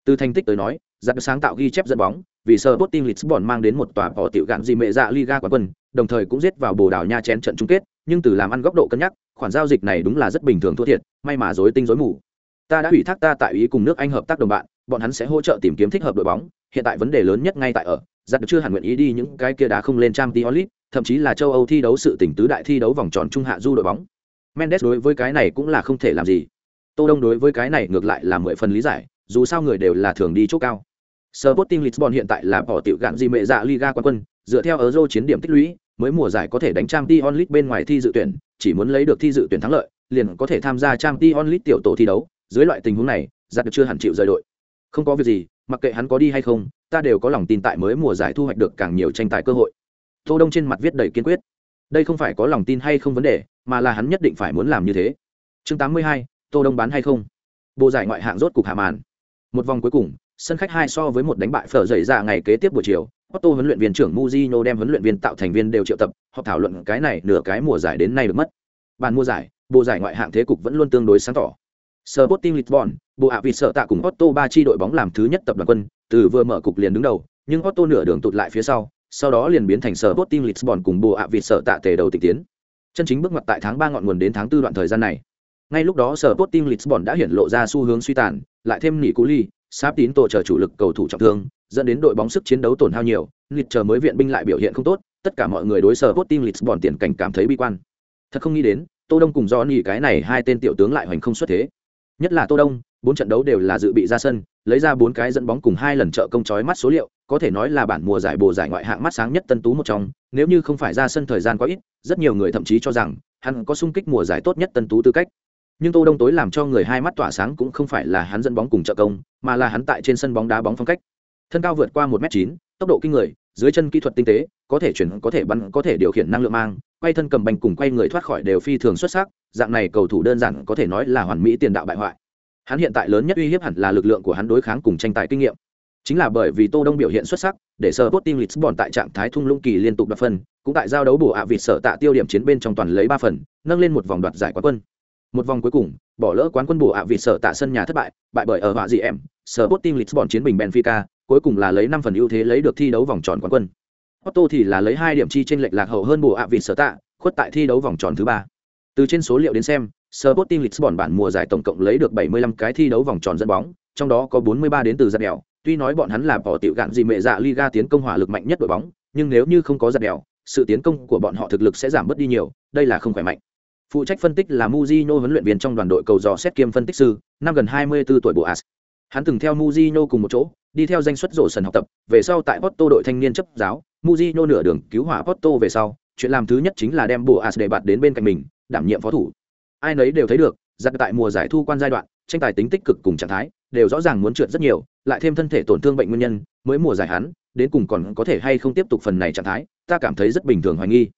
Từ thành tích tới nói, giạt sáng tạo ghi chép dẫn bóng, vì sở Sporting Lisbon mang đến một tòa bỏ tiểu gạn gì mẹ dạ Liga quán quân, đồng thời cũng giết vào Bồ Đào Nha chén trận chung kết, nhưng từ làm ăn góc độ cân nhắc, khoản giao dịch này đúng là rất bình thường thua thiệt, may mà rối tinh rối mù. Ta đã ủy thác ta tại ý cùng nước Anh hợp tác đồng bạn, bọn hắn sẽ hỗ trợ tìm kiếm thích hợp đội bóng, hiện tại vấn đề lớn nhất ngay tại ở, giặt chưa hẳn nguyện ý đi những cái kia đá không lên trang League, thậm chí là châu Âu thi đấu sự tỉnh tứ đại thi đấu vòng tròn trung hạ du đội bóng. Mendes đối với cái này cũng là không thể làm gì. Tô Đông đối với cái này ngược lại là mười phần lý giải, dù sao người đều là thường đi chỗ cao. Sporting Lisbon hiện tại là bỏ tiểu gạn gì mẹ dạ Liga quán quân, dựa theo Euro chiến điểm tích lũy, mới mùa giải có thể đánh trang Champions League bên ngoài thi dự tuyển, chỉ muốn lấy được thi dự tuyển thắng lợi, liền có thể tham gia trang Champions League tiểu tổ thi đấu, dưới loại tình huống này, giặt được chưa hẳn chịu rời đội. Không có việc gì, mặc kệ hắn có đi hay không, ta đều có lòng tin tại mới mùa giải thu hoạch được càng nhiều tranh tài cơ hội. Tô Đông trên mặt viết đầy kiên quyết. Đây không phải có lòng tin hay không vấn đề, mà là hắn nhất định phải muốn làm như thế. Chương 82, Tô Đông bán hay không? Bộ giải ngoại hạng rốt cục hạ màn. Một vòng cuối cùng, sân khách hai so với một đánh bại phở dậy ra ngày kế tiếp buổi chiều, Otto huấn luyện viên trưởng Mujino đem huấn luyện viên tạo thành viên đều triệu tập, họ thảo luận cái này nửa cái mùa giải đến nay được mất. Bàn mùa giải, bộ giải ngoại hạng thế cục vẫn luôn tương đối sáng tỏ. Sporting Lisbon, bộ ạ vịt sợ tạ cùng Otto ba chi đội bóng làm thứ nhất tập đoàn quân, từ vừa mở cục liền đứng đầu, nhưng Otto nửa đường tụt lại phía sau, sau đó liền biến thành Sporting Lisbon cùng bộ ạ vịt sợ tạ tề đầu tịch tiến. Chân chính bước ngoặt tại tháng 3 ngọn nguồn đến tháng 4 đoạn thời gian này. Ngay lúc đó sở Botim Lisbon đã hiển lộ ra xu hướng suy tàn, lại thêm nỉ cú ly, sáp tín tổ chờ chủ lực cầu thủ trọng thương, dẫn đến đội bóng sức chiến đấu tổn hao nhiều, lịch chờ mới viện binh lại biểu hiện không tốt, tất cả mọi người đối sở Sporting Lisbon tiền cảnh cảm thấy bi quan. Thật không nghĩ đến, Tô Đông cùng Johnny cái này hai tên tiểu tướng lại hoành không xuất thế. Nhất là Tô Đông, bốn trận đấu đều là dự bị ra sân, lấy ra bốn cái dẫn bóng cùng hai lần trợ công chói mắt số liệu, có thể nói là bản mùa giải bồ giải ngoại hạng mắt sáng nhất tân tú một trong, nếu như không phải ra sân thời gian quá ít, rất nhiều người thậm chí cho rằng hắn có sung kích mùa giải tốt nhất tân tú tư cách. Nhưng Tô Đông tối làm cho người hai mắt tỏa sáng cũng không phải là hắn dẫn bóng cùng trợ công, mà là hắn tại trên sân bóng đá bóng phong cách. Thân cao vượt qua một m chín, tốc độ kinh người, dưới chân kỹ thuật tinh tế, có thể chuyển, có thể bắn, có thể điều khiển năng lượng mang, quay thân cầm bành cùng quay người thoát khỏi đều phi thường xuất sắc, dạng này cầu thủ đơn giản có thể nói là hoàn mỹ tiền đạo bại hoại. Hắn hiện tại lớn nhất uy hiếp hẳn là lực lượng của hắn đối kháng cùng tranh tài kinh nghiệm. Chính là bởi vì Tô Đông biểu hiện xuất sắc, để Sporting Lisbon tại trạng thái thung lũng kỳ liên tục đoạt phân, cũng tại giao đấu bổ ạ à vịt sở tạ tiêu điểm chiến bên trong toàn lấy ba phần, nâng lên một vòng đoạt giải quán quân. Một vòng cuối cùng, bỏ lỡ quán quân bổ ạ à vịt sở tạ sân nhà thất bại, bại bởi ở họa gì em, Sporting Lisbon chiến bình Benfica, cuối cùng là lấy năm phần ưu thế lấy được thi đấu vòng tròn quán quân. Otto thì là lấy hai điểm chi trên lệch lạc hậu hơn bổ ạ à vịt sở tạ, khuất tại thi đấu vòng tròn thứ ba. Từ trên số liệu đến xem, Sporting Lisbon bản mùa giải tổng cộng lấy được 75 cái thi đấu vòng tròn dẫn bóng, trong đó có 43 đến từ giật đèo. Tuy nói bọn hắn là bỏ tiểu gạn gì mẹ dạ Liga tiến công hỏa lực mạnh nhất đội bóng, nhưng nếu như không có giật đèo, sự tiến công của bọn họ thực lực sẽ giảm bớt đi nhiều, đây là không khỏe mạnh. Phụ trách phân tích là Mujino huấn luyện viên trong đoàn đội cầu dò xét kiêm phân tích sư, năm gần 24 tuổi Boas. Hắn từng theo Mujino cùng một chỗ, đi theo danh suất rổ sần học tập, về sau tại Porto đội thanh niên chấp giáo, Mujino nửa đường cứu hỏa Porto về sau, chuyện làm thứ nhất chính là đem Boas để bạt đến bên cạnh mình, đảm nhiệm phó thủ. Ai nấy đều thấy được, giặc tại mùa giải thu quan giai đoạn, tranh tài tính tích cực cùng trạng thái, đều rõ ràng muốn trượt rất nhiều, lại thêm thân thể tổn thương bệnh nguyên nhân, mới mùa giải hắn, đến cùng còn có thể hay không tiếp tục phần này trạng thái, ta cảm thấy rất bình thường hoài nghi.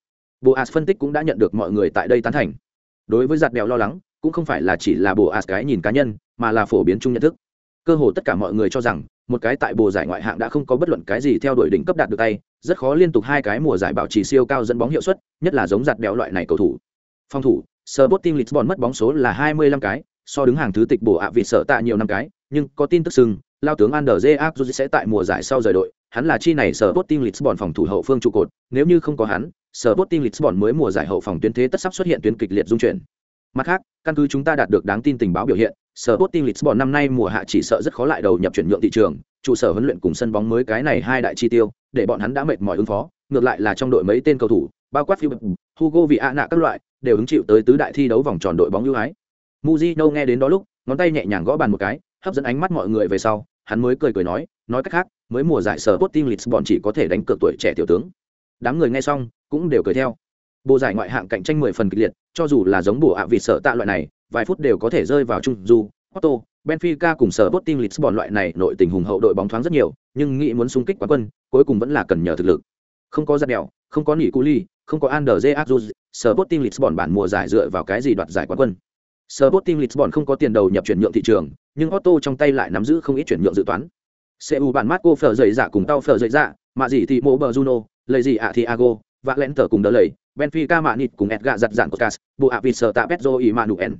Bộ As phân tích cũng đã nhận được mọi người tại đây tán thành. Đối với giặt đèo lo lắng, cũng không phải là chỉ là bộ As cái nhìn cá nhân, mà là phổ biến chung nhận thức. Cơ hồ tất cả mọi người cho rằng, một cái tại bộ giải ngoại hạng đã không có bất luận cái gì theo đuổi đỉnh cấp đạt được tay, rất khó liên tục hai cái mùa giải bảo trì siêu cao dẫn bóng hiệu suất, nhất là giống giặt đèo loại này cầu thủ. Phòng thủ, Sporting Lisbon mất bóng số là 25 cái, so đứng hàng thứ tịch bổ ạ à vị sợ tạ nhiều năm cái, nhưng có tin tức sừng, lao tướng Andre Ayew sẽ tại mùa giải sau rời đội, hắn là chi này Sporting Lisbon phòng thủ hậu phương trụ cột, nếu như không có hắn, Sporting Lisbon mới mùa giải hậu phòng tuyến thế tất sắp xuất hiện tuyến kịch liệt dung chuyển. Mặt khác, căn cứ chúng ta đạt được đáng tin tình báo biểu hiện, Sporting Lisbon năm nay mùa hạ chỉ sợ rất khó lại đầu nhập chuyển nhượng thị trường, trụ sở huấn luyện cùng sân bóng mới cái này hai đại chi tiêu, để bọn hắn đã mệt mỏi ứng phó, ngược lại là trong đội mấy tên cầu thủ, bao quát Philip, Hugo Viana các loại, đều ứng chịu tới tứ đại thi đấu vòng tròn đội bóng ưu ái. Mujino nghe đến đó lúc, ngón tay nhẹ nhàng gõ bàn một cái, hấp dẫn ánh mắt mọi người về sau, hắn mới cười cười nói, nói cách khác, mới mùa giải sở Sporting Lisbon chỉ có thể đánh cược tuổi trẻ tiểu tướng. Đám người nghe xong, cũng đều cười theo. Bộ giải ngoại hạng cạnh tranh 10 phần kịch liệt, cho dù là giống bổ ạ vì sợ tạ loại này, vài phút đều có thể rơi vào trung du, Porto, Benfica cùng sở Sporting Lisbon loại này nội tình hùng hậu đội bóng thoáng rất nhiều, nhưng nghĩ muốn xung kích quán quân, cuối cùng vẫn là cần nhờ thực lực. Không có giật đèo, không có nghỉ cu ly, không có Ander Azuz, Sporting Lisbon bản mùa giải dựa vào cái gì đoạt giải quán quân. Sporting Lisbon không có tiền đầu nhập chuyển nhượng thị trường, nhưng Otto trong tay lại nắm giữ không ít chuyển nhượng dự toán. CU bản Marco phở dậy dạ cùng tao phở dậy dạ, mà gì thì mộ bờ Juno, lấy gì ạ thì Ago, vạ lén tờ cùng đỡ lầy, Benfica mạ nịt cùng Edgar giặt dạn Costas, bộ ạ vịt sở tạ Pedro Emmanuel.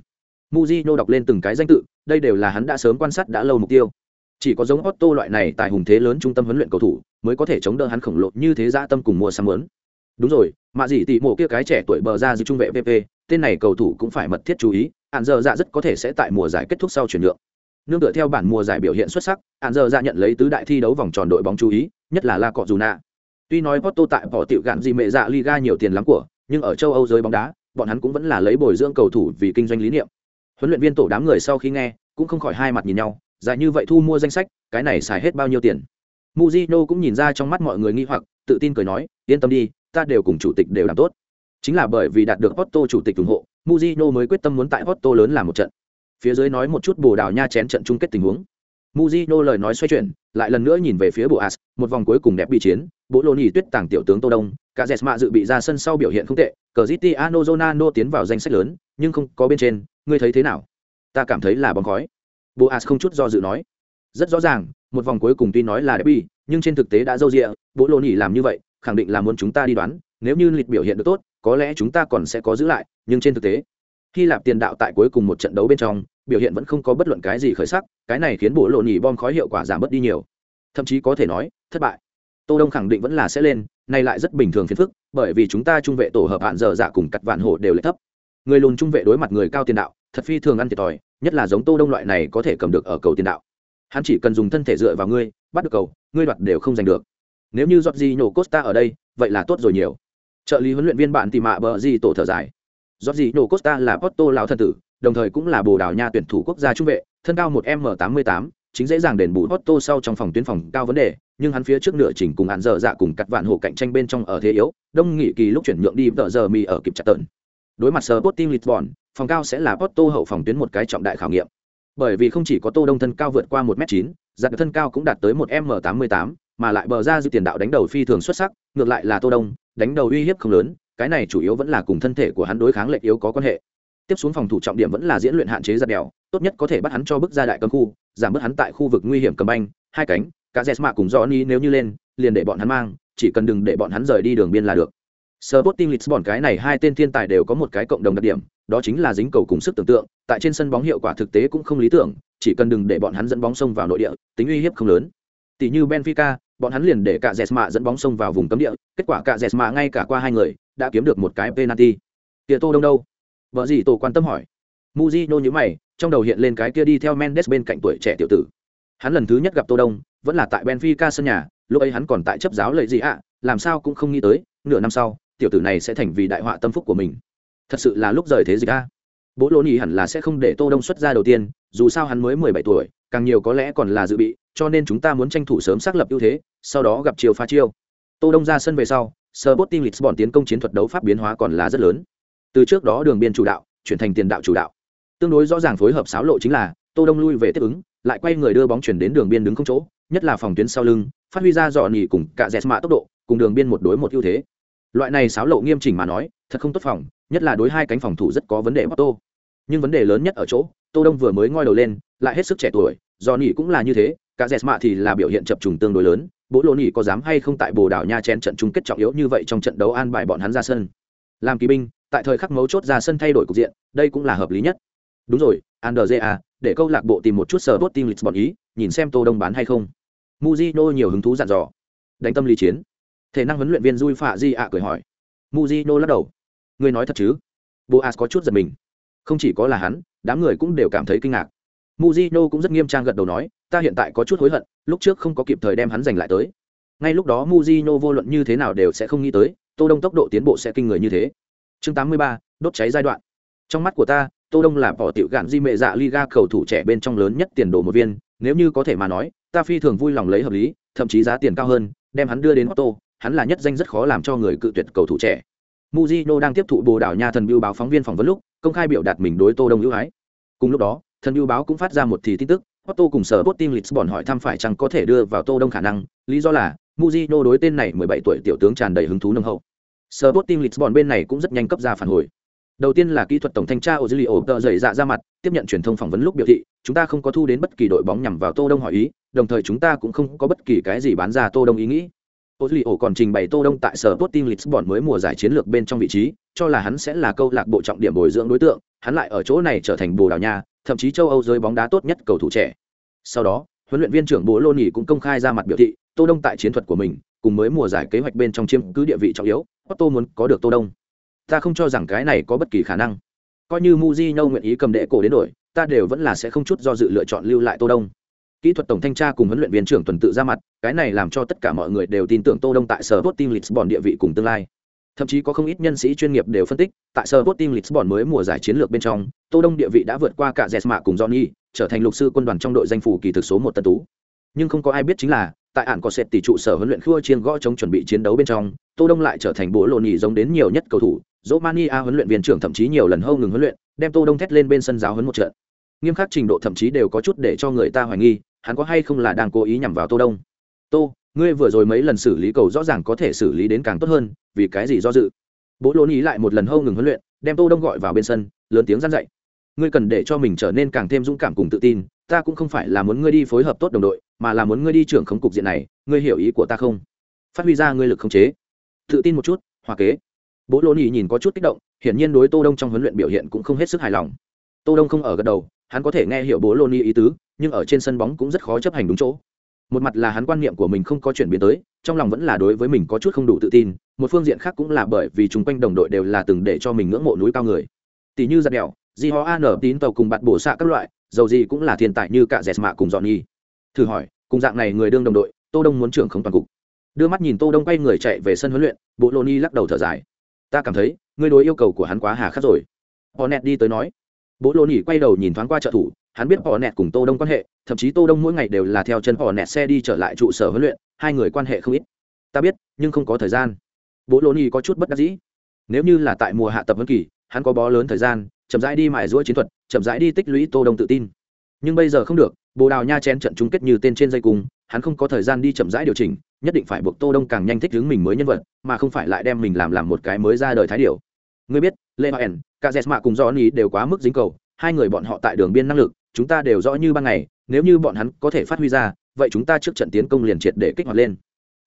Mujino đọc lên từng cái danh tự, đây đều là hắn đã sớm quan sát đã lâu mục tiêu. Chỉ có giống Otto loại này tại hùng thế lớn trung tâm huấn luyện cầu thủ, mới có thể chống đỡ hắn khổng lồ như thế ra tâm cùng mua sắm muốn. Đúng rồi, mà gì tỷ mộ kia cái trẻ tuổi bờ ra dư trung vệ PP, tên này cầu thủ cũng phải mật thiết chú ý, hạn giờ dạ rất có thể sẽ tại mùa giải kết thúc sau chuyển nhượng. Nương tựa theo bản mùa giải biểu hiện xuất sắc, hạn giờ dạ nhận lấy tứ đại thi đấu vòng tròn đội bóng chú ý, nhất là La Cọ Juna. Tuy nói Porto tại bỏ tiểu gạn gì mẹ dạ Liga nhiều tiền lắm của, nhưng ở châu Âu giới bóng đá, bọn hắn cũng vẫn là lấy bồi dưỡng cầu thủ vì kinh doanh lý niệm. Huấn luyện viên tổ đám người sau khi nghe, cũng không khỏi hai mặt nhìn nhau, dài như vậy thu mua danh sách, cái này xài hết bao nhiêu tiền. muzino cũng nhìn ra trong mắt mọi người nghi hoặc, tự tin cười nói, yên tâm đi, ta đều cùng chủ tịch đều làm tốt. Chính là bởi vì đạt được Porto chủ tịch ủng hộ, Mujino mới quyết tâm muốn tại Porto lớn làm một trận. Phía dưới nói một chút Bồ Đào Nha chén trận chung kết tình huống. Mujino lời nói xoay chuyển, lại lần nữa nhìn về phía Boas, một vòng cuối cùng đẹp bị chiến, Bộ Lô Nhĩ Tuyết tàng tiểu tướng Tô Đông, cả Jesma dự bị ra sân sau biểu hiện không tệ, Cristiano Ronaldo tiến vào danh sách lớn, nhưng không có bên trên, ngươi thấy thế nào? Ta cảm thấy là bóng khói. Boas không chút do dự nói. Rất rõ ràng, một vòng cuối cùng tuy nói là đẹp bị nhưng trên thực tế đã dâu dịa, Bộ Lô Nhĩ làm như vậy, khẳng định là muốn chúng ta đi đoán, nếu như lịch biểu hiện được tốt, có lẽ chúng ta còn sẽ có giữ lại, nhưng trên thực tế, Hy Lạp tiền đạo tại cuối cùng một trận đấu bên trong, biểu hiện vẫn không có bất luận cái gì khởi sắc, cái này khiến bộ lộ nhì bom khói hiệu quả giảm bớt đi nhiều. Thậm chí có thể nói, thất bại. Tô Đông khẳng định vẫn là sẽ lên, này lại rất bình thường phiền phức, bởi vì chúng ta trung vệ tổ hợp hạn giờ giả cùng cắt vạn hổ đều lại thấp. Người lùn trung vệ đối mặt người cao tiền đạo, thật phi thường ăn thiệt thòi, nhất là giống Tô Đông loại này có thể cầm được ở cầu tiền đạo. Hắn chỉ cần dùng thân thể dựa vào ngươi, bắt được cầu, ngươi đoạt đều không giành được. Nếu như Jorginho Costa ở đây, vậy là tốt rồi nhiều. Trợ lý huấn luyện viên bạn tìm mạ bờ gì tổ thở dài. Jorginho Costa là Porto lão thân tử, đồng thời cũng là Bồ Đào Nha tuyển thủ quốc gia trung vệ, thân cao một m 88 chính dễ dàng đền bù Porto sau trong phòng tuyến phòng cao vấn đề, nhưng hắn phía trước nửa chỉnh cùng hạn dở dạ cùng cắt vạn hộ cạnh tranh bên trong ở thế yếu, đông nghị kỳ lúc chuyển nhượng đi tờ giờ mi ở kịp chặt tận. Đối mặt Sporting Lisbon, phòng cao sẽ là Porto hậu phòng tuyến một cái trọng đại khảo nghiệm. Bởi vì không chỉ có Tô Đông thân cao vượt qua 1m9, dạng thân cao cũng đạt tới 1m88, mà lại bờ ra dư tiền đạo đánh đầu phi thường xuất sắc, ngược lại là Tô Đông, đánh đầu uy hiếp không lớn, cái này chủ yếu vẫn là cùng thân thể của hắn đối kháng lệch yếu có quan hệ tiếp xuống phòng thủ trọng điểm vẫn là diễn luyện hạn chế giật đèo tốt nhất có thể bắt hắn cho bước ra đại cấm khu giảm bớt hắn tại khu vực nguy hiểm cầm banh hai cánh cả dẹt mạ cùng johnny nếu như lên liền để bọn hắn mang chỉ cần đừng để bọn hắn rời đi đường biên là được Sporting Lisbon cái này hai tên thiên tài đều có một cái cộng đồng đặc điểm, đó chính là dính cầu cùng sức tưởng tượng, tại trên sân bóng hiệu quả thực tế cũng không lý tưởng, chỉ cần đừng để bọn hắn dẫn bóng xông vào nội địa, tính uy hiếp không lớn. Tỷ như Benfica, bọn hắn liền để cả Jesma dẫn bóng xông vào vùng cấm địa, kết quả cả Jesma ngay cả qua hai người, đã kiếm được một cái penalty. Kia Tô Đông đâu? vợ gì tổ quan tâm hỏi Mujino nhíu mày, trong đầu hiện lên cái kia đi theo Mendes bên cạnh tuổi trẻ tiểu tử. Hắn lần thứ nhất gặp Tô Đông, vẫn là tại Benfica sân nhà, lúc ấy hắn còn tại chấp giáo lợi gì ạ, làm sao cũng không nghĩ tới, nửa năm sau, tiểu tử này sẽ thành vì đại họa tâm phúc của mình. Thật sự là lúc rời thế dịch a. Bố Lỗ Nghị hẳn là sẽ không để Tô Đông xuất ra đầu tiên, dù sao hắn mới 17 tuổi, càng nhiều có lẽ còn là dự bị, cho nên chúng ta muốn tranh thủ sớm xác lập ưu thế, sau đó gặp chiều phá chiêu. Tô Đông ra sân về sau, Sporting Lisbon tiến công chiến thuật đấu pháp biến hóa còn là rất lớn. Từ trước đó đường biên chủ đạo, chuyển thành tiền đạo chủ đạo. Tương đối rõ ràng phối hợp xáo lộ chính là Tô Đông lui về tiếp ứng, lại quay người đưa bóng chuyển đến đường biên đứng không chỗ, nhất là phòng tuyến sau lưng, phát huy ra dọn nhỉ cùng cả dẹt mạ tốc độ, cùng đường biên một đối một ưu thế. Loại này xáo lộ nghiêm chỉnh mà nói, thật không tốt phòng, nhất là đối hai cánh phòng thủ rất có vấn đề Porto. Nhưng vấn đề lớn nhất ở chỗ, Tô Đông vừa mới ngoi đầu lên, lại hết sức trẻ tuổi, do nhỉ cũng là như thế, cả dẹt mạ thì là biểu hiện chập trùng tương đối lớn, bố lô nhỉ có dám hay không tại bồ đảo nha chén trận chung kết trọng yếu như vậy trong trận đấu an bài bọn hắn ra sân. Làm kỳ binh tại thời khắc mấu chốt ra sân thay đổi cục diện đây cũng là hợp lý nhất. Đúng rồi Andrea, để câu lạc bộ tìm một chút sở bot team lịch bọn ý nhìn xem tô đông bán hay không. Muzino nhiều hứng thú dặn dò. Đánh tâm lý chiến. Thể năng huấn luyện viên dui phạ di ạ cười hỏi. Muzino lắc đầu. Người nói thật chứ? Boas có chút giật mình không chỉ có là hắn đám người cũng đều cảm thấy kinh ngạc. Muzino cũng rất nghiêm trang gật đầu nói ta hiện tại có chút hối hận lúc trước không có kịp thời đem hắn giành lại tới. Ngay lúc đó muzino vô luận như thế nào đều sẽ không nghĩ tới tô đông tốc độ tiến bộ sẽ kinh người như thế. Chương 83, đốt cháy giai đoạn. Trong mắt của ta tô đông là bỏ tiểu gạn di mệ dạ liga cầu thủ trẻ bên trong lớn nhất tiền đồ một viên nếu như có thể mà nói ta phi thường vui lòng lấy hợp lý thậm chí giá tiền cao hơn đem hắn đưa đến Otto, hắn là nhất danh rất khó làm cho người cự tuyệt cầu thủ trẻ. Mujino đang tiếp thụ bồ đảo nha thần Bưu báo phóng viên phỏng vấn lúc công khai biểu đạt mình đối tô đông ưu ái cùng lúc đó thần Bưu báo cũng phát ra một thì tin tức Otto cùng sở Sporting Lisbon hỏi thăm phải chăng có thể đưa vào Tô Đông khả năng, lý do là Mujino đối tên này 17 tuổi tiểu tướng tràn đầy hứng thú nồng hậu. Sở Sporting Lisbon bên này cũng rất nhanh cấp ra phản hồi. Đầu tiên là kỹ thuật tổng thanh tra Ozilio tờ dậy dạ ra mặt, tiếp nhận truyền thông phỏng vấn lúc biểu thị, chúng ta không có thu đến bất kỳ đội bóng nhằm vào Tô Đông hỏi ý, đồng thời chúng ta cũng không có bất kỳ cái gì bán ra Tô Đông ý nghĩ. Ozilio còn trình bày Tô Đông tại sở Sporting Lisbon mới mùa giải chiến lược bên trong vị trí, cho là hắn sẽ là câu lạc bộ trọng điểm bồi dưỡng đối tượng, hắn lại ở chỗ này trở thành Bồ Đào Nha, thậm chí châu Âu giới bóng đá tốt nhất cầu thủ trẻ. Sau đó, huấn luyện viên trưởng Bố Lô Nhĩ cũng công khai ra mặt biểu thị, Tô Đông tại chiến thuật của mình, cùng mới mùa giải kế hoạch bên trong chiếm cứ địa vị trọng yếu, Otto muốn có được Tô Đông. Ta không cho rằng cái này có bất kỳ khả năng. Coi như Mujinho nguyện ý cầm đệ cổ đến đổi, ta đều vẫn là sẽ không chút do dự lựa chọn lưu lại Tô Đông. Kỹ thuật tổng thanh tra cùng huấn luyện viên trưởng tuần tự ra mặt, cái này làm cho tất cả mọi người đều tin tưởng Tô Đông tại sở Team Lisbon địa vị cùng tương lai. Thậm chí có không ít nhân sĩ chuyên nghiệp đều phân tích, tại Sporting Lisbon mới mùa giải chiến lược bên trong, Tô Đông địa vị đã vượt qua cả Jesma cùng Johnny, trở thành lục sư quân đoàn trong đội danh phủ kỳ thực số một tân tú. Nhưng không có ai biết chính là, tại ản có sệt tỷ trụ sở huấn luyện khua chiên gõ chống chuẩn bị chiến đấu bên trong, Tô Đông lại trở thành bố lộn nhị giống đến nhiều nhất cầu thủ. Romania huấn luyện viên trưởng thậm chí nhiều lần hâu ngừng huấn luyện, đem Tô Đông thét lên bên sân giáo huấn một trận. Nghiêm khắc trình độ thậm chí đều có chút để cho người ta hoài nghi, hắn có hay không là đang cố ý nhằm vào Tô Đông. Tô, ngươi vừa rồi mấy lần xử lý cầu rõ ràng có thể xử lý đến càng tốt hơn, vì cái gì do dự? bố lô ý lại một lần hâu ngừng huấn luyện đem tô đông gọi vào bên sân lớn tiếng gian dạy. Ngươi cần để cho mình trở nên càng thêm dũng cảm cùng tự tin ta cũng không phải là muốn ngươi đi phối hợp tốt đồng đội mà là muốn ngươi đi trưởng khống cục diện này ngươi hiểu ý của ta không? Phát huy ra ngươi lực khống chế. Tự tin một chút hòa kế. Bố lô ý nhìn có chút kích động hiển nhiên đối tô đông trong huấn luyện biểu hiện cũng không hết sức hài lòng. Tô đông không ở gật đầu hắn có thể nghe hiểu bố lô ý ý tứ, nhưng ở trên sân bóng cũng rất khó chấp hành đúng chỗ. Một mặt là hắn quan niệm của mình không có chuyển biến tới, trong lòng vẫn là đối với mình có chút không đủ tự tin, một phương diện khác cũng là bởi vì chung quanh đồng đội đều là từng để cho mình ngưỡng mộ núi cao người. Tỷ như giặt đèo di ho an tín tàu cùng bạn bổ xạ các loại, dầu gì cũng là thiên tài như cả dẹt mạ cùng dọn nhi thử hỏi, cùng dạng này người đương đồng đội, tô đông muốn trưởng không toàn cục. Đưa mắt nhìn tô đông quay người chạy về sân huấn luyện bộ lô ni lắc đầu thở dài. Ta cảm thấy, ngươi đối yêu cầu của hắn quá hà khắc rồi. Họ đi tới nói bố lô nỉ quay đầu nhìn thoáng qua trợ thủ, hắn biết họ nẹt cùng tô đông quan hệ, thậm chí tô đông mỗi ngày đều là theo chân họ nẹt xe đi trở lại trụ sở huấn luyện, hai người quan hệ không ít. Ta biết, nhưng không có thời gian. Bố lô nỉ có chút bất đắc dĩ. Nếu như là tại mùa hạ tập huấn kỳ, hắn có bó lớn thời gian, chậm rãi đi mài giũa chiến thuật, chậm rãi đi tích lũy tô đông tự tin. Nhưng bây giờ không được, bồ đào nha chen trận chung kết như tên trên dây cung, hắn không có thời gian đi chậm rãi điều chỉnh, nhất định phải buộc tô đông càng nhanh thích ứng mình mới nhân vật, mà không phải lại đem mình làm làm một cái mới ra đời thái điều ngươi biết, lê hoa cả cùng Johnny đều quá mức dính cầu, hai người bọn họ tại đường biên năng lực, chúng ta đều rõ như ban ngày, nếu như bọn hắn có thể phát huy ra, vậy chúng ta trước trận tiến công liền triệt để kích hoạt lên.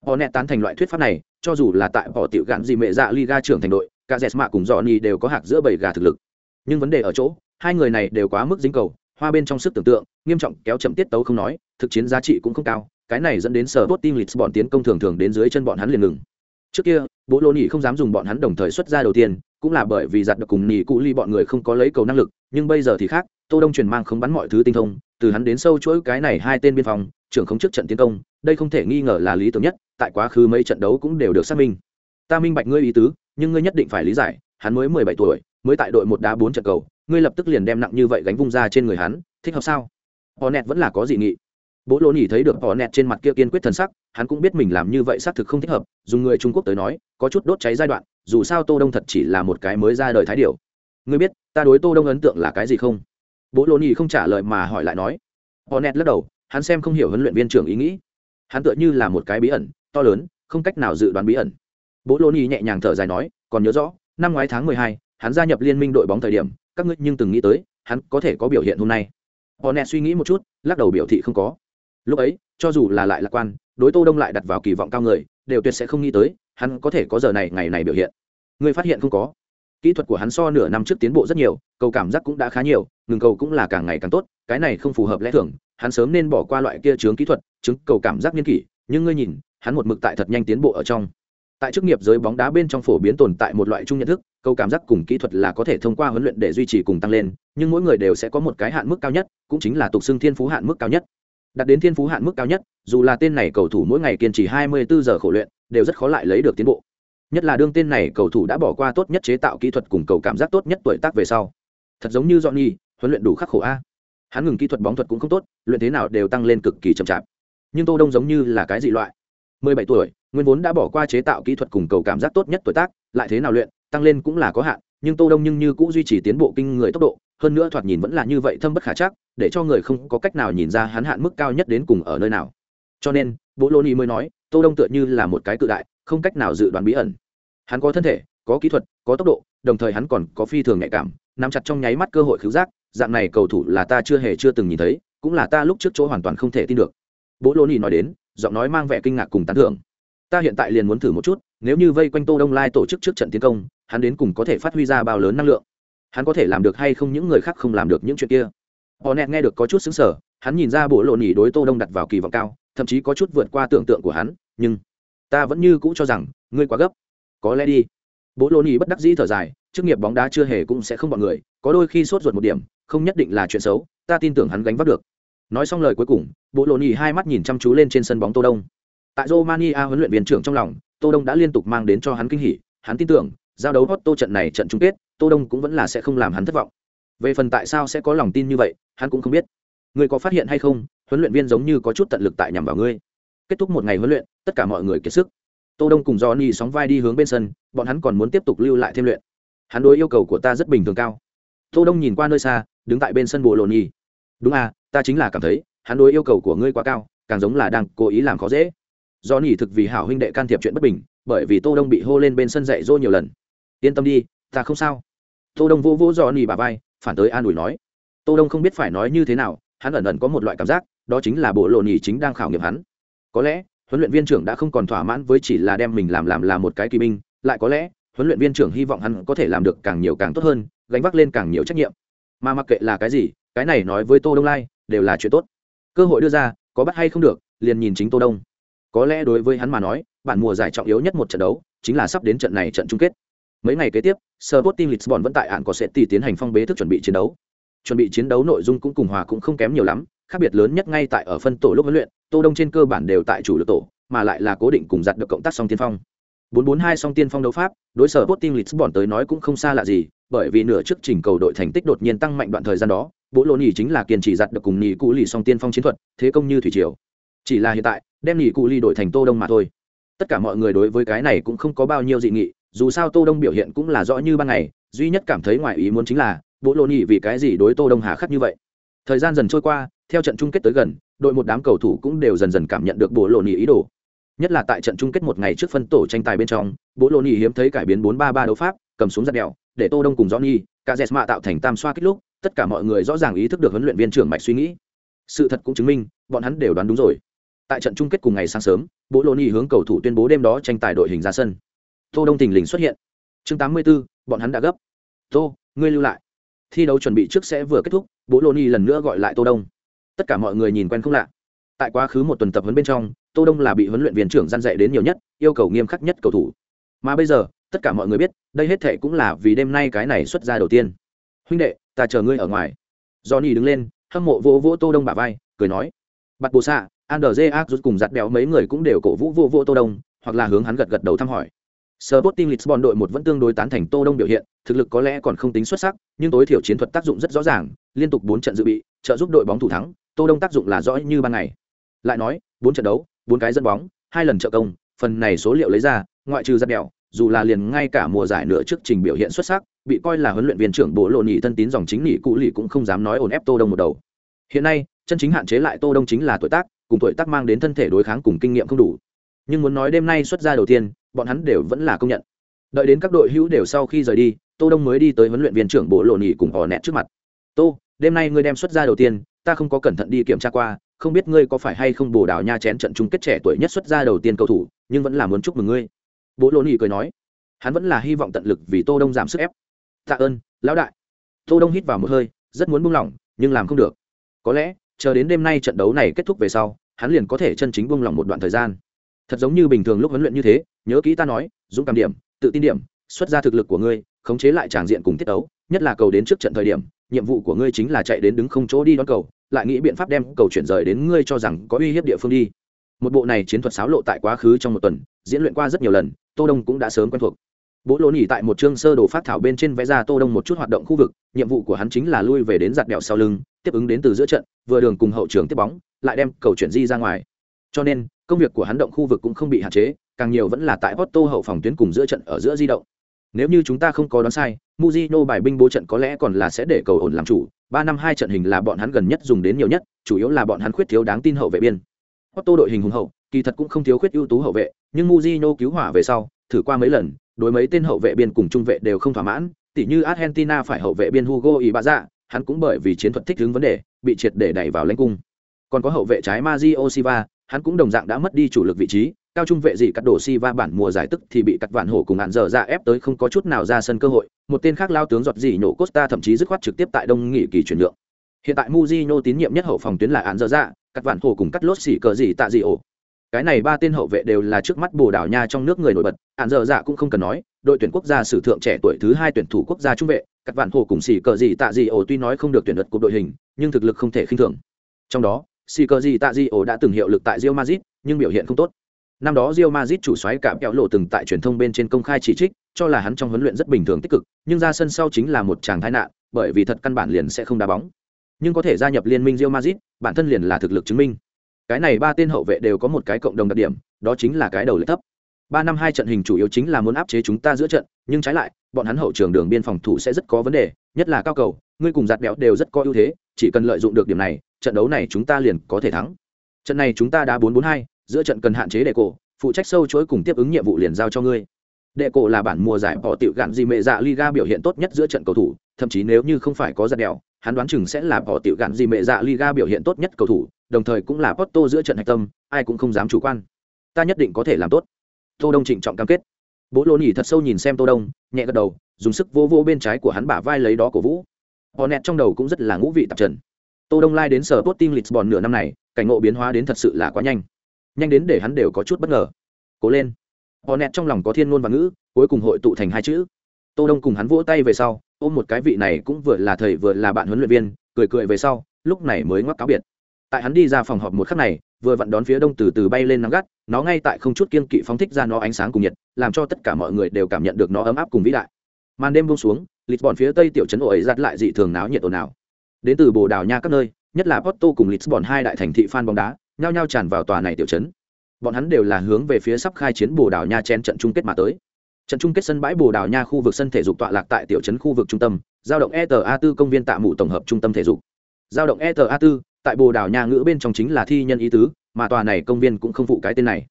Họ nẹ tán thành loại thuyết pháp này, cho dù là tại bỏ tiểu gạn gì mẹ dạ liga trưởng thành đội, cả cùng Johnny đều có hạc giữa bảy gà thực lực. Nhưng vấn đề ở chỗ, hai người này đều quá mức dính cầu, hoa bên trong sức tưởng tượng, nghiêm trọng kéo chậm tiết tấu không nói, thực chiến giá trị cũng không cao, cái này dẫn đến sở tốt team lịch bọn tiến công thường thường đến dưới chân bọn hắn liền ngừng trước kia, bố lô nỉ không dám dùng bọn hắn đồng thời xuất ra đầu tiên, cũng là bởi vì giặt được cùng nỉ cụ ly bọn người không có lấy cầu năng lực, nhưng bây giờ thì khác, tô đông truyền mang không bắn mọi thứ tinh thông, từ hắn đến sâu chuỗi cái này hai tên biên phòng, trưởng không trước trận tiến công, đây không thể nghi ngờ là lý tưởng nhất, tại quá khứ mấy trận đấu cũng đều được xác minh. Ta minh bạch ngươi ý tứ, nhưng ngươi nhất định phải lý giải, hắn mới mười bảy tuổi, mới tại đội một đá bốn trận cầu, ngươi lập tức liền đem nặng như vậy gánh vung ra trên người hắn, thích hợp sao? Họ nẹt vẫn là có dị nghị bố lô nhỉ thấy được họ nẹt trên mặt kia kiên quyết thần sắc hắn cũng biết mình làm như vậy xác thực không thích hợp dùng người trung quốc tới nói có chút đốt cháy giai đoạn dù sao tô đông thật chỉ là một cái mới ra đời thái điều ngươi biết ta đối tô đông ấn tượng là cái gì không? Bố lô nhỉ không trả lời mà hỏi lại nói. Họ nẹt lắc đầu hắn xem không hiểu huấn luyện viên trưởng ý nghĩ. Hắn tựa như là một cái bí ẩn to lớn không cách nào dự đoán bí ẩn. Bố lô nhỉ nhẹ nhàng thở dài nói còn nhớ rõ năm ngoái tháng mười hai, hắn gia nhập liên minh đội bóng thời điểm các ngươi nhưng từng nghĩ tới hắn có thể có biểu hiện hôm nay. Họ nẹt suy nghĩ một chút lắc đầu biểu thị không có lúc ấy, cho dù là lại lạc quan, đối tô đông lại đặt vào kỳ vọng cao người, đều tuyệt sẽ không nghĩ tới, hắn có thể có giờ này, ngày này biểu hiện. Người phát hiện không có. Kỹ thuật của hắn so nửa năm trước tiến bộ rất nhiều, cầu cảm giác cũng đã khá nhiều, ngừng cầu cũng là càng ngày càng tốt, cái này không phù hợp lẽ thường, hắn sớm nên bỏ qua loại kia chướng kỹ thuật chứng cầu cảm giác nghiên kỷ, nhưng ngươi nhìn, hắn một mực tại thật nhanh tiến bộ ở trong. Tại chức nghiệp giới bóng đá bên trong phổ biến tồn tại một loại chung nhận thức câu cảm giác cùng kỹ thuật là có thể thông qua huấn luyện để duy trì cùng tăng lên, nhưng mỗi người đều sẽ có một cái hạn mức cao nhất, cũng chính là tục xưng thiên phú hạn mức cao nhất đạt đến thiên phú hạn mức cao nhất dù là tên này cầu thủ mỗi ngày kiên trì 24 giờ khổ luyện đều rất khó lại lấy được tiến bộ. Nhất là đương tên này cầu thủ đã bỏ qua tốt nhất chế tạo kỹ thuật cùng cầu cảm giác tốt nhất tuổi tác về sau. Thật giống như Johnny, huấn luyện đủ khắc khổ a. Hắn ngừng kỹ thuật bóng thuật cũng không tốt luyện thế nào đều tăng lên cực kỳ chậm chạp. Nhưng tô đông giống như là cái dị loại. 17 tuổi nguyên vốn đã bỏ qua chế tạo kỹ thuật cùng cầu cảm giác tốt nhất tuổi tác lại thế nào luyện tăng lên cũng là có hạn nhưng tô đông nhưng như cũng duy trì tiến bộ kinh người tốc độ, hơn nữa thoạt nhìn vẫn là như vậy thâm bất khả chắc, để cho người không có cách nào nhìn ra hắn hạn mức cao nhất đến cùng ở nơi nào. Cho nên, bố lô ni mới nói, tô đông tựa như là một cái cự đại, không cách nào dự đoán bí ẩn. Hắn có thân thể, có kỹ thuật, có tốc độ, đồng thời hắn còn có phi thường nhạy cảm, nắm chặt trong nháy mắt cơ hội cứu giác, dạng này cầu thủ là ta chưa hề chưa từng nhìn thấy, cũng là ta lúc trước chỗ hoàn toàn không thể tin được. Bố lô ni nói đến, giọng nói mang vẻ kinh ngạc cùng tán thưởng ta hiện tại liền muốn thử một chút, nếu như vây quanh tô đông lai tổ chức trước trận tiến công, hắn đến cùng có thể phát huy ra bao lớn năng lượng? Hắn có thể làm được hay không những người khác không làm được những chuyện kia? Họ nẹt nghe được có chút xứng sở hắn nhìn ra bộ lộ nỉ đối tô đông đặt vào kỳ vọng cao, thậm chí có chút vượt qua tưởng tượng của hắn, nhưng ta vẫn như cũ cho rằng, ngươi quá gấp. Có lẽ đi. Bộ lộ nỉ bất đắc dĩ thở dài, chức nghiệp bóng đá chưa hề cũng sẽ không bọn người, có đôi khi sốt ruột một điểm, không nhất định là chuyện xấu, ta tin tưởng hắn gánh vác được. Nói xong lời cuối cùng, bộ lộ nỉ hai mắt nhìn chăm chú lên trên sân bóng tô đông tại romania huấn luyện viên trưởng trong lòng, tô đông đã liên tục mang đến cho hắn kinh hỉ. Hắn tin tưởng, giao đấu hot tô trận này trận chung kết, tô đông cũng vẫn là sẽ không làm hắn thất vọng. Về phần tại sao sẽ có lòng tin như vậy, hắn cũng không biết. Người có phát hiện hay không, huấn luyện viên giống như có chút tận lực tại nhằm vào ngươi. Kết thúc một ngày huấn luyện, tất cả mọi người kiệt sức. Tô đông cùng johnny sóng vai đi hướng bên sân, bọn hắn còn muốn tiếp tục lưu lại thêm luyện. Hắn đối yêu cầu của ta rất bình thường cao. Tô đông nhìn qua nơi xa, đứng tại bên sân bộ lộn nhi đúng à ta chính là cảm thấy, hắn đối yêu cầu của ngươi quá cao, càng giống là đang cố ý làm khó dễ do nhỉ thực vì hảo huynh đệ can thiệp chuyện bất bình, bởi vì tô đông bị hô lên bên sân dạy dỗ nhiều lần. Yên tâm đi, ta không sao. Tô đông vô vô do nhỉ bà vai, phản tới an ủi nói. Tô đông không biết phải nói như thế nào, hắn ẩn ẩn có một loại cảm giác, đó chính là bộ lộ nhỉ chính đang khảo nghiệm hắn. Có lẽ, huấn luyện viên trưởng đã không còn thỏa mãn với chỉ là đem mình làm làm là một cái kỳ binh, lại có lẽ, huấn luyện viên trưởng hy vọng hắn có thể làm được càng nhiều càng tốt hơn, gánh vác lên càng nhiều trách nhiệm. Mà mặc kệ là cái gì, cái này nói với tô đông lai, đều là chuyện tốt. Cơ hội đưa ra, có bắt hay không được, liền nhìn chính tô đông có lẽ đối với hắn mà nói, bản mùa giải trọng yếu nhất một trận đấu chính là sắp đến trận này trận chung kết. Mấy ngày kế tiếp, Sporting Lisbon vẫn tại ạn có sẽ tỷ tiến hành phong bế thức chuẩn bị chiến đấu. Chuẩn bị chiến đấu nội dung cũng cùng hòa cũng không kém nhiều lắm, khác biệt lớn nhất ngay tại ở phân tổ lúc huấn luyện, tô đông trên cơ bản đều tại chủ lực tổ, mà lại là cố định cùng giặt được cộng tác song tiên phong. 442 song tiên phong đấu pháp, đối sở Sporting Lisbon tới nói cũng không xa lạ gì, bởi vì nửa trước trình cầu đội thành tích đột nhiên tăng mạnh đoạn thời gian đó bố lô nhì chính là kiên trì giặt được cùng nhì cũ lì song tiên phong chiến thuật, thế công như thủy triều chỉ là hiện tại, đem nghỉ cụ ly đổi thành tô đông mà thôi. Tất cả mọi người đối với cái này cũng không có bao nhiêu dị nghị, dù sao tô đông biểu hiện cũng là rõ như ban ngày, duy nhất cảm thấy ngoài ý muốn chính là, bộ lộ nhị vì cái gì đối tô đông hà khắc như vậy. Thời gian dần trôi qua, theo trận chung kết tới gần, đội một đám cầu thủ cũng đều dần dần cảm nhận được bộ lộ nhị ý đồ. Nhất là tại trận chung kết một ngày trước phân tổ tranh tài bên trong, bộ lộ nhị hiếm thấy cải biến bốn ba ba đấu pháp, cầm xuống giật đèo, để tô đông cùng johnny cả mạ tạo thành tam xoa kích lúc, tất cả mọi người rõ ràng ý thức được huấn luyện viên trưởng mạch suy nghĩ. Sự thật cũng chứng minh, bọn hắn đều đoán đúng rồi tại trận chung kết cùng ngày sáng sớm bố lô ni hướng cầu thủ tuyên bố đêm đó tranh tài đội hình ra sân. Tô đông tình lình xuất hiện. Chương 84, bọn hắn đã gấp. Tô ngươi lưu lại. Thi đấu chuẩn bị trước sẽ vừa kết thúc bố lô ni lần nữa gọi lại tô đông. Tất cả mọi người nhìn quen không lạ. Tại quá khứ một tuần tập huấn bên trong tô đông là bị huấn luyện viên trưởng gian dạy đến nhiều nhất yêu cầu nghiêm khắc nhất cầu thủ. Mà bây giờ tất cả mọi người biết đây hết thệ cũng là vì đêm nay cái này xuất ra đầu tiên. Huynh đệ ta chờ ngươi ở ngoài. Johnny đứng lên hâm mộ vỗ vỗ tô đông bả vai cười nói. Bạt bồ xạ andrze rút cùng giặt béo mấy người cũng đều cổ vũ vô vô tô đông hoặc là hướng hắn gật gật đầu thăm hỏi Sporting Lisbon đội một vẫn tương đối tán thành Tô Đông biểu hiện, thực lực có lẽ còn không tính xuất sắc, nhưng tối thiểu chiến thuật tác dụng rất rõ ràng, liên tục 4 trận dự bị, trợ giúp đội bóng thủ thắng, Tô Đông tác dụng là rõ như ban ngày. Lại nói, 4 trận đấu, 4 cái dẫn bóng, hai lần trợ công, phần này số liệu lấy ra, ngoại trừ giật đèo, dù là liền ngay cả mùa giải nửa trước trình biểu hiện xuất sắc, bị coi là huấn luyện viên trưởng bộ lộ nhị thân tín dòng chính nghị cụ lì cũng không dám nói ổn ép Tô Đông một đầu. Hiện nay, chân chính hạn chế lại Tô Đông chính là tuổi tác, cùng tuổi tác mang đến thân thể đối kháng cùng kinh nghiệm không đủ. Nhưng muốn nói đêm nay xuất ra đầu tiên, bọn hắn đều vẫn là công nhận. Đợi đến các đội hữu đều sau khi rời đi tô đông mới đi tới huấn luyện viên trưởng bộ lộ nhị cùng họ nẹt trước mặt. Tô đêm nay ngươi đem xuất ra đầu tiên ta không có cẩn thận đi kiểm tra qua không biết ngươi có phải hay không bồ đào nha chén trận chung kết trẻ tuổi nhất xuất ra đầu tiên cầu thủ nhưng vẫn là muốn chúc mừng ngươi. Bố lộ nhị cười nói. Hắn vẫn là hy vọng tận lực vì tô đông giảm sức ép. Tạ ơn lão đại. Tô đông hít vào một hơi rất muốn buông lỏng nhưng làm không được. Có lẽ chờ đến đêm nay trận đấu này kết thúc về sau hắn liền có thể chân chính buông lỏng một đoạn thời gian. Thật giống như bình thường lúc huấn luyện như thế, nhớ kỹ ta nói, dũng cảm điểm, tự tin điểm, xuất ra thực lực của ngươi, khống chế lại tràng diện cùng tiết tấu, nhất là cầu đến trước trận thời điểm, nhiệm vụ của ngươi chính là chạy đến đứng không chỗ đi đón cầu, lại nghĩ biện pháp đem cầu chuyển rời đến ngươi cho rằng có uy hiếp địa phương đi. Một bộ này chiến thuật xáo lộ tại quá khứ trong một tuần, diễn luyện qua rất nhiều lần, tô đông cũng đã sớm quen thuộc. Bố lỗ nhỉ tại một chương sơ đồ phát thảo bên trên vẽ ra tô đông một chút hoạt động khu vực, nhiệm vụ của hắn chính là lui về đến giặt đèo sau lưng tiếp ứng đến từ giữa trận vừa đường cùng hậu trường tiếp bóng lại đem cầu chuyển di ra ngoài cho nên công việc của hắn động khu vực cũng không bị hạn chế càng nhiều vẫn là tại Porto hậu phòng tuyến cùng giữa trận ở giữa di động. Nếu như chúng ta không có đoán sai, Mujino bài binh bố trận có lẽ còn là sẽ để cầu ổn làm chủ, Ba năm hai trận hình là bọn hắn gần nhất dùng đến nhiều nhất, chủ yếu là bọn hắn khuyết thiếu đáng tin hậu vệ biên. Porto đội hình hùng hậu, kỳ thật cũng không thiếu khuyết ưu tú hậu vệ, nhưng Mujino cứu hỏa về sau, thử qua mấy lần, đối mấy tên hậu vệ biên cùng trung vệ đều không thỏa mãn, tỉ như Argentina phải hậu vệ biên Hugo Ibaza, hắn cũng bởi vì chiến thuật thích ứng vấn đề, bị triệt để đẩy vào lãnh cung. Còn có hậu vệ trái Mazio Silva, hắn cũng đồng dạng đã mất đi chủ lực vị trí, cao trung vệ gì cắt đổ Silva bản mùa giải tức thì bị cắt vạn hổ cùng hạn dở ra ép tới không có chút nào ra sân cơ hội một tên khác lao tướng giọt gì nhổ costa thậm chí dứt khoát trực tiếp tại đông nghỉ kỳ chuyển nhượng hiện tại Mujinho tín nhiệm nhất hậu phòng tuyến là án dở ra cắt vạn hổ cùng cắt lốt xỉ cờ gì tạ gì ổ cái này ba tên hậu vệ đều là trước mắt bồ đảo nha trong nước người nổi bật án dở dạ cũng không cần nói đội tuyển quốc gia sử thượng trẻ tuổi thứ hai tuyển thủ quốc gia trung vệ cắt vạn hồ cùng xì cờ gì tạ gì ổ tuy nói không được tuyển luật cục đội hình nhưng thực lực không thể khinh thường trong đó xì cờ gì tạ gì ổ đã từng hiệu lực tại Real Madrid nhưng biểu hiện không tốt năm đó Real Madrid chủ soái cảm kẹo lộ từng tại truyền thông bên trên công khai chỉ trích, cho là hắn trong huấn luyện rất bình thường tích cực, nhưng ra sân sau chính là một chàng tai nạn, bởi vì thật căn bản liền sẽ không đá bóng. Nhưng có thể gia nhập liên minh Real Madrid, bản thân liền là thực lực chứng minh. Cái này ba tên hậu vệ đều có một cái cộng đồng đặc điểm, đó chính là cái đầu lệ thấp. Ba năm hai trận hình chủ yếu chính là muốn áp chế chúng ta giữa trận, nhưng trái lại, bọn hắn hậu trường đường biên phòng thủ sẽ rất có vấn đề, nhất là cao cầu, ngươi cùng giạt béo đều rất có ưu thế, chỉ cần lợi dụng được điểm này, trận đấu này chúng ta liền có thể thắng. Trận này chúng ta đã bốn bốn hai, giữa trận cần hạn chế đệ cổ phụ trách sâu chuỗi cùng tiếp ứng nhiệm vụ liền giao cho ngươi. Đệ cổ là bản mùa giải bỏ tiểu gạn gì mẹ dạ liga biểu hiện tốt nhất giữa trận cầu thủ thậm chí nếu như không phải có giạt béo hắn đoán chừng sẽ là bỏ tiểu gạn gì mẹ dạ liga biểu hiện tốt nhất cầu thủ đồng thời cũng là Porto giữa trận hạch tâm ai cũng không dám chủ quan. Ta nhất định có thể làm tốt. Tô đông trịnh trọng cam kết bố lô nhỉ thật sâu nhìn xem tô đông, nhẹ gật đầu, dùng sức vô vô bên trái của hắn bả vai lấy đó cổ vũ. Họ nẹt trong đầu cũng rất là ngũ vị tạp trần. Tô đông lai đến sở tốt tim lisbon nửa năm này, cảnh ngộ biến hóa đến thật sự là quá nhanh. Nhanh đến để hắn đều có chút bất ngờ. Cố lên. Họ nẹt trong lòng có thiên ngôn và ngữ, cuối cùng hội tụ thành hai chữ. Tô đông cùng hắn vỗ tay về sau, ôm một cái vị này cũng vừa là thầy vừa là bạn huấn luyện viên, cười cười về sau, lúc này mới ngoắc cáo biệt tại hắn đi ra phòng họp một khắc này, vừa vặn đón phía đông từ từ bay lên nắng gắt, nó ngay tại không chút kiên kỵ phóng thích ra nó ánh sáng cùng nhiệt, làm cho tất cả mọi người đều cảm nhận được nó ấm áp cùng vĩ đại. Màn đêm buông xuống, lisbon phía tây tiểu trấn ổ ấy giặt lại dị thường náo nhiệt ồn ào. Đến từ bồ đào nha các nơi, nhất là porto cùng lisbon hai đại thành thị fan bóng đá, nhao nhao tràn vào tòa này tiểu trấn. Bọn hắn đều là hướng về phía sắp khai chiến bồ đào nha chen trận chung kết mà tới. Trận chung kết sân bãi bồ đào nha khu vực sân thể dục tọa lạc tại tiểu trấn khu vực trung tâm, giao động eta 4 công viên tạ mụ tổng hợp trung tâm thể dục. Giao động eta 4 tại bồ đào nha ngữ bên trong chính là thi nhân ý tứ mà tòa này công viên cũng không phụ cái tên này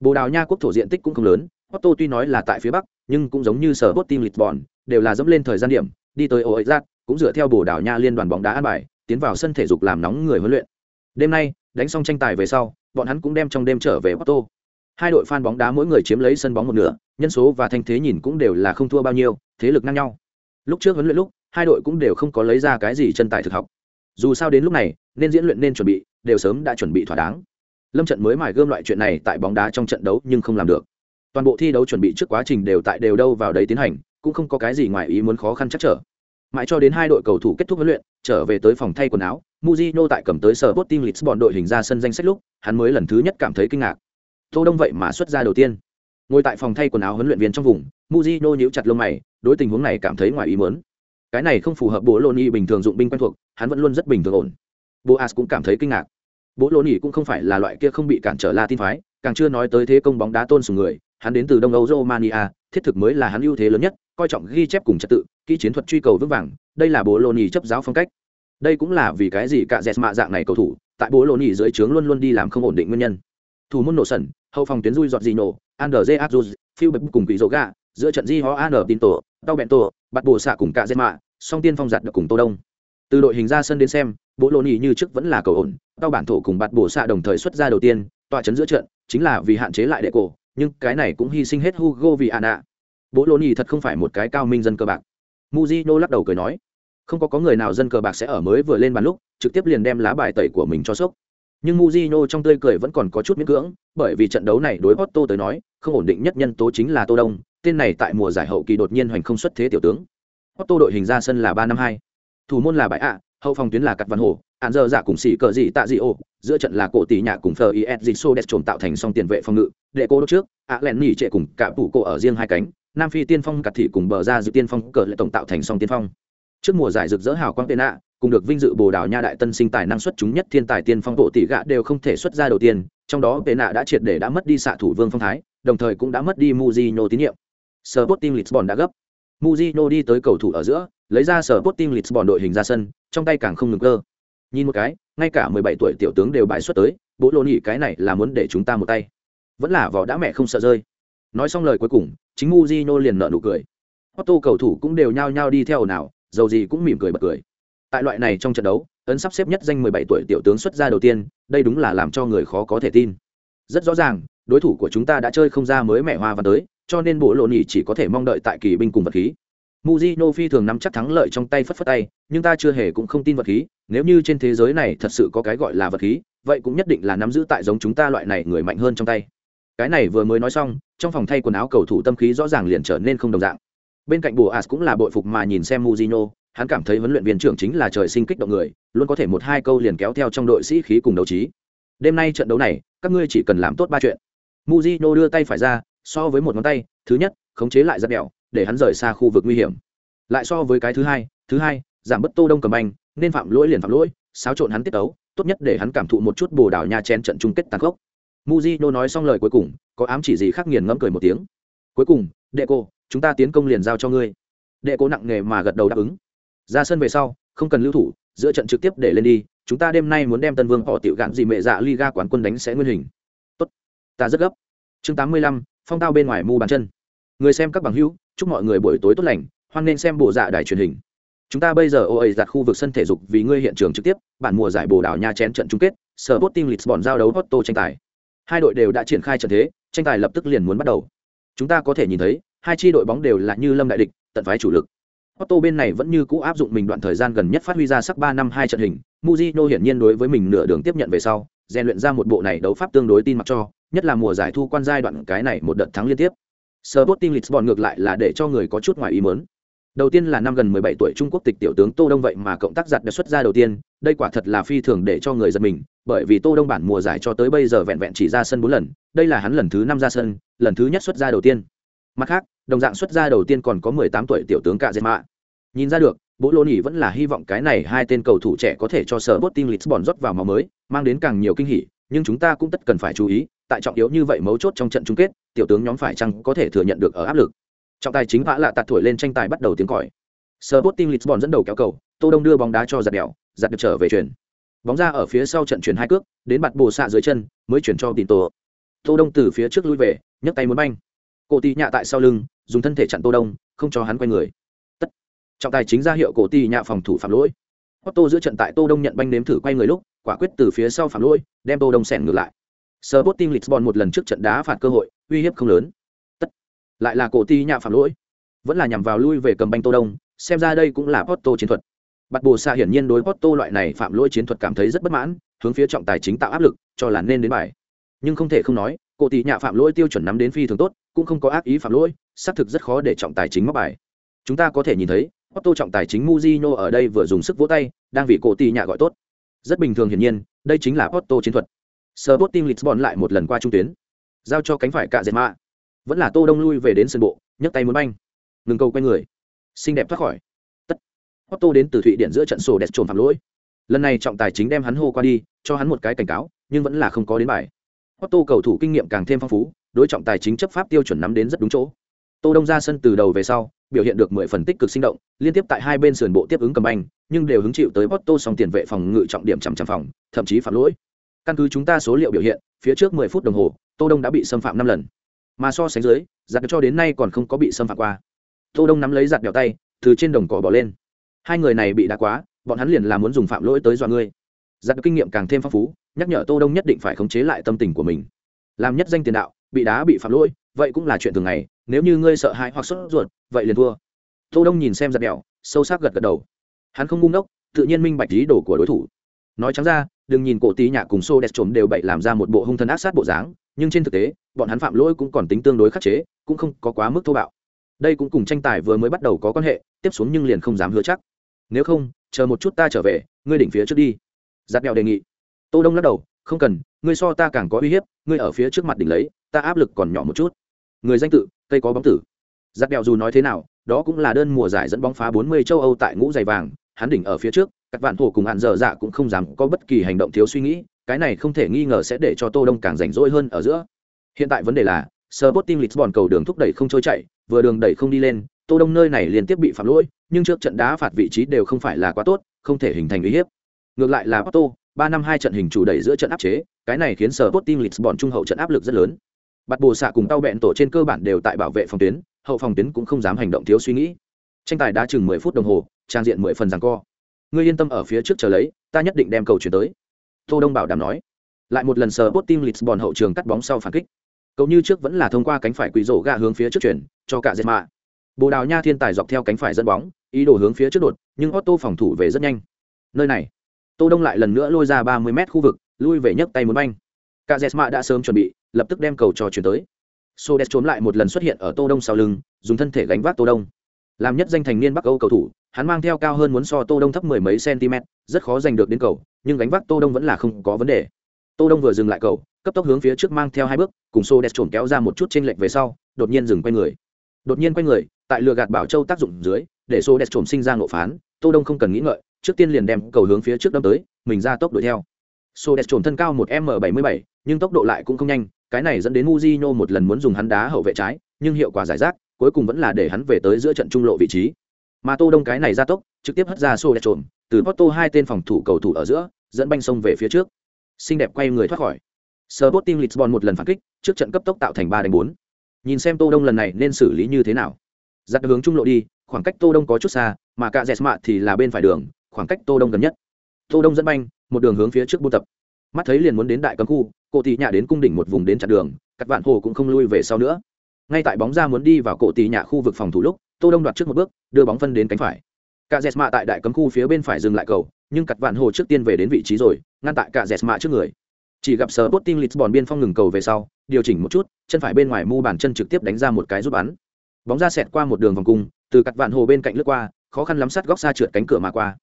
bồ đào nha quốc thổ diện tích cũng không lớn otto tuy nói là tại phía bắc nhưng cũng giống như sở bot team lisbon đều là dẫm lên thời gian điểm đi tới ô cũng dựa theo bồ đào nha liên đoàn bóng đá an bài tiến vào sân thể dục làm nóng người huấn luyện đêm nay đánh xong tranh tài về sau bọn hắn cũng đem trong đêm trở về Porto. Hai đội fan bóng đá mỗi người chiếm lấy sân bóng một nửa, nhân số và thanh thế nhìn cũng đều là không thua bao nhiêu, thế lực ngang nhau. Lúc trước huấn luyện lúc, hai đội cũng đều không có lấy ra cái gì chân tài thực học. Dù sao đến lúc này, nên diễn luyện nên chuẩn bị, đều sớm đã chuẩn bị thỏa đáng. Lâm trận mới mài gươm loại chuyện này tại bóng đá trong trận đấu nhưng không làm được. Toàn bộ thi đấu chuẩn bị trước quá trình đều tại đều đâu vào đấy tiến hành, cũng không có cái gì ngoài ý muốn khó khăn chắc trở. mãi cho đến hai đội cầu thủ kết thúc huấn luyện trở về tới phòng thay quần áo Mujino tại cầm tới sở Sporting Lisbon đội hình ra sân danh sách lúc hắn mới lần thứ nhất cảm thấy kinh ngạc tô đông vậy mà xuất ra đầu tiên ngồi tại phòng thay quần áo huấn luyện viên trong vùng Mujino nhíu chặt lông mày đối tình huống này cảm thấy ngoài ý muốn cái này không phù hợp bố lô ni bình thường dụng binh quen thuộc, hắn vẫn luôn rất bình thường ổn. Bố as cũng cảm thấy kinh ngạc. Bố lô ni cũng không phải là loại kia không bị cản trở la tin phái, càng chưa nói tới thế công bóng đá tôn sùng người, hắn đến từ đông âu romania, thiết thực mới là hắn ưu thế lớn nhất, coi trọng ghi chép cùng trật tự, kỹ chiến thuật truy cầu vững vàng, đây là bố lô ni chấp giáo phong cách. Đây cũng là vì cái gì cả dẹt mạ dạng này cầu thủ, tại bố lô ni dưới trướng luôn luôn đi làm không ổn định nguyên nhân. Thủ môn nổ sẩn hậu phòng tuyến rui giọt gì nổ andrze abduz phiêu bập cùng quỷ dỗ gà, giữa trận di ho an tin tổ đau bẹn tổ bắt bộ xạ cùng cả dây mạ song tiên phong giặt được cùng tô đông. Từ đội hình ra sân đến xem bố lô nhì như trước vẫn là cầu ổn tao bản thổ cùng bạt bổ xạ đồng thời xuất ra đầu tiên tọa chấn giữa trận chính là vì hạn chế lại đệ cổ nhưng cái này cũng hy sinh hết hugo vì ana bố lô nhì thật không phải một cái cao minh dân cơ bạc. Muzino lắc đầu cười nói không có có người nào dân cờ bạc sẽ ở mới vừa lên bàn lúc trực tiếp liền đem lá bài tẩy của mình cho sốc. Nhưng muzino trong tươi cười vẫn còn có chút miễn cưỡng, bởi vì trận đấu này đối otto tới nói, không ổn định nhất nhân tố chính là Tô Đông, tên này tại mùa giải hậu kỳ đột nhiên hoành không xuất thế tiểu tướng. Otto đội hình ra sân là ba năm hai, thủ môn là bãi ạ, hậu phòng tuyến là cắt văn hồ, án giờ giả cùng sĩ cờ gì tạ gì ô, giữa trận là cổ tỷ nhạ cùng Fleur IS Sodes trộm tạo thành song tiền vệ phòng ngự, để cô đốt trước, ạ lẹn nỉ trệ cùng cả tủ cổ ở riêng hai cánh, Nam Phi tiên phong cắt thị cùng bờ ra dự tiên phong cờ lại tổng tạo thành song tiên phong. Trước mùa giải rực rỡ hào quang tên ạ, cùng được vinh dự Bồ Đào Nha đại tân sinh tài năng xuất chúng nhất thiên tài tiên phong bộ tỷ gạ đều không thể xuất ra đầu tiên, trong đó tên ạ đã triệt để đã mất đi xạ thủ Vương Phong Thái, đồng thời cũng đã mất đi Mujino tín nhiệm. Sporting Lisbon đã gấp. Mujino đi tới cầu thủ ở giữa, lấy ra Sporting Lisbon đội hình ra sân, trong tay càng không ngừng cơ. Nhìn một cái, ngay cả 17 tuổi tiểu tướng đều bài xuất tới, bố lô nhỉ cái này là muốn để chúng ta một tay. Vẫn là vỏ đã mẹ không sợ rơi. Nói xong lời cuối cùng, chính Mujino liền nở nụ cười. Otto cầu thủ cũng đều nhao nhao đi theo nào, dầu gì cũng mỉm cười bật cười. Tại loại này trong trận đấu, ấn sắp xếp nhất danh 17 tuổi tiểu tướng xuất ra đầu tiên, đây đúng là làm cho người khó có thể tin. Rất rõ ràng, đối thủ của chúng ta đã chơi không ra mới mẹ hoa văn tới, cho nên bộ lộ nhị chỉ có thể mong đợi tại kỳ binh cùng vật khí. muzino phi thường nắm chắc thắng lợi trong tay phất phất tay, nhưng ta chưa hề cũng không tin vật khí, nếu như trên thế giới này thật sự có cái gọi là vật khí, vậy cũng nhất định là nắm giữ tại giống chúng ta loại này người mạnh hơn trong tay. Cái này vừa mới nói xong, trong phòng thay quần áo cầu thủ tâm khí rõ ràng liền trở nên không đồng dạng. Bên cạnh Boas cũng là bội phục mà nhìn xem muzino hắn cảm thấy huấn luyện viên trưởng chính là trời sinh kích động người, luôn có thể một hai câu liền kéo theo trong đội sĩ khí cùng đấu trí. Đêm nay trận đấu này, các ngươi chỉ cần làm tốt ba chuyện. muzino đưa tay phải ra, so với một ngón tay, thứ nhất, khống chế lại giặt đèo, để hắn rời xa khu vực nguy hiểm. Lại so với cái thứ hai, thứ hai, giảm bớt Tô Đông cầm anh, nên phạm lỗi liền phạm lỗi, xáo trộn hắn tiết tấu, tốt nhất để hắn cảm thụ một chút Bồ Đào Nha chén trận chung kết tàn khốc. Mujino nói xong lời cuối cùng, có ám chỉ gì khác nghiền ngẫm cười một tiếng. Cuối cùng, đệ cô, chúng ta tiến công liền giao cho ngươi. Đệ cô nặng nề mà gật đầu đáp ứng. Ra sân về sau, không cần lưu thủ, giữa trận trực tiếp để lên đi, chúng ta đêm nay muốn đem Tân Vương họ tiểu gạn gì mẹ dạ Liga quán quân đánh sẽ nguyên hình. Tốt, ta rất gấp. Chương 85, phong tao bên ngoài mu bàn chân. Người xem các bằng hữu, chúc mọi người buổi tối tốt lành, hoan nên xem bộ dạ đài truyền hình. Chúng ta bây giờ OA giặt khu vực sân thể dục vì ngươi hiện trường trực tiếp, bản mùa giải Bồ Đào Nha chén trận chung kết, Sporting Lisbon giao đấu Porto tranh tài. Hai đội đều đã triển khai trận thế, tranh tài lập tức liền muốn bắt đầu. Chúng ta có thể nhìn thấy, hai chi đội bóng đều là như lâm đại địch, tận phái chủ lực. Otto bên này vẫn như cũ áp dụng mình đoạn thời gian gần nhất phát huy ra sắc ba năm hai trận hình, Mujino hiển nhiên đối với mình nửa đường tiếp nhận về sau, rèn luyện ra một bộ này đấu pháp tương đối tin mặc cho, nhất là mùa giải thu quan giai đoạn cái này một đợt thắng liên tiếp. Sporting Lisbon ngược lại là để cho người có chút ngoài ý muốn. Đầu tiên là năm gần 17 tuổi Trung Quốc tịch tiểu tướng Tô Đông vậy mà cộng tác giật đã xuất ra đầu tiên, đây quả thật là phi thường để cho người giật mình, bởi vì Tô Đông bản mùa giải cho tới bây giờ vẹn vẹn chỉ ra sân 4 lần, đây là hắn lần thứ 5 ra sân, lần thứ nhất xuất ra đầu tiên. Mặt khác, đồng dạng xuất ra đầu tiên còn có 18 tuổi tiểu tướng Cạ Dệt Mạ. Nhìn ra được, Bố Lô Nhĩ vẫn là hy vọng cái này hai tên cầu thủ trẻ có thể cho sở Sporting Lisbon rót vào máu mới, mang đến càng nhiều kinh hỉ, nhưng chúng ta cũng tất cần phải chú ý, tại trọng yếu như vậy mấu chốt trong trận chung kết, tiểu tướng nhóm phải chăng có thể thừa nhận được ở áp lực. Trọng tài chính vã lạ tạt thổi lên tranh tài bắt đầu tiếng còi. Sporting Lisbon dẫn đầu kéo cầu, Tô Đông đưa bóng đá cho giật đèo, giật được trở về chuyển. Bóng ra ở phía sau trận chuyển hai cước, đến bạt bồ xạ dưới chân, mới chuyển cho Tinto. Tô Đông từ phía trước lui về, nhấc tay muốn banh. Cổ Tỷ nhạ tại sau lưng, dùng thân thể chặn Tô Đông, không cho hắn quay người. Tất. Trọng tài chính ra hiệu Cổ Tỷ nhạ phòng thủ phạm lỗi. Otto giữa trận tại Tô Đông nhận banh nếm thử quay người lúc, quả quyết từ phía sau phạm lỗi, đem Tô Đông sèn ngược lại. Sporting Lisbon một lần trước trận đá phạt cơ hội, uy hiếp không lớn. Tất. Lại là Cổ Ti nhạ phạm lỗi. Vẫn là nhằm vào lui về cầm banh Tô Đông, xem ra đây cũng là Porto chiến thuật. Bạt Bồ Sa hiển nhiên đối Porto loại này phạm lỗi chiến thuật cảm thấy rất bất mãn, hướng phía trọng tài chính tạo áp lực, cho là nên đến bài. Nhưng không thể không nói, cổ tỷ nhạ phạm lỗi tiêu chuẩn nắm đến phi thường tốt, cũng không có ác ý phạm lỗi, xác thực rất khó để trọng tài chính mắc bài. Chúng ta có thể nhìn thấy, Otto trọng tài chính Mujino ở đây vừa dùng sức vỗ tay, đang vì cổ tỷ nhà gọi tốt. Rất bình thường hiển nhiên, đây chính là Otto chiến thuật. Sporting Lisbon lại một lần qua trung tuyến, giao cho cánh phải cạ dệt mạ. Vẫn là Tô Đông lui về đến sân bộ, nhấc tay muốn banh. Ngừng cầu quay người. Xinh đẹp thoát khỏi. Tất. Otto đến từ Thụy Điển giữa trận sổ đẹp trồn phạm lỗi. Lần này trọng tài chính đem hắn hô qua đi, cho hắn một cái cảnh cáo, nhưng vẫn là không có đến bài. Otto cầu thủ kinh nghiệm càng thêm phong phú, đối trọng tài chính chấp pháp tiêu chuẩn nắm đến rất đúng chỗ. Tô Đông ra sân từ đầu về sau, biểu hiện được mười phần tích cực sinh động, liên tiếp tại hai bên sườn bộ tiếp ứng cầm anh, nhưng đều hứng chịu tới Porto song tiền vệ phòng ngự trọng điểm chằm chằm phòng, thậm chí phạm lỗi. Căn cứ chúng ta số liệu biểu hiện, phía trước 10 phút đồng hồ, Tô Đông đã bị xâm phạm 5 lần. Mà so sánh dưới, giặt cho đến nay còn không có bị xâm phạm qua. Tô Đông nắm lấy giặt đèo tay, từ trên đồng cỏ bỏ lên. Hai người này bị đá quá, bọn hắn liền là muốn dùng phạm lỗi tới dọa ngươi. Giặt kinh nghiệm càng thêm phong phú, nhắc nhở Tô Đông nhất định phải khống chế lại tâm tình của mình. Làm nhất danh tiền đạo, bị đá bị phạm lỗi, vậy cũng là chuyện thường ngày, nếu như ngươi sợ hãi hoặc sốt ruột, vậy liền thua. Tô đông nhìn xem giặt đèo, sâu sắc gật gật đầu. Hắn không ngu ngốc, tự nhiên minh bạch ý đồ của đối thủ. Nói trắng ra, đừng nhìn cổ tí nhạ cùng xô đẹp trộm đều bậy làm ra một bộ hung thần ác sát bộ dáng, nhưng trên thực tế, bọn hắn phạm lỗi cũng còn tính tương đối khắc chế, cũng không có quá mức thô bạo. Đây cũng cùng tranh tài vừa mới bắt đầu có quan hệ, tiếp xuống nhưng liền không dám hứa chắc. Nếu không, chờ một chút ta trở về, ngươi đỉnh phía trước đi. Giặt đèo đề nghị. Tô đông lắc đầu, không cần, ngươi so ta càng có uy hiếp, ngươi ở phía trước mặt đỉnh lấy, ta áp lực còn nhỏ một chút. Người danh tự cây có bóng tử. Giặc đèo dù nói thế nào, đó cũng là đơn mùa giải dẫn bóng phá 40 châu âu tại ngũ giày vàng, hắn đỉnh ở phía trước các vạn thủ cùng hạn dở dạ cũng không dám có bất kỳ hành động thiếu suy nghĩ, cái này không thể nghi ngờ sẽ để cho tô đông càng rảnh rỗi hơn ở giữa. Hiện tại vấn đề là, Sporting Lisbon cầu đường thúc đẩy không trôi chạy vừa đường đẩy không đi lên, tô đông nơi này liên tiếp bị phạm lỗi, nhưng trước trận đá phạt vị trí đều không phải là quá tốt, không thể hình thành uy hiếp. Ngược lại là Porto, ba năm hai trận hình chủ đẩy giữa trận áp chế, cái này khiến Sporting Lisbon trung hậu trận áp lực rất lớn bạt bồ xạ cùng tao bẹn tổ trên cơ bản đều tại bảo vệ phòng tuyến, hậu phòng tuyến cũng không dám hành động thiếu suy nghĩ. Tranh tài đã chừng mười phút đồng hồ, trang diện mười phần rằng co. Ngươi yên tâm ở phía trước chờ lấy, ta nhất định đem cầu chuyển tới. Tô đông bảo đảm nói. Lại một lần sờ bot tim lisbon hậu trường cắt bóng sau phản kích. Cậu như trước vẫn là thông qua cánh phải quỷ rổ gạ hướng phía trước chuyển, cho cả dệt mạ bồ đào nha thiên tài dọc theo cánh phải dẫn bóng, ý đồ hướng phía trước đột, nhưng otto phòng thủ về rất nhanh. Nơi này, tô đông lại lần nữa lôi ra ba mươi mét khu vực, lui về nhấc tay muốn banh cả jesma đã sớm chuẩn bị lập tức đem cầu trò chuyển tới Sodes trốn lại một lần xuất hiện ở Tô Đông sau lưng, dùng thân thể gánh vác Tô Đông. Làm nhất danh thành niên Bắc Âu cầu thủ, hắn mang theo cao hơn muốn so Tô Đông thấp mười mấy cm, rất khó giành được đến cầu, nhưng gánh vác Tô Đông vẫn là không có vấn đề. Tô Đông vừa dừng lại cầu, cấp tốc hướng phía trước mang theo hai bước, cùng Sodes trốn kéo ra một chút trên lệch về sau, đột nhiên dừng quay người. Đột nhiên quay người, tại lừa gạt Bảo Châu tác dụng dưới, để Sodes trốn sinh ra ngộ phán, Tô Đông không cần nghĩ ngợi, trước tiên liền đem cầu hướng phía trước đâm tới, mình ra tốc đuổi theo. Sodes trốn thân cao một m bảy mươi bảy, nhưng tốc độ lại cũng không nhanh, cái này dẫn đến Mujinho một lần muốn dùng hắn đá hậu vệ trái, nhưng hiệu quả giải rác, cuối cùng vẫn là để hắn về tới giữa trận trung lộ vị trí. Mà Tô Đông cái này ra tốc, trực tiếp hất ra xô đẹp trộm, từ Porto hai tên phòng thủ cầu thủ ở giữa, dẫn banh sông về phía trước. Xinh đẹp quay người thoát khỏi. Sporting Lisbon một lần phản kích, trước trận cấp tốc tạo thành 3 đánh 4. Nhìn xem Tô Đông lần này nên xử lý như thế nào. Giật hướng trung lộ đi, khoảng cách Tô Đông có chút xa, mà cả Jesma thì là bên phải đường, khoảng cách Tô Đông gần nhất. Tô Đông dẫn banh, một đường hướng phía trước buôn tập. Mắt thấy liền muốn đến đại cấm khu, cổ tỷ nhạ đến cung đỉnh một vùng đến chặn đường các vạn hồ cũng không lui về sau nữa. Ngay tại bóng ra muốn đi vào cổ tỷ nhạ khu vực phòng thủ lúc tô đông đoạt trước một bước đưa bóng phân đến cánh phải. Cả dẹt mạ tại đại cấm khu phía bên phải dừng lại cầu nhưng cặt vạn hồ trước tiên về đến vị trí rồi ngăn tại cả dẹt mạ trước người. Chỉ gặp sờ bot team lisbon biên phong ngừng cầu về sau điều chỉnh một chút chân phải bên ngoài mu bàn chân trực tiếp đánh ra một cái rút bắn. Bóng ra xẹt qua một đường vòng cung từ cặt vạn hồ bên cạnh lướt qua khó khăn lắm sát góc xa trượt cánh cửa mà qua.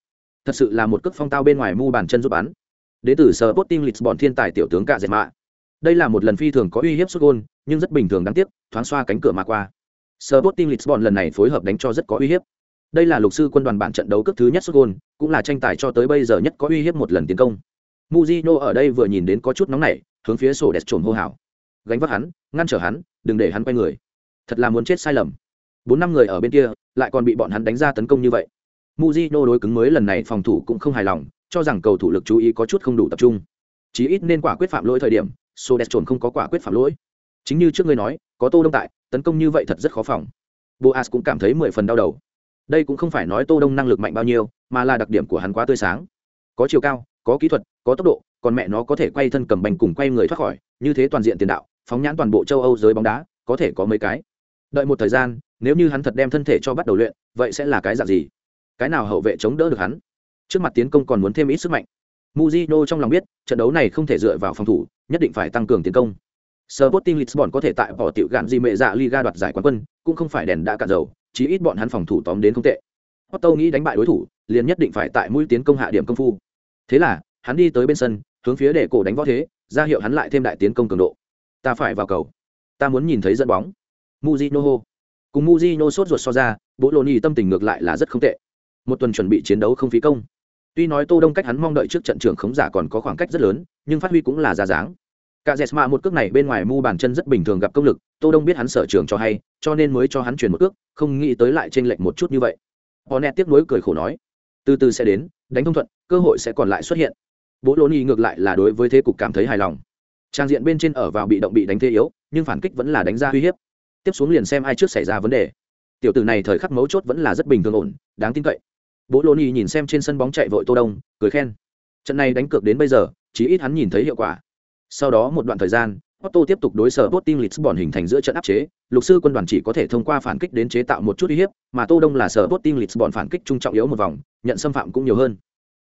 Thật sự là một cước phong tao bên ngoài mu bàn chân rút bắn đến từ sở Sporting Lisbon thiên tài tiểu tướng cả dệt mạ. Đây là một lần phi thường có uy hiếp xuất gôn nhưng rất bình thường đáng tiếc, thoáng xoa cánh cửa mà qua. Sở Sporting Lisbon lần này phối hợp đánh cho rất có uy hiếp. Đây là lục sư quân đoàn bản trận đấu cấp thứ nhất xuất gôn cũng là tranh tài cho tới bây giờ nhất có uy hiếp một lần tiến công. muzino ở đây vừa nhìn đến có chút nóng nảy, hướng phía sổ đẹp trồn hô hào. Gánh vác hắn, ngăn trở hắn, đừng để hắn quay người. Thật là muốn chết sai lầm. Bốn năm người ở bên kia, lại còn bị bọn hắn đánh ra tấn công như vậy. muzino đối cứng mới lần này phòng thủ cũng không hài lòng, cho rằng cầu thủ lực chú ý có chút không đủ tập trung. Chí ít nên quả quyết phạm lỗi thời điểm số đẹp trồn không có quả quyết phạm lỗi. Chính như trước ngươi nói, có tô đông tại, tấn công như vậy thật rất khó phòng. Boas cũng cảm thấy mười phần đau đầu. Đây cũng không phải nói tô đông năng lực mạnh bao nhiêu, mà là đặc điểm của hắn quá tươi sáng. Có chiều cao, có kỹ thuật, có tốc độ, còn mẹ nó có thể quay thân cầm bành cùng quay người thoát khỏi, như thế toàn diện tiền đạo, phóng nhãn toàn bộ châu âu giới bóng đá, có thể có mấy cái. Đợi một thời gian, nếu như hắn thật đem thân thể cho bắt đầu luyện, vậy sẽ là cái dạng gì? Cái nào hậu vệ chống đỡ được hắn? Trước mặt tiến công còn muốn thêm ít sức mạnh Mujino trong lòng biết trận đấu này không thể dựa vào phòng thủ nhất định phải tăng cường tiến công Sporting Lisbon có thể tại bỏ tiểu gạn gì mẹ dạ Liga đoạt giải quán quân cũng không phải đèn đã cạn dầu chí ít bọn hắn phòng thủ tóm đến không tệ Otto nghĩ đánh bại đối thủ, liền nhất định phải tại mũi tiến công hạ điểm công phu. Thế là, hắn đi tới bên sân, hướng phía để cổ đánh võ thế, ra hiệu hắn lại thêm đại tiến công cường độ. Ta phải vào cầu. Ta muốn nhìn thấy dẫn bóng. Mujino Cùng Mujino sốt ruột so ra, Bologna tâm tình ngược lại là rất không tệ. Một tuần chuẩn bị chiến đấu không phí công. Tuy nói Tô Đông cách hắn mong đợi trước trận trưởng khống giả còn có khoảng cách rất lớn, nhưng phát huy cũng là ra dáng. Cả Jesma một cước này bên ngoài mu bàn chân rất bình thường gặp công lực, Tô Đông biết hắn sở trường cho hay, cho nên mới cho hắn chuyển một cước, không nghĩ tới lại trên lệch một chút như vậy. Hornet tiếc nuối cười khổ nói, từ từ sẽ đến, đánh thông thuận, cơ hội sẽ còn lại xuất hiện. Bố Lô ni ngược lại là đối với thế cục cảm thấy hài lòng. Trang diện bên trên ở vào bị động bị đánh thế yếu, nhưng phản kích vẫn là đánh ra uy hiếp. Tiếp xuống liền xem ai trước xảy ra vấn đề. Tiểu tử này thời khắc mấu chốt vẫn là rất bình thường ổn, đáng tin cậy. Bố Lô ni nhìn xem trên sân bóng chạy vội Tô Đông, cười khen. Trận này đánh cược đến bây giờ, chí ít hắn nhìn thấy hiệu quả. Sau đó một đoạn thời gian, Otto tiếp tục đối sở Sporting Lisbon hình thành giữa trận áp chế, lục sư quân đoàn chỉ có thể thông qua phản kích đến chế tạo một chút uy hiếp, mà Tô Đông là sở Sporting Lisbon phản kích trung trọng yếu một vòng, nhận xâm phạm cũng nhiều hơn.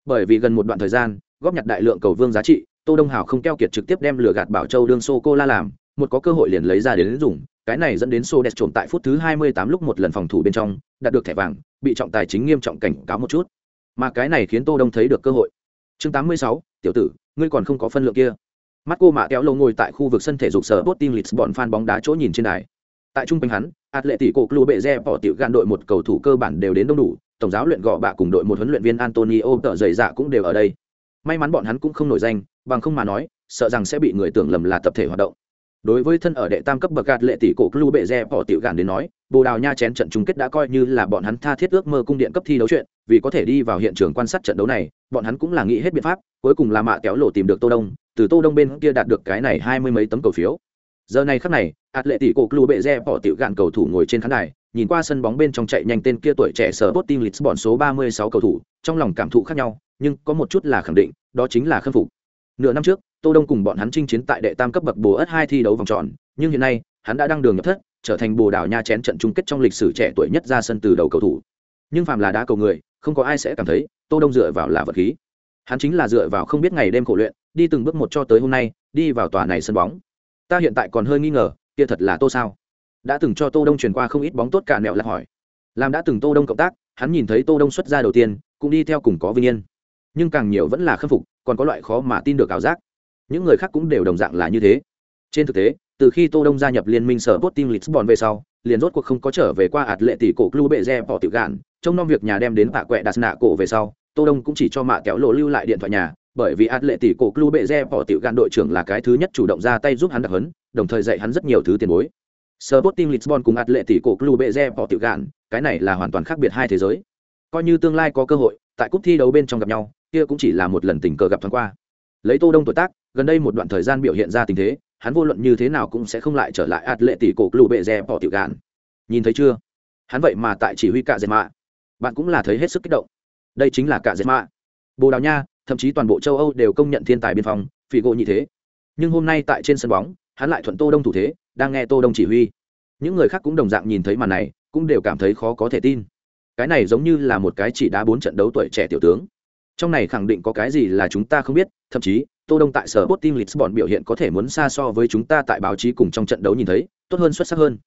Bởi vì gần một đoạn thời gian, góp nhặt đại lượng cầu vương giá trị, Tô Đông Hào không keo kiệt trực tiếp đem lửa gạt Bảo Châu đương sô cô la làm, một có cơ hội liền lấy ra đến dùng, cái này dẫn đến Sodes trộm tại phút thứ 28 lúc một lần phòng thủ bên trong, đạt được thẻ vàng, bị trọng tài chính nghiêm trọng cảnh cáo một chút. Mà cái này khiến Tô Đông thấy được cơ hội. Chương 86, tiểu tử, ngươi còn không có phân lượng kia. Marco Mạ kéo lầu ngồi tại khu vực sân thể dục sở Sporting Lisbon fan bóng đá chỗ nhìn trên đài. Tại trung quanh hắn, Atletico Club bệ rẽ bỏ tiểu gan đội một cầu thủ cơ bản đều đến đông đủ, tổng giáo luyện gọ bạ cùng đội một huấn luyện viên Antonio tợ dày dạ cũng đều ở đây. May mắn bọn hắn cũng không nổi danh, bằng không mà nói, sợ rằng sẽ bị người tưởng lầm là tập thể hoạt động. Đối với thân ở đệ tam cấp bậc gạt lệ tỷ cổ Club bệ rẽ bỏ tiểu gạn đến nói, Bồ Đào Nha chén trận chung kết đã coi như là bọn hắn tha thiết ước mơ cung điện cấp thi đấu chuyện, vì có thể đi vào hiện trường quan sát trận đấu này, bọn hắn cũng là nghĩ hết biện pháp, cuối cùng là mạ kéo lộ tìm được Tô Đông, từ tô đông bên kia đạt được cái này hai mươi mấy tấm cầu phiếu. Giờ này khắc này ạt lệ tỷ cổ club bệ rẽ bỏ tiểu gạn cầu thủ ngồi trên khán đài nhìn qua sân bóng bên trong chạy nhanh tên kia tuổi trẻ sở bot team lisbon số ba mươi sáu cầu thủ trong lòng cảm thụ khác nhau nhưng có một chút là khẳng định đó chính là khâm phục. Nửa năm trước tô đông cùng bọn hắn chinh chiến tại đệ tam cấp bậc bồ ất hai thi đấu vòng tròn, nhưng hiện nay, hắn đã đăng đường nhập thất, trở thành bồ đảo nha chén trận chung kết trong lịch sử trẻ tuổi nhất ra sân từ đầu cầu thủ. Nhưng phàm là đá cầu người, không có ai sẽ cảm thấy tô đông dựa vào là vật khí. Hắn chính là dựa vào không biết ngày đêm khổ luyện, đi từng bước một cho tới hôm nay, đi vào tòa này sân bóng. Ta hiện tại còn hơi nghi ngờ, kia thật là tô sao? Đã từng cho tô đông truyền qua không ít bóng tốt cả nẹo lạc hỏi. Làm đã từng tô đông cộng tác, hắn nhìn thấy tô đông xuất ra đầu tiên, cũng đi theo cùng có vinh yên. Nhưng càng nhiều vẫn là khâm phục, còn có loại khó mà tin được ảo giác những người khác cũng đều đồng dạng là như thế. Trên thực tế từ khi tô đông gia nhập liên minh sở bot team lisbon về sau liền rốt cuộc không có trở về qua ạt lệ tỷ cổ club bệ re bỏ tiểu gạn. Trong nom việc nhà đem đến bạ quẹ đặt nạ cổ về sau tô đông cũng chỉ cho mạ kéo lộ lưu lại điện thoại nhà bởi vì ạt lệ tỷ cổ club bệ re bỏ tiểu gạn đội trưởng là cái thứ nhất chủ động ra tay giúp hắn đặc hấn đồng thời dạy hắn rất nhiều thứ tiền bối. Sporting Lisbon cùng ạt lệ tỷ cổ club bệ re bỏ tiểu gạn, cái này là hoàn toàn khác biệt hai thế giới. Coi như tương lai có cơ hội tại cúp thi đấu bên trong gặp nhau kia cũng chỉ là một lần tình cờ gặp thoáng qua. Lấy tô đông tuổi tác gần đây một đoạn thời gian biểu hiện ra tình thế, hắn vô luận như thế nào cũng sẽ không lại trở lại ạt lệ tỷ cổ club bệ rè bỏ tiểu gạn. nhìn thấy chưa? Hắn vậy mà tại chỉ huy cả dệt mạ bạn cũng là thấy hết sức kích động. Đây chính là cả dệt mạ bồ đào nha, thậm chí toàn bộ châu âu đều công nhận thiên tài biên phòng phi gỗ như thế. Nhưng hôm nay tại trên sân bóng, hắn lại thuận tô đông thủ thế, đang nghe tô đông chỉ huy. Những người khác cũng đồng dạng nhìn thấy màn này, cũng đều cảm thấy khó có thể tin. Cái này giống như là một cái chỉ đá bốn trận đấu tuổi trẻ tiểu tướng. Trong này khẳng định có cái gì là chúng ta không biết, thậm chí tô đông tại sở Sporting lisbon biểu hiện có thể muốn xa so với chúng ta tại báo chí cùng trong trận đấu nhìn thấy, tốt hơn xuất sắc hơn.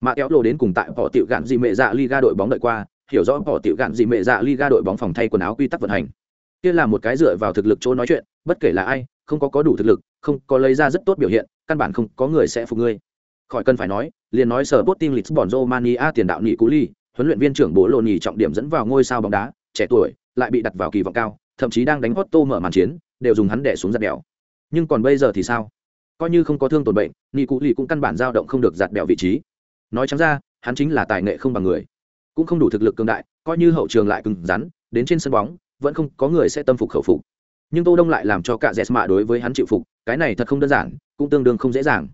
Mà kéo lồ đến cùng tại bỏ tiểu gạn gì mẹ dạ liga đội bóng đợi qua, hiểu rõ bỏ tiểu gạn gì mẹ dạ liga đội bóng phòng thay quần áo quy tắc vận hành. Kia là một cái dựa vào thực lực chỗ nói chuyện, bất kể là ai, không có có đủ thực lực, không có lấy ra rất tốt biểu hiện, căn bản không có người sẽ phục ngươi. Khỏi cần phải nói, liền nói sở Sporting lisbon romania tiền đạo nị cú ly huấn luyện viên trưởng bố lô nhì trọng điểm dẫn vào ngôi sao bóng đá, trẻ tuổi, lại bị đặt vào kỳ vọng cao, thậm chí đang đánh Otto mở màn chiến đều dùng hắn đẻ xuống giặt bèo nhưng còn bây giờ thì sao? Coi như không có thương tổn bệnh nị cụ lì cũng căn bản dao động không được giặt bèo vị trí. Nói chẳng ra, hắn chính là tài nghệ không bằng người. Cũng không đủ thực lực cường đại, coi như hậu trường lại cứng rắn, đến trên sân bóng, vẫn không có người sẽ tâm phục khẩu phục. Nhưng tô đông lại làm cho cả jesma đối với hắn chịu phục, cái này thật không đơn giản, cũng tương đương không dễ dàng.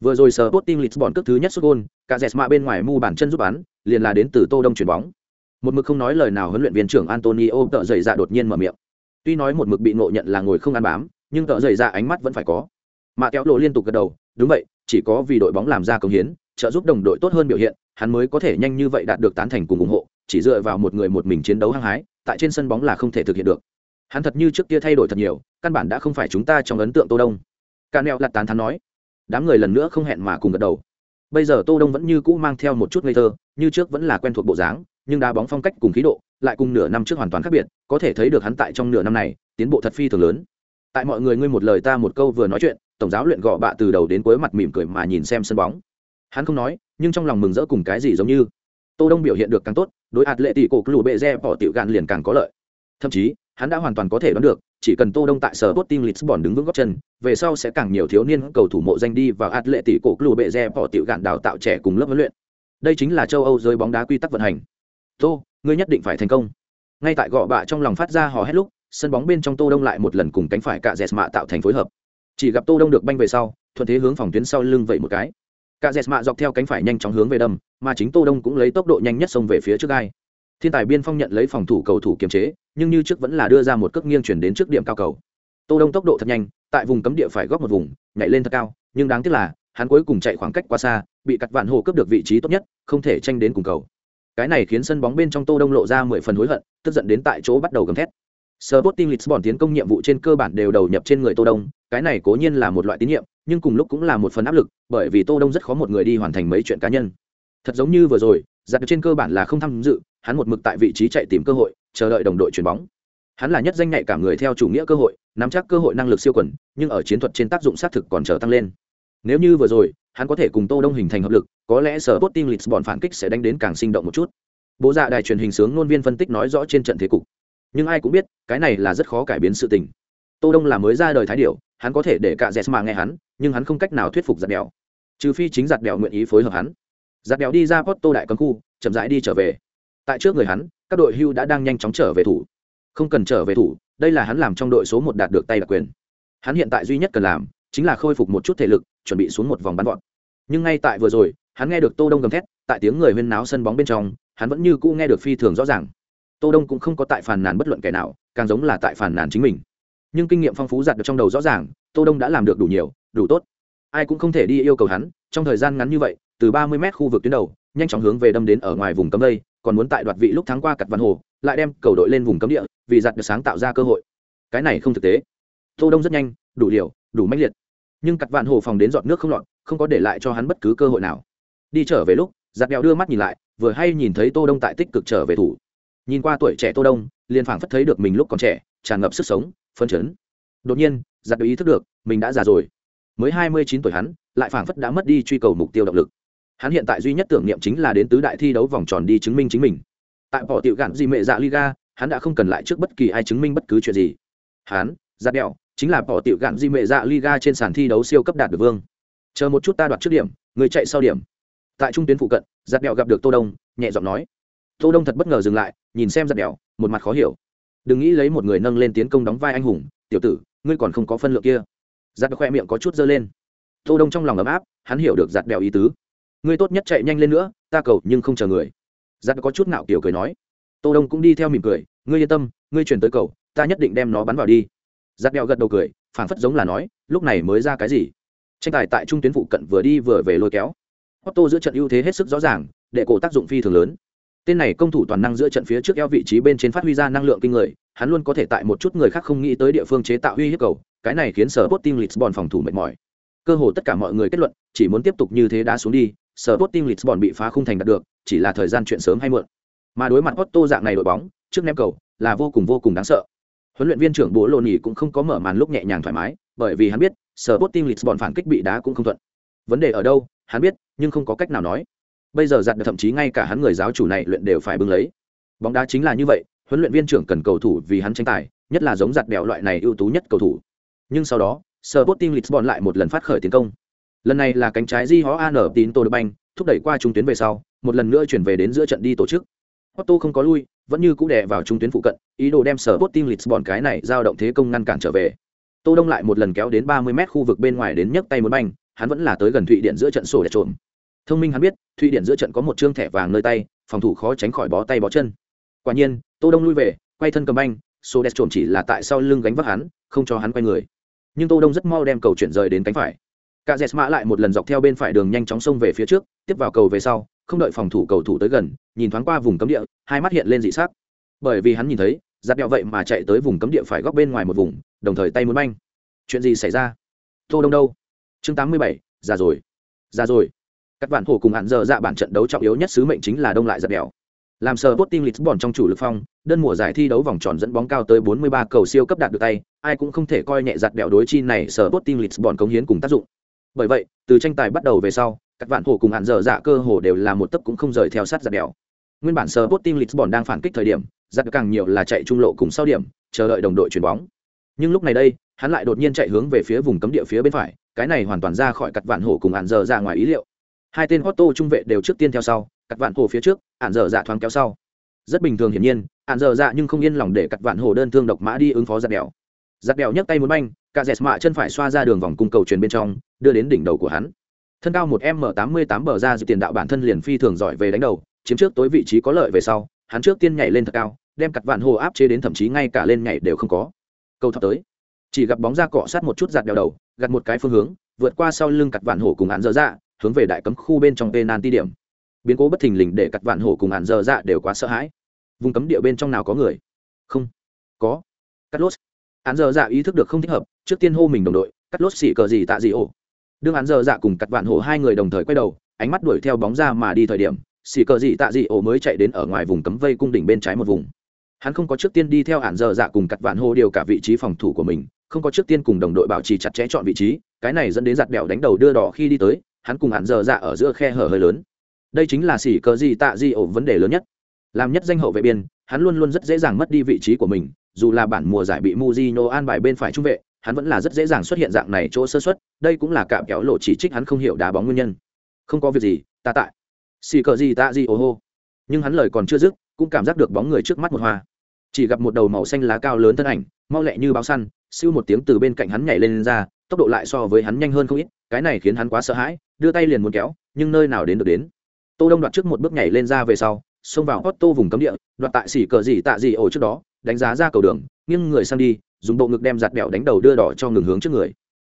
Vừa rồi sờ bot team lisbon cước thứ nhất xuất gôn, cả jesma bên ngoài mu bàn chân giúp bắn, liền là đến từ tô đông chuyển bóng. Một mực không nói lời nào huấn luyện viên trưởng antonio tợ dày dạ đột nhiên mở miệng tuy nói một mực bị ngộ nhận là ngồi không ăn bám, nhưng tợ dày ra ánh mắt vẫn phải có. Mà kéo lộ liên tục gật đầu, đúng vậy, chỉ có vì đội bóng làm ra công hiến, trợ giúp đồng đội tốt hơn biểu hiện, hắn mới có thể nhanh như vậy đạt được tán thành cùng ủng hộ, chỉ dựa vào một người một mình chiến đấu hăng hái, tại trên sân bóng là không thể thực hiện được. Hắn thật như trước kia thay đổi thật nhiều, căn bản đã không phải chúng ta trong ấn tượng tô đông. Ca neo lặt tán thắn nói, đám người lần nữa không hẹn mà cùng gật đầu. Bây giờ tô đông vẫn như cũ mang theo một chút ngây thơ, như trước vẫn là quen thuộc bộ dáng, nhưng đá bóng phong cách cùng khí độ lại cùng nửa năm trước hoàn toàn khác biệt, có thể thấy được hắn tại trong nửa năm này, tiến bộ thật phi thường lớn. Tại mọi người ngươi một lời ta một câu vừa nói chuyện, tổng giáo luyện gọ bạ từ đầu đến cuối mặt mỉm cười mà nhìn xem sân bóng. Hắn không nói, nhưng trong lòng mừng rỡ cùng cái gì giống như. Tô đông biểu hiện được càng tốt, đối hạt lệ tỷ cổ lù bệ re bỏ tiểu gạn liền càng có lợi. Thậm chí, hắn đã hoàn toàn có thể đoán được, chỉ cần tô đông tại sở bot team lisbon đứng vững góc chân, về sau sẽ càng nhiều thiếu niên cầu thủ mộ danh đi vào hạt lệ tỷ cổ lù bệ re bỏ tiểu gạn đào tạo trẻ cùng lớp huấn luyện. Đây chính là châu âu giới bóng đá quy tắc vận hành. Tô ngươi nhất định phải thành công. Ngay tại gọ bạ trong lòng phát ra hò hét lúc, sân bóng bên trong tô đông lại một lần cùng cánh phải cạ dẹt mạ tạo thành phối hợp. Chỉ gặp tô đông được banh về sau, thuận thế hướng phòng tuyến sau lưng vậy một cái. Cạ dẹt mạ dọc theo cánh phải nhanh chóng hướng về đâm, mà chính tô đông cũng lấy tốc độ nhanh nhất xông về phía trước ai. thiên tài biên phong nhận lấy phòng thủ cầu thủ kiềm chế, nhưng như trước vẫn là đưa ra một cước nghiêng chuyển đến trước điểm cao cầu. Tô đông tốc độ thật nhanh, tại vùng cấm địa phải góp một vùng, nhảy lên thật cao, nhưng đáng tiếc là, hắn cuối cùng chạy khoảng cách quá xa, bị cắt vạn hồ cướp được vị trí tốt nhất, không thể tranh đến cùng cầu cái này khiến sân bóng bên trong tô đông lộ ra mười phần hối hận tức giận đến tại chỗ bắt đầu gầm thét Sporting Lisbon tiến công nhiệm vụ trên cơ bản đều đầu nhập trên người Tô Đông, cái này cố nhiên là một loại tín nhiệm, nhưng cùng lúc cũng là một phần áp lực, bởi vì Tô Đông rất khó một người đi hoàn thành mấy chuyện cá nhân. Thật giống như vừa rồi, giật trên cơ bản là không tham dự, hắn một mực tại vị trí chạy tìm cơ hội, chờ đợi đồng đội chuyển bóng. Hắn là nhất danh nhạy cảm người theo chủ nghĩa cơ hội, nắm chắc cơ hội năng lực siêu quần, nhưng ở chiến thuật trên tác dụng sát thực còn chờ tăng lên. Nếu như vừa rồi, hắn có thể cùng Tô Đông hình thành hợp lực, có lẽ sở Sporting Lisbon phản kích sẽ đánh đến càng sinh động một chút. Bố dạ đài truyền hình sướng ngôn viên phân tích nói rõ trên trận thế cục. Nhưng ai cũng biết cái này là rất khó cải biến sự tình. Tô đông là mới ra đời thái điểu, hắn có thể để cả Jesma nghe hắn nhưng hắn không cách nào thuyết phục giặt Bèo. trừ phi chính giặt Bèo nguyện ý phối hợp hắn. Giặt Bèo đi ra porto đại cấm khu chậm rãi đi trở về. Tại trước người hắn các đội hưu đã đang nhanh chóng trở về thủ. Không cần trở về thủ đây là hắn làm trong đội số một đạt được tay đặc quyền. Hắn hiện tại duy nhất cần làm chính là khôi phục một chút thể lực chuẩn bị xuống một vòng bắn vọt. Nhưng ngay tại vừa rồi, hắn nghe được tô đông gầm thét, tại tiếng người huyên náo sân bóng bên trong, hắn vẫn như cũ nghe được phi thường rõ ràng. Tô đông cũng không có tại phàn nàn bất luận kẻ nào, càng giống là tại phàn nàn chính mình. Nhưng kinh nghiệm phong phú giặt được trong đầu rõ ràng, tô đông đã làm được đủ nhiều, đủ tốt. Ai cũng không thể đi yêu cầu hắn, trong thời gian ngắn như vậy, từ 30 mét khu vực tuyến đầu, nhanh chóng hướng về đâm đến ở ngoài vùng cấm đây, còn muốn tại đoạt vị lúc thắng qua cặt văn hồ, lại đem cầu đội lên vùng cấm địa, vì giặt được sáng tạo ra cơ hội. Cái này không thực tế. Tô đông rất nhanh, đủ liều đủ mãnh liệt nhưng cặt vạn hồ phòng đến giọt nước không lọt, không có để lại cho hắn bất cứ cơ hội nào. Đi trở về lúc, giặt đèo đưa mắt nhìn lại, vừa hay nhìn thấy tô đông tại tích cực trở về thủ. Nhìn qua tuổi trẻ tô đông, liền phảng phất thấy được mình lúc còn trẻ, tràn ngập sức sống, phấn chấn. Đột nhiên, giặt được ý thức được, mình đã già rồi. Mới hai mươi chín tuổi hắn, lại phảng phất đã mất đi truy cầu mục tiêu động lực. Hắn hiện tại duy nhất tưởng niệm chính là đến tứ đại thi đấu vòng tròn đi chứng minh chính mình. Tại bỏ tiểu gạn gì mẹ dạ liga, hắn đã không cần lại trước bất kỳ ai chứng minh bất cứ chuyện gì. Hắn, giặt đẹo chính là bỏ tiểu gạn di mệ dạ liga trên sàn thi đấu siêu cấp đạt được vương. Chờ một chút ta đoạt trước điểm, người chạy sau điểm. Tại trung tuyến phụ cận, giặt đẹo gặp được tô đông, nhẹ giọng nói. Tô đông thật bất ngờ dừng lại, nhìn xem giặt đèo một mặt khó hiểu. Đừng nghĩ lấy một người nâng lên tiến công đóng vai anh hùng, tiểu tử, ngươi còn không có phân lượng kia. Giặt khoe miệng có chút dơ lên. Tô đông trong lòng ấm áp, hắn hiểu được giặt đèo ý tứ. Ngươi tốt nhất chạy nhanh lên nữa, ta cầu nhưng không chờ người. Giặt có chút ngạo kiểu cười nói. Tô đông cũng đi theo mỉm cười, ngươi yên tâm, ngươi chuyển tới cầu, ta nhất định đem nó bắn vào đi giặt đeo gật đầu cười, phảng phất giống là nói, lúc này mới ra cái gì? Tranh tài tại trung tuyến phụ cận vừa đi vừa về lôi kéo. Otto giữa trận ưu thế hết sức rõ ràng để cổ tác dụng phi thường lớn. Tên này công thủ toàn năng giữa trận phía trước eo vị trí bên trên phát huy ra năng lượng kinh người, hắn luôn có thể tại một chút người khác không nghĩ tới địa phương chế tạo uy hiếp cầu, cái này khiến sở Sporting Lisbon phòng thủ mệt mỏi. Cơ hồ tất cả mọi người kết luận, chỉ muốn tiếp tục như thế đã xuống đi sở Sporting Lisbon bị phá không thành đạt được, chỉ là thời gian chuyện sớm hay muộn. Mà đối mặt Otto dạng này đội bóng, trước ném cầu là vô cùng vô cùng đáng sợ huấn luyện viên trưởng bố lô nhì cũng không có mở màn lúc nhẹ nhàng thoải mái, bởi vì hắn biết sở Sporting Lisbon phản kích bị đá cũng không thuận. Vấn đề ở đâu, hắn biết, nhưng không có cách nào nói. Bây giờ giặt được thậm chí ngay cả hắn người giáo chủ này luyện đều phải bưng lấy. Bóng đá chính là như vậy, huấn luyện viên trưởng cần cầu thủ vì hắn tranh tài, nhất là giống giặt đèo loại này ưu tú nhất cầu thủ. Nhưng sau đó Sporting Lisbon lại một lần phát khởi tiến công. Lần này là cánh trái di hó an tín tô đức banh, thúc đẩy qua trung tuyến về sau, một lần nữa chuyển về đến giữa trận đi tổ chức. Otto không có lui vẫn như cũ đè vào trung tuyến phụ cận, ý đồ đem sở Sporting Lisbon cái này giao động thế công ngăn cản trở về. Tô đông lại một lần kéo đến 30 mét khu vực bên ngoài đến nhấc tay muốn banh, hắn vẫn là tới gần thụy điện giữa trận sổ để trộm. Thông minh hắn biết, thụy điển giữa trận có một trương thẻ vàng nơi tay, phòng thủ khó tránh khỏi bó tay bó chân. Quả nhiên, tô đông lui về, quay thân cầm banh số đẹp trộm chỉ là tại sau lưng gánh vác hắn, không cho hắn quay người. Nhưng tô đông rất mau đem cầu chuyển rời đến cánh phải. Cả Jesma lại một lần dọc theo bên phải đường nhanh chóng xông về phía trước, tiếp vào cầu về sau không đợi phòng thủ cầu thủ tới gần nhìn thoáng qua vùng cấm địa hai mắt hiện lên dị sắc. Bởi vì hắn nhìn thấy giặt đẹo vậy mà chạy tới vùng cấm địa phải góc bên ngoài một vùng đồng thời tay muốn manh. chuyện gì xảy ra? Tô đông đâu? Chương 87, ra rồi. Ra rồi. Các bạn hồ cùng hạn giờ dạ bản trận đấu trọng yếu nhất sứ mệnh chính là đông lại giật đèo Làm sờ Sporting Lisbon trong chủ lực phong, đơn mùa giải thi đấu vòng tròn dẫn bóng cao tới 43 cầu siêu cấp đạt được tay, ai cũng không thể coi nhẹ giặt đèo đối chi này sờ Sporting Lisbon cống hiến cùng tác dụng. Bởi vậy, từ tranh tài bắt đầu về sau, các vạn hổ cùng hạn dở dạ cơ hồ đều là một tấc cũng không rời theo sát giặt đèo. Nguyên bản sờ tim Lisbon đang phản kích thời điểm, giặt càng nhiều là chạy trung lộ cùng sau điểm, chờ đợi đồng đội chuyển bóng. Nhưng lúc này đây, hắn lại đột nhiên chạy hướng về phía vùng cấm địa phía bên phải, cái này hoàn toàn ra khỏi cặt vạn hổ cùng hạn dở dạ ngoài ý liệu. Hai tên Otto trung vệ đều trước tiên theo sau, cặt vạn hổ phía trước, hạn dở dạ thoáng kéo sau rất bình thường hiển nhiên hạn dở dạ nhưng không yên lòng để cặt vạn hổ đơn thương độc mã đi ứng phó giặt đèo giặt đèo nhấc tay muốn banh cả dẹt mạ chân phải xoa ra đường vòng cung cầu truyền bên trong đưa đến đỉnh đầu của hắn thân cao một m tám mươi tám bờ ra dự tiền đạo bản thân liền phi thường giỏi về đánh đầu, chiếm trước tối vị trí có lợi về sau, hắn trước tiên nhảy lên thật cao, đem cặt vạn hồ áp chế đến thậm chí ngay cả lên nhảy đều không có. Câu thọc tới. Chỉ gặp bóng ra cọ sát một chút giạt đèo đầu gặt một cái phương hướng, vượt qua sau lưng cặt vạn hổ cùng hạn dở dạ hướng về đại cấm khu bên trong penalty điểm. Biến cố bất thình lình để cặt vạn hổ cùng hạn dở dạ đều quá sợ hãi. Vùng cấm địa bên trong nào có người? Không. Có. Cắt lốt hắn dơ dạ ý thức được không thích hợp, trước tiên hô mình đồng đội cắt lốt xỉ cờ gì tạ gì ổ? Đương hắn giờ dạ cùng cắt vạn hổ hai người đồng thời quay đầu ánh mắt đuổi theo bóng ra mà đi thời điểm xỉ cờ gì tạ gì ổ mới chạy đến ở ngoài vùng cấm vây cung đỉnh bên trái một vùng. Hắn không có trước tiên đi theo hạn giờ dạ cùng cắt vạn hô điều cả vị trí phòng thủ của mình không có trước tiên cùng đồng đội bảo trì chặt chẽ chọn vị trí cái này dẫn đến giặt bẹo đánh đầu đưa đỏ khi đi tới hắn cùng hạn giờ dạ ở giữa khe hở hơi lớn. Đây chính là xỉ cờ gì tạ gì ổ vấn đề lớn nhất. Làm nhất danh hậu vệ biên, hắn luôn luôn rất dễ dàng mất đi vị trí của mình, dù là bản mùa giải bị Mujino an bài bên phải trung vệ, hắn vẫn là rất dễ dàng xuất hiện dạng này chỗ sơ suất, đây cũng là cạm kéo lộ chỉ trích hắn không hiểu đá bóng nguyên nhân. Không có việc gì, ta tại. Xì cờ gì ta gì ô hô. Nhưng hắn lời còn chưa dứt, cũng cảm giác được bóng người trước mắt một hoa. Chỉ gặp một đầu màu xanh lá cao lớn thân ảnh, mau lẹ như báo săn, siêu một tiếng từ bên cạnh hắn nhảy lên, lên ra, tốc độ lại so với hắn nhanh hơn không ít, cái này khiến hắn quá sợ hãi, đưa tay liền muốn kéo, nhưng nơi nào đến được đến. Tô Đông đoạt trước một bước nhảy lên ra về sau, xông vào Otto vùng cấm địa, đoạt tại xỉ cờ gì tạ gì ổ trước đó, đánh giá ra cầu đường, nghiêng người sang đi, dùng bộ ngực đem giặt bẹo đánh đầu đưa đỏ cho ngừng hướng trước người.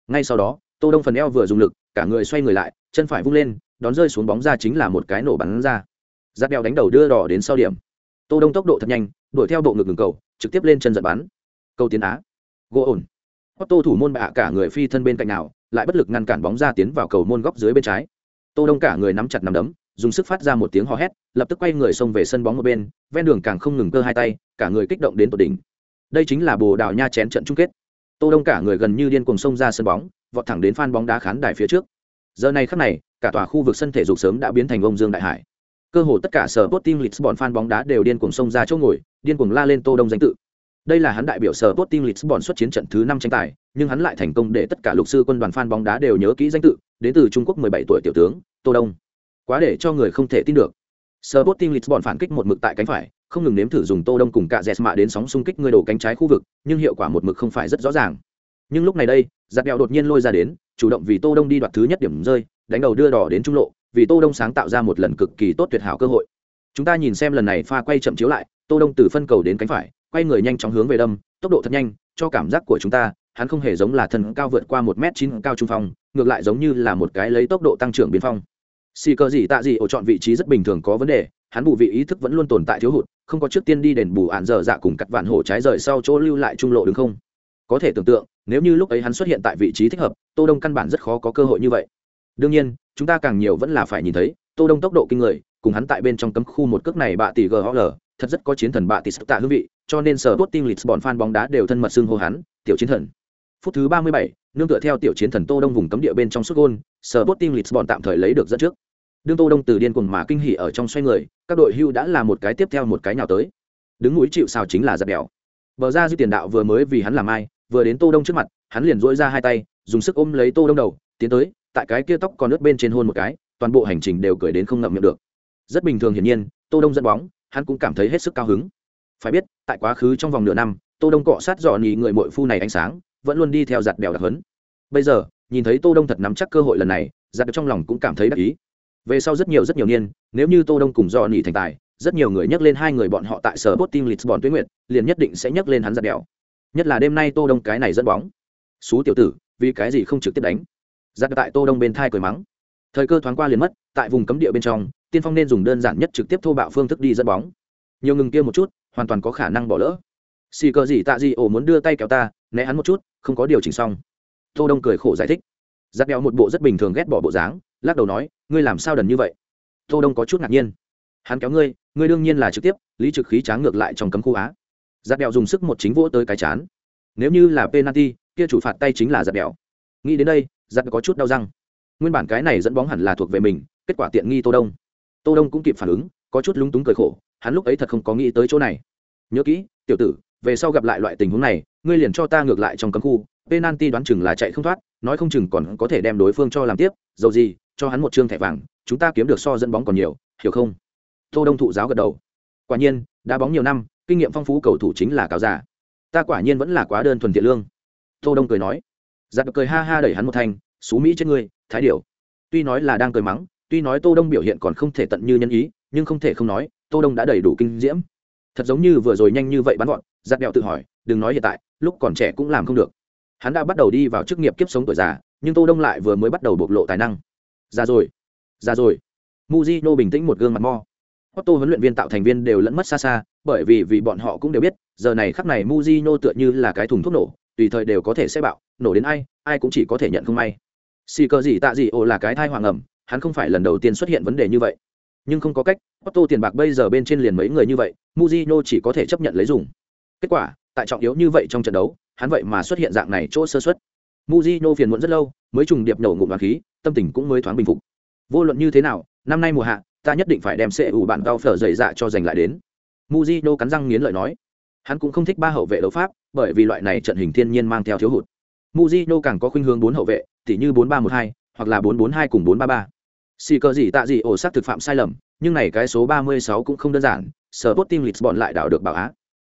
Ngay sau đó, Tô Đông phần eo vừa dùng lực, cả người xoay người lại, chân phải vung lên, đón rơi xuống bóng ra chính là một cái nổ bắn ra. Giặt bẹo đánh đầu đưa đỏ đến sau điểm. Tô Đông tốc độ thật nhanh, đuổi theo bộ ngực ngừng cầu, trực tiếp lên chân giật bắn. Cầu tiến á. Gỗ ổn. Otto thủ môn bạ cả người phi thân bên cạnh nào, lại bất lực ngăn cản bóng ra tiến vào cầu môn góc dưới bên trái. Tô Đông cả người nắm chặt nắm đấm, dùng sức phát ra một tiếng hò hét lập tức quay người xông về sân bóng một bên ven đường càng không ngừng cơ hai tay cả người kích động đến tột đỉnh đây chính là bồ đào nha chén trận chung kết. Tô đông cả người gần như điên cuồng xông ra sân bóng vọt thẳng đến phan bóng đá khán đài phía trước. Giờ này khắc này cả tòa khu vực sân thể dục sớm đã biến thành ông dương đại hải. Cơ hồ tất cả sở Sporting Lisbon fan bóng đá đều điên cuồng xông ra chỗ ngồi, điên cuồng la lên Tô Đông danh tự. Đây là hắn đại biểu sở Sporting Lisbon xuất chiến trận thứ năm tranh tài, nhưng hắn lại thành công để tất cả lục sư quân đoàn fan bóng đá đều nhớ kỹ danh tự, đến từ Trung Quốc 17 tuổi tiểu tướng, Tô Đông. Quá để cho người không thể tin được. Sở Sporting Lisbon phản kích một mực tại cánh phải, không ngừng nếm thử dùng Tô Đông cùng cả mạ đến sóng xung kích người đổ cánh trái khu vực, nhưng hiệu quả một mực không phải rất rõ ràng. Nhưng lúc này đây, giặt đèo đột nhiên lôi ra đến, chủ động vì Tô Đông đi đoạt thứ nhất điểm rơi, đánh đầu đưa đỏ đến trung lộ, vì Tô Đông sáng tạo ra một lần cực kỳ tốt tuyệt hảo cơ hội. Chúng ta nhìn xem lần này pha quay chậm chiếu lại, Tô Đông từ phân cầu đến cánh phải, quay người nhanh chóng hướng về đâm, tốc độ thật nhanh, cho cảm giác của chúng ta, hắn không hề giống là thần cao vượt qua một m chín cao trung phong, ngược lại giống như là một cái lấy tốc độ tăng trưởng biến phong xì cờ gì tạ gì ổ chọn vị trí rất bình thường có vấn đề hắn bù vị ý thức vẫn luôn tồn tại thiếu hụt không có trước tiên đi đền bù ạn dở dạ cùng cắt vạn hổ trái rời sau chỗ lưu lại trung lộ đứng không? Có thể tưởng tượng nếu như lúc ấy hắn xuất hiện tại vị trí thích hợp tô đông căn bản rất khó có cơ hội như vậy. Đương nhiên chúng ta càng nhiều vẫn là phải nhìn thấy tô đông tốc độ kinh người cùng hắn tại bên trong cấm khu một cước này bạ tỷ ghl thật rất có chiến thần bạ tỷ sức tạ hương vị cho nên sở tốt tim lisbon fan bóng đá đều thân mật xưng hô hắn tiểu chiến thần. Phút thứ 37, nương tựa theo tiểu chiến thần tô đông vùng cấm địa bên trong xuất gôn sở tốt tim lisbon tạm thời lấy được dẫn trước đương tô đông từ điên cuồng mà kinh hỉ ở trong xoay người, các đội hưu đã là một cái tiếp theo một cái nào tới. Đứng núi chịu sào chính là giật đèo bờ ra dư tiền đạo vừa mới vì hắn làm ai, vừa đến tô đông trước mặt, hắn liền dỗi ra hai tay, dùng sức ôm lấy tô đông đầu, tiến tới, tại cái kia tóc còn ướt bên trên hôn một cái, toàn bộ hành trình đều cười đến không ngậm miệng được. Rất bình thường hiển nhiên, tô đông dẫn bóng, hắn cũng cảm thấy hết sức cao hứng. Phải biết, tại quá khứ trong vòng nửa năm, tô đông cọ sát dò nhì người mội phu này ánh sáng, vẫn luôn đi theo giặt đèo đặc hấn bây giờ, nhìn thấy tô đông thật nắm chắc cơ hội lần này giặt trong lòng cũng cảm thấy đắc ý về sau rất nhiều rất nhiều niên, nếu như tô đông cùng do nỉ thành tài, rất nhiều người nhắc lên hai người bọn họ tại sở bot team lisbon tuyến nguyện liền nhất định sẽ nhắc lên hắn giặt đèo. Nhất là đêm nay tô đông cái này dẫn bóng. Xú tiểu tử, vì cái gì không trực tiếp đánh? Giặt tại tô đông bên thai cười mắng. Thời cơ thoáng qua liền mất, tại vùng cấm địa bên trong, tiên phong nên dùng đơn giản nhất trực tiếp thô bạo phương thức đi dẫn bóng. Nhiều ngừng kia một chút, hoàn toàn có khả năng bỏ lỡ. Xì cờ gì tạ gì ổ muốn đưa tay kéo ta, né hắn một chút, không có điều chỉnh xong. Tô đông cười khổ giải thích. Giặt đèo một bộ rất bình thường ghét bỏ bộ dáng lắc đầu nói, ngươi làm sao đần như vậy? Tô đông có chút ngạc nhiên. Hắn kéo ngươi ngươi đương nhiên là trực tiếp, lý trực khí tráng ngược lại trong cấm khu á. Giặt đèo dùng sức một chính vỗ tới cái chán. Nếu như là penalty, kia chủ phạt tay chính là giặt đèo nghĩ đến đây giặt có chút đau răng. Nguyên bản cái này dẫn bóng hẳn là thuộc về mình, kết quả tiện nghi tô đông. Tô đông cũng kịp phản ứng, có chút lúng túng cười khổ, hắn lúc ấy thật không có nghĩ tới chỗ này. Nhớ kỹ, tiểu tử, về sau gặp lại loại tình huống này, ngươi liền cho ta ngược lại trong cấm khu, penalty đoán chừng là chạy không thoát, nói không chừng còn có thể đem đối phương cho làm tiếp, dầu gì cho hắn một trương thẻ vàng, chúng ta kiếm được so dẫn bóng còn nhiều, hiểu không? Tô đông thụ giáo gật đầu. Quả nhiên đá bóng nhiều năm, kinh nghiệm phong phú cầu thủ chính là cáo giả ta quả nhiên vẫn là quá đơn thuần thiện lương. Tô đông cười nói. Giặc cười ha ha đẩy hắn một thanh, xú mỹ trên ngươi, thái điểu. Tuy nói là đang cười mắng, tuy nói tô đông biểu hiện còn không thể tận như nhân ý, nhưng không thể không nói, tô đông đã đầy đủ kinh diễm. Thật giống như vừa rồi nhanh như vậy bắn gọn giặc đẹo tự hỏi, đừng nói hiện tại, lúc còn trẻ cũng làm không được. Hắn đã bắt đầu đi vào chức nghiệp kiếp sống tuổi già, nhưng tô đông lại vừa mới bắt đầu bộc lộ tài năng ra rồi ra rồi muzino bình tĩnh một gương mặt mo Otto huấn luyện viên tạo thành viên đều lẫn mất xa xa, bởi vì vì bọn họ cũng đều biết, giờ này khắc này Mujino tựa như là cái thùng thuốc nổ, tùy thời đều có thể sẽ bạo, nổ đến ai, ai cũng chỉ có thể nhận không may. Xì cơ gì tạ gì ồ là cái thai hoàng ẩm, hắn không phải lần đầu tiên xuất hiện vấn đề như vậy. Nhưng không có cách, Otto tiền bạc bây giờ bên trên liền mấy người như vậy, Mujino chỉ có thể chấp nhận lấy dùng. Kết quả, tại trọng yếu như vậy trong trận đấu, hắn vậy mà xuất hiện dạng này chỗ sơ suất. Mujino phiền muộn rất lâu, mới trùng điệp nổ ngụm vào khí, tâm tình cũng mới thoáng bình phục. Vô luận như thế nào, năm nay mùa hạ, ta nhất định phải đem xe ủ bạn cao phở dày dạ cho giành lại đến. Mujino cắn răng nghiến lợi nói. Hắn cũng không thích ba hậu vệ đấu pháp bởi vì loại này trận hình thiên nhiên mang theo thiếu hụt. Mujino càng có khuynh hướng bốn hậu vệ tỉ như bốn ba một hai hoặc là bốn bốn hai cùng bốn ba ba. Xì cơ gì tạ gì ổ sắc thực phạm sai lầm nhưng này cái số ba mươi sáu cũng không đơn giản sở team lisbon lại đảo được bảo á.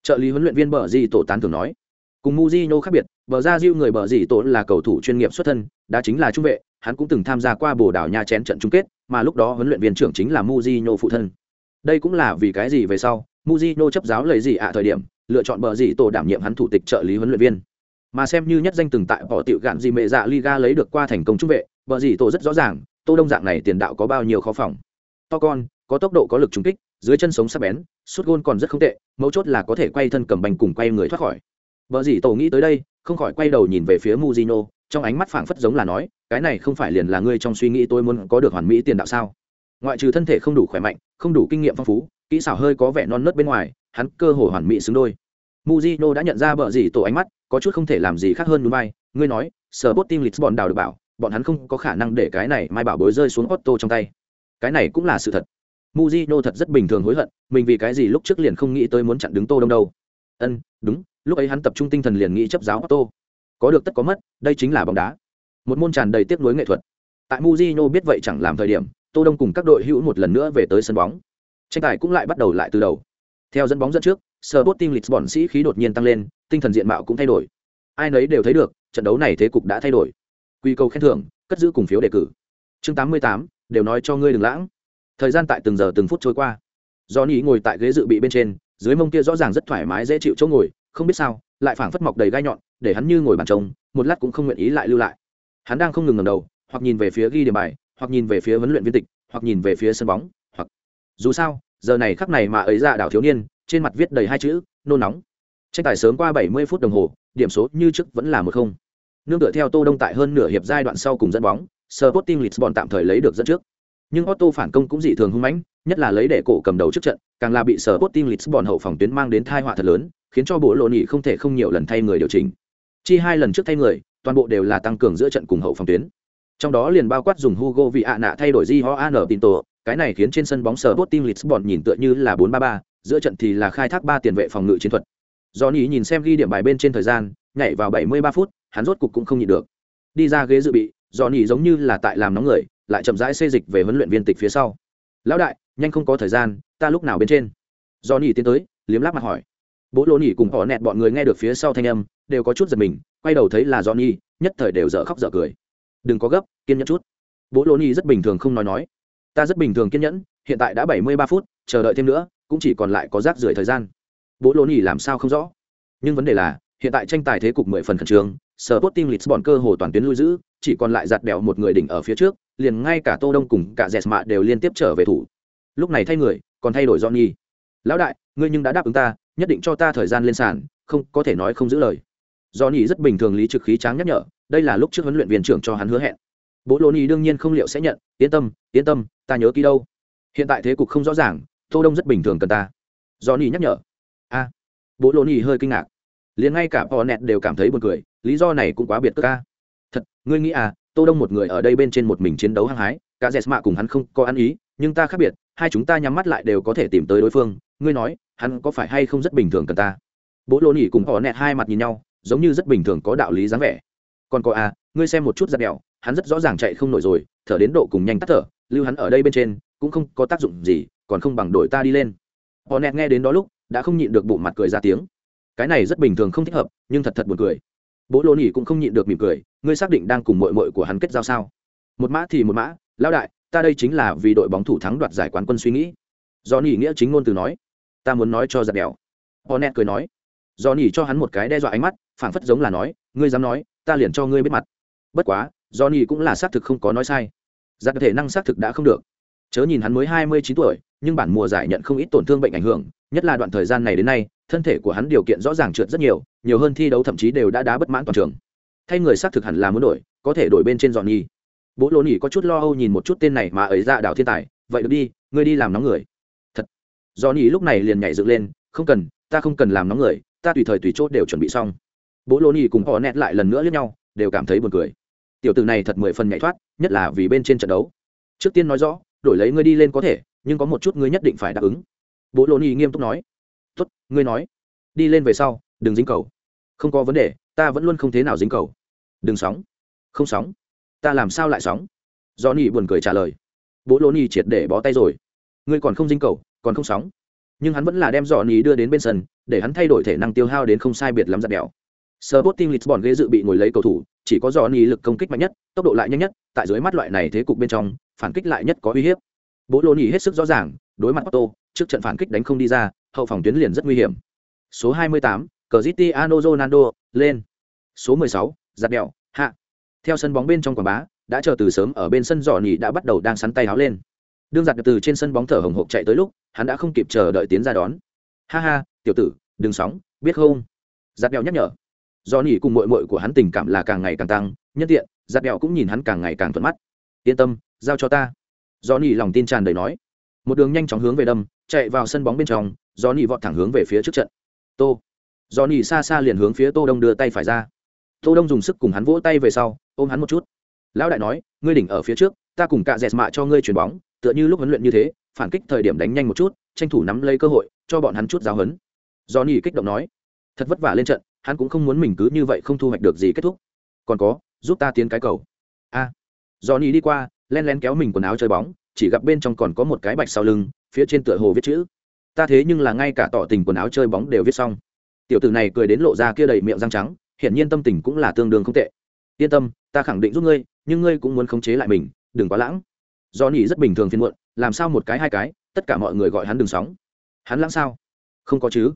Trợ lý huấn luyện viên bờ di tổ tán thường nói. Cùng Mujino khác biệt bờ ra diu người bờ gì tổ là cầu thủ chuyên nghiệp xuất thân đã chính là trung vệ hắn cũng từng tham gia qua bồ đảo nha chén trận chung kết mà lúc đó huấn luyện viên trưởng chính là Mujino phụ thân. Đây cũng là vì cái gì về sau, Mujino chấp giáo lời gì ạ thời điểm, lựa chọn bờ gì tổ đảm nhiệm hắn thủ tịch trợ lý huấn luyện viên. Mà xem như nhất danh từng tại bỏ tiểu gạn gì mẹ dạ Liga lấy được qua thành công trung vệ, bờ gì tổ rất rõ ràng, Tô Đông dạng này tiền đạo có bao nhiêu khó phòng. To con, có tốc độ có lực trúng kích, dưới chân sống sắc bén, sút gôn còn rất không tệ, mấu chốt là có thể quay thân cầm bành cùng quay người thoát khỏi. Bờ gì tổ nghĩ tới đây, không khỏi quay đầu nhìn về phía Mujino, trong ánh mắt phảng phất giống là nói, cái này không phải liền là ngươi trong suy nghĩ tôi muốn có được hoàn mỹ tiền đạo sao? Ngoại trừ thân thể không đủ khỏe mạnh không đủ kinh nghiệm phong phú kỹ xảo hơi có vẻ non nớt bên ngoài hắn cơ hồ hoàn mỹ xứng đôi. Mujino đã nhận ra bợ gì tổ ánh mắt có chút không thể làm gì khác hơn núi bay. Ngươi nói sở team lisbon đào được bảo bọn hắn không có khả năng để cái này mai bảo bối rơi xuống otto trong tay. Cái này cũng là sự thật. Mujino thật rất bình thường hối hận mình vì cái gì lúc trước liền không nghĩ tới muốn chặn đứng tô đông đâu ân đúng lúc ấy hắn tập trung tinh thần liền nghĩ chấp giáo otto. Có được tất có mất đây chính là bóng đá. Một môn tràn đầy tiếc nuối nghệ thuật. Tại muzino biết vậy chẳng làm thời điểm tô đông cùng các đội hữu một lần nữa về tới sân bóng. Tranh tài cũng lại bắt đầu lại từ đầu. Theo dẫn bóng dẫn trước Sporting Lisbon sĩ khí đột nhiên tăng lên tinh thần diện mạo cũng thay đổi. Ai nấy đều thấy được trận đấu này thế cục đã thay đổi. Quy cầu khen thưởng cất giữ cùng phiếu đề cử. Chương 88, đều nói cho ngươi đừng lãng. Thời gian tại từng giờ từng phút trôi qua. Johnny ngồi tại ghế dự bị bên trên dưới mông kia rõ ràng rất thoải mái dễ chịu chỗ ngồi, không biết sao, lại phảng phất mọc đầy gai nhọn, để hắn như ngồi bàn trông một lát cũng không nguyện ý lại lưu lại. Hắn đang không ngừng ngầm đầu, hoặc nhìn về phía ghi điểm bài, hoặc nhìn về phía huấn luyện viên tịch, hoặc nhìn về phía sân bóng, hoặc dù sao, giờ này khắc này mà ấy ra đảo thiếu niên, trên mặt viết đầy hai chữ, nôn nóng. Tranh tài sớm qua 70 phút đồng hồ, điểm số như trước vẫn là một không. Nương tựa theo tô đông tại hơn nửa hiệp giai đoạn sau cùng dẫn bóng, Sporting Lisbon tạm thời lấy được dẫn trước. Nhưng Otto phản công cũng dị thường hung mãnh nhất là lấy để cổ cầm đầu trước trận càng là bị sở Sporting Lisbon hậu phòng tuyến mang đến tai họa thật lớn khiến cho bộ lộ nhị không thể không nhiều lần thay người điều chỉnh chi hai lần trước thay người toàn bộ đều là tăng cường giữa trận cùng hậu phòng tuyến trong đó liền bao quát dùng Hugo vì ạ nạ thay đổi Gioan Pinto, cái này khiến trên sân bóng sở Sporting Lisbon nhìn tựa như là 4-3-3, giữa trận thì là khai thác ba tiền vệ phòng ngự chiến thuật. Johnny nhìn xem ghi điểm bài bên trên thời gian, nhảy vào 73 phút, hắn rốt cục cũng không nhịn được. Đi ra ghế dự bị, Johnny giống như là tại làm nóng người, lại chậm rãi xê dịch về huấn luyện viên tịch phía sau. "Lão đại, nhanh không có thời gian, ta lúc nào bên trên?" Do nỉ tiến tới, liếm láp mặt hỏi. Bố Lô nỉ cùng họ nẹt bọn người nghe được phía sau thanh âm, đều có chút giật mình, quay đầu thấy là do nhi nhất thời đều dở khóc dở cười. Đừng có gấp kiên nhẫn chút. Bố lô nỉ rất bình thường không nói nói. Ta rất bình thường kiên nhẫn hiện tại đã bảy mươi ba phút chờ đợi thêm nữa cũng chỉ còn lại có rác rưởi thời gian. Bố lô nỉ làm sao không rõ? Nhưng vấn đề là hiện tại tranh tài thế cục mười phần khẩn trương sở tốt team lisbon cơ hồ toàn tuyến lui giữ chỉ còn lại giặt đèo một người đỉnh ở phía trước liền ngay cả tô đông cùng cả dẹt mạ đều liên tiếp trở về thủ lúc này thay người, còn thay đổi johnny. Lão đại, ngươi nhưng đã đáp ứng ta, nhất định cho ta thời gian lên sàn, không, có thể nói không giữ lời. Johnny rất bình thường lý trực khí tráng nhắc nhở, đây là lúc trước huấn luyện viên trưởng cho hắn hứa hẹn. Bố lô ni đương nhiên không liệu sẽ nhận, yên tâm yên tâm, ta nhớ kỹ đâu. Hiện tại thế cục không rõ ràng, tô đông rất bình thường cần ta. Do nhắc nhở. A. Bố lô ni hơi kinh ngạc. Liền ngay cả bò nẹt đều cảm thấy buồn cười, lý do này cũng quá biệt cơ ca thật, ngươi nghĩ à tô đông một người ở đây bên trên một mình chiến đấu hăng hái, cả dẹt mạ cùng hắn không có ăn ý nhưng ta khác biệt, hai chúng ta nhắm mắt lại đều có thể tìm tới đối phương. Ngươi nói, hắn có phải hay không rất bình thường cần ta? Bố lô nỉ cùng họ nẹt hai mặt nhìn nhau, giống như rất bình thường có đạo lý dáng vẻ. Còn có à ngươi xem một chút giặt đèo hắn rất rõ ràng chạy không nổi rồi, thở đến độ cùng nhanh tắt thở, lưu hắn ở đây bên trên, cũng không có tác dụng gì, còn không bằng đổi ta đi lên. Họ nẹt nghe đến đó lúc, đã không nhịn được bộ mặt cười ra tiếng. Cái này rất bình thường không thích hợp, nhưng thật thật buồn cười. Bố lô nỉ cũng không nhịn được mỉm cười, ngươi xác định đang cùng mội mội của hắn kết giao sao? Một mã thì một mã, lão đại ta đây chính là vì đội bóng thủ thắng đoạt giải quán quân suy nghĩ. Do nỉ nghĩa chính ngôn từ nói, ta muốn nói cho giặt đèo. Onet cười nói do nỉ cho hắn một cái đe dọa ánh mắt, phảng phất giống là nói, ngươi dám nói, ta liền cho ngươi biết mặt. Bất quá do nỉ cũng là xác thực không có nói sai. Giặt thể năng xác thực đã không được. Chớ nhìn hắn mới hai mươi chín tuổi, nhưng bản mùa giải nhận không ít tổn thương bệnh ảnh hưởng, nhất là đoạn thời gian này đến nay, thân thể của hắn điều kiện rõ ràng trượt rất nhiều nhiều hơn thi đấu thậm chí đều đã đá bất mãn toàn trường. Thay người xác thực hẳn là muốn đổi, có thể đổi bên trên dọn nhi bố lô nhỉ có chút lo âu nhìn một chút tên này mà ấy ra đảo thiên tài, vậy được đi, ngươi đi làm nóng người. Thật. Do nhỉ lúc này liền nhảy dựng lên, không cần, ta không cần làm nóng người, ta tùy thời tùy chốt đều chuẩn bị xong. Bố lô nhỉ cùng họ nẹt lại lần nữa lẫn nhau, đều cảm thấy buồn cười. Tiểu tử này thật mười phần nhảy thoát, nhất là vì bên trên trận đấu. Trước tiên nói rõ, đổi lấy ngươi đi lên có thể, nhưng có một chút ngươi nhất định phải đáp ứng. Bố lô nhỉ nghiêm túc nói. Tốt, ngươi nói. Đi lên về sau, đừng dính cầu. Không có vấn đề, ta vẫn luôn không thế nào dính cầu. Đừng sóng. Không sóng ta làm sao lại sóng do nỉ buồn cười trả lời bố lô nỉ triệt để bó tay rồi ngươi còn không dinh cầu còn không sóng nhưng hắn vẫn là đem dò nỉ đưa đến bên sân để hắn thay đổi thể năng tiêu hao đến không sai biệt lắm giặt đèo Sporting Lisbon ghế dự bị ngồi lấy cầu thủ, chỉ có dò nỉ lực công kích mạnh nhất, tốc độ lại nhanh nhất, tại dưới mắt loại này thế cục bên trong, phản kích lại nhất có uy hiếp. Bố lô nhỉ hết sức rõ ràng, đối mặt Otto, trước trận phản kích đánh không đi ra, hậu phòng tuyến liền rất nguy hiểm. Số 28, Cristiano Ronaldo, lên. Số 16, giặt đèo, hạ. Theo sân bóng bên trong quảng bá, đã chờ từ sớm ở bên sân giỏ nhỉ đã bắt đầu đang sắn tay háo lên. Đương giặt từ trên sân bóng thở hồng hộc chạy tới lúc, hắn đã không kịp chờ đợi tiến ra đón. Ha ha, tiểu tử, đừng sóng, biết không? Giặt đèo nhắc nhở. Do nhỉ cùng muội muội của hắn tình cảm là càng ngày càng tăng, nhân tiện, giặt đèo cũng nhìn hắn càng ngày càng thuận mắt. Yên tâm, giao cho ta. Do nhỉ lòng tin tràn đầy nói. Một đường nhanh chóng hướng về đâm, chạy vào sân bóng bên trong, Do nhỉ vọt thẳng hướng về phía trước trận. Tô do nhỉ xa xa liền hướng phía tô đông đưa tay phải ra tô đông dùng sức cùng hắn vỗ tay về sau ôm hắn một chút. Lão đại nói ngươi đỉnh ở phía trước ta cùng cạ dẹt mạ cho ngươi chuyền bóng tựa như lúc huấn luyện như thế phản kích thời điểm đánh nhanh một chút tranh thủ nắm lấy cơ hội cho bọn hắn chút giáo hấn do nỉ kích động nói. Thật vất vả lên trận hắn cũng không muốn mình cứ như vậy không thu hoạch được gì kết thúc. Còn có giúp ta tiến cái cầu. A. À, do nỉ đi qua len len kéo mình quần áo chơi bóng chỉ gặp bên trong còn có một cái bạch sau lưng phía trên tựa hồ viết chữ. Ta thế nhưng là ngay cả tỏ tình quần áo chơi bóng đều viết xong. Tiểu tử này cười đến lộ ra kia đầy miệng răng trắng hiển nhiên tâm tình cũng là tương đương không tệ. Yên tâm, ta khẳng định giúp ngươi, nhưng ngươi cũng muốn khống chế lại mình, đừng quá lãng. Do nhỉ rất bình thường phiên muộn, làm sao một cái hai cái, tất cả mọi người gọi hắn đừng sóng. Hắn lãng sao? Không có chứ.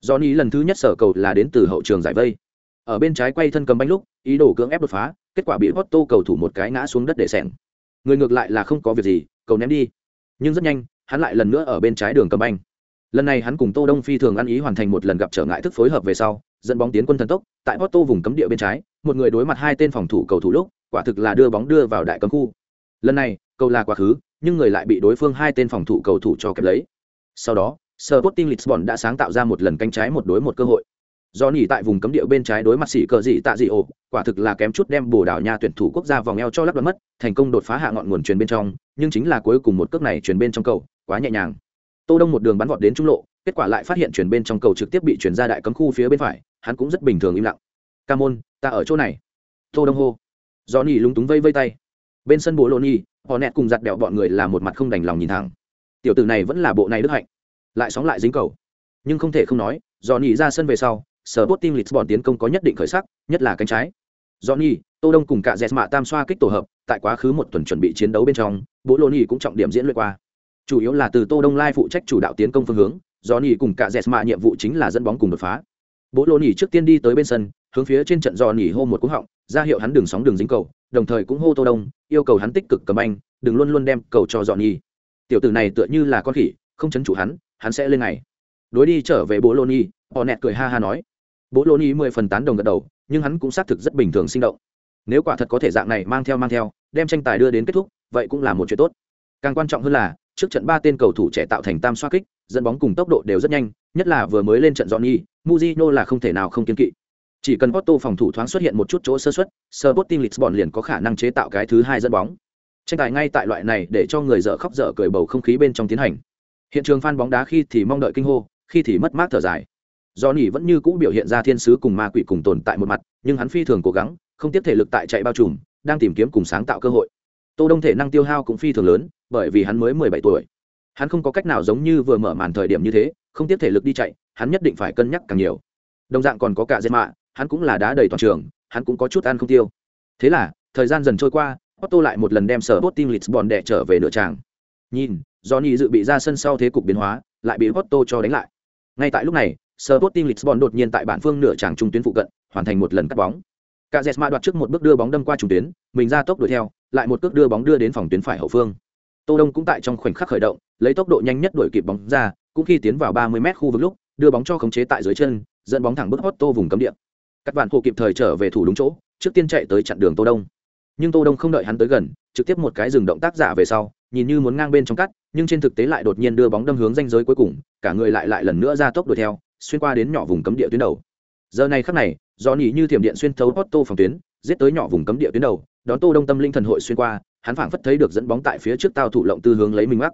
Do nhỉ lần thứ nhất sở cầu là đến từ hậu trường giải vây. Ở bên trái quay thân cầm bánh lúc, ý đồ cưỡng ép đột phá, kết quả bị Otto cầu thủ một cái ngã xuống đất để sẹn. người ngược lại là không có việc gì, cầu ném đi. Nhưng rất nhanh, hắn lại lần nữa ở bên trái đường cầm banh. Lần này hắn cùng tô đông phi thường ăn ý hoàn thành một lần gặp trở ngại thức phối hợp về sau dẫn bóng tiến quân thần tốc, tại porto vùng cấm địa bên trái, một người đối mặt hai tên phòng thủ cầu thủ lúc, quả thực là đưa bóng đưa vào đại cấm khu. Lần này, cầu là quá khứ, nhưng người lại bị đối phương hai tên phòng thủ cầu thủ cho kẹp lấy. Sau đó, Sporting Lisbon đã sáng tạo ra một lần cánh trái một đối một cơ hội. Do nhỉ tại vùng cấm địa bên trái đối mặt xỉ cờ dị tạ dị ổ, quả thực là kém chút đem bồ đảo nhà tuyển thủ quốc gia vòng eo cho lắp đoán mất, thành công đột phá hạ ngọn nguồn truyền bên trong, nhưng chính là cuối cùng một cước này truyền bên trong cầu, quá nhẹ nhàng. Tô đông một đường bắn vọt đến trung lộ kết quả lại phát hiện chuyển bên trong cầu trực tiếp bị chuyển ra đại cấm khu phía bên phải hắn cũng rất bình thường im lặng. Ca môn ta ở chỗ này. Tô đông hô. Do nỉ lúng túng vây vây tay. Bên sân bố lô nhi họ nẹt cùng giặt đẹo bọn người là một mặt không đành lòng nhìn thẳng. Tiểu tử này vẫn là bộ này đức hạnh. Lại sóng lại dính cầu. Nhưng không thể không nói do nỉ ra sân về sau sở bot team lisbon tiến công có nhất định khởi sắc nhất là cánh trái. Johnny, Tô Đông cùng cả Jesma tam xoa kích tổ hợp, tại quá khứ một tuần chuẩn bị chiến đấu bên trong, Bố Lô Nhi cũng trọng điểm diễn luyện qua. Chủ yếu là từ tô đông lai phụ trách chủ đạo tiến công phương hướng Johnny cùng cả Jesma nhiệm vụ chính là dẫn bóng cùng đột phá. Bố lô nỉ trước tiên đi tới bên sân, hướng phía trên trận Johnny hô một cú họng, ra hiệu hắn đường sóng đường dính cầu, đồng thời cũng hô tô đông, yêu cầu hắn tích cực cầm anh, đừng luôn luôn đem cầu cho Johnny. tiểu tử này tựa như là con khỉ, không chấn chủ hắn hắn sẽ lên ngày. Đối đi trở về bố lô nỉ, họ nẹt cười ha ha nói. Bố lô nỉ mười phần tán đồng gật đầu, nhưng hắn cũng xác thực rất bình thường sinh động. Nếu quả thật có thể dạng này mang theo mang theo, đem tranh tài đưa đến kết thúc, vậy cũng là một chuyện tốt. Càng quan trọng hơn là trước trận ba tên cầu thủ trẻ tạo thành tam xoa kích dẫn bóng cùng tốc độ đều rất nhanh nhất là vừa mới lên trận Johnny, Mujino là không thể nào không kiên kỵ chỉ cần Otto phòng thủ thoáng xuất hiện một chút chỗ sơ suất, Sporting Lisbon liền có khả năng chế tạo cái thứ hai dẫn bóng. Tranh tài ngay tại loại này để cho người dở khóc dở cười bầu không khí bên trong tiến hành. Hiện trường fan bóng đá khi thì mong đợi kinh hô, khi thì mất mát thở dài. Johnny vẫn như cũ biểu hiện ra thiên sứ cùng ma quỷ cùng tồn tại một mặt, nhưng hắn phi thường cố gắng, không tiếp thể lực tại chạy bao trùm, đang tìm kiếm cùng sáng tạo cơ hội. Tô Đông thể năng tiêu hao cũng phi thường lớn, bởi vì hắn mới 17 tuổi. Hắn không có cách nào giống như vừa mở màn thời điểm như thế, không tiếp thể lực đi chạy, hắn nhất định phải cân nhắc càng nhiều. Đồng dạng còn có cả dệt mạ, hắn cũng là đá đầy toàn trường, hắn cũng có chút ăn không tiêu. Thế là, thời gian dần trôi qua, Otto lại một lần đem sở Sporting Lisbon đẻ trở về nửa tràng. Nhìn, Johnny dự bị ra sân sau thế cục biến hóa, lại bị Otto cho đánh lại. Ngay tại lúc này, Sporting Lisbon đột nhiên tại bản phương nửa tràng trung tuyến phụ cận, hoàn thành một lần cắt bóng. Cả Jesma đoạt trước một bước đưa bóng đâm qua trung tuyến, mình ra tốc đuổi theo, lại một cước đưa bóng đưa đến phòng tuyến phải hậu phương. Tô Đông cũng tại trong khoảnh khắc khởi động, lấy tốc độ nhanh nhất đuổi kịp bóng ra, cũng khi tiến vào 30m khu vực lúc, đưa bóng cho khống chế tại dưới chân, dẫn bóng thẳng bước Otto vùng cấm địa. Các bạn thủ kịp thời trở về thủ đúng chỗ, trước tiên chạy tới chặn đường Tô Đông. Nhưng Tô Đông không đợi hắn tới gần, trực tiếp một cái dừng động tác giả về sau, nhìn như muốn ngang bên trong cắt, nhưng trên thực tế lại đột nhiên đưa bóng đâm hướng ranh giới cuối cùng, cả người lại lại lần nữa ra tốc đuổi theo, xuyên qua đến nhỏ vùng cấm địa tuyến đầu. Giờ này khắc này, do nhỉ như thiểm điện xuyên thấu Otto phòng tuyến, giết tới nhỏ vùng cấm địa tuyến đầu, đón Tô Đông tâm linh thần hội xuyên qua, hắn phảng phất thấy được dẫn bóng tại phía trước tao thủ lộng tư hướng lấy mình mắc.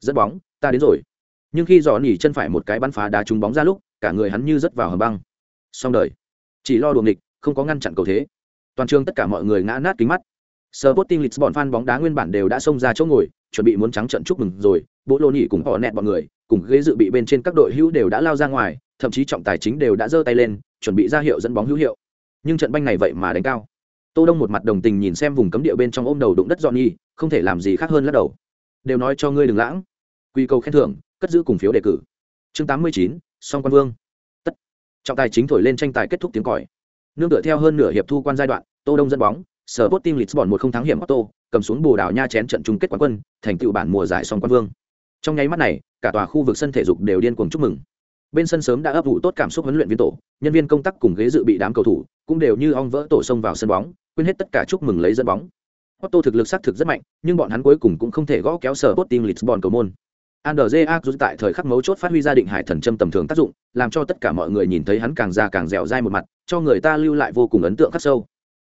Dẫn bóng, ta đến rồi. Nhưng khi dò nhỉ chân phải một cái bắn phá đá trúng bóng ra lúc, cả người hắn như rớt vào hầm băng. Xong đời. Chỉ lo đuổi nghịch, không có ngăn chặn cầu thế. Toàn trường tất cả mọi người ngã nát kính mắt. Sporting Lisbon fan bóng đá nguyên bản đều đã xông ra chỗ ngồi, chuẩn bị muốn trắng trận chúc mừng rồi, bộ Lô Nhị cùng họ nẹt bọn người, cùng ghế dự bị bên trên các đội hữu đều đã lao ra ngoài, thậm chí trọng tài chính đều đã giơ tay lên, chuẩn bị ra hiệu dẫn bóng hữu hiệu. Nhưng trận banh này vậy mà đánh cao. Tô Đông một mặt đồng tình nhìn xem vùng cấm địa bên trong ôm đầu đụng đất dọn Johnny, không thể làm gì khác hơn lắc đầu. Đều nói cho ngươi đừng lãng. Quy cầu khen thưởng, cất giữ cùng phiếu đề cử. Chương 89, Song Quan Vương. Tất. Trọng tài chính thổi lên tranh tài kết thúc tiếng còi. Nương tựa theo hơn nửa hiệp thu quan giai đoạn, Tô Đông dẫn bóng, sở Sporting Lisbon một không thắng hiểm Otto, cầm xuống Bồ Đào Nha chén trận chung kết quán quân, thành tựu bản mùa giải song quan vương. Trong nháy mắt này, cả tòa khu vực sân thể dục đều điên cuồng chúc mừng. Bên sân sớm đã ấp ủ tốt cảm xúc huấn luyện viên tổ, nhân viên công tác cùng ghế dự bị đám cầu thủ, cũng đều như ong vỡ tổ xông vào sân bóng, quên hết tất cả chúc mừng lấy dẫn bóng. Otto thực lực xác thực rất mạnh, nhưng bọn hắn cuối cùng cũng không thể gõ kéo sở Sporting Lisbon cầu môn. Andrzej rút tại thời khắc mấu chốt phát huy ra định hải thần châm tầm thường tác dụng, làm cho tất cả mọi người nhìn thấy hắn càng già càng dẻo dai một mặt, cho người ta lưu lại vô cùng ấn tượng khắc sâu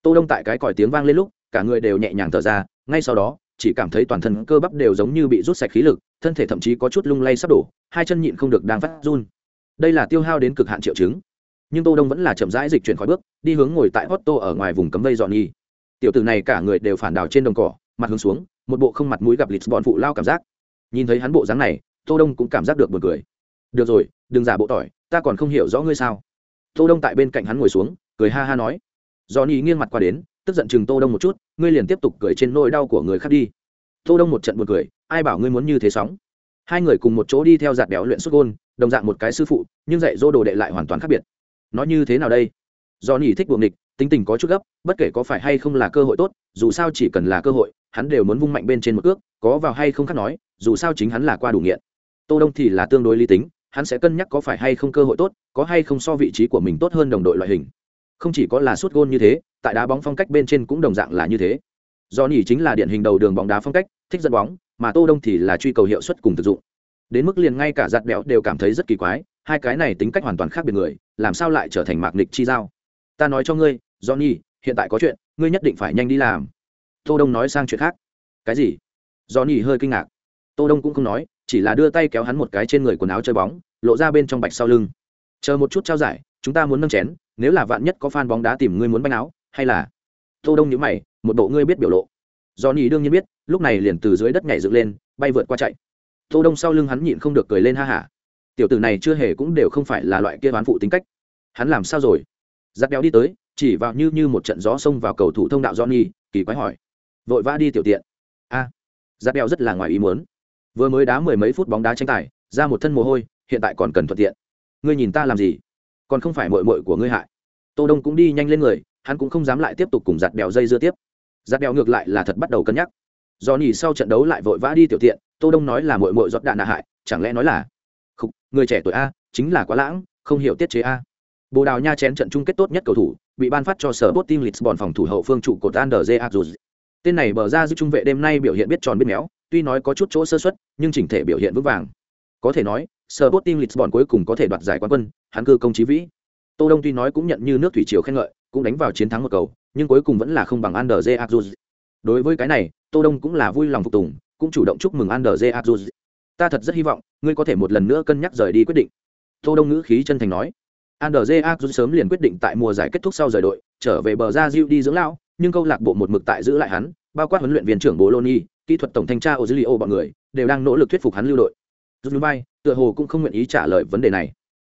tô đông tại cái còi tiếng vang lên lúc cả người đều nhẹ nhàng thở ra ngay sau đó chỉ cảm thấy toàn thân cơ bắp đều giống như bị rút sạch khí lực thân thể thậm chí có chút lung lay sắp đổ hai chân nhịn không được đang phát run đây là tiêu hao đến cực hạn triệu chứng. Nhưng tô đông vẫn là chậm rãi dịch chuyển khỏi bước, đi hướng ngồi tại Otto ở ngoài vùng cấm vây dọn nghi tiểu tử này cả người đều phản đảo trên đồng cỏ, mặt hướng xuống, một bộ không mặt mũi gặp lịch bọn phụ lao cảm giác. Nhìn thấy hắn bộ dáng này, tô đông cũng cảm giác được buồn cười. Được rồi, đừng giả bộ tỏi, ta còn không hiểu rõ ngươi sao. Tô đông tại bên cạnh hắn ngồi xuống, cười ha ha nói. Do nhi nghiêng mặt qua đến, tức giận chừng tô đông một chút, ngươi liền tiếp tục cười trên nỗi đau của người khác đi. Tô đông một trận buồn cười, ai bảo ngươi muốn như thế sóng? Hai người cùng một chỗ đi theo giạt béo luyện xuất gôn đồng dạng một cái sư phụ, nhưng dạy dỗ đồ đệ lại hoàn toàn khác biệt. Nói như thế nào đây? Do nhỉ thích buồng địch tính tình có chút gấp, bất kể có phải hay không là cơ hội tốt, dù sao chỉ cần là cơ hội, hắn đều muốn vung mạnh bên trên một cước, có vào hay không khác nói, dù sao chính hắn là qua đủ nghiện. Tô đông thì là tương đối lý tính, hắn sẽ cân nhắc có phải hay không cơ hội tốt, có hay không so vị trí của mình tốt hơn đồng đội loại hình. Không chỉ có là suốt gôn như thế, tại đá bóng phong cách bên trên cũng đồng dạng là như thế. Do nỉ chính là điển hình đầu đường bóng đá phong cách, thích dẫn bóng, mà tô đông thì là truy cầu hiệu suất cùng thực dụng đến mức liền ngay cả giặt bẹo đều cảm thấy rất kỳ quái, hai cái này tính cách hoàn toàn khác biệt người, làm sao lại trở thành mạc nịch chi giao? Ta nói cho ngươi, johnny, hiện tại có chuyện, ngươi nhất định phải nhanh đi làm. Tô đông nói sang chuyện khác. Cái gì? Johnny hơi kinh ngạc. Tô đông cũng không nói, chỉ là đưa tay kéo hắn một cái trên người quần áo chơi bóng, lộ ra bên trong bạch sau lưng. Chờ một chút trao giải, chúng ta muốn nâng chén, nếu là vạn nhất có fan bóng đá tìm ngươi muốn bánh áo, hay là? Tô đông nhíu mày, một bộ ngươi biết biểu lộ. Do nhì đương nhiên biết, lúc này liền từ dưới đất nhảy dựng lên, bay vượt qua chạy tô đông sau lưng hắn nhịn không được cười lên ha hả. Tiểu tử này chưa hề cũng đều không phải là loại kia bán phụ tính cách. Hắn làm sao rồi? Giáp béo đi tới chỉ vào như như một trận gió xông vào cầu thủ thông đạo johnny kỳ quái hỏi. Vội vã đi tiểu tiện. A à, giặc béo rất là ngoài ý muốn. Vừa mới đá mười mấy phút bóng đá tranh tài ra một thân mồ hôi hiện tại còn cần thuận tiện. Ngươi nhìn ta làm gì? Còn không phải mội mội của ngươi hại. Tô đông cũng đi nhanh lên người hắn cũng không dám lại tiếp tục cùng giặt bèo dây dưa tiếp. Giặt bèo ngược lại là thật bắt đầu cân nhắc. Do nhỉ sau trận đấu lại vội vã đi tiểu tiện tô đông nói là mội mội giọt đạn nạ hại, chẳng lẽ nói là? Không người trẻ tuổi a, chính là quá lãng, không hiểu tiết chế a. Bồ đào nha chén trận chung kết tốt nhất cầu thủ, bị ban phát cho sở bot team lisbon phòng thủ hậu phương trụ cột ander j tên này bờ ra giữ trung vệ đêm nay biểu hiện biết tròn biết méo, tuy nói có chút chỗ sơ xuất nhưng chỉnh thể biểu hiện vững vàng. Có thể nói, sở Sporting Lisbon cuối cùng có thể đoạt giải quán quân, hắn cư công chí vĩ. Tô đông tuy nói cũng nhận như nước thủy triều khen ngợi, cũng đánh vào chiến thắng một cầu, nhưng cuối cùng vẫn là không bằng Ander Azuz đối với cái này, tô đông cũng là vui lòng phục tùng cũng chủ động chúc mừng Ander Azuz. Ta thật rất hy vọng, ngươi có thể một lần nữa cân nhắc rời đi quyết định. Tô đông ngữ khí chân thành nói. Ander Azuz sớm liền quyết định tại mùa giải kết thúc sau rời đội, trở về bờ ra Diu đi dưỡng lão, nhưng câu lạc bộ một mực tại giữ lại hắn, bao quát huấn luyện viên trưởng Bologna, kỹ thuật tổng thanh tra Ozilio bọn người, đều đang nỗ lực thuyết phục hắn lưu đội. Rút bay, tựa hồ cũng không nguyện ý trả lời vấn đề này.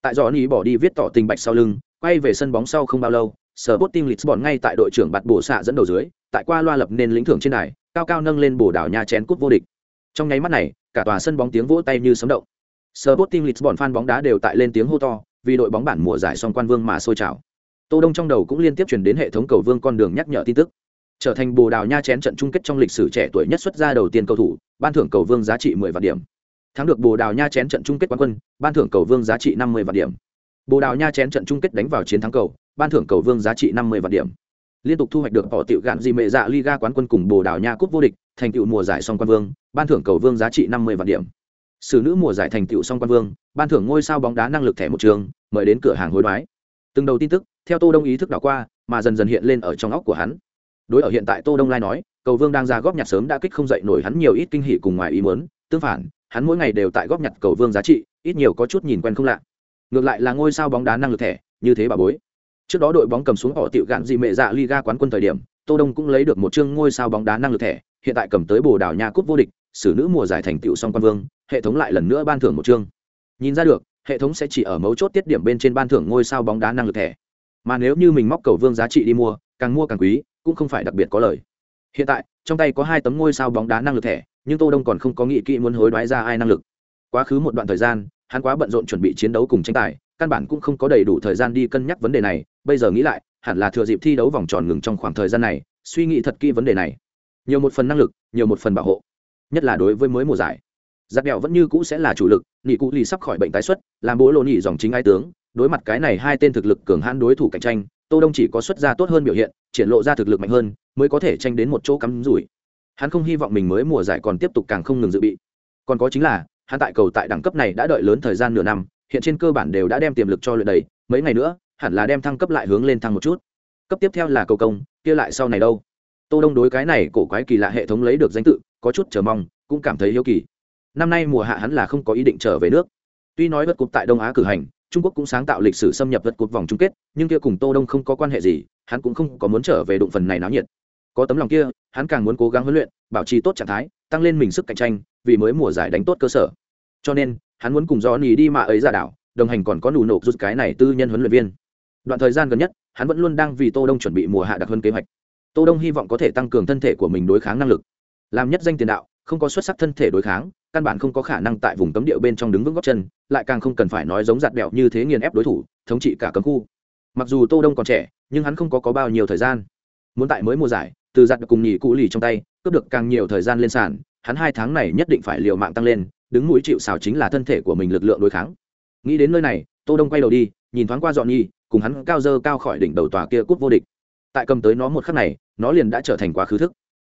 Tại do ý bỏ đi viết tỏ tình bạch sau lưng, quay về sân bóng sau không bao lâu sở bot lisbon ngay tại đội trưởng bạt bổ xạ dẫn đầu dưới, tại qua loa lập nên lĩnh thưởng trên đài cao cao nâng lên bồ đảo nhà chén cúp vô địch. Trong nháy mắt này, cả tòa sân bóng tiếng vỗ tay như sấm động. Sở bot lịch lisbon fan bóng đá đều tại lên tiếng hô to, vì đội bóng bản mùa giải song quan vương mà sôi trào. Tô đông trong đầu cũng liên tiếp truyền đến hệ thống cầu vương con đường nhắc nhở tin tức. Trở thành bồ đào nha chén trận chung kết trong lịch sử trẻ tuổi nhất xuất ra đầu tiên cầu thủ, ban thưởng cầu vương giá trị 10 vạn điểm. Thắng được bồ đào nha chén trận chung kết quán quân, ban thưởng cầu vương giá trị 50 vạn điểm. Bồ đào nha chén trận chung kết đánh vào chiến thắng cầu, ban thưởng cầu vương giá trị 50 vạn điểm liên tục thu hoạch được họ tiểu gạn gì mệ dạ liga quán quân cùng bồ đào nha cúp vô địch, thành tựu mùa giải song quan vương, ban thưởng cầu vương giá trị 50 vạn điểm. Xử nữ mùa giải thành tựu song quan vương, ban thưởng ngôi sao bóng đá năng lực thẻ một trường, mời đến cửa hàng hối đoái. Từng đầu tin tức, theo tô đông ý thức đảo qua, mà dần dần hiện lên ở trong óc của hắn. Đối ở hiện tại tô đông lai nói, cầu vương đang ra góp nhặt sớm đã kích không dậy nổi hắn nhiều ít kinh hỉ cùng ngoài ý muốn, tương phản, hắn mỗi ngày đều tại góp nhặt cầu vương giá trị, ít nhiều có chút nhìn quen không lạ. Ngược lại là ngôi sao bóng đá năng lực thẻ, như thế bà bối trước đó đội bóng cầm xuống họ tiểu gạn gì mẹ dạ liga quán quân thời điểm, tô đông cũng lấy được một chương ngôi sao bóng đá năng lực thẻ, hiện tại cầm tới bồ đào nha cúp vô địch, xử nữ mùa giải thành tựu song quan vương, hệ thống lại lần nữa ban thưởng một chương. Nhìn ra được, hệ thống sẽ chỉ ở mấu chốt tiết điểm bên trên ban thưởng ngôi sao bóng đá năng lực thẻ. Mà nếu như mình móc cầu vương giá trị đi mua, càng mua càng quý, cũng không phải đặc biệt có lời. Hiện tại, trong tay có hai tấm ngôi sao bóng đá năng lực thẻ, nhưng tô đông còn không có nghĩ kỹ muốn hối đoái ra ai năng lực. Quá khứ một đoạn thời gian, hắn quá bận rộn chuẩn bị chiến đấu cùng tranh tài, căn bản cũng không có đầy đủ thời gian đi cân nhắc vấn đề này bây giờ nghĩ lại, hẳn là thừa dịp thi đấu vòng tròn ngừng trong khoảng thời gian này, suy nghĩ thật kỹ vấn đề này. Nhiều một phần năng lực, nhiều một phần bảo hộ. Nhất là đối với mới mùa giải. Giặc đèo vẫn như cũ sẽ là chủ lực nị cụ lì sắp khỏi bệnh tái xuất, làm bố lộ nị dòng chính ai tướng. Đối mặt cái này hai tên thực lực cường hãn đối thủ cạnh tranh, tô đông chỉ có xuất ra tốt hơn biểu hiện, triển lộ ra thực lực mạnh hơn, mới có thể tranh đến một chỗ cắm rủi. Hắn không hy vọng mình mới mùa giải còn tiếp tục càng không ngừng dự bị. Còn có chính là, hắn tại cầu tại đẳng cấp này đã đợi lớn thời gian nửa năm, hiện trên cơ bản đều đã đem tiềm lực cho luyện đầy. Mấy ngày nữa hẳn là đem thăng cấp lại hướng lên thăng một chút. Cấp tiếp theo là cầu công, kia lại sau này đâu? Tô đông đối cái này cổ quái kỳ lạ hệ thống lấy được danh tự, có chút chờ mong, cũng cảm thấy hiếu kỳ. Năm nay mùa hạ hắn là không có ý định trở về nước. Tuy nói vật cục tại đông á cử hành, trung quốc cũng sáng tạo lịch sử xâm nhập vật cục vòng chung kết, nhưng kia cùng tô đông không có quan hệ gì, hắn cũng không có muốn trở về đụng phần này náo nhiệt. Có tấm lòng kia, hắn càng muốn cố gắng huấn luyện, bảo trì tốt trạng thái, tăng lên mình sức cạnh tranh, vì mới mùa giải đánh tốt cơ sở. Cho nên, hắn muốn cùng johnny đi mà ấy ra đảo, đồng hành còn có nụ nộp rút cái này tư nhân huấn luyện viên đoạn thời gian gần nhất, hắn vẫn luôn đang vì tô đông chuẩn bị mùa hạ đặc hơn kế hoạch. Tô đông hy vọng có thể tăng cường thân thể của mình đối kháng năng lực. Làm nhất danh tiền đạo, không có xuất sắc thân thể đối kháng, căn bản không có khả năng tại vùng cấm địa bên trong đứng vững góc chân, lại càng không cần phải nói giống giạt bẹo như thế nghiền ép đối thủ, thống trị cả cấm khu. Mặc dù tô đông còn trẻ, nhưng hắn không có có bao nhiêu thời gian. Muốn tại mới mùa giải, từ giặt cùng nhì cụ lì trong tay, cướp được càng nhiều thời gian lên sàn, hắn hai tháng này nhất định phải liều mạng tăng lên, đứng mũi chịu xào chính là thân thể của mình lực lượng đối kháng. Nghĩ đến nơi này, tô đông quay đầu đi, nhìn thoáng qua dọn nhi cùng hắn cao dơ cao khỏi đỉnh đầu tòa kia cúp vô địch. Tại cầm tới nó một khắc này nó liền đã trở thành quá khứ thức.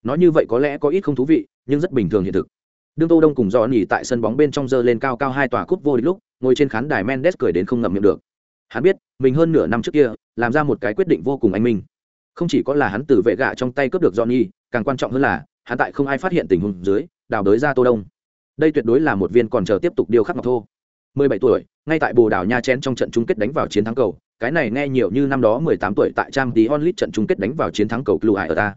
Nói như vậy có lẽ có ít không thú vị nhưng rất bình thường hiện thực. Đương tô đông cùng dò nhi tại sân bóng bên trong dơ lên cao cao hai tòa cúp vô địch lúc ngồi trên khán đài mendes cười đến không ngậm miệng được. Hắn biết mình hơn nửa năm trước kia làm ra một cái quyết định vô cùng anh minh. Không chỉ có là hắn từ vệ gạ trong tay cướp được Johnny, càng quan trọng hơn là hắn tại không ai phát hiện tình huống dưới, đào đới ra Tô Đông. Đây tuyệt đối là một viên còn chờ tiếp tục điều khắc ngọc thô. 17 tuổi, ngay tại Bồ Đào Nha chén trong trận chung kết đánh vào chiến thắng cầu, cái này nghe nhiều như năm đó 18 tuổi tại Trang Tí Onlit trận chung kết đánh vào chiến thắng cầu Blue ở ta.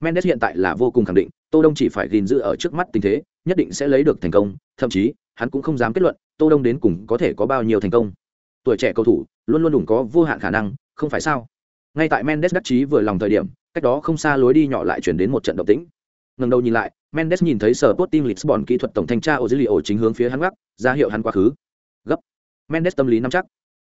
Mendes hiện tại là vô cùng khẳng định, Tô Đông chỉ phải gìn giữ ở trước mắt tình thế, nhất định sẽ lấy được thành công, thậm chí, hắn cũng không dám kết luận, Tô Đông đến cùng có thể có bao nhiêu thành công. Tuổi trẻ cầu thủ, luôn luôn đủ có vô hạn khả năng, không phải sao? ngay tại mendes đắc chí vừa lòng thời điểm cách đó không xa lối đi nhỏ lại chuyển đến một trận động tĩnh Ngẩng đầu nhìn lại mendes nhìn thấy sở tốt team lisbon kỹ thuật tổng thanh tra ozilio chính hướng phía hắn gác ra hiệu hắn quá khứ gấp mendes tâm lý nắm chắc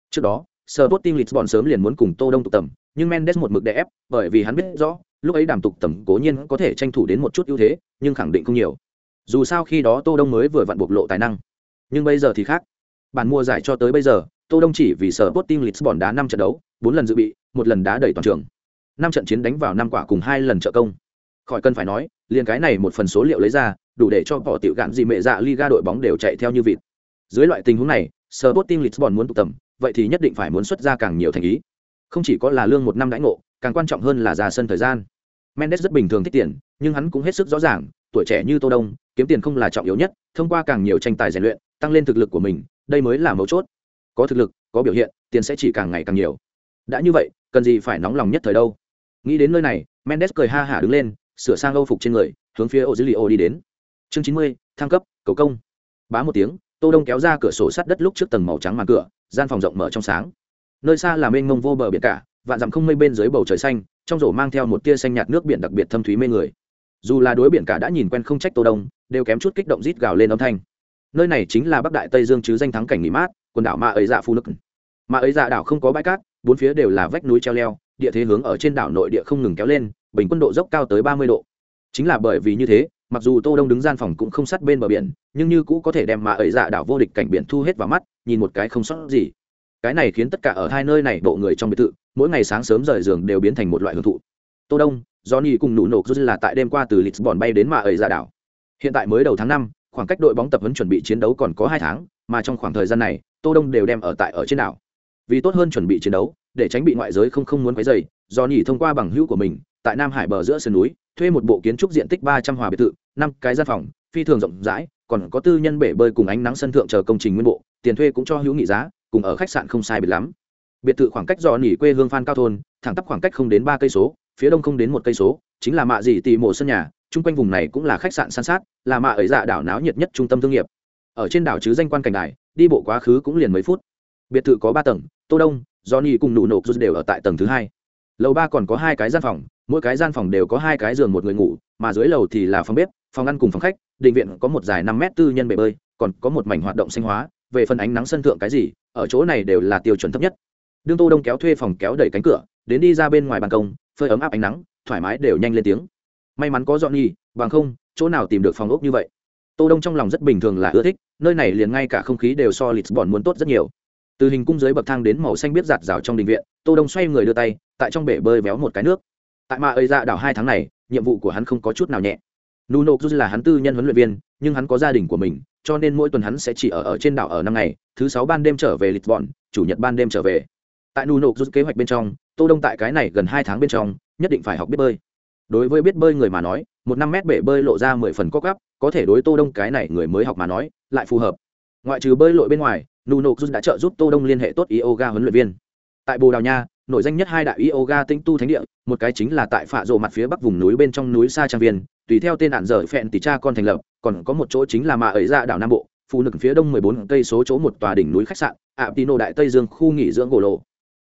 trước đó Sporting lisbon sớm liền muốn cùng tô đông tụ tầm, nhưng mendes một mực đè ép, bởi vì hắn biết rõ, lúc ấy đàm tục tầm cố nhiên có thể tranh thủ đến một chút ưu thế, nhưng khẳng định không nhiều. Dù sao khi đó tô đông mới vừa vặn bộc lộ tài năng. Nhưng bây giờ thì khác. Bản mua giải cho tới bây giờ, tô đông chỉ vì Sporting lisbon đá năm trận đấu, bốn lần dự bị, một lần đá đầy toàn trường. Năm trận chiến đánh vào năm quả cùng hai lần trợ công. Khỏi cần phải nói, liền cái này một phần số liệu lấy ra, đủ để cho bỏ tiểu gạn gì mẹ dạ liga đội bóng đều chạy theo như vịt. Dưới loại tình huống này Sporting Lisbon muốn tụ tầm vậy thì nhất định phải muốn xuất ra càng nhiều thành ý. Không chỉ có là lương một năm đãi ngộ, càng quan trọng hơn là ra sân thời gian. Mendes rất bình thường thích tiền, nhưng hắn cũng hết sức rõ ràng, tuổi trẻ như tô đông, kiếm tiền không là trọng yếu nhất, thông qua càng nhiều tranh tài rèn luyện, tăng lên thực lực của mình, đây mới là mấu chốt. Có thực lực, có biểu hiện, tiền sẽ chỉ càng ngày càng nhiều. Đã như vậy, cần gì phải nóng lòng nhất thời đâu? Nghĩ đến nơi này, mendes cười ha hả đứng lên, sửa sang âu phục trên người, hướng phía ô dữ liệu đi đến. Chương chín mươi, thăng cấp, cầu công. Bá một tiếng, tô đông kéo ra cửa sổ sắt đất lúc trước tầng màu trắng màn cửa gian phòng rộng mở trong sáng. Nơi xa là mênh mông vô bờ biển cả, vạn dặm không mây bên dưới bầu trời xanh, trong rổ mang theo một tia xanh nhạt nước biển đặc biệt thâm thúy mê người. Dù là đối biển cả đã nhìn quen không trách tô đông, đều kém chút kích động rít gào lên âm thanh. Nơi này chính là bắc đại tây dương chứ danh thắng cảnh nghỉ mát, quần đảo ma ấy dạ phu nức. Mà ấy dạ đảo không có bãi cát, bốn phía đều là vách núi treo leo, địa thế hướng ở trên đảo nội địa không ngừng kéo lên, bình quân độ dốc cao tới ba mươi độ. Chính là bởi vì như thế mặc dù tô đông đứng gian phòng cũng không sát bên bờ biển, nhưng như cũ có thể đem mà ấy dạ đảo vô địch cảnh biển thu hết vào mắt, nhìn một cái không sót gì. Cái này khiến tất cả ở hai nơi này bộ người trong biệt thự, mỗi ngày sáng sớm rời giường đều biến thành một loại hưởng thụ. Tô đông, johnny cùng nụ nộp là tại đêm qua từ lisbon bay đến mà ấy dạ đảo. Hiện tại mới đầu tháng năm, khoảng cách đội bóng tập huấn chuẩn bị chiến đấu còn có hai tháng, mà trong khoảng thời gian này, tô đông đều đem ở tại ở trên đảo. Vì tốt hơn chuẩn bị chiến đấu, để tránh bị ngoại giới không không muốn quấy rầy do nhỉ thông qua bằng hữu của mình, tại nam hải bờ giữa sườn núi thuê một bộ kiến trúc diện tích ba trăm hòa biệt thự, năm cái gian phòng, phi thường rộng rãi, còn có tư nhân bể bơi cùng ánh nắng sân thượng chờ công trình nguyên bộ, tiền thuê cũng cho hữu nghị giá, cùng ở khách sạn không sai biệt lắm. Biệt thự khoảng cách do nỉ quê hương phan cao thôn, thẳng tắp khoảng cách không đến ba cây số, phía đông không đến một cây số, chính là mạ gì tì mộ sân nhà, chung quanh vùng này cũng là khách sạn san sát, là mạ ấy dạ đảo náo nhiệt nhất trung tâm thương nghiệp. Ở trên đảo chứ danh quan cảnh đài, đi bộ quá khứ cũng liền mấy phút. Biệt thự có ba tầng, tô đông, johnny cùng nụ nộp đều ở tại tầng thứ hai lầu ba còn có hai cái gian phòng, mỗi cái gian phòng đều có hai cái giường một người ngủ, mà dưới lầu thì là phòng bếp, phòng ăn cùng phòng khách, định viện có một dài năm mét tư nhân bể bơi, còn có một mảnh hoạt động sinh hóa, về phần ánh nắng sân thượng cái gì, ở chỗ này đều là tiêu chuẩn thấp nhất. Đương tô đông kéo thuê phòng kéo đẩy cánh cửa, đến đi ra bên ngoài ban công, phơi ấm áp ánh nắng, thoải mái đều nhanh lên tiếng. May mắn có dọn nhi, bằng không, chỗ nào tìm được phòng ốc như vậy? Tô đông trong lòng rất bình thường là ưa thích, nơi này liền ngay cả không khí đều so lịch bọn muốn tốt rất nhiều. Từ hình cung dưới bậc thang đến màu xanh biết giạt rào trong đình viện, tô đông xoay người đưa tay tại trong bể bơi véo một cái nước. Tại mà ấy ra đảo hai tháng này, nhiệm vụ của hắn không có chút nào nhẹ. Nuno dù là hắn tư nhân huấn luyện viên, nhưng hắn có gia đình của mình, cho nên mỗi tuần hắn sẽ chỉ ở ở trên đảo ở năm ngày, thứ sáu ban đêm trở về lisbon, chủ nhật ban đêm trở về. Tại nuno dù kế hoạch bên trong, tô đông tại cái này gần hai tháng bên trong, nhất định phải học biết bơi. Đối với biết bơi người mà nói, một năm mét bể bơi lộ ra mười phần có gắp có thể đối tô đông cái này người mới học mà nói, lại phù hợp. Ngoại trừ bơi lội bên ngoài, nuno jun đã trợ giúp tô đông liên hệ tốt yoga huấn luyện viên. Tại bồ đào nha nổi danh nhất hai đại yoga tinh tu thánh địa, một cái chính là tại phạ rộ mặt phía bắc vùng núi bên trong núi sa trang viên, tùy theo tên nạn dở phẹn tỷ cha con thành lập, còn có một chỗ chính là mà ấy ra đảo nam bộ phụ nực phía đông 14 cây số chỗ một tòa đỉnh núi khách sạn ạ tino đại tây dương khu nghỉ dưỡng gỗ lộ.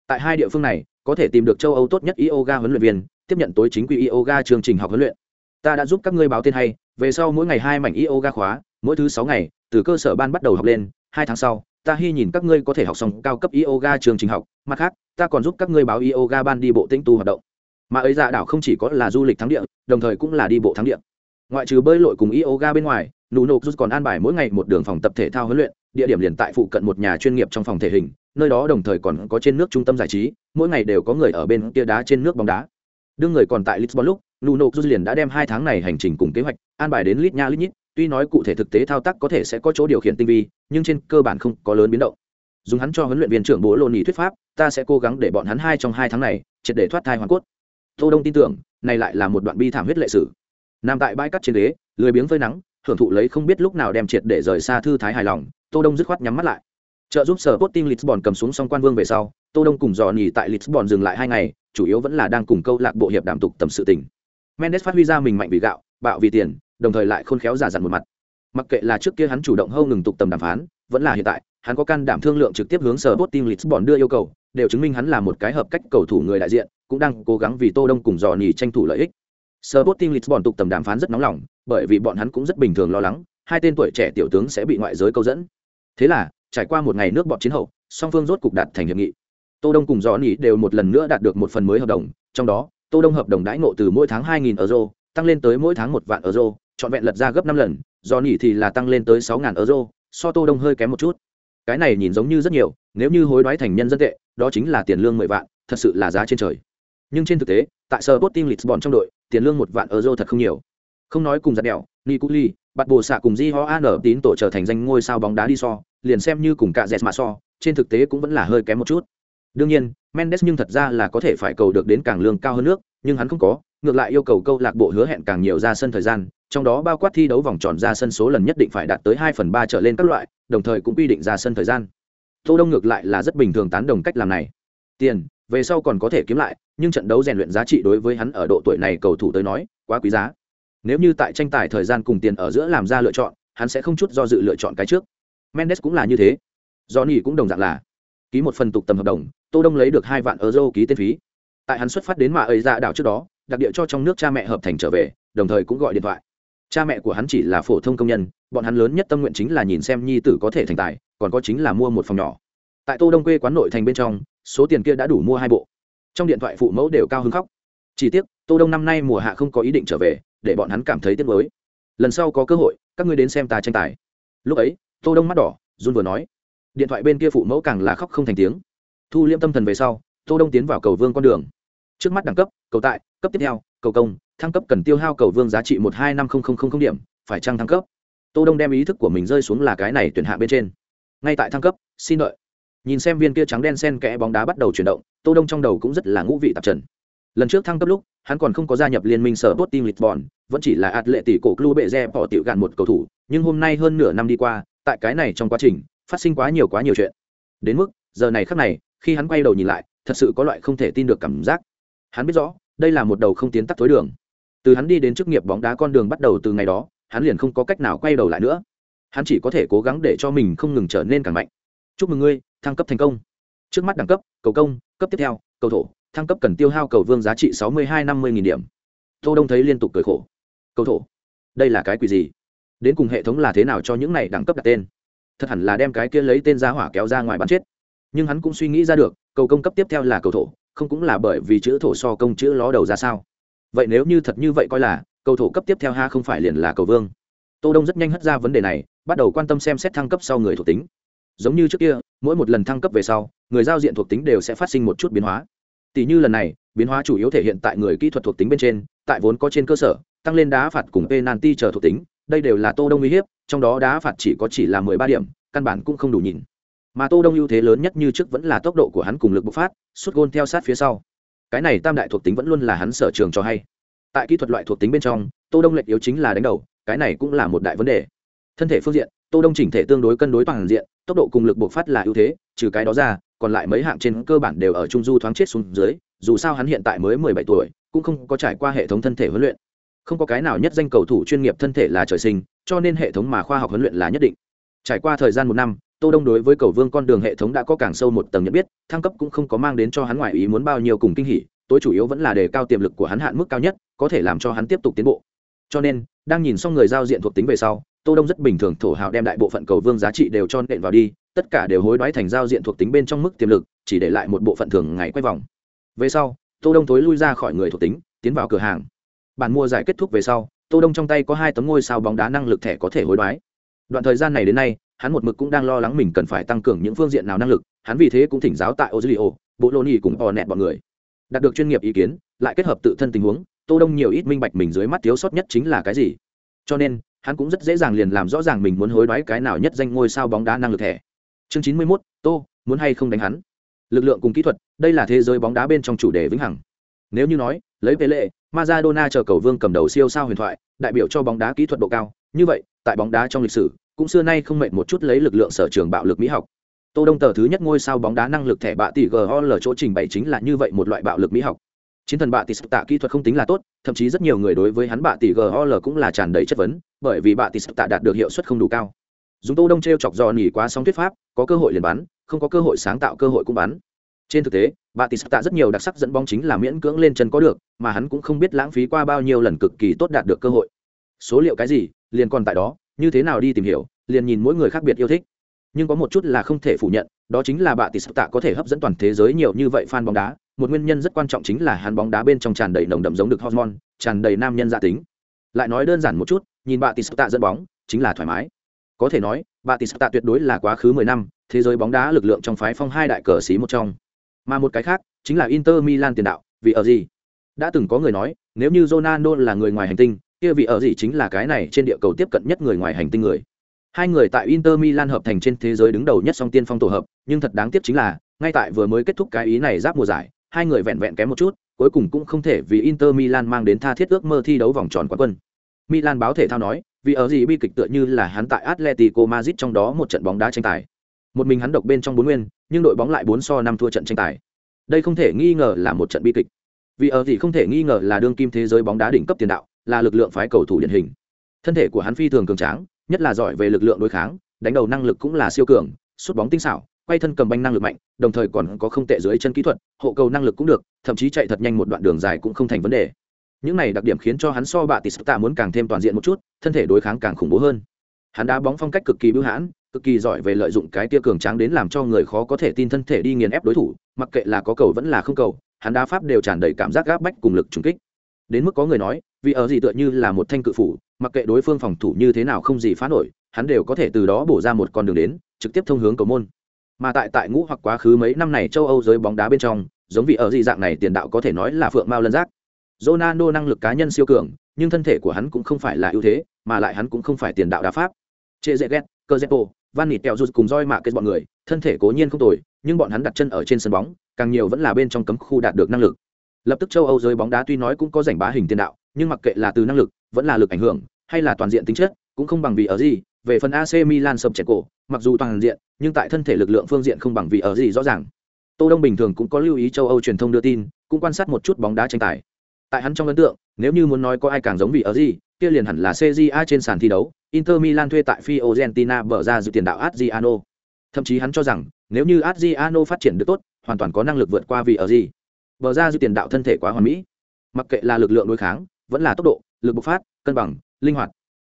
Tại hai địa phương này, có thể tìm được châu âu tốt nhất yoga huấn luyện viên, tiếp nhận tối chính quy yoga chương trình học huấn luyện. Ta đã giúp các ngươi báo tên hay, về sau mỗi ngày hai mảnh yoga khóa, mỗi thứ sáu ngày, từ cơ sở ban bắt đầu học lên, hai tháng sau ta hy nhìn các ngươi có thể học xong cao cấp yoga trường trình học, mặt khác, ta còn giúp các ngươi báo yoga ban đi bộ tĩnh tu hoạt động. Mà ấy dạ đảo không chỉ có là du lịch thắng địa, đồng thời cũng là đi bộ thắng địa. Ngoại trừ bơi lội cùng yoga bên ngoài, nụ nộp rút còn an bài mỗi ngày một đường phòng tập thể thao huấn luyện, địa điểm liền tại phụ cận một nhà chuyên nghiệp trong phòng thể hình, nơi đó đồng thời còn có trên nước trung tâm giải trí, mỗi ngày đều có người ở bên kia đá trên nước bóng đá. Đương người còn tại lisbon lúc, nụ nộp rút liền đã đem hai tháng này hành trình cùng kế hoạch an bài đến lit nha lit nhít tuy nói cụ thể thực tế thao tác có thể sẽ có chỗ điều khiển tinh vi, nhưng trên cơ bản không có lớn biến động. Dùng hắn cho huấn luyện viên trưởng bố lô nỉ thuyết pháp, ta sẽ cố gắng để bọn hắn hai trong hai tháng này, triệt để thoát thai hoàn cốt. Tô đông tin tưởng, này lại là một đoạn bi thảm huyết lệ sử. Nằm tại bãi cắt trên ghế, lười biếng phơi nắng, hưởng thụ lấy không biết lúc nào đem triệt để rời xa thư thái hài lòng, tô đông dứt khoát nhắm mắt lại. Trợ giúp sở Sporting Lisbon cầm xuống song quan vương về sau, tô đông cùng dò nhì tại Lisbon dừng lại hai ngày, chủ yếu vẫn là đang cùng câu lạc bộ hiệp đàm tục tầm sự tình. Mendes phát huy ra mình mạnh vì gạo, bạo vì tiền đồng thời lại khôn khéo giả dặn một mặt mặc kệ là trước kia hắn chủ động hâu ngừng tục tầm đàm phán vẫn là hiện tại hắn có can đảm thương lượng trực tiếp hướng sở Sporting Lisbon đưa yêu cầu đều chứng minh hắn là một cái hợp cách cầu thủ người đại diện cũng đang cố gắng vì tô đông cùng dò nhì tranh thủ lợi ích Sở botin Lisbon tục tầm đàm phán rất nóng lòng, bởi vì bọn hắn cũng rất bình thường lo lắng, hai tên tuổi trẻ tiểu tướng sẽ bị ngoại giới câu dẫn. Thế là, trải qua một ngày nước bọt chiến hậu, song phương rốt cục đạt thành hiệp nghị. Tô Đông cùng dò Nỉ đều một lần nữa đạt được một phần mới hợp đồng, trong đó, Tô Đông hợp đồng đãi ngộ từ mỗi tháng 2000 euro, tăng lên tới mỗi tháng một vạn euro, chọn vẹn lật ra gấp 5 lần, do Nỉ thì là tăng lên tới 6000 euro, so Tô Đông hơi kém một chút. Cái này nhìn giống như rất nhiều, nếu như hối đoái thành nhân dân tệ, đó chính là tiền lương 10 vạn, thật sự là giá trên trời. Nhưng trên thực tế, tại Sporting Lisbon trong đội, tiền lương một vạn euro thật không nhiều Không nói cùng giật đèo, Niculi, bắt bồ xạ cùng Di Ho An tín tổ trở thành danh ngôi sao bóng đá đi so, liền xem như cùng cả Jet mà so, trên thực tế cũng vẫn là hơi kém một chút. Đương nhiên, Mendes nhưng thật ra là có thể phải cầu được đến càng lương cao hơn nước, nhưng hắn không có, ngược lại yêu cầu câu lạc bộ hứa hẹn càng nhiều ra sân thời gian, trong đó bao quát thi đấu vòng tròn ra sân số lần nhất định phải đạt tới hai phần ba trở lên các loại, đồng thời cũng quy định ra sân thời gian. Tô Đông ngược lại là rất bình thường tán đồng cách làm này. Tiền, về sau còn có thể kiếm lại, nhưng trận đấu rèn luyện giá trị đối với hắn ở độ tuổi này cầu thủ tới nói, quá quý giá. Nếu như tại tranh tài thời gian cùng tiền ở giữa làm ra lựa chọn, hắn sẽ không chút do dự lựa chọn cái trước. Mendes cũng là như thế. Johnny cũng đồng dạng là ký một phần tục tầm hợp đồng, Tô Đông lấy được hai vạn euro ký tên phí. Tại hắn xuất phát đến mà ấy ra đảo trước đó, đặc địa cho trong nước cha mẹ hợp thành trở về, đồng thời cũng gọi điện thoại. Cha mẹ của hắn chỉ là phổ thông công nhân, bọn hắn lớn nhất tâm nguyện chính là nhìn xem nhi tử có thể thành tài, còn có chính là mua một phòng nhỏ. Tại Tô Đông quê quán nội thành bên trong, số tiền kia đã đủ mua hai bộ. Trong điện thoại phụ mẫu đều cao hứng khóc. Chỉ tiếc, Tô Đông năm nay mùa hạ không có ý định trở về, để bọn hắn cảm thấy tiếc mới. Lần sau có cơ hội, các ngươi đến xem ta tranh tài. Lúc ấy, Tô Đông mắt đỏ, run vừa nói. Điện thoại bên kia phụ mẫu càng là khóc không thành tiếng. Thu liễm tâm thần về sau, Tô Đông tiến vào cầu vương con đường. Trước mắt đẳng cấp, cầu tại, cấp tiếp theo, cầu công, thăng cấp cần tiêu hao cầu vương giá trị một hai năm không không không điểm, phải trăng thăng cấp. Tô Đông đem ý thức của mình rơi xuống là cái này tuyển hạ bên trên. Ngay tại thăng cấp, xin đợi. Nhìn xem viên kia trắng đen sen kẽ bóng đá bắt đầu chuyển động, Tô Đông trong đầu cũng rất là ngũ vị tạp trần. Lần trước thăng cấp lúc, hắn còn không có gia nhập liên minh sở Sporting Lisbon, vẫn chỉ là ạt lệ tỷ cổ club bệ rè bỏ tiểu gạn một cầu thủ, nhưng hôm nay hơn nửa năm đi qua, tại cái này trong quá trình, phát sinh quá nhiều quá nhiều chuyện. Đến mức, giờ này khắc này, khi hắn quay đầu nhìn lại, thật sự có loại không thể tin được cảm giác. Hắn biết rõ, đây là một đầu không tiến tắt tối đường. Từ hắn đi đến chức nghiệp bóng đá con đường bắt đầu từ ngày đó, hắn liền không có cách nào quay đầu lại nữa. Hắn chỉ có thể cố gắng để cho mình không ngừng trở nên càng mạnh. Chúc mừng ngươi, thăng cấp thành công. Trước mắt đẳng cấp, cầu công, cấp tiếp theo, cầu thổ, thăng cấp cần tiêu hao cầu vương giá trị sáu mươi hai năm mươi nghìn điểm. Tô Đông thấy liên tục cười khổ. Cầu thổ, đây là cái quỷ gì? Đến cùng hệ thống là thế nào cho những này đẳng cấp đặt tên? Thật hẳn là đem cái kia lấy tên giá hỏa kéo ra ngoài bắn chết. Nhưng hắn cũng suy nghĩ ra được, cầu công cấp tiếp theo là cầu thổ, không cũng là bởi vì chữ thổ so công chữ ló đầu ra sao? Vậy nếu như thật như vậy coi là, cầu thổ cấp tiếp theo ha không phải liền là cầu vương. Tô Đông rất nhanh hất ra vấn đề này, bắt đầu quan tâm xem xét thăng cấp sau người thuộc tính giống như trước kia mỗi một lần thăng cấp về sau người giao diện thuộc tính đều sẽ phát sinh một chút biến hóa tỷ như lần này biến hóa chủ yếu thể hiện tại người kỹ thuật thuộc tính bên trên tại vốn có trên cơ sở tăng lên đá phạt cùng penalty chờ thuộc tính đây đều là tô đông uy hiếp trong đó đá phạt chỉ có chỉ là mười ba điểm căn bản cũng không đủ nhìn mà tô đông ưu thế lớn nhất như trước vẫn là tốc độ của hắn cùng lực bộc phát suốt gôn theo sát phía sau. Cái này tam đại thuộc tính vẫn luôn là hắn sở trường cho hay. Tại kỹ thuật loại thuộc tính bên trong, tô đông lệch yếu chính là đánh đầu, cái này cũng là một đại vấn đề. Thân thể phương diện, tô đông chỉnh thể tương đối cân đối toàn diện, tốc độ cùng lực bộc phát là ưu thế, trừ cái đó ra, còn lại mấy hạng trên cơ bản đều ở trung du thoáng chết xuống dưới, dù sao hắn hiện tại mới mười bảy tuổi, cũng không có trải qua hệ thống thân thể huấn luyện. Không có cái nào nhất danh cầu thủ chuyên nghiệp thân thể là trời sinh, cho nên hệ thống mà khoa học huấn luyện là nhất định. Trải qua thời gian một năm tô đông đối với cầu vương con đường hệ thống đã có càng sâu một tầng nhận biết, thăng cấp cũng không có mang đến cho hắn ngoại ý muốn bao nhiêu cùng kinh hỉ, tối chủ yếu vẫn là đề cao tiềm lực của hắn hạn mức cao nhất, có thể làm cho hắn tiếp tục tiến bộ. Cho nên, đang nhìn xong người giao diện thuộc tính về sau, tô đông rất bình thường thổ hào đem đại bộ phận cầu vương giá trị đều cho nện vào đi, tất cả đều hối đoái thành giao diện thuộc tính bên trong mức tiềm lực, chỉ để lại một bộ phận thường ngày quay vòng. Về sau, tô đông thối lui ra khỏi người thuộc tính, tiến vào cửa hàng. Bản mua giải kết thúc về sau, tô đông trong tay có hai tấm ngôi sao bóng đá năng lực thẻ có thể hối đoái. Đoạn thời gian này đến nay hắn một mực cũng đang lo lắng mình cần phải tăng cường những phương diện nào năng lực hắn vì thế cũng thỉnh giáo tại ozilio bộ lô nhì cùng o nẹt bọn người. Đạt được chuyên nghiệp ý kiến lại kết hợp tự thân tình huống tô đông nhiều ít minh bạch mình dưới mắt thiếu sót nhất chính là cái gì. Cho nên hắn cũng rất dễ dàng liền làm rõ ràng mình muốn hối đoái cái nào nhất danh ngôi sao bóng đá năng lực thẻ. Chương chín mươi 91, tô muốn hay không đánh hắn? Lực lượng cùng kỹ thuật đây là thế giới bóng đá bên trong chủ đề vĩnh hằng. Nếu như nói lấy về lệ Maradona chờ cầu vương cầm đầu siêu sao huyền thoại đại biểu cho bóng đá kỹ thuật độ cao như vậy tại bóng đá trong lịch sử cũng xưa nay không mệt một chút lấy lực lượng sở trường bạo lực mỹ học. Tô đông tờ thứ nhất ngôi sao bóng đá năng lực thẻ bạ tỷ gol chỗ trình bày chính là như vậy một loại bạo lực mỹ học. Chiến thần bạ tỷ tạ kỹ thuật không tính là tốt, thậm chí rất nhiều người đối với hắn bạ tỷ gol cũng là tràn đầy chất vấn, bởi vì bạ tỷ tạ đạt được hiệu suất không đủ cao. Dùng tô đông treo chọc dò nỉ quá sóng thuyết pháp, có cơ hội liền bắn, không có cơ hội sáng tạo cơ hội cũng bắn. Trên thực tế, bạ tỷ tạ rất nhiều đặc sắc dẫn bóng chính là miễn cưỡng lên chân có được, mà hắn cũng không biết lãng phí qua bao nhiêu lần cực kỳ tốt đạt được cơ hội. Số liệu cái gì, liền còn tại đó như thế nào đi tìm hiểu, liền nhìn mỗi người khác biệt yêu thích. Nhưng có một chút là không thể phủ nhận, đó chính là bạ tỷ tạ có thể hấp dẫn toàn thế giới nhiều như vậy fan bóng đá. Một nguyên nhân rất quan trọng chính là hắn bóng đá bên trong tràn đầy nồng đậm giống được hormone, tràn đầy nam nhân gia tính. Lại nói đơn giản một chút, nhìn bạ tỷ tạ dẫn bóng, chính là thoải mái. Có thể nói bạ tỷ tạ tuyệt đối là quá khứ mười năm, thế giới bóng đá lực lượng trong phái phong hai đại cờ xí một trong. Mà một cái khác, chính là inter milan tiền đạo, vì ở gì? Đã từng có người nói, nếu như ronaldo là người ngoài hành tinh kia vị ở gì chính là cái này trên địa cầu tiếp cận nhất người ngoài hành tinh người. Hai người tại inter milan hợp thành trên thế giới đứng đầu nhất song tiên phong tổ hợp, nhưng thật đáng tiếc chính là, ngay tại vừa mới kết thúc cái ý này giáp mùa giải, hai người vẹn vẹn kém một chút, cuối cùng cũng không thể vì inter milan mang đến tha thiết ước mơ thi đấu vòng tròn quán quân. Milan báo thể thao nói, vì ở gì bi kịch tựa như là hắn tại atletico madrid trong đó một trận bóng đá tranh tài. Một mình hắn độc bên trong bốn nguyên, nhưng đội bóng lại bốn so năm thua trận tranh tài. Đây không thể nghi ngờ là một trận bi kịch. Vì ở gì không thể nghi ngờ là đương kim thế giới bóng đá đỉnh cấp tiền đạo là lực lượng phái cầu thủ điển hình. Thân thể của hắn phi thường cường tráng, nhất là giỏi về lực lượng đối kháng, đánh đầu năng lực cũng là siêu cường, sút bóng tinh xảo, quay thân cầm banh năng lực mạnh, đồng thời còn có không tệ dưới chân kỹ thuật, hộ cầu năng lực cũng được, thậm chí chạy thật nhanh một đoạn đường dài cũng không thành vấn đề. Những này đặc điểm khiến cho hắn so bạ tỷ tạ muốn càng thêm toàn diện một chút, thân thể đối kháng càng khủng bố hơn. Hắn đá bóng phong cách cực kỳ bưu hãn, cực kỳ giỏi về lợi dụng cái tia cường tráng đến làm cho người khó có thể tin thân thể đi nghiền ép đối thủ, mặc kệ là có cầu vẫn là không cầu, hắn đá pháp đều tràn đầy cảm giác gáp bách cùng lực trùng kích. Đến mức có người nói vì ở gì tựa như là một thanh cự phủ, mặc kệ đối phương phòng thủ như thế nào không gì phá nổi, hắn đều có thể từ đó bổ ra một con đường đến, trực tiếp thông hướng cầu môn. Mà tại tại ngũ hoặc quá khứ mấy năm này châu âu giới bóng đá bên trong, giống vị ở gì dạng này tiền đạo có thể nói là phượng mao lân giác. Ronaldo năng lực cá nhân siêu cường, nhưng thân thể của hắn cũng không phải là ưu thế, mà lại hắn cũng không phải tiền đạo đá pháp. Chê dễ ghét cơ zepo van nịt kẹo rút cùng roi mạ kết bọn người, thân thể cố nhiên không tồi, nhưng bọn hắn đặt chân ở trên sân bóng, càng nhiều vẫn là bên trong cấm khu đạt được năng lực. Lập tức châu âu giới bóng đá tuy nói cũng có giành bá hình tiền đạo nhưng mặc kệ là từ năng lực, vẫn là lực ảnh hưởng, hay là toàn diện tính chất, cũng không bằng vì ở gì, về phần ac milan sập chẹt cổ, mặc dù toàn diện, nhưng tại thân thể lực lượng phương diện không bằng vì ở gì rõ ràng. Tô đông bình thường cũng có lưu ý châu âu truyền thông đưa tin, cũng quan sát một chút bóng đá tranh tài. Tại hắn trong ấn tượng, nếu như muốn nói có ai càng giống vì ở gì, kia liền hẳn là CJA trên sàn thi đấu, Inter Milan thuê tại Fiorentina bở ra dự tiền đạo Adriano. Thậm chí hắn cho rằng, nếu như Adriano phát triển được tốt, hoàn toàn có năng lực vượt qua vì ở gì. Bờ ra dự tiền đạo thân thể quá hoàn mỹ. Mặc kệ là lực lượng đối kháng vẫn là tốc độ, lực bộc phát, cân bằng, linh hoạt.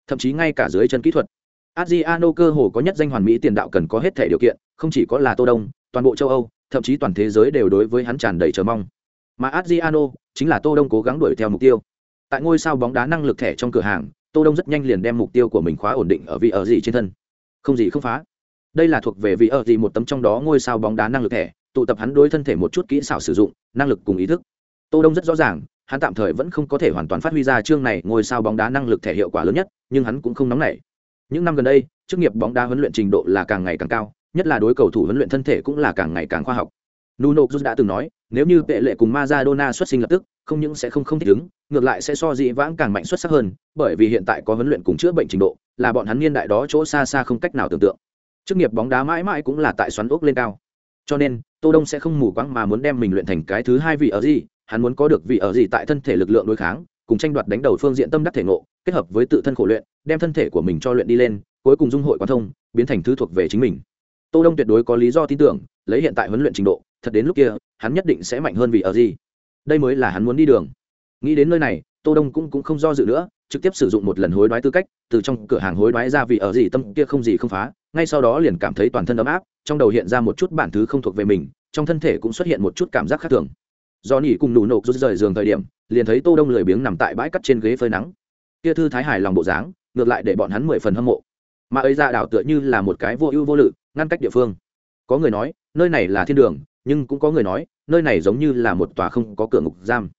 Thậm chí ngay cả dưới chân kỹ thuật. Adriano cơ hồ có nhất danh hoàn mỹ tiền đạo cần có hết thể điều kiện, không chỉ có là tô đông, toàn bộ châu âu, thậm chí toàn thế giới đều đối với hắn tràn đầy chờ mong. Mà adriano chính là tô đông cố gắng đuổi theo mục tiêu. Tại ngôi sao bóng đá năng lực thẻ trong cửa hàng, tô đông rất nhanh liền đem mục tiêu của mình khóa ổn định ở vị ở gì trên thân. Không gì không phá. Đây là thuộc về vị ở gì một tấm trong đó ngôi sao bóng đá năng lực thẻ, tụ tập hắn đối thân thể một chút kỹ xảo sử dụng, năng lực cùng ý thức. Tô đông rất rõ ràng hắn tạm thời vẫn không có thể hoàn toàn phát huy ra chương này ngôi sao bóng đá năng lực thể hiệu quả lớn nhất nhưng hắn cũng không nóng nảy những năm gần đây chức nghiệp bóng đá huấn luyện trình độ là càng ngày càng cao nhất là đối cầu thủ huấn luyện thân thể cũng là càng ngày càng khoa học Nuno Cruz đã từng nói, nếu như tệ lệ cùng Maradona xuất sinh lập tức, không những sẽ không không thích ứng, ngược lại sẽ so dị vãng càng mạnh xuất sắc hơn, bởi vì hiện tại có huấn luyện cùng chữa bệnh trình độ, là bọn hắn niên đại đó chỗ xa xa không cách nào tưởng tượng. Chức nghiệp bóng đá mãi mãi cũng là tại xoắn ốc lên cao. Cho nên, Tô Đông sẽ không mù quáng mà muốn đem mình luyện thành cái thứ hai vị ở gì, hắn muốn có được vị ở gì tại thân thể lực lượng đối kháng, cùng tranh đoạt đánh đầu phương diện tâm đắc thể ngộ, kết hợp với tự thân khổ luyện, đem thân thể của mình cho luyện đi lên, cuối cùng dung hội quan thông, biến thành thứ thuộc về chính mình. Tô Đông tuyệt đối có lý do tin tưởng, lấy hiện tại huấn luyện trình độ, thật đến lúc kia, hắn nhất định sẽ mạnh hơn vị ở gì. Đây mới là hắn muốn đi đường. Nghĩ đến nơi này, Tô Đông cũng cũng không do dự nữa, trực tiếp sử dụng một lần hối đoái tư cách, từ trong cửa hàng hối đoái ra vị ở gì tâm kia không gì không phá, ngay sau đó liền cảm thấy toàn thân ấm áp, trong đầu hiện ra một chút bản thứ không thuộc về mình, trong thân thể cũng xuất hiện một chút cảm giác khác thường do nỉ cùng nụ nộp rút rời giường thời điểm, liền thấy tô đông lười biếng nằm tại bãi cắt trên ghế phơi nắng. Kia thư thái hài lòng bộ dáng, ngược lại để bọn hắn mười phần hâm mộ. Mà ấy ra đảo tựa như là một cái vô ưu vô lự, ngăn cách địa phương. Có người nói, nơi này là thiên đường, nhưng cũng có người nói, nơi này giống như là một tòa không có cửa ngục giam.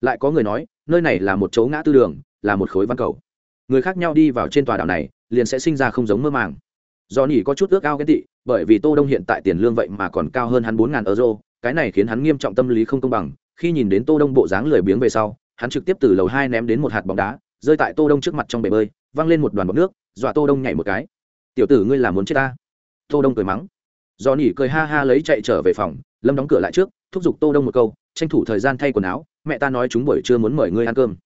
Lại có người nói, nơi này là một chỗ ngã tư đường, là một khối văn cầu. Người khác nhau đi vào trên tòa đảo này, liền sẽ sinh ra không giống mơ màng. Do nỉ có chút ước ao ghen tị, bởi vì tô đông hiện tại tiền lương vậy mà còn cao hơn hắn bốn ngàn euro cái này khiến hắn nghiêm trọng tâm lý không công bằng, khi nhìn đến tô đông bộ dáng lười biếng về sau, hắn trực tiếp từ lầu hai ném đến một hạt bóng đá, rơi tại tô đông trước mặt trong bể bơi, văng lên một đoàn bọt nước, dọa tô đông nhảy một cái. Tiểu tử ngươi là muốn chết ta? Tô đông cười mắng. Do nỉ cười ha ha lấy chạy trở về phòng, lâm đóng cửa lại trước, thúc giục tô đông một câu, tranh thủ thời gian thay quần áo, mẹ ta nói chúng buổi trưa muốn mời ngươi ăn cơm.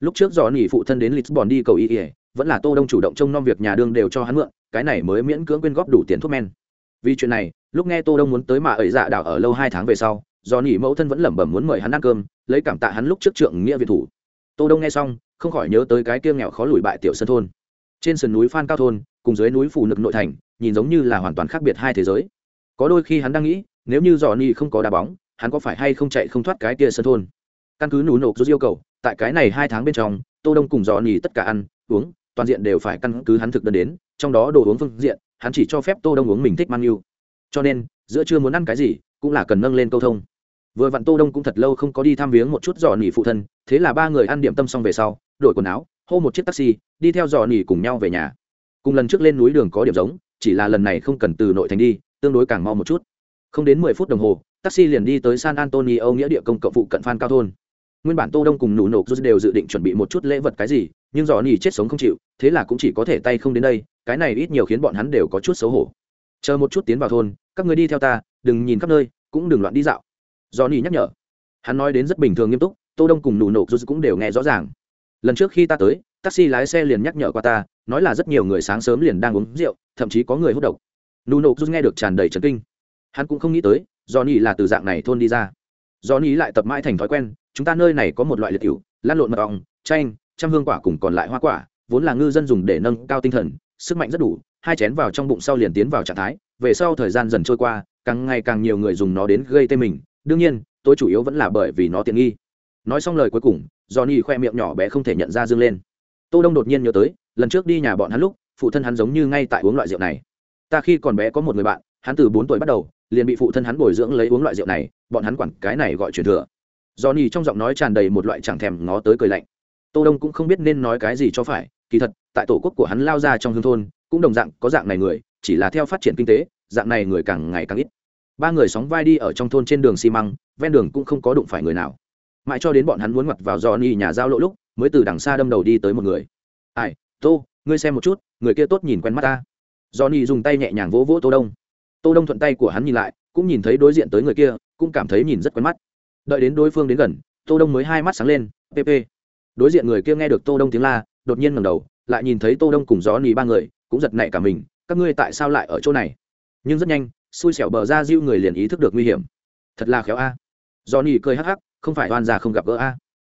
Lúc trước do nỉ phụ thân đến lisbon đi cầu y ỉa vẫn là tô đông chủ động trông nom việc nhà đương đều cho hắn mượn, cái này mới miễn cưỡng quyên góp đủ tiền thuốc men vì chuyện này, lúc nghe tô đông muốn tới mà ẩy dạ đảo ở lâu hai tháng về sau, do nỉ mẫu thân vẫn lẩm bẩm muốn mời hắn ăn cơm, lấy cảm tạ hắn lúc trước trượng nghĩa việt thủ. Tô đông nghe xong, không khỏi nhớ tới cái kia nghèo khó lùi bại tiểu sơn thôn. Trên sườn núi phan cao thôn, cùng dưới núi phủ nực nội thành, nhìn giống như là hoàn toàn khác biệt hai thế giới. Có đôi khi hắn đang nghĩ, nếu như dò nỉ không có đá bóng, hắn có phải hay không chạy không thoát cái kia sơn thôn? Căn cứ núi nộp rút yêu cầu, tại cái này hai tháng bên trong, tô đông cùng dò nỉ tất cả ăn, uống, toàn diện đều phải căn cứ hắn thực đơn đến, trong đó đồ uống phương diện hắn chỉ cho phép tô đông uống mình thích mang yêu. Cho nên, giữa trưa muốn ăn cái gì, cũng là cần nâng lên câu thông. Vừa vặn tô đông cũng thật lâu không có đi thăm viếng một chút dò nỉ phụ thân, thế là ba người ăn điểm tâm xong về sau, đổi quần áo, hô một chiếc taxi, đi theo dò nỉ cùng nhau về nhà. Cùng lần trước lên núi đường có điểm giống, chỉ là lần này không cần từ nội thành đi, tương đối càng mau một chút. Không đến mười phút đồng hồ, taxi liền đi tới san antonio nghĩa địa công cộng phụ cận phan cao thôn. Nguyên bản tô đông cùng nụ nộp đều dự định chuẩn bị một chút lễ vật cái gì nhưng dò nỉ chết sống không chịu, thế là cũng chỉ có thể tay không đến đây, cái này ít nhiều khiến bọn hắn đều có chút xấu hổ. Chờ một chút tiến vào thôn, các người đi theo ta, đừng nhìn khắp nơi, cũng đừng loạn đi dạo. Dò nỉ nhắc nhở. Hắn nói đến rất bình thường nghiêm túc, tô đông cùng nụ nộp cũng đều nghe rõ ràng. Lần trước khi ta tới, taxi lái xe liền nhắc nhở qua ta, nói là rất nhiều người sáng sớm liền đang uống rượu, thậm chí có người hút độc. Nụ nộp nghe được tràn đầy trấn kinh. Hắn cũng không nghĩ tới do nỉ là từ dạng này thôn đi ra. Do nỉ lại tập mãi thành thói quen, chúng ta nơi này có một loại liệt cựu lan lộn mật ong, chanh trăm hương quả cùng còn lại hoa quả, vốn là ngư dân dùng để nâng cao tinh thần, sức mạnh rất đủ, hai chén vào trong bụng sau liền tiến vào trạng thái, về sau thời gian dần trôi qua, càng ngày càng nhiều người dùng nó đến gây tê mình. Đương nhiên tôi chủ yếu vẫn là bởi vì nó tiện nghi. Nói xong lời cuối cùng, johnny khoe miệng nhỏ bé không thể nhận ra dương lên. Tô đông đột nhiên nhớ tới, lần trước đi nhà bọn hắn lúc, phụ thân hắn giống như ngay tại uống loại rượu này. Ta khi còn bé có một người bạn, hắn từ bốn tuổi bắt đầu, liền bị phụ thân hắn bồi dưỡng lấy uống loại rượu này, bọn hắn quản cái này gọi truyền thừa. Johnny trong giọng nói tràn đầy một loại chẳng thèm ngó tới cười lạnh tô đông cũng không biết nên nói cái gì cho phải, kỳ thật, tại tổ quốc của hắn lao ra trong hương thôn, cũng đồng dạng có dạng này người, chỉ là theo phát triển kinh tế, dạng này người càng ngày càng ít. Ba người sóng vai đi ở trong thôn trên đường xi măng, ven đường cũng không có đụng phải người nào. Mãi cho đến bọn hắn muốn mặt vào do ni nhà giao lộ lúc, mới từ đằng xa đâm đầu đi tới một người. Ai, tô, ngươi xem một chút, người kia tốt nhìn quen mắt ta. Do ni dùng tay nhẹ nhàng vỗ vỗ tô đông. Tô đông thuận tay của hắn nhìn lại, cũng nhìn thấy đối diện tới người kia, cũng cảm thấy nhìn rất quen mắt. Đợi đến đối phương đến gần, tô đông mới hai mắt sáng lên pp đối diện người kia nghe được tô đông tiếng la, đột nhiên ngẩng đầu, lại nhìn thấy tô đông cùng gió nỉ ba người, cũng giật nảy cả mình, các ngươi tại sao lại ở chỗ này? Nhưng rất nhanh, xui xẻo bờ ra diêu người liền ý thức được nguy hiểm. Thật là khéo a. Gió nỉ cười hắc hắc, không phải oan già không gặp gỡ a.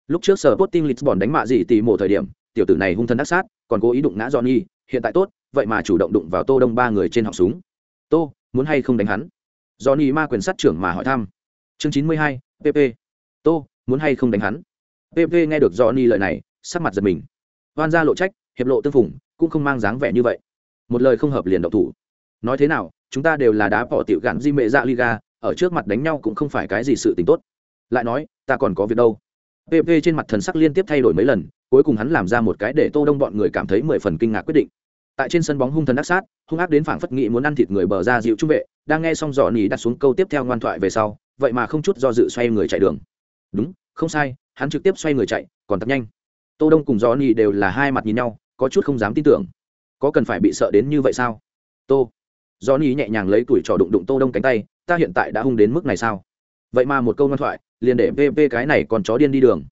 Lúc trước sở Sporting Lisbon đánh mạ gì tỷ một thời điểm, tiểu tử này hung thân đắc sát, còn cố ý đụng ngã Johnny hiện tại tốt, vậy mà chủ động đụng vào tô đông ba người trên họng súng. Tô, muốn hay không đánh hắn? Johnny ma quyền sát trưởng mà hỏi thăm. Chương chín mươi hai pp tô, muốn hay không đánh hắn? Pp nghe được Johnny lời này, sắc mặt giật mình. Oan ra lộ trách, hiệp lộ tương phùng, cũng không mang dáng vẻ như vậy. Một lời không hợp liền độc thủ. Nói thế nào, chúng ta đều là đá bỏ tiểu gạn di mệ dạ liga ở trước mặt đánh nhau cũng không phải cái gì sự tình tốt. Lại nói, ta còn có việc đâu? Pp trên mặt thần sắc liên tiếp thay đổi mấy lần, cuối cùng hắn làm ra một cái để tô đông bọn người cảm thấy mười phần kinh ngạc quyết định. Tại trên sân bóng hung thần ác sát, hung ác đến phảng phất nghị muốn ăn thịt người bờ ra dịu trung vệ, đang nghe xong dò nỉ đặt xuống câu tiếp theo ngoan thoại về sau, vậy mà không chút do dự xoay người chạy đường. Đúng, không sai hắn trực tiếp xoay người chạy, còn tập nhanh. Tô đông cùng johnny đều là hai mặt nhìn nhau, có chút không dám tin tưởng. Có cần phải bị sợ đến như vậy sao? Tô. Johnny nhẹ nhàng lấy tuổi trò đụng đụng tô đông cánh tay, ta hiện tại đã hung đến mức này sao? Vậy mà một câu ngoan thoại, liền để pp cái này còn chó điên đi đường.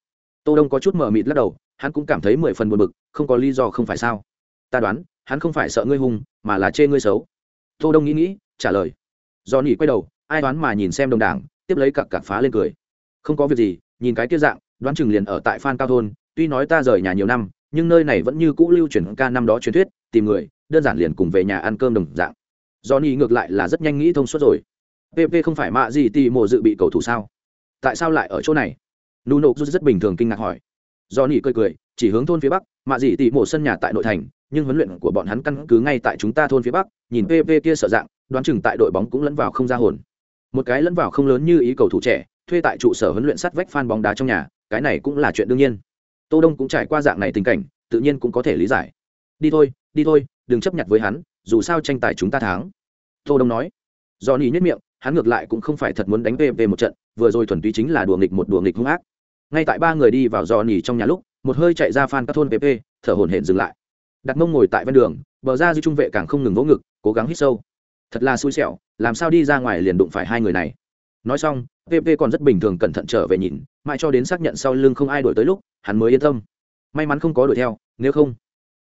Tô đông có chút mờ mịt lắc đầu, hắn cũng cảm thấy mười phần buồn bực, không có lý do không phải sao? Ta đoán, hắn không phải sợ ngươi hung, mà là chê ngươi xấu. Tô đông nghĩ nghĩ, trả lời. Do nỉ quay đầu, ai đoán mà nhìn xem đồng đảng, tiếp lấy cặc cặc phá lên cười. Không có việc gì, nhìn cái kia dạng đoán chừng liền ở tại phan cao thôn, tuy nói ta rời nhà nhiều năm, nhưng nơi này vẫn như cũ lưu truyền ca năm đó truyền thuyết, tìm người, đơn giản liền cùng về nhà ăn cơm đồng dạng. Do nỉ ngược lại là rất nhanh nghĩ thông suốt rồi. Pp không phải mạ gì tì mộ dự bị cầu thủ sao? Tại sao lại ở chỗ này? Nuno rất bình thường kinh ngạc hỏi. Do nỉ cười cười, chỉ hướng thôn phía bắc, mạ gì tỉ mộ sân nhà tại nội thành, nhưng huấn luyện của bọn hắn căn cứ ngay tại chúng ta thôn phía bắc, nhìn pv kia sợ dạng, đoán chừng tại đội bóng cũng lẫn vào không ra hồn. Một cái lẫn vào không lớn như ý cầu thủ trẻ, thuê tại trụ sở huấn luyện sắt vách phan bóng đá trong nhà cái này cũng là chuyện đương nhiên. Tô đông cũng trải qua dạng này tình cảnh, tự nhiên cũng có thể lý giải. Đi thôi đi thôi, đừng chấp nhận với hắn, dù sao tranh tài chúng ta thắng. Tô đông nói. Do nỉ nhất miệng, hắn ngược lại cũng không phải thật muốn đánh pv một trận, vừa rồi thuần túy chính là đùa nghịch một đùa nghịch hung ác. Ngay tại ba người đi vào dò nỉ trong nhà lúc, một hơi chạy ra phan các thôn pp thở hổn hển dừng lại. Đặt mông ngồi tại ven đường, bờ ra dư trung vệ càng không ngừng vỗ ngực, cố gắng hít sâu. Thật là xui xẻo, làm sao đi ra ngoài liền đụng phải hai người này nói xong pp còn rất bình thường cẩn thận trở về nhìn, mãi cho đến xác nhận sau lưng không ai đuổi tới lúc, hắn mới yên tâm. May mắn không có đuổi theo, nếu không,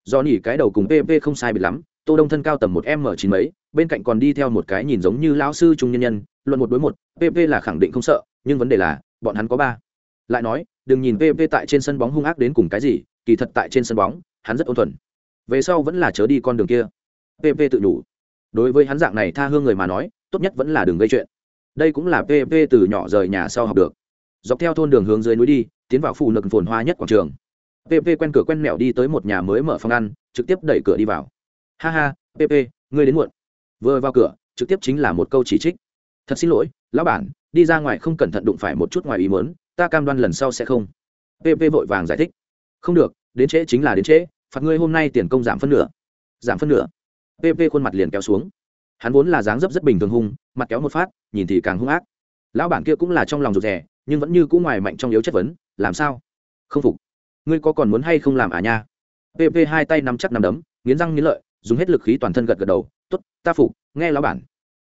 do nỉ cái đầu cùng pp không sai biệt lắm, tô đông thân cao tầm một m chín mấy, bên cạnh còn đi theo một cái nhìn giống như lão sư trung nhân nhân, luận một đối một pp là khẳng định không sợ, nhưng vấn đề là, bọn hắn có ba. Lại nói, đừng nhìn pp tại trên sân bóng hung ác đến cùng cái gì, kỳ thật tại trên sân bóng, hắn rất ôn thuần. Về sau vẫn là chớ đi con đường kia. Pp tự đủ đối với hắn dạng này tha hương người mà nói, tốt nhất vẫn là đường gây chuyện đây cũng là pp từ nhỏ rời nhà sau học được. Dọc theo thôn đường hướng dưới núi đi, tiến vào phụ nực phồn hoa nhất quảng trường. Pp quen cửa quen mẹo đi tới một nhà mới mở phòng ăn, trực tiếp đẩy cửa đi vào. Ha ha pp ngươi đến muộn. Vừa vào cửa, trực tiếp chính là một câu chỉ trích. Thật xin lỗi, lão bản, đi ra ngoài không cẩn thận đụng phải một chút ngoài ý mớn ta cam đoan lần sau sẽ không. Pp vội vàng giải thích. Không được, đến trễ chính là đến trễ, phạt ngươi hôm nay tiền công giảm phân nửa. Giảm phân nửa. Pp khuôn mặt liền kéo xuống hắn vốn là dáng dấp rất bình thường hung, mặt kéo một phát, nhìn thì càng hung ác. Lão bản kia cũng là trong lòng rụt rè, nhưng vẫn như cũng ngoài mạnh trong yếu chất vấn, làm sao? Không phục. Ngươi có còn muốn hay không làm à nha? Pp hai tay nắm chắc nắm đấm, nghiến răng nghiến lợi, dùng hết lực khí toàn thân gật gật đầu t ố t ta phục, nghe lão bản.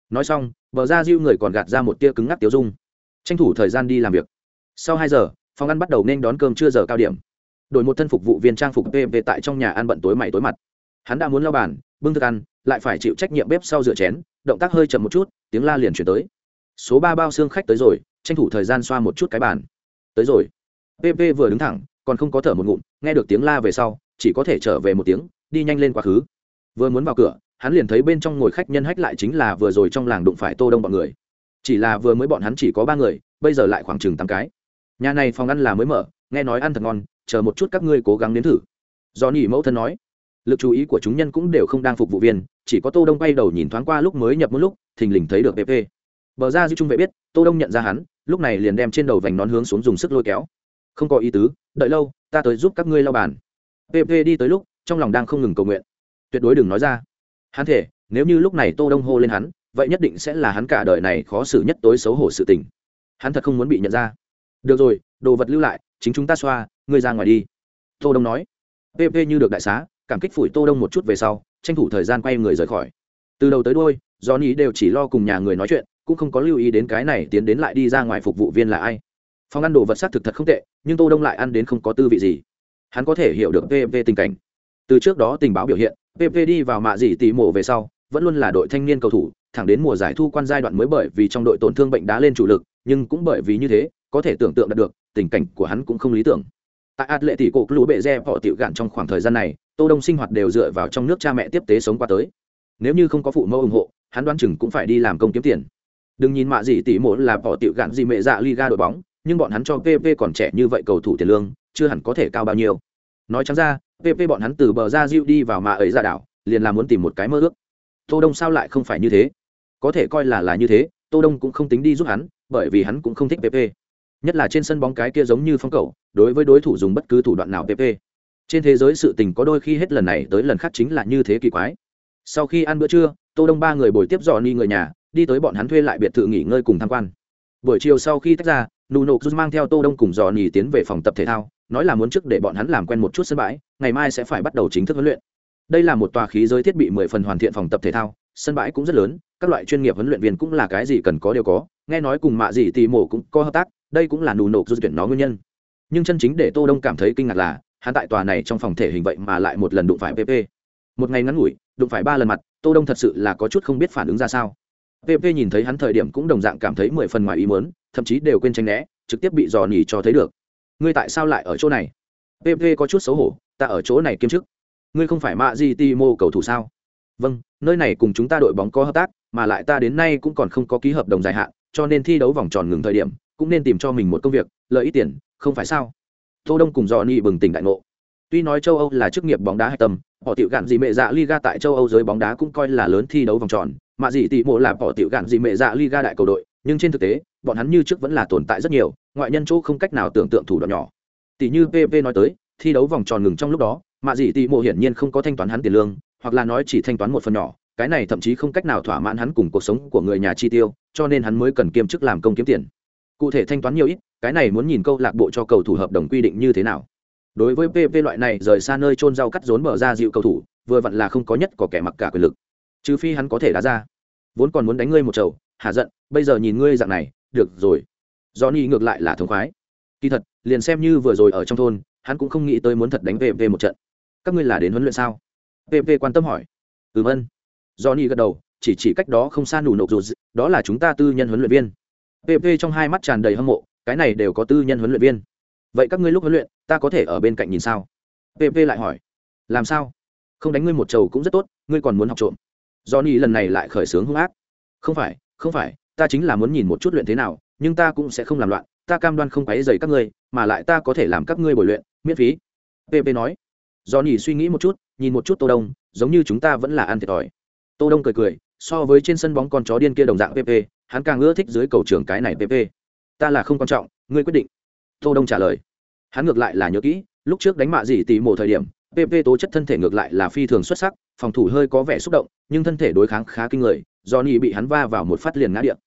Nói xong vợ ra diêu người còn gạt ra một tia cứng ngắc tiêu dung. Tranh thủ thời gian đi làm việc. Sau hai giờ, phòng ăn bắt đầu nên đón cơm chưa giờ cao điểm. Đổi một thân phục vụ viên trang phục pv tại trong nhà ăn bận tối mày tối mặt. Hắn đã muốn lao bàn bưng thức ăn, lại phải chịu trách nhiệm bếp sau rửa chén, động tác hơi chậm một chút, tiếng la liền chuyển tới. Số ba bao xương khách tới rồi, tranh thủ thời gian xoa một chút cái bàn. Tới rồi. Pp vừa đứng thẳng, còn không có thở một ngụm, nghe được tiếng la về sau, chỉ có thể trở về một tiếng, đi nhanh lên quá khứ. Vừa muốn vào cửa, hắn liền thấy bên trong ngồi khách nhân hách lại chính là vừa rồi trong làng đụng phải tô đông bọn người. Chỉ là vừa mới bọn hắn chỉ có ba người, bây giờ lại khoảng chừng tám cái. Nhà này phòng ăn là mới mở, nghe nói ăn thật ngon, chờ một chút các ngươi cố gắng đến thử. Do nỉ mẫu thân nói lực chú ý của chúng nhân cũng đều không đang phục vụ viên, chỉ có tô đông bay đầu nhìn thoáng qua lúc mới nhập một lúc, thình lình thấy được pp bờ ra dư trung vệ biết, tô đông nhận ra hắn, lúc này liền đem trên đầu vành nón hướng xuống dùng sức lôi kéo. Không có ý tứ, đợi lâu, ta tới giúp các ngươi lau bàn. Pp đi tới lúc, trong lòng đang không ngừng cầu nguyện. Tuyệt đối đừng nói ra. Hắn thể nếu như lúc này tô đông hô lên hắn, vậy nhất định sẽ là hắn cả đời này khó xử nhất tối xấu hổ sự tình. Hắn thật không muốn bị nhận ra. Được rồi, đồ vật lưu lại, chính chúng ta xoa, ngươi ra ngoài đi. Tô đông nói. Pp như được đại xá cảm kích phủi tô đông một chút về sau, tranh thủ thời gian quay người rời khỏi. Từ đầu tới đuôi do ý đều chỉ lo cùng nhà người nói chuyện, cũng không có lưu ý đến cái này tiến đến lại đi ra ngoài phục vụ viên là ai. Phòng ăn đồ vật sắc thực thật không tệ, nhưng tô đông lại ăn đến không có tư vị gì. Hắn có thể hiểu được pv tình cảnh. Từ trước đó tình báo biểu hiện pv đi vào mạ dị tỉ mổ về sau, vẫn luôn là đội thanh niên cầu thủ, thẳng đến mùa giải thu quan giai đoạn mới bởi vì trong đội tổn thương bệnh đá lên chủ lực, nhưng cũng bởi vì như thế, có thể tưởng tượng được, tình cảnh của hắn cũng không lý tưởng tại ạt lệ tỷ cổ lũ bệ re họ tiểu gạn trong khoảng thời gian này, tô đông sinh hoạt đều dựa vào trong nước cha mẹ tiếp tế sống qua tới. Nếu như không có phụ mẫu ủng hộ, hắn đoán chừng cũng phải đi làm công kiếm tiền. Đừng nhìn mạ gì tỷ mộ là bỏ tiểu gạn gì mẹ dạ liga đội bóng, nhưng bọn hắn cho pp còn trẻ như vậy cầu thủ tiền lương, chưa hẳn có thể cao bao nhiêu. Nói chẳng ra pp bọn hắn từ bờ ra diệu đi vào mạ ấy ra đảo, liền là muốn tìm một cái mơ ước. Tô đông sao lại không phải như thế? Có thể coi là là như thế, tô đông cũng không tính đi giúp hắn, bởi vì hắn cũng không thích pp nhất là trên sân bóng cái kia giống như phong cầu, đối với đối thủ dùng bất cứ thủ đoạn nào pp trên thế giới sự tình có đôi khi hết lần này tới lần khác chính là như thế kỳ quái. Sau khi ăn bữa trưa, tô đông ba người bồi tiếp dò ni người nhà, đi tới bọn hắn thuê lại biệt thự nghỉ ngơi cùng tham quan. Buổi chiều sau khi tách ra, nụ nộp rút mang theo tô đông cùng dò nỉ tiến về phòng tập thể thao, nói là muốn trước để bọn hắn làm quen một chút sân bãi, ngày mai sẽ phải bắt đầu chính thức huấn luyện. Đây là một tòa khí giới thiết bị mười phần hoàn thiện phòng tập thể thao, sân bãi cũng rất lớn, các loại chuyên nghiệp huấn luyện viên cũng là cái gì cần có đều có, nghe nói cùng mạ gì tì mổ cũng có hợp tác đây cũng là nụ nộp rút tuyển nó nguyên nhân. Nhưng chân chính để tô đông cảm thấy kinh ngạc là, hắn tại tòa này trong phòng thể hình vậy mà lại một lần đụng phải pp một ngày ngắn ngủi, đụng phải ba lần mặt, tô đông thật sự là có chút không biết phản ứng ra sao. Pp nhìn thấy hắn thời điểm cũng đồng dạng cảm thấy mười phần ngoài ý muốn, thậm chí đều quên tranh né, trực tiếp bị dò nỉ cho thấy được. Ngươi tại sao lại ở chỗ này? Pp có chút xấu hổ, ta ở chỗ này kiêm chức. Ngươi không phải mạ di ti mô cầu thủ sao? Vâng nơi này cùng chúng ta đội bóng có hợp tác, mà lại ta đến nay cũng còn không có ký hợp đồng dài hạn, cho nên thi đấu vòng tròn ngừng thời điểm cũng nên tìm cho mình một công việc, lợi ít tiền, không phải sao? Tô đông cùng dò ni bừng tỉnh đại ngộ. Tuy nói châu âu là chức nghiệp bóng đá hạch tâm, họ tiểu gạn gì mẹ dạ liga tại châu âu giới bóng đá cũng coi là lớn thi đấu vòng tròn, mà gì tỷ mộ là họ tiểu gạn gì mẹ dạ liga đại cầu đội, nhưng trên thực tế, bọn hắn như trước vẫn là tồn tại rất nhiều, ngoại nhân chỗ không cách nào tưởng tượng thủ đoạn nhỏ. Tỷ như PV nói tới, thi đấu vòng tròn ngừng trong lúc đó, mà gì tỷ mộ hiển nhiên không có thanh toán hắn tiền lương, hoặc là nói chỉ thanh toán một phần nhỏ, cái này thậm chí không cách nào thỏa mãn hắn cùng cuộc sống của người nhà chi tiêu, cho nên hắn mới cần kiêm chức làm công kiếm tiền cụ thể thanh toán nhiều ít, cái này muốn nhìn câu lạc bộ cho cầu thủ hợp đồng quy định như thế nào. Đối với PV loại này rời xa nơi trôn rau cắt rốn mở ra dịu cầu thủ, vừa vặn là không có nhất có kẻ mặc cả quyền lực. Trừ phi hắn có thể đá ra. Vốn còn muốn đánh ngươi một chầu, hạ giận, bây giờ nhìn ngươi dạng này, được rồi. Johnny ngược lại là thống khoái. Kỳ thật, liền xem như vừa rồi ở trong thôn, hắn cũng không nghĩ tới muốn thật đánh PV một trận. Các ngươi là đến huấn luyện sao? PV quan tâm hỏi. Ừ vân johnny gật đầu, chỉ chỉ cách đó không xa nủ nộp dù đó là chúng ta tư nhân huấn luyện viên pp trong hai mắt tràn đầy hâm mộ, cái này đều có tư nhân huấn luyện viên. Vậy các ngươi lúc huấn luyện, ta có thể ở bên cạnh nhìn sao? Pp lại hỏi. Làm sao? Không đánh ngươi một trầu cũng rất tốt, ngươi còn muốn học trộm. Johnny lần này lại khởi xướng hung ác. Không phải không phải, ta chính là muốn nhìn một chút luyện thế nào, nhưng ta cũng sẽ không làm loạn, ta cam đoan không quấy dày các ngươi, mà lại ta có thể làm các ngươi bồi luyện, miễn phí. Pp nói. Johnny suy nghĩ một chút, nhìn một chút tô đông, giống như chúng ta vẫn là ăn thiệt thòi. Tô đông cười cười, so với trên sân bóng con chó điên kia đồng dạng pp hắn càng ưa thích dưới cầu trường cái này pp ta là không quan trọng, ngươi quyết định. Tô đông trả lời. Hắn ngược lại là nhớ kỹ, lúc trước đánh mạ gì tỉ mộ thời điểm pp tố chất thân thể ngược lại là phi thường xuất sắc, phòng thủ hơi có vẻ xúc động, nhưng thân thể đối kháng khá kinh người do ni bị hắn va vào một phát liền ngã điện.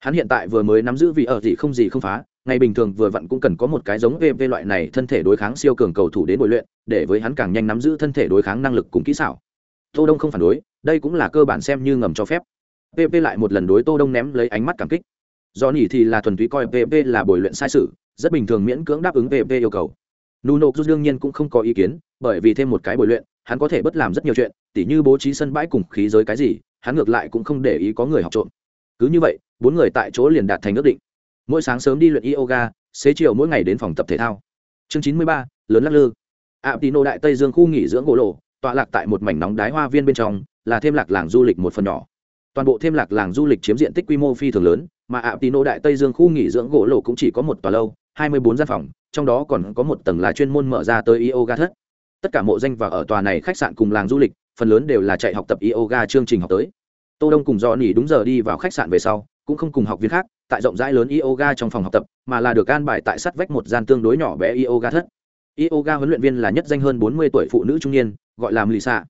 Hắn hiện tại vừa mới nắm giữ vị ở gì không gì không phá, ngày bình thường vừa vặn cũng cần có một cái giống pp loại này thân thể đối kháng siêu cường cầu thủ đến bồi luyện, để với hắn càng nhanh nắm giữ thân thể đối kháng năng lực cùng kỹ xảo. Tô đông không phản đối, đây cũng là cơ bản xem như ngầm cho phép pp lại một lần đối tô đông ném lấy ánh mắt cảm kích. Do nỉ thì là thuần túy coi pp là bồi luyện sai sự, rất bình thường miễn cưỡng đáp ứng pp yêu cầu. Nuno đương nhiên cũng không có ý kiến, bởi vì thêm một cái bồi luyện, hắn có thể bất làm rất nhiều chuyện, tỉ như bố trí sân bãi cùng khí giới cái gì, hắn ngược lại cũng không để ý có người học trộm. Cứ như vậy, bốn người tại chỗ liền đạt thành ước định. Mỗi sáng sớm đi luyện yoga, xế chiều mỗi ngày đến phòng tập thể thao. Chương chín mươi ba, lớn lắc lư. Ạ tì nô đại tây dương khu nghỉ dưỡng gỗ lộ, tọa lạc tại một mảnh nóng đái hoa viên bên trong, là thêm lạc làng du lịch một phần nhỏ toàn bộ thêm lạc làng du lịch chiếm diện tích quy mô phi thường lớn, mà ạ tino đại tây dương khu nghỉ dưỡng gỗ lộ cũng chỉ có một tòa lâu, hai mươi bốn gian phòng, trong đó còn có một tầng là chuyên môn mở ra tới yoga thất. Tất cả mộ danh và ở tòa này khách sạn cùng làng du lịch, phần lớn đều là chạy học tập yoga chương trình học tới. Tô đông cùng do nỉ đúng giờ đi vào khách sạn về sau, cũng không cùng học viên khác, tại rộng rãi lớn yoga trong phòng học tập, mà là được an bài tại sát vách một gian tương đối nhỏ bé yoga thất. Yoga huấn luyện viên là nhất danh hơn bốn mươi tuổi phụ nữ trung niên, gọi là lisa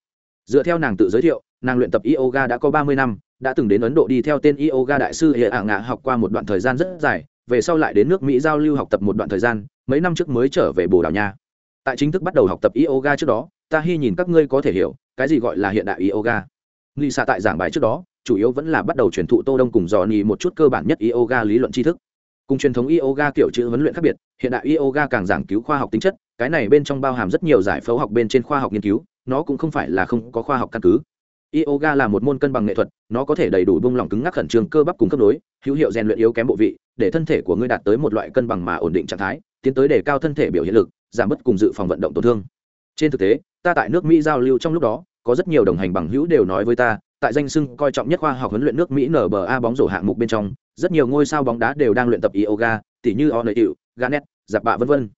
dựa theo nàng tự giới thiệu, nàng luyện tập yoga đã có ba mươi năm đã từng đến ấn độ đi theo tên yoga đại sư hệ ả ngạ học qua một đoạn thời gian rất dài, về sau lại đến nước mỹ giao lưu học tập một đoạn thời gian, mấy năm trước mới trở về bồ đào nha. Tại chính thức bắt đầu học tập yoga trước đó ta hy nhìn các ngươi có thể hiểu, cái gì gọi là hiện đại yoga. Lisa tại giảng bài trước đó, chủ yếu vẫn là bắt đầu truyền thụ tô đông cùng dò nhì một chút cơ bản nhất yoga lý luận tri thức. Cùng truyền thống yoga kiểu chữ huấn luyện khác biệt, hiện đại yoga càng giảng cứu khoa học tính chất, cái này bên trong bao hàm rất nhiều giải phẫu học bên trên khoa học nghiên cứu, nó cũng không phải là không có khoa học căn cứ yoga là một môn cân bằng nghệ thuật nó có thể đầy đủ bung lỏng cứng ngắc khẩn trương cơ bắp cùng cấp nối hữu hiệu rèn luyện yếu kém bộ vị để thân thể của ngươi đạt tới một loại cân bằng mà ổn định trạng thái tiến tới đề cao thân thể biểu hiện lực giảm bớt cùng dự phòng vận động tổn thương trên thực tế ta tại nước mỹ giao lưu trong lúc đó có rất nhiều đồng hành bằng hữu đều nói với ta tại danh sưng coi trọng nhất khoa học huấn luyện nước Mỹ NBA bóng rổ hạng mục bên trong, rất nhiều ngôi sao bóng đá đều đang luyện tập yoga, tỉ như Oneill, Garnett, Giáp Bạ vân vân.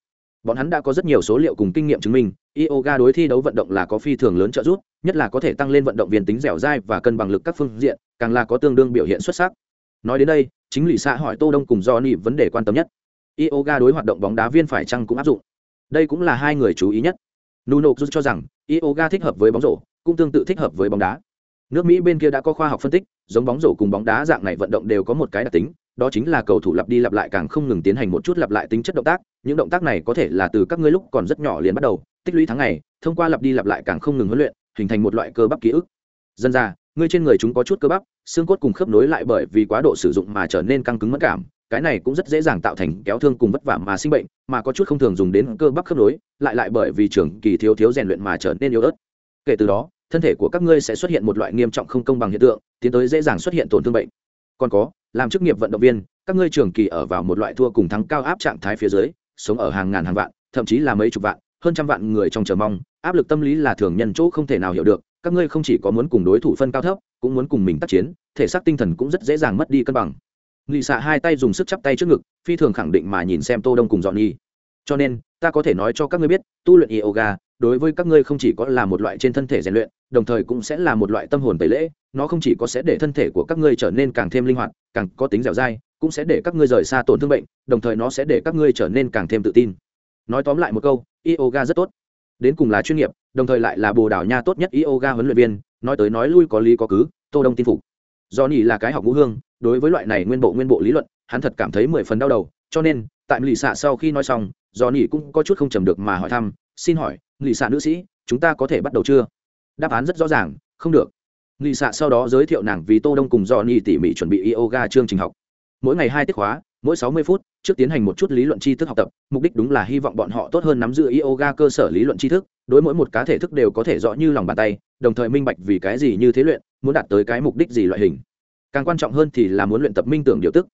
Bọn hắn đã có rất nhiều số liệu cùng kinh nghiệm chứng minh, yoga đối thi đấu vận động là có phi thường lớn trợ giúp, nhất là có thể tăng lên vận động viên tính dẻo dai và cân bằng lực các phương diện, càng là có tương đương biểu hiện xuất sắc. Nói đến đây, chính lì xã hỏi Tô Đông cùng Johnny vấn đề quan tâm nhất. Yoga đối hoạt động bóng đá viên phải chăng cũng áp dụng. Đây cũng là hai người chú ý nhất. Nuno cho rằng, yoga thích hợp với bóng rổ, cũng tương tự thích hợp với bóng đá nước mỹ bên kia đã có khoa học phân tích giống bóng rổ cùng bóng đá dạng này vận động đều có một cái đặc tính đó chính là cầu thủ lặp đi lặp lại càng không ngừng tiến hành một chút lặp lại tính chất động tác, những động tác này có thể là từ các ngươi lúc còn rất nhỏ liền bắt đầu, tích lũy tháng ngày, thông qua lặp đi lặp lại càng không ngừng huấn luyện, hình thành một loại cơ bắp ký ức. Dân ra, ngươi trên người chúng có chút cơ bắp, xương cốt cùng khớp nối lại bởi vì quá độ sử dụng mà trở nên căng cứng mất cảm, cái này cũng rất dễ dàng tạo thành kéo thương cùng vất vả mà sinh bệnh, mà có chút không thường dùng đến cơ bắp khớp nối, lại lại bởi vì trường kỳ thiếu thiếu rèn luyện mà trở nên yếu ớt. Kể từ đó, thân thể của các ngươi sẽ xuất hiện một loại nghiêm trọng không công bằng hiện tượng, tiến tới dễ dàng xuất hiện tổn thương bệnh. Còn có làm chức nghiệp vận động viên, các ngươi trường kỳ ở vào một loại thua cùng thắng cao áp trạng thái phía dưới, sống ở hàng ngàn hàng vạn, thậm chí là mấy chục vạn, hơn trăm vạn người trong chờ mong, áp lực tâm lý là thường nhân chỗ không thể nào hiểu được, các ngươi không chỉ có muốn cùng đối thủ phân cao thấp, cũng muốn cùng mình tác chiến, thể xác tinh thần cũng rất dễ dàng mất đi cân bằng. Lì xạ hai tay dùng sức chắp tay trước ngực, phi thường khẳng định mà nhìn xem tô đông cùng dọn nhi cho nên, ta có thể nói cho các ngươi biết, tu luyện yoga đối với các ngươi không chỉ có là một loại trên thân thể rèn luyện, đồng thời cũng sẽ là một loại tâm hồn tẩy lễ, nó không chỉ có sẽ để thân thể của các ngươi trở nên càng thêm linh hoạt, càng có tính dẻo dai, cũng sẽ để các ngươi rời xa tổn thương bệnh, đồng thời nó sẽ để các ngươi trở nên càng thêm tự tin. Nói tóm lại một câu, yoga rất tốt. Đến cùng là chuyên nghiệp, đồng thời lại là bồ đảo nha tốt nhất yoga huấn luyện viên, nói tới nói lui có lý có cứ, tô đông tin phục. Do nhỉ là cái học ngũ hương, đối với loại này nguyên bộ nguyên bộ lý luận, hắn thật cảm thấy mười phần đau đầu, cho nên, tại lì xạ sau khi nói xong do nhỉ cũng có chút không trầm được mà hỏi thăm, xin hỏi nghị xạ nữ sĩ, chúng ta có thể bắt đầu chưa? Đáp án rất rõ ràng, không được. Nghị xạ sau đó giới thiệu nàng vì tô đông cùng do Nhi tỉ mỉ chuẩn bị yoga chương trình học. Mỗi ngày hai tiết khóa, mỗi sáu mươi phút, trước tiến hành một chút lý luận tri thức học tập, mục đích đúng là hy vọng bọn họ tốt hơn nắm giữ yoga cơ sở lý luận tri thức, đối mỗi một cá thể thức đều có thể rõ như lòng bàn tay, đồng thời minh bạch vì cái gì như thế luyện, muốn đạt tới cái mục đích gì loại hình. Càng quan trọng hơn thì là muốn luyện tập minh tưởng điều tức.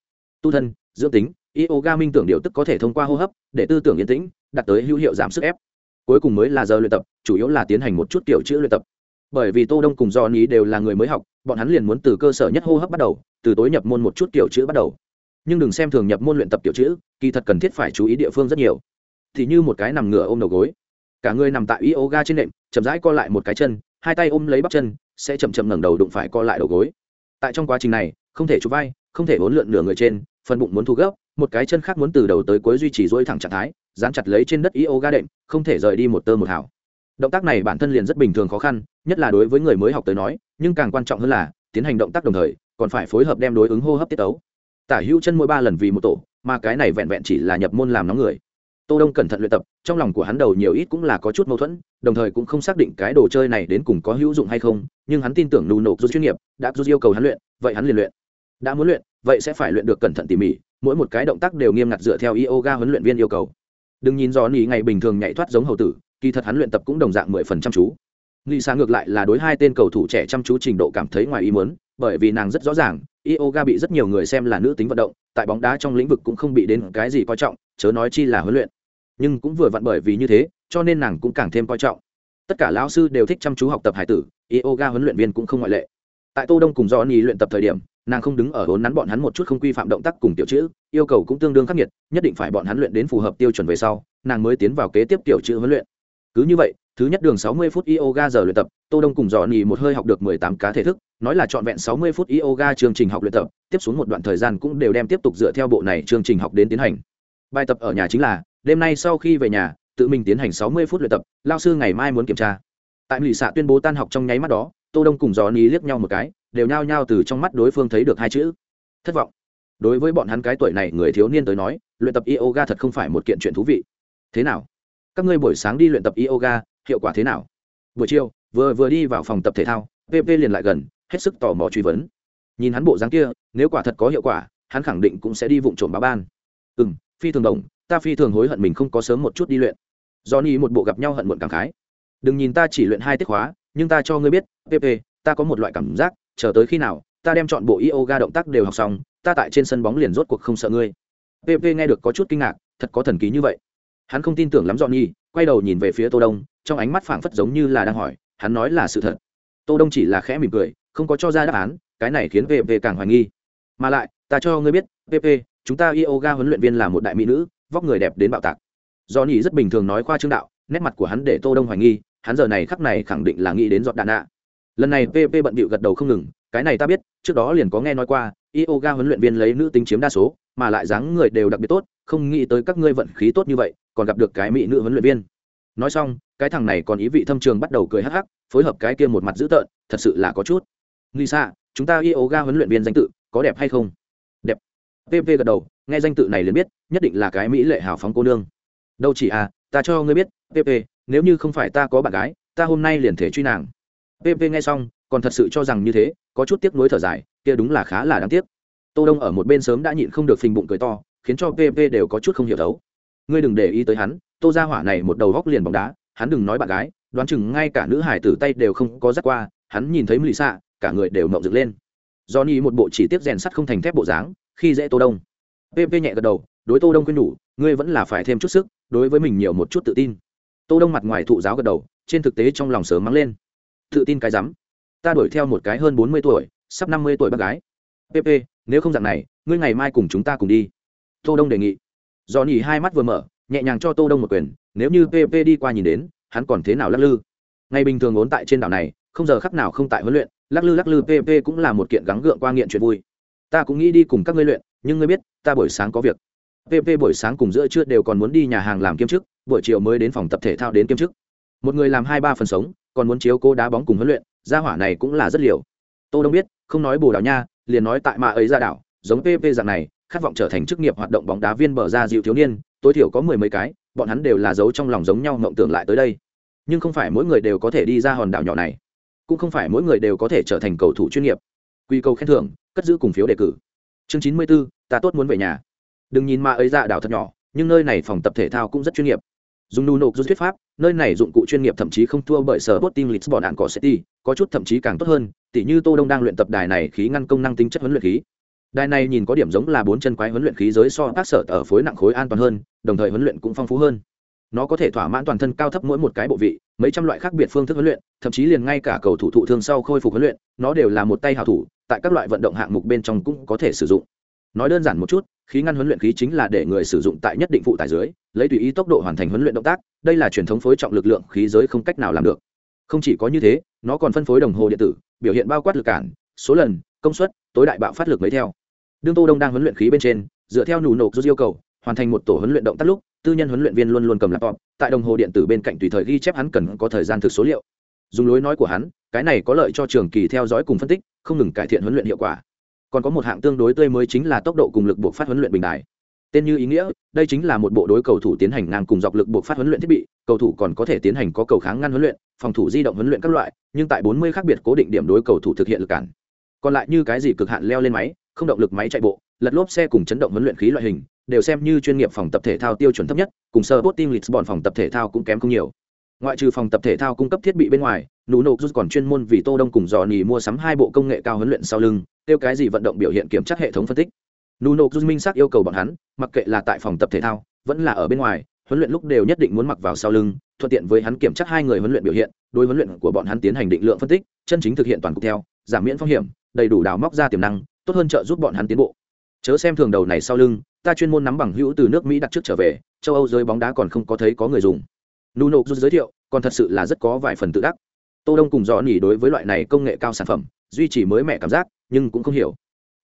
Tu thân, dưỡng tính, yoga minh tưởng điều tức có thể thông qua hô hấp, để tư tưởng yên tĩnh, đạt tới hữu hiệu giảm sức ép cuối cùng mới là giờ luyện tập, chủ yếu là tiến hành một chút tiểu chữ luyện tập. Bởi vì tô đông cùng do ý đều là người mới học, bọn hắn liền muốn từ cơ sở nhất hô hấp bắt đầu, từ tối nhập môn một chút tiểu chữ bắt đầu. Nhưng đừng xem thường nhập môn luyện tập tiểu chữ, kỳ thật cần thiết phải chú ý địa phương rất nhiều. Thì như một cái nằm ngửa ôm đầu gối. Cả người nằm tại yoga trên nệm, chậm rãi co lại một cái chân, hai tay ôm lấy bắp chân, sẽ chậm chậm ngẩng đầu đụng phải co lại đầu gối. Tại trong quá trình này, không thể chụp vai, không thể uốn lượn nửa người trên, phần bụng muốn thu gấp, một cái chân khác muốn từ đầu tới cuối duy trì dỗi thẳng trạng thái dán chặt lấy trên đất yoga đệm, không thể rời đi một tơ một hào. Động tác này bản thân liền rất bình thường khó khăn, nhất là đối với người mới học tới nói, nhưng càng quan trọng hơn là, tiến hành động tác đồng thời, còn phải phối hợp đem đối ứng hô hấp tiết tấu tả hữu chân mỗi ba lần vì một tổ, mà cái này vẹn vẹn chỉ là nhập môn làm nóng người. Tô đông cẩn thận luyện tập, trong lòng của hắn đầu nhiều ít cũng là có chút mâu thuẫn, đồng thời cũng không xác định cái đồ chơi này đến cùng có hữu dụng hay không, nhưng hắn tin tưởng nụ nộp rút chuyên nghiệp, đã rút yêu cầu hắn luyện, vậy hắn liền luyện. Đã muốn luyện, vậy sẽ phải luyện được cẩn thận tỉ mỉ, mỗi một cái động tác đều nghiêm ngặt dựa theo yoga huấn luyện viên yêu cầu đừng nhìn do nỉ ngày bình thường nhảy thoát giống hầu tử kỳ thật hắn luyện tập cũng đồng dạng mười phần chăm chú Lý Xa ngược lại là đối hai tên cầu thủ trẻ chăm chú trình độ cảm thấy ngoài ý muốn, bởi vì nàng rất rõ ràng, yoga bị rất nhiều người xem là nữ tính vận động, tại bóng đá trong lĩnh vực cũng không bị đến cái gì coi trọng, chớ nói chi là huấn luyện. Nhưng cũng vừa vặn bởi vì như thế, cho nên nàng cũng càng thêm coi trọng. Tất cả lão sư đều thích chăm chú học tập hải tử, yoga huấn luyện viên cũng không ngoại lệ. Tại Tô Đông cùng Johnny luyện tập thời điểm, nàng không đứng ở vốn nắn bọn hắn một chút không quy phạm động tác cùng tiểu chữ, yêu cầu cũng tương đương khắc nghiệt, nhất định phải bọn hắn luyện đến phù hợp tiêu chuẩn về sau, nàng mới tiến vào kế tiếp tiểu chữ huấn luyện. Cứ như vậy, thứ nhất đường 60 phút yoga giờ luyện tập tô đông cùng dò nhì một hơi học được 18 cá thể thức nói là trọn vẹn 60 phút yoga chương trình học luyện tập tiếp xuống một đoạn thời gian cũng đều đem tiếp tục dựa theo bộ này chương trình học đến tiến hành bài tập ở nhà chính là đêm nay sau khi về nhà tự mình tiến hành 60 phút luyện tập lao sư ngày mai muốn kiểm tra tại lì xạ tuyên bố tan học trong nháy mắt đó tô đông cùng dò nhì liếc nhau một cái đều nhao nhao từ trong mắt đối phương thấy được hai chữ. Thất vọng. Đối với bọn hắn cái tuổi này người thiếu niên tới nói luyện tập yoga thật không phải một kiện chuyện thú vị. Thế nào? Các ngươi buổi sáng đi luyện tập yoga hiệu quả thế nào? Buổi chiều vừa vừa đi vào phòng tập thể thao pp liền lại gần hết sức tò mò truy vấn. Nhìn hắn bộ dáng kia nếu quả thật có hiệu quả hắn khẳng định cũng sẽ đi vụng trộm báo ban. Ừ m phi thường đồng ta phi thường hối hận mình không có sớm một chút đi luyện. Do ni một bộ gặp nhau hận muộn cảm khái. Đừng nhìn ta chỉ luyện hai tiết hóa, nhưng ta cho ngươi biết pp ta có một loại cảm giác chờ tới khi nào, ta đem chọn bộ yoga động tác đều học xong, ta tại trên sân bóng liền rốt cuộc không sợ ngươi. Pp nghe được có chút kinh ngạc, thật có thần ký như vậy. Hắn không tin tưởng lắm dọn nhi quay đầu nhìn về phía tô đông, trong ánh mắt phảng phất giống như là đang hỏi, hắn nói là sự thật? Tô đông chỉ là khẽ mỉm cười, không có cho ra đáp án, cái này khiến PP càng hoài nghi. Mà lại, ta cho ngươi biết pp chúng ta yoga huấn luyện viên là một đại mỹ nữ, vóc người đẹp đến bạo tạc. Do Nhi rất bình thường nói khoa trương đạo, nét mặt của hắn để tô đông hoài nghi, hắn giờ này khắc này khẳng định là nghĩ đến giọt đạn ạ lần này pp bận bịu gật đầu không ngừng, cái này ta biết, trước đó liền có nghe nói qua, yoga huấn luyện viên lấy nữ tính chiếm đa số, mà lại dáng người đều đặc biệt tốt, không nghĩ tới các ngươi vận khí tốt như vậy, còn gặp được cái mỹ nữ huấn luyện viên. Nói xong, cái thằng này còn ý vị thâm trường bắt đầu cười hắc hắc, phối hợp cái kia một mặt dữ tợn, thật sự là có chút. Lisa, chúng ta yoga huấn luyện viên danh tự, có đẹp hay không? Đẹp. Pp gật đầu, nghe danh tự này liền biết, nhất định là cái mỹ lệ hào phóng cô nương. Đâu chỉ à ta cho ngươi biết pp nếu như không phải ta có bạn gái, ta hôm nay liền thể truy nàng pp nghe xong, còn thật sự cho rằng như thế, có chút tiếc nuối thở dài, kia đúng là khá là đáng tiếc. Tô đông ở một bên sớm đã nhịn không được phình bụng cười to, khiến cho pp đều có chút không hiểu đấu ngươi đừng để ý tới hắn, tô ra hỏa này một đầu góc liền bóng đá, hắn đừng nói bạn gái, đoán chừng ngay cả nữ hải tử tay đều không có dắt qua, hắn nhìn thấy mỹ xạ cả người đều mộng dựng lên. Do ni một bộ chỉ tiếp rèn sắt không thành thép bộ dáng, khi dễ tô đông. Pp nhẹ gật đầu, đối tô đông khuyên nhủ, ngươi vẫn là phải thêm chút sức, đối với mình nhiều một chút tự tin. Tô đông mặt ngoài thụ giáo gật đầu, trên thực tế trong lòng sớm mắng lên tự tin cái rắm. Ta đuổi theo một cái hơn bốn mươi tuổi, sắp năm mươi tuổi bác gái. Pp nếu không dạng này, ngươi ngày mai cùng chúng ta cùng đi. Tô đông đề nghị. Do nhỉ hai mắt vừa mở, nhẹ nhàng cho tô đông một quyền, nếu như pp đi qua nhìn đến, hắn còn thế nào lắc lư? Ngày bình thường ốn tại trên đảo này, không giờ khắc nào không tại huấn luyện, lắc lư lắc lư pp cũng là một kiện gắng gượng qua nghiện chuyện vui. Ta cũng nghĩ đi cùng các ngươi luyện, nhưng ngươi biết, ta buổi sáng có việc. Pp buổi sáng cùng giữa trưa đều còn muốn đi nhà hàng làm kiêm chức, buổi chiều mới đến phòng tập thể thao đến kiêm chức. Một người làm hai ba phần sống còn muốn chiếu cô đá bóng cùng huấn luyện gia hỏa này cũng là rất liều. Tô đông biết không nói bồ đào nha liền nói tại mà ấy ra đảo giống pp dạng này khát vọng trở thành chức nghiệp hoạt động bóng đá viên bờ ra dịu thiếu niên tối thiểu có mười mấy cái bọn hắn đều là giấu trong lòng giống nhau mộng tưởng lại tới đây. Nhưng không phải mỗi người đều có thể đi ra hòn đảo nhỏ này cũng không phải mỗi người đều có thể trở thành cầu thủ chuyên nghiệp. Quy cầu khen thưởng cất giữ cùng phiếu đề cử. Chương chín mươi 94, ta tốt muốn về nhà. Đừng nhìn mà ấy ra đảo thật nhỏ nhưng nơi này phòng tập thể thao cũng rất chuyên nghiệp dùng nụ nộp thuyết pháp, nơi này dụng cụ chuyên nghiệp thậm chí không thua bởi sở bot team lisbon ạn cỏ city có chút thậm chí càng tốt hơn, tỉ như tô đông đang luyện tập đài này khí ngăn công năng tính chất huấn luyện khí. Đài này nhìn có điểm giống là bốn chân quái huấn luyện khí giới so các sở ở phối nặng khối an toàn hơn, đồng thời huấn luyện cũng phong phú hơn. Nó có thể thỏa mãn toàn thân cao thấp mỗi một cái bộ vị, mấy trăm loại khác biệt phương thức huấn luyện, thậm chí liền ngay cả cầu thủ thụ thương sau khôi phục huấn luyện, nó đều là một tay hào thủ, tại các loại vận động hạng mục bên trong cũng có thể sử dụng. Nói đơn giản một chút, khí ngăn huấn luyện khí chính là để người sử dụng tại nhất định phụ tải dưới lấy tùy ý tốc độ hoàn thành huấn luyện động tác, đây là truyền thống phối trọng lực lượng khí giới không cách nào làm được. Không chỉ có như thế, nó còn phân phối đồng hồ điện tử, biểu hiện bao quát lực cản, số lần, công suất, tối đại bạo phát lực mới theo. Đương tô đông đang huấn luyện khí bên trên, dựa theo nụ nộp rút yêu cầu, hoàn thành một tổ huấn luyện động tác lúc, tư nhân huấn luyện viên luôn luôn cầm laptop, tại đồng hồ điện tử bên cạnh tùy thời ghi chép hắn cần có thời gian thực số liệu. Dùng lối nói của hắn, cái này có lợi cho trường kỳ theo dõi cùng phân tích, không ngừng cải thiện huấn luyện hiệu quả. Còn có một hạng tương đối tươi mới chính là tốc độ cùng lực buộc phát huấn luyện bình đại tên như ý nghĩa, đây chính là một bộ đối cầu thủ tiến hành ngang cùng dọc lực buộc phát huấn luyện thiết bị, cầu thủ còn có thể tiến hành có cầu kháng ngăn huấn luyện, phòng thủ di động huấn luyện các loại, nhưng tại 40 khác biệt cố định điểm đối cầu thủ thực hiện lực cản. Còn lại như cái gì cực hạn leo lên máy, không động lực máy chạy bộ, lật lốp xe cùng chấn động huấn luyện khí loại hình, đều xem như chuyên nghiệp phòng tập thể thao tiêu chuẩn thấp nhất, cùng sơ bot team lisbon phòng tập thể thao cũng kém không nhiều. Ngoại trừ phòng tập thể thao cung cấp thiết bị bên ngoài nụ nộp rút còn chuyên môn vì tô đông cùng dò nỉ mua sắm hai bộ công nghệ cao huấn luyện sau lưng, tiêu cái gì vận động biểu hiện kiểm tra hệ thống phân tích nụ nộp minh sắc yêu cầu bọn hắn, mặc kệ là tại phòng tập thể thao, vẫn là ở bên ngoài, huấn luyện lúc đều nhất định muốn mặc vào sau lưng, thuận tiện với hắn kiểm tra hai người huấn luyện biểu hiện, đối huấn luyện của bọn hắn tiến hành định lượng phân tích, chân chính thực hiện toàn cục theo, giảm miễn phong hiểm, đầy đủ đào móc ra tiềm năng, tốt hơn trợ giúp bọn hắn tiến bộ. Chớ xem thường đầu này sau lưng, ta chuyên môn nắm bằng hữu từ nước mỹ đặt trước trở về, châu âu giới bóng đá còn không có thấy có người dùng. Nuno rút giới thiệu, còn thật sự là rất có vài phần tự đắc. Tô đông cùng dò nỉ đối với loại này công nghệ cao sản phẩm, duy trì mới mẻ cảm giác, nhưng cũng không hiểu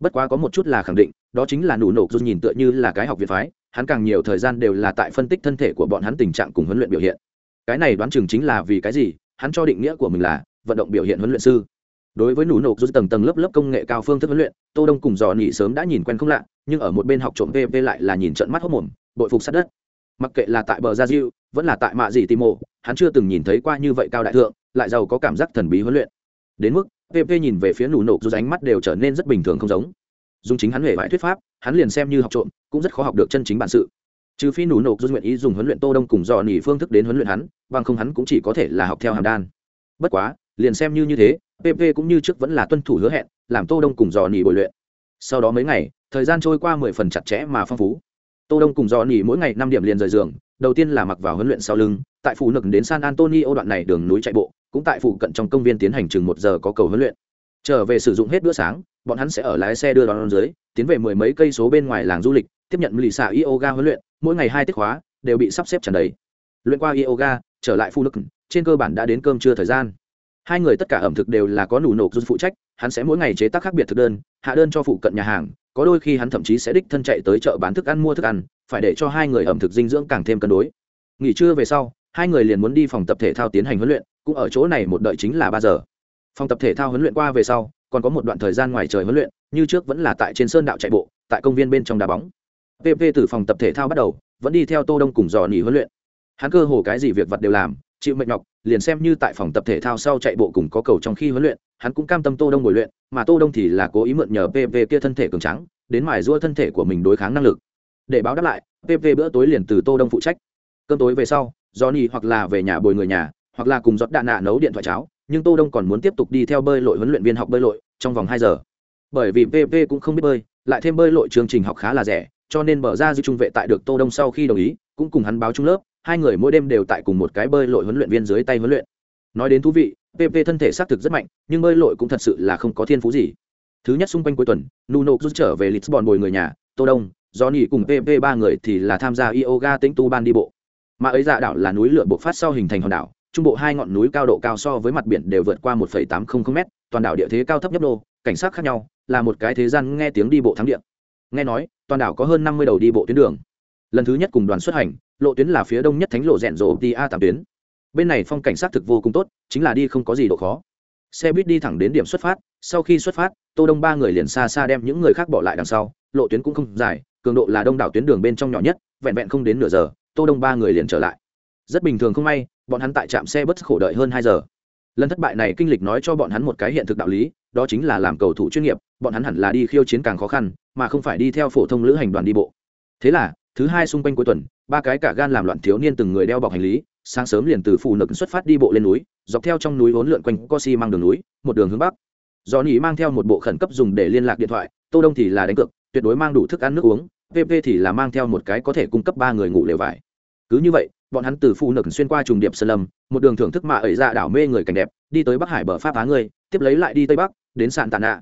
bất quá có một chút là khẳng định, đó chính là nụ nổ dù nhìn tựa như là cái học viện phái, hắn càng nhiều thời gian đều là tại phân tích thân thể của bọn hắn tình trạng cùng huấn luyện biểu hiện. Cái này đoán chừng chính là vì cái gì, hắn cho định nghĩa của mình là vận động biểu hiện huấn luyện sư. Đối với nụ nổ dù tầng tầng lớp lớp công nghệ cao phương thức huấn luyện, tô đông cùng dò nỉ sớm đã nhìn quen không lạ, nhưng ở một bên học trộm pv lại là nhìn trận mắt hốc mồm, bội phục sát đất. Mặc kệ là tại bờ gia diêu vẫn là tại mạ dị timo hắn chưa từng nhìn thấy qua như vậy cao đại thượng, lại giàu có cảm giác thần bí huấn luyện. Đến mức pp nhìn về phía nụ nổ, dù ánh mắt đều trở nên rất bình thường không giống. Dùng chính hắn huệ vải thuyết pháp, hắn liền xem như học trộm, cũng rất khó học được chân chính bản sự. Trừ phi nụ nổ, dù nguyện ý dùng huấn luyện tô đông cùng dò nỉ phương thức đến huấn luyện hắn, bằng không hắn cũng chỉ có thể là học theo hàm đan. Bất quá, liền xem như như thế pp cũng như trước vẫn là tuân thủ hứa hẹn, làm tô đông cùng dò nỉ bồi luyện. Sau đó mấy ngày, thời gian trôi qua mười phần chặt chẽ mà phong phú. Tô đông cùng dò nỉ mỗi ngày năm điểm liền rời giường, đầu tiên là mặc vào huấn luyện sau lưng, tại phủ nực đến san antonio đoạn này đường núi chạy bộ cũng tại phụ cận trong công viên tiến hành chừng một giờ có cầu huấn luyện. Trở về sử dụng hết bữa sáng, bọn hắn sẽ ở lái xe đưa đón dưới, tiến về mười mấy cây số bên ngoài làng du lịch, tiếp nhận lì xạ yoga huấn luyện, mỗi ngày hai tiết khóa, đều bị sắp xếp tràn đầy. Luyện qua yoga, trở lại phu nực trên cơ bản đã đến cơm trưa thời gian. Hai người tất cả ẩm thực đều là có nụ nộp dung phụ trách, hắn sẽ mỗi ngày chế tác khác biệt thực đơn, hạ đơn cho phụ cận nhà hàng, có đôi khi hắn thậm chí sẽ đích thân chạy tới chợ bán thức ăn mua thức ăn, phải để cho hai người ẩm thực dinh dưỡng càng thêm cân đối. Nghỉ trưa về sau, hai người liền muốn đi phòng tập thể thao tiến hành huấn luyện cũng ở chỗ này một đợi chính là ba giờ. Phòng tập thể thao huấn luyện qua về sau, còn có một đoạn thời gian ngoài trời huấn luyện, như trước vẫn là tại trên sơn đạo chạy bộ, tại công viên bên trong đá bóng. Pp từ phòng tập thể thao bắt đầu, vẫn đi theo tô đông cùng dò nỉ huấn luyện. Hắn cơ hồ cái gì việc vật đều làm, chịu mệnh nhọc, liền xem như tại phòng tập thể thao sau chạy bộ cùng có cầu trong khi huấn luyện, hắn cũng cam tâm tô đông ngồi luyện, mà tô đông thì là cố ý mượn nhờ pp kia thân thể cường trắng đến mài giũa thân thể của mình đối kháng năng lực. Để báo đáp lại pp bữa tối liền từ tô đông phụ trách. Cơm tối về sau johnny hoặc là về nhà bồi người nhà hoặc là cùng giọt đạn nạ nấu điện thoại cháo, nhưng tô đông còn muốn tiếp tục đi theo bơi lội huấn luyện viên học bơi lội trong vòng hai giờ. Bởi vì pp cũng không biết bơi, lại thêm bơi lội chương trình học khá là rẻ, cho nên mở ra dư trung vệ tại được tô đông sau khi đồng ý, cũng cùng hắn báo trung lớp, hai người mỗi đêm đều tại cùng một cái bơi lội huấn luyện viên dưới tay huấn luyện. Nói đến thú vị pp thân thể xác thực rất mạnh, nhưng bơi lội cũng thật sự là không có thiên phú gì. Thứ nhất xung quanh cuối tuần, nuno rút trở về lisbon bồi người nhà, tô đông, johnny cùng pp ba người thì là tham gia yoga tĩnh tu ban đi bộ. Mà ấy dạ đảo là núi lửa bộc phát sau hình thành hòn đảo trung bộ hai ngọn núi cao độ cao so với mặt biển đều vượt qua 1,800 m toàn đảo địa thế cao thấp nhấp đô cảnh sát khác nhau là một cái thế gian nghe tiếng đi bộ thắng địa. Nghe nói toàn đảo có hơn 50 đầu đi bộ tuyến đường. Lần thứ nhất cùng đoàn xuất hành lộ tuyến là phía đông nhất thánh lộ rèn rộ đi a tám tuyến. Bên này phong cảnh sát thực vô cùng tốt chính là đi không có gì độ khó. Xe buýt đi thẳng đến điểm xuất phát sau khi xuất phát tô đông ba người liền xa xa đem những người khác bỏ lại đằng sau lộ tuyến cũng không dài cường độ là đông đảo tuyến đường bên trong nhỏ nhất vẹn vẹn không đến nửa giờ tô đông ba người liền trở lại. Rất bình thường không may bọn hắn tại trạm xe bất khổ đợi hơn hai giờ. Lần thất bại này kinh lịch nói cho bọn hắn một cái hiện thực đạo lý, đó chính là làm cầu thủ chuyên nghiệp, bọn hắn hẳn là đi khiêu chiến càng khó khăn, mà không phải đi theo phổ thông lữ hành đoàn đi bộ. Thế là, thứ hai xung quanh cuối tuần, ba cái cả gan làm loạn thiếu niên từng người đeo bọc hành lý, sáng sớm liền từ phủ nực xuất phát đi bộ lên núi, dọc theo trong núi vốn lượn quanh co mang đường núi, một đường hướng bắc. Do nhỉ mang theo một bộ khẩn cấp dùng để liên lạc điện thoại, tô đông thì là đánh cược, tuyệt đối mang đủ thức ăn nước uống pp thì là mang theo một cái có thể cung cấp ba người ngủ lều vải. Cứ như vậy bọn hắn từ phụ nực xuyên qua trùng điệp sơn lâm, một đường thưởng thức mạ ẩy ra đảo mê người cảnh đẹp, đi tới bắc hải bờ pháp á người tiếp lấy lại đi tây bắc, đến sạn tạ nạ.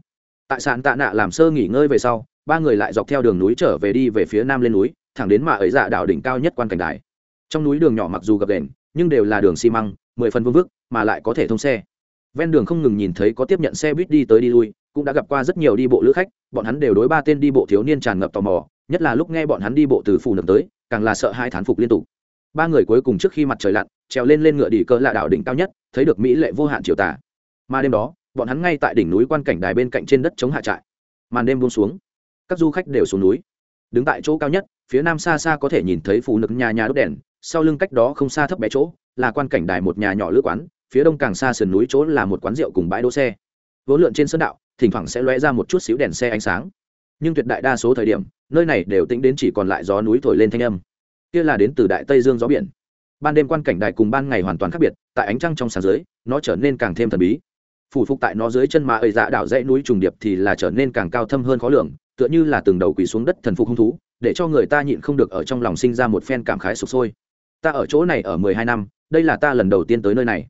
Tại sạn tạ nạ làm sơ nghỉ ngơi về sau, ba người lại dọc theo đường núi trở về đi về phía nam lên núi, thẳng đến mạ ẩy dạ đảo đỉnh cao nhất quan cảnh đài. Trong núi đường nhỏ mặc dù gập đèn nhưng đều là đường xi măng, mười phần vương vức, mà lại có thể thông xe. Ven đường không ngừng nhìn thấy có tiếp nhận xe buýt đi tới đi lui, cũng đã gặp qua rất nhiều đi bộ lữ khách, bọn hắn đều đối ba tên đi bộ thiếu niên tràn ngập tò mò, nhất là lúc nghe bọn hắn đi bộ từ phù nực tới, càng là sợ hai thán phục liên tục ba người cuối cùng trước khi mặt trời lặn, trèo lên lên ngựa đi cơ lạ đảo đỉnh cao nhất, thấy được mỹ lệ vô hạn triều tả mà đêm đó, bọn hắn ngay tại đỉnh núi quan cảnh đài bên cạnh trên đất chống hạ trại. Màn đêm buông xuống, các du khách đều xuống núi. Đứng tại chỗ cao nhất, phía nam xa xa có thể nhìn thấy phụ nực nhà nhà đốt đèn, sau lưng cách đó không xa thấp bé chỗ, là quan cảnh đài một nhà nhỏ lữ quán, phía đông càng xa sườn núi chỗ là một quán rượu cùng bãi đỗ xe. Vốn lượn trên sân đạo, thỉnh thoảng sẽ lóe ra một chút xíu đèn xe ánh sáng. Nhưng tuyệt đại đa số thời điểm, nơi này đều tính đến chỉ còn lại gió núi thổi lên thanh âm kia là đến từ đại tây dương gió biển. Ban đêm quan cảnh đài cùng ban ngày hoàn toàn khác biệt, tại ánh trăng trong sáng dưới, nó trở nên càng thêm thần bí. Phủ phục tại nó dưới chân mà ơi dạ đảo dãy núi trùng điệp thì là trở nên càng cao thâm hơn khó lường, tựa như là từng đầu quỳ xuống đất thần phục hung thú, để cho người ta nhịn không được ở trong lòng sinh ra một phen cảm khái sụp sôi. Ta ở chỗ này ở mười hai năm, đây là ta lần đầu tiên tới nơi này.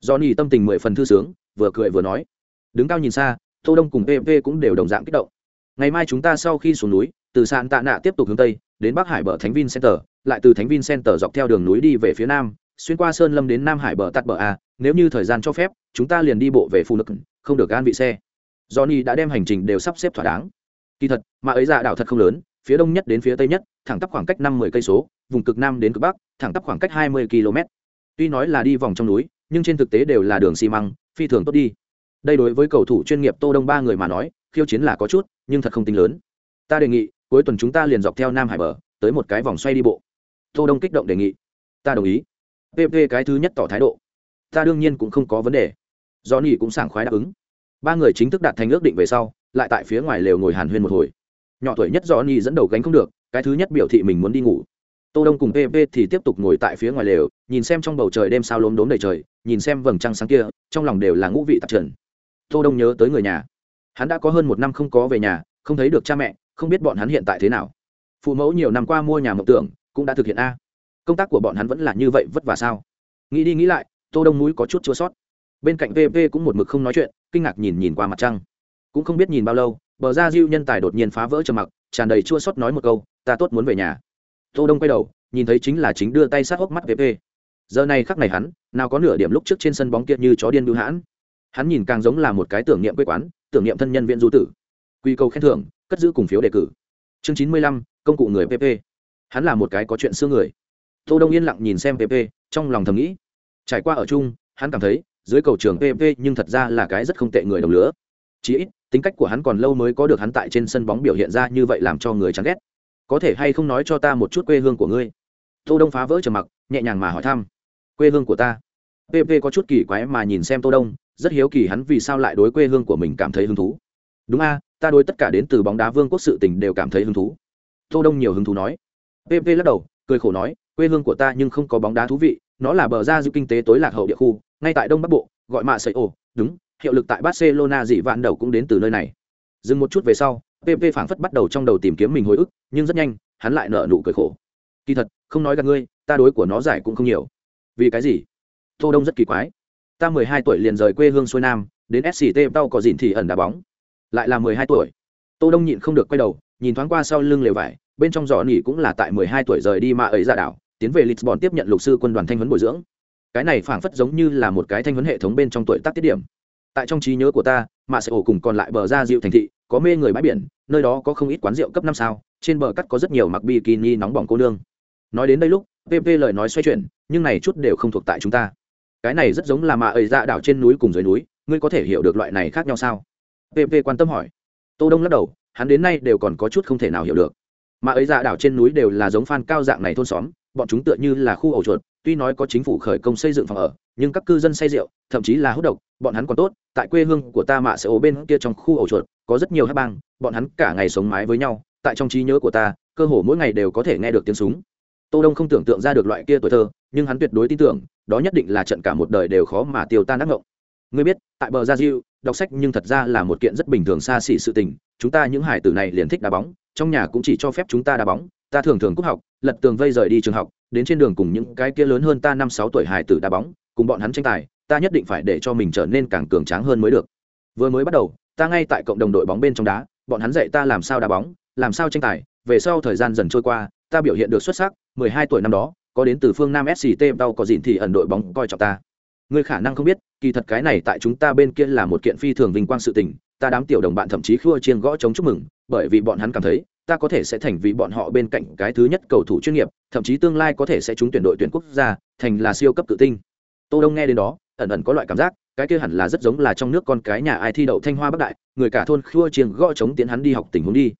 Do nỉ tâm tình mười phần thư sướng, vừa cười vừa nói. Đứng cao nhìn xa, tô đông cùng pp cũng đều đồng dạng kích động. Ngày mai chúng ta sau khi xuống núi, từ sạn tạ nạ tiếp tục hướng tây, đến bắc hải bờ thánh vin center lại từ thánh vincent center dọc theo đường núi đi về phía nam, xuyên qua sơn lâm đến nam hải bờ tắt bờ a, nếu như thời gian cho phép, chúng ta liền đi bộ về phù nực không được gan vị xe. Johnny đã đem hành trình đều sắp xếp thỏa đáng. Kỳ thật, mà ấy dạ đảo thật không lớn, phía đông nhất đến phía tây nhất, thẳng tắp khoảng cách năm mươi cây số, vùng cực nam đến cực bắc, thẳng tắp khoảng cách hai mươi km. Tuy nói là đi vòng trong núi, nhưng trên thực tế đều là đường xi măng, phi thường tốt đi. Đây đối với cầu thủ chuyên nghiệp tô đông ba người mà nói, khiêu chiến là có chút, nhưng thật không tính lớn. Ta đề nghị, cuối tuần chúng ta liền dọc theo nam hải bờ, tới một cái vòng xoay đi bộ tô đông kích động đề nghị. Ta đồng ý. Pp cái thứ nhất tỏ thái độ. Ta đương nhiên cũng không có vấn đề. Do Nhi cũng sảng khoái đáp ứng. Ba người chính thức đạt thành ước định về sau, lại tại phía ngoài lều ngồi hàn huyên một hồi. Nhỏ tuổi nhất do Nhi dẫn đầu gánh không được, cái thứ nhất biểu thị mình muốn đi ngủ. Tô đông cùng pp thì tiếp tục ngồi tại phía ngoài lều, nhìn xem trong bầu trời đêm sao lốm đốm đầy trời, nhìn xem vầng trăng sáng kia, trong lòng đều là ngũ vị tạp trần. Tô đông nhớ tới người nhà. Hắn đã có hơn một năm không có về nhà, không thấy được cha mẹ, không biết bọn hắn hiện tại thế nào. Phụ mẫu nhiều năm qua mua nhà mộng tưởng cũng đã thực hiện a. Công tác của bọn hắn vẫn là như vậy vất vả sao? Nghĩ đi nghĩ lại, tô đông mũi có chút chua sót. Bên cạnh pp cũng một mực không nói chuyện, kinh ngạc nhìn nhìn qua mặt trăng. Cũng không biết nhìn bao lâu, bờ ra diêu nhân tài đột nhiên phá vỡ trầm mặc, tràn đầy chua sót nói một câu, ta tốt muốn về nhà. Tô đông quay đầu, nhìn thấy chính là chính đưa tay sát hốc mắt pp giờ này khắc này hắn, nào có nửa điểm lúc trước trên sân bóng kia như chó điên bưu hãn. Hắn nhìn càng giống là một cái tưởng niệm quê quán, tưởng niệm thân nhân viện du tử. Quy cầu khen thưởng, cất giữ cùng phiếu đề cử. Chương chín mươi lăm, công cụ người pp hắn là một cái có chuyện xưa người. Tô đông yên lặng nhìn xem pp trong lòng thầm nghĩ. Trải qua ở chung, hắn cảm thấy, dưới cầu trường pp nhưng thật ra là cái rất không tệ người đồng lứa. Chỉ ít, tính cách của hắn còn lâu mới có được hắn tại trên sân bóng biểu hiện ra như vậy làm cho người chán ghét. Có thể hay không nói cho ta một chút quê hương của ngươi? Tô đông phá vỡ trầm mặc, nhẹ nhàng mà hỏi thăm. Quê hương của ta? Pp có chút kỳ quái mà nhìn xem tô đông, rất hiếu kỳ hắn vì sao lại đối quê hương của mình cảm thấy hứng thú. Đúng a, ta đối tất cả đến từ bóng đá vương quốc sự tình đều cảm thấy hứng thú. Tô đông nhiều hứng thú nói pp lắc đầu, cười khổ nói, quê hương của ta nhưng không có bóng đá thú vị, nó là bờ ra giữ kinh tế tối lạc hậu địa khu, ngay tại đông bắc bộ, gọi mạ sợi ồ đúng, hiệu lực tại barcelona dị vạn đầu cũng đến từ nơi này. Dừng một chút về sau pp phảng phất bắt đầu trong đầu tìm kiếm mình hồi ức, nhưng rất nhanh, hắn lại nở nụ cười khổ. Kỳ thật, không nói gặp ngươi, ta đối của nó giải cũng không nhiều. Vì cái gì? Tô đông rất kỳ quái. Ta mười hai tuổi liền rời quê hương xuôi nam, đến sct tao có dịn thì ẩn đá bóng. Lại là mười hai tuổi. Tô đông nhịn không được quay đầu, nhìn thoáng qua sau lưng lều vải bên trong giỏ nỉ cũng là tại mười hai tuổi rời đi mà ấy ra đảo, tiến về lisbon tiếp nhận lục sư quân đoàn thanh huấn bồi dưỡng. Cái này phảng phất giống như là một cái thanh huấn hệ thống bên trong tuổi tác tiết điểm. Tại trong trí nhớ của ta, mà sẽ ổ cùng còn lại bờ ra dịu thành thị, có mê người bãi biển, nơi đó có không ít quán rượu cấp năm sao, trên bờ cắt có rất nhiều mặc bikini nóng bỏng cô nương. Nói đến đây lúc pp lời nói xoay chuyển, nhưng này chút đều không thuộc tại chúng ta. Cái này rất giống là mà ấy ra đảo trên núi cùng dưới núi, ngươi có thể hiểu được loại này khác nhau sao? Pp quan tâm hỏi. Tô đông lắc đầu, hắn đến nay đều còn có chút không thể nào hiểu được mà ấy ra đảo trên núi đều là giống phan cao dạng này thôn xóm, bọn chúng tựa như là khu ổ chuột, tuy nói có chính phủ khởi công xây dựng phòng ở, nhưng các cư dân say rượu, thậm chí là hút độc, bọn hắn còn tốt, tại quê hương của ta mạ sẽ ổ bên kia trong khu ổ chuột, có rất nhiều hát bang, bọn hắn cả ngày sống mái với nhau, tại trong trí nhớ của ta, cơ hồ mỗi ngày đều có thể nghe được tiếng súng. Tô đông không tưởng tượng ra được loại kia tuổi thơ, nhưng hắn tuyệt đối tin tưởng, đó nhất định là trận cả một đời đều khó mà tiêu tan ác ngộng ngươi biết, tại bờ gia diệu đọc sách nhưng thật ra là một kiện rất bình thường xa xỉ sự tình. Chúng ta những hải tử này liền thích đá bóng, trong nhà cũng chỉ cho phép chúng ta đá bóng. Ta thường thường cúp học, lật tường vây rời đi trường học, đến trên đường cùng những cái kia lớn hơn ta năm sáu tuổi hải tử đá bóng, cùng bọn hắn tranh tài, ta nhất định phải để cho mình trở nên càng cường tráng hơn mới được. Vừa mới bắt đầu, ta ngay tại cộng đồng đội bóng bên trong đá, bọn hắn dạy ta làm sao đá bóng, làm sao tranh tài. Về sau thời gian dần trôi qua, ta biểu hiện được xuất sắc, mười hai tuổi năm đó, có đến từ phương nam sct đau có dịn thì ẩn đội bóng coi trọng ta ngươi khả năng không biết, kỳ thật cái này tại chúng ta bên kia là một kiện phi thường vinh quang sự tình, ta đám tiểu đồng bạn thậm chí khua chiên gõ chống chúc mừng, bởi vì bọn hắn cảm thấy, ta có thể sẽ thành vì bọn họ bên cạnh cái thứ nhất cầu thủ chuyên nghiệp, thậm chí tương lai có thể sẽ trúng tuyển đội tuyển quốc gia, thành là siêu cấp tự tinh tô đông nghe đến đó, ẩn ẩn có loại cảm giác, cái kia hẳn là rất giống là trong nước con cái nhà ai thi đậu thanh hoa bắc đại, người cả thôn khua chiêng gõ chống tiến hắn đi học tình huống đi.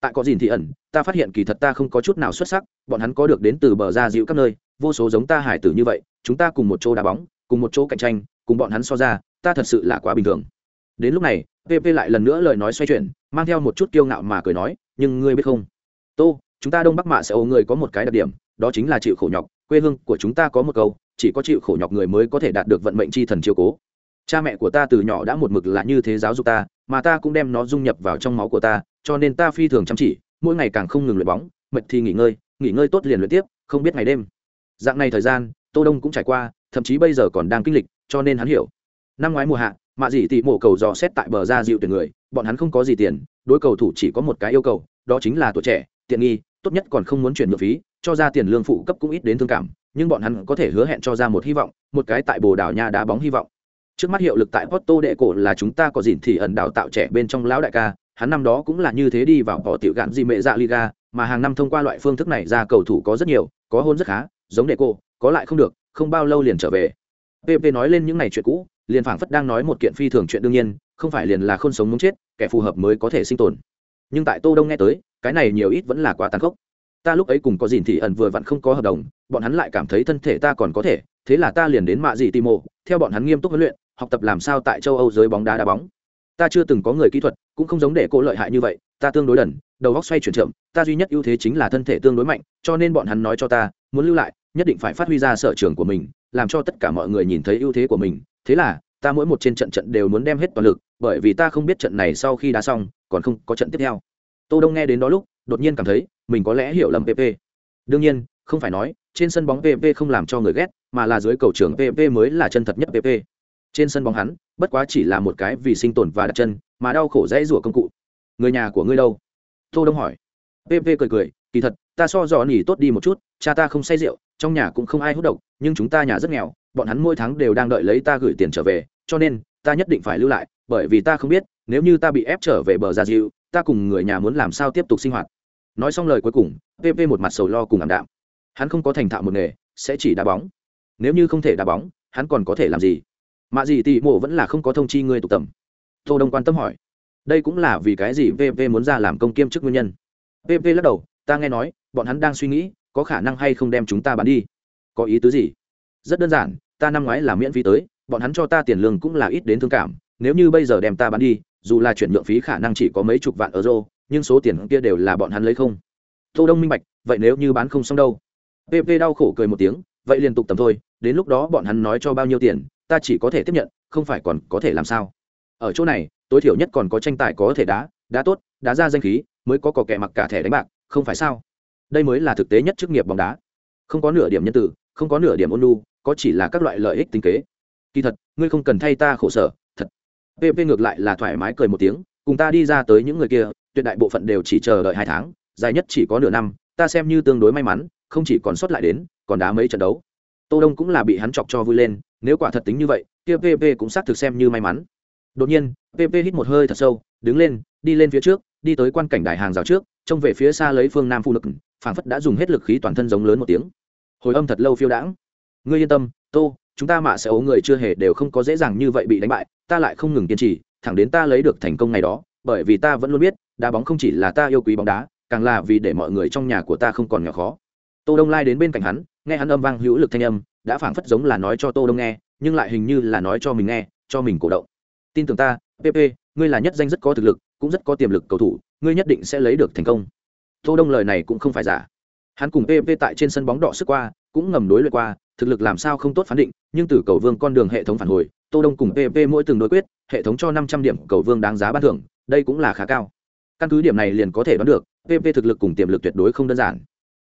Tại có gìn thì ẩn, ta phát hiện kỳ thật ta không có chút nào xuất sắc, bọn hắn có được đến từ bờ ra dịu các nơi, vô số giống ta hải tử như vậy, chúng ta cùng một chỗ đá bóng cùng một chỗ cạnh tranh, cùng bọn hắn so ra, ta thật sự là quá bình thường. Đến lúc này pp lại lần nữa lời nói xoay chuyển, mang theo một chút kiêu ngạo mà cười nói, nhưng ngươi biết không? Tô, chúng ta đông bắc mạ sẽ ô người có một cái đặc điểm, đó chính là chịu khổ nhọc, quê hương của chúng ta có một câu, chỉ có chịu khổ nhọc người mới có thể đạt được vận mệnh c h i thần chiều cố. Cha mẹ của ta từ nhỏ đã một mực là như thế giáo dục ta, mà ta cũng đem nó dung nhập vào trong máu của ta, cho nên ta phi thường chăm chỉ, mỗi ngày càng không ngừng luyện bóng, mệt thì nghỉ ngơi nghỉ ngơi tốt liền luyện tiếp, không biết ngày đêm. Dạng này thời gian, tô đông cũng trải qua thậm chí bây giờ còn đang kinh lịch, cho nên hắn hiểu. Năm ngoái mùa hạ, mạ dị tị mộ cầu dò xét tại bờ ra dịu tuyển người, bọn hắn không có gì tiền, đối cầu thủ chỉ có một cái yêu cầu, đó chính là tuổi trẻ, tiện nghi, tốt nhất còn không muốn chuyển nhượng phí, cho ra tiền lương phụ cấp cũng ít đến thương cảm, nhưng bọn hắn có thể hứa hẹn cho ra một hy vọng, một cái tại bồ đào nha đá bóng hy vọng. Trước mắt hiệu lực tại porto đệ cổ là chúng ta có dìn thì ẩn đào tạo trẻ bên trong lão đại ca, hắn năm đó cũng là như thế đi vào bỏ tiểu gạn gì mẹ dạ liga, mà hàng năm thông qua loại phương thức này ra cầu thủ có rất nhiều, có hôn rất khá, giống đệ cổ, có lại không được không bao lâu liền trở về. Pp nói lên những ngày chuyện cũ, liền phảng phất đang nói một kiện phi thường chuyện đương nhiên, không phải liền là không sống muốn chết, kẻ phù hợp mới có thể sinh tồn. Nhưng tại tô đông nghe tới, cái này nhiều ít vẫn là quá tàn khốc. Ta lúc ấy cùng có dìn thì ẩn vừa vặn không có hợp đồng, bọn hắn lại cảm thấy thân thể ta còn có thể, thế là ta liền đến mạ dị timo theo bọn hắn nghiêm túc huấn luyện, học tập làm sao tại châu âu giới bóng đá đá bóng. Ta chưa từng có người kỹ thuật, cũng không giống để cô lợi hại như vậy, ta tương đối đần, đầu góc xoay chuyển chậm, ta duy nhất ưu thế chính là thân thể tương đối mạnh, cho nên bọn hắn nói cho ta, muốn lưu lại nhất định phải phát huy ra sở trường của mình, làm cho tất cả mọi người nhìn thấy ưu thế của mình. Thế là, ta mỗi một trên trận trận đều muốn đem hết toàn lực, bởi vì ta không biết trận này sau khi đá xong, còn không có trận tiếp theo. Tô đông nghe đến đó lúc, đột nhiên cảm thấy, mình có lẽ hiểu lầm pp đương nhiên, không phải nói, trên sân bóng pp không làm cho người ghét, mà là dưới cầu trường pp mới là chân thật nhất pp trên sân bóng hắn, bất quá chỉ là một cái vì sinh tồn và đặt chân, mà đau khổ dễ rủa công cụ. Người nhà của ngươi đâu? Tô đông hỏi. Pp cười cười kỳ thật, ta so dò nỉ tốt đi một chút, cha ta không say rượu, trong nhà cũng không ai hút độc, nhưng chúng ta nhà rất nghèo, bọn hắn mỗi tháng đều đang đợi lấy ta gửi tiền trở về, cho nên, ta nhất định phải lưu lại, bởi vì ta không biết, nếu như ta bị ép trở về bờ gia diệu, ta cùng người nhà muốn làm sao tiếp tục sinh hoạt. Nói xong lời cuối cùng pp một mặt sầu lo cùng ảm đạm. Hắn không có thành thạo một nghề, sẽ chỉ đá bóng. Nếu như không thể đá bóng, hắn còn có thể làm gì? Mạ gì tị mộ vẫn là không có thông chi ngươi tụ tầm. Tô đông quan tâm hỏi. Đây cũng là vì cái gì pp muốn ra làm công kiêm chức nguyên nhân? Pp lắc đầu ta nghe nói, bọn hắn đang suy nghĩ, có khả năng hay không đem chúng ta bán đi. Có ý tứ gì? Rất đơn giản, ta năm ngoái là miễn phí tới, bọn hắn cho ta tiền lương cũng là ít đến thương cảm, nếu như bây giờ đem ta bán đi, dù là chuyển nhượng phí khả năng chỉ có mấy chục vạn euro, nhưng số tiền kia đều là bọn hắn lấy không. Tô đông minh bạch, vậy nếu như bán không xong đâu? Pp đau khổ cười một tiếng, vậy liên tục tầm thôi, đến lúc đó bọn hắn nói cho bao nhiêu tiền, ta chỉ có thể tiếp nhận, không phải còn có thể làm sao? Ở chỗ này, tối thiểu nhất còn có tranh tài có thể đá đá tốt, đá ra danh khí, mới có cò kẹ mặc cả thẻ đánh bạc không phải sao? Đây mới là thực tế nhất chức nghiệp bóng đá. Không có nửa điểm nhân tử không có nửa điểm ôn lu có chỉ là các loại lợi ích tính kế. Kỳ thật, ngươi không cần thay ta khổ sở, thật. Pp ngược lại là thoải mái cười một tiếng, cùng ta đi ra tới những người kia, tuyệt đại bộ phận đều chỉ chờ đợi hai tháng, dài nhất chỉ có nửa năm, ta xem như tương đối may mắn, không chỉ còn sót lại đến, còn đá mấy trận đấu. Tô đông cũng là bị hắn chọc cho vui lên, nếu quả thật tính như vậy, kia pp cũng xác thực xem như may mắn. Đột nhiên pp hít một hơi thật sâu, đứng lên, đi lên phía trước, đi tới quan cảnh đài hàng rào trước trông về phía xa lấy phương nam phu lực phảng phất đã dùng hết lực khí toàn thân giống lớn một tiếng. Hồi âm thật lâu phiêu đãng. Ngươi yên tâm, tô, chúng ta mạ sẽ ố người chưa hề đều không có dễ dàng như vậy bị đánh bại, ta lại không ngừng kiên trì, thẳng đến ta lấy được thành công ngày đó, bởi vì ta vẫn luôn biết, đá bóng không chỉ là ta yêu quý bóng đá, càng là vì để mọi người trong nhà của ta không còn nhỏ khó. Tô đông lai đến bên cạnh hắn, nghe hắn âm vang hữu lực thanh âm, đã phảng phất giống là nói cho tô đông nghe, nhưng lại hình như là nói cho mình nghe, cho mình cổ động. Tin tưởng ta pp ngươi là nhất danh rất có thực lực, cũng rất có tiềm lực cầu thủ ngươi nhất định sẽ lấy được thành công. Tô đông lời này cũng không phải giả. Hắn cùng pp tại trên sân bóng đỏ sức qua, cũng ngầm đối luyện qua, thực lực làm sao không tốt phán định, nhưng từ cầu vương con đường hệ thống phản hồi, tô đông cùng pp mỗi từng đối quyết, hệ thống cho năm trăm điểm cầu vương đáng giá ban thưởng, đây cũng là khá cao. Căn cứ điểm này liền có thể đoán được pp thực lực cùng tiềm lực tuyệt đối không đơn giản.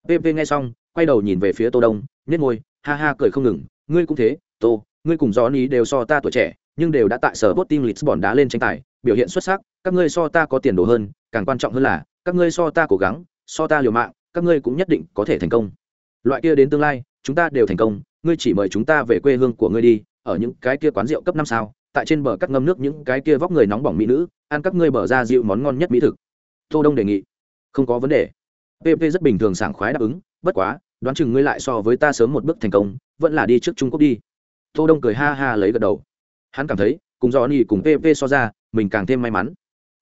Pp nghe xong, quay đầu nhìn về phía tô đông, nhếch môi, ha ha cười không ngừng, ngươi cũng thế, tô, ngươi cùng johnny đều so ta tuổi trẻ, nhưng đều đã tại sở bot team lisbon đá lên tranh tài, biểu hiện xuất sắc, các ngươi so ta có tiền đồ hơn càng quan trọng hơn là, các ngươi so ta cố gắng, so ta liều mạng, các ngươi cũng nhất định có thể thành công. Loại kia đến tương lai, chúng ta đều thành công, ngươi chỉ mời chúng ta về quê hương của ngươi đi, ở những cái kia quán rượu cấp năm sao, tại trên bờ cắt ngâm nước những cái kia vóc người nóng bỏng mỹ nữ, ăn các ngươi bờ ra dịu món ngon nhất mỹ thực. Tô đông đề nghị. Không có vấn đề. Pp rất bình thường sảng khoái đáp ứng, bất quá, đoán chừng ngươi lại so với ta sớm một bước thành công, vẫn là đi trước trung quốc đi. Tô đông cười ha ha lấy gật đầu. Hắn cảm thấy, cùng do ni cùng pp so ra, mình càng thêm may mắn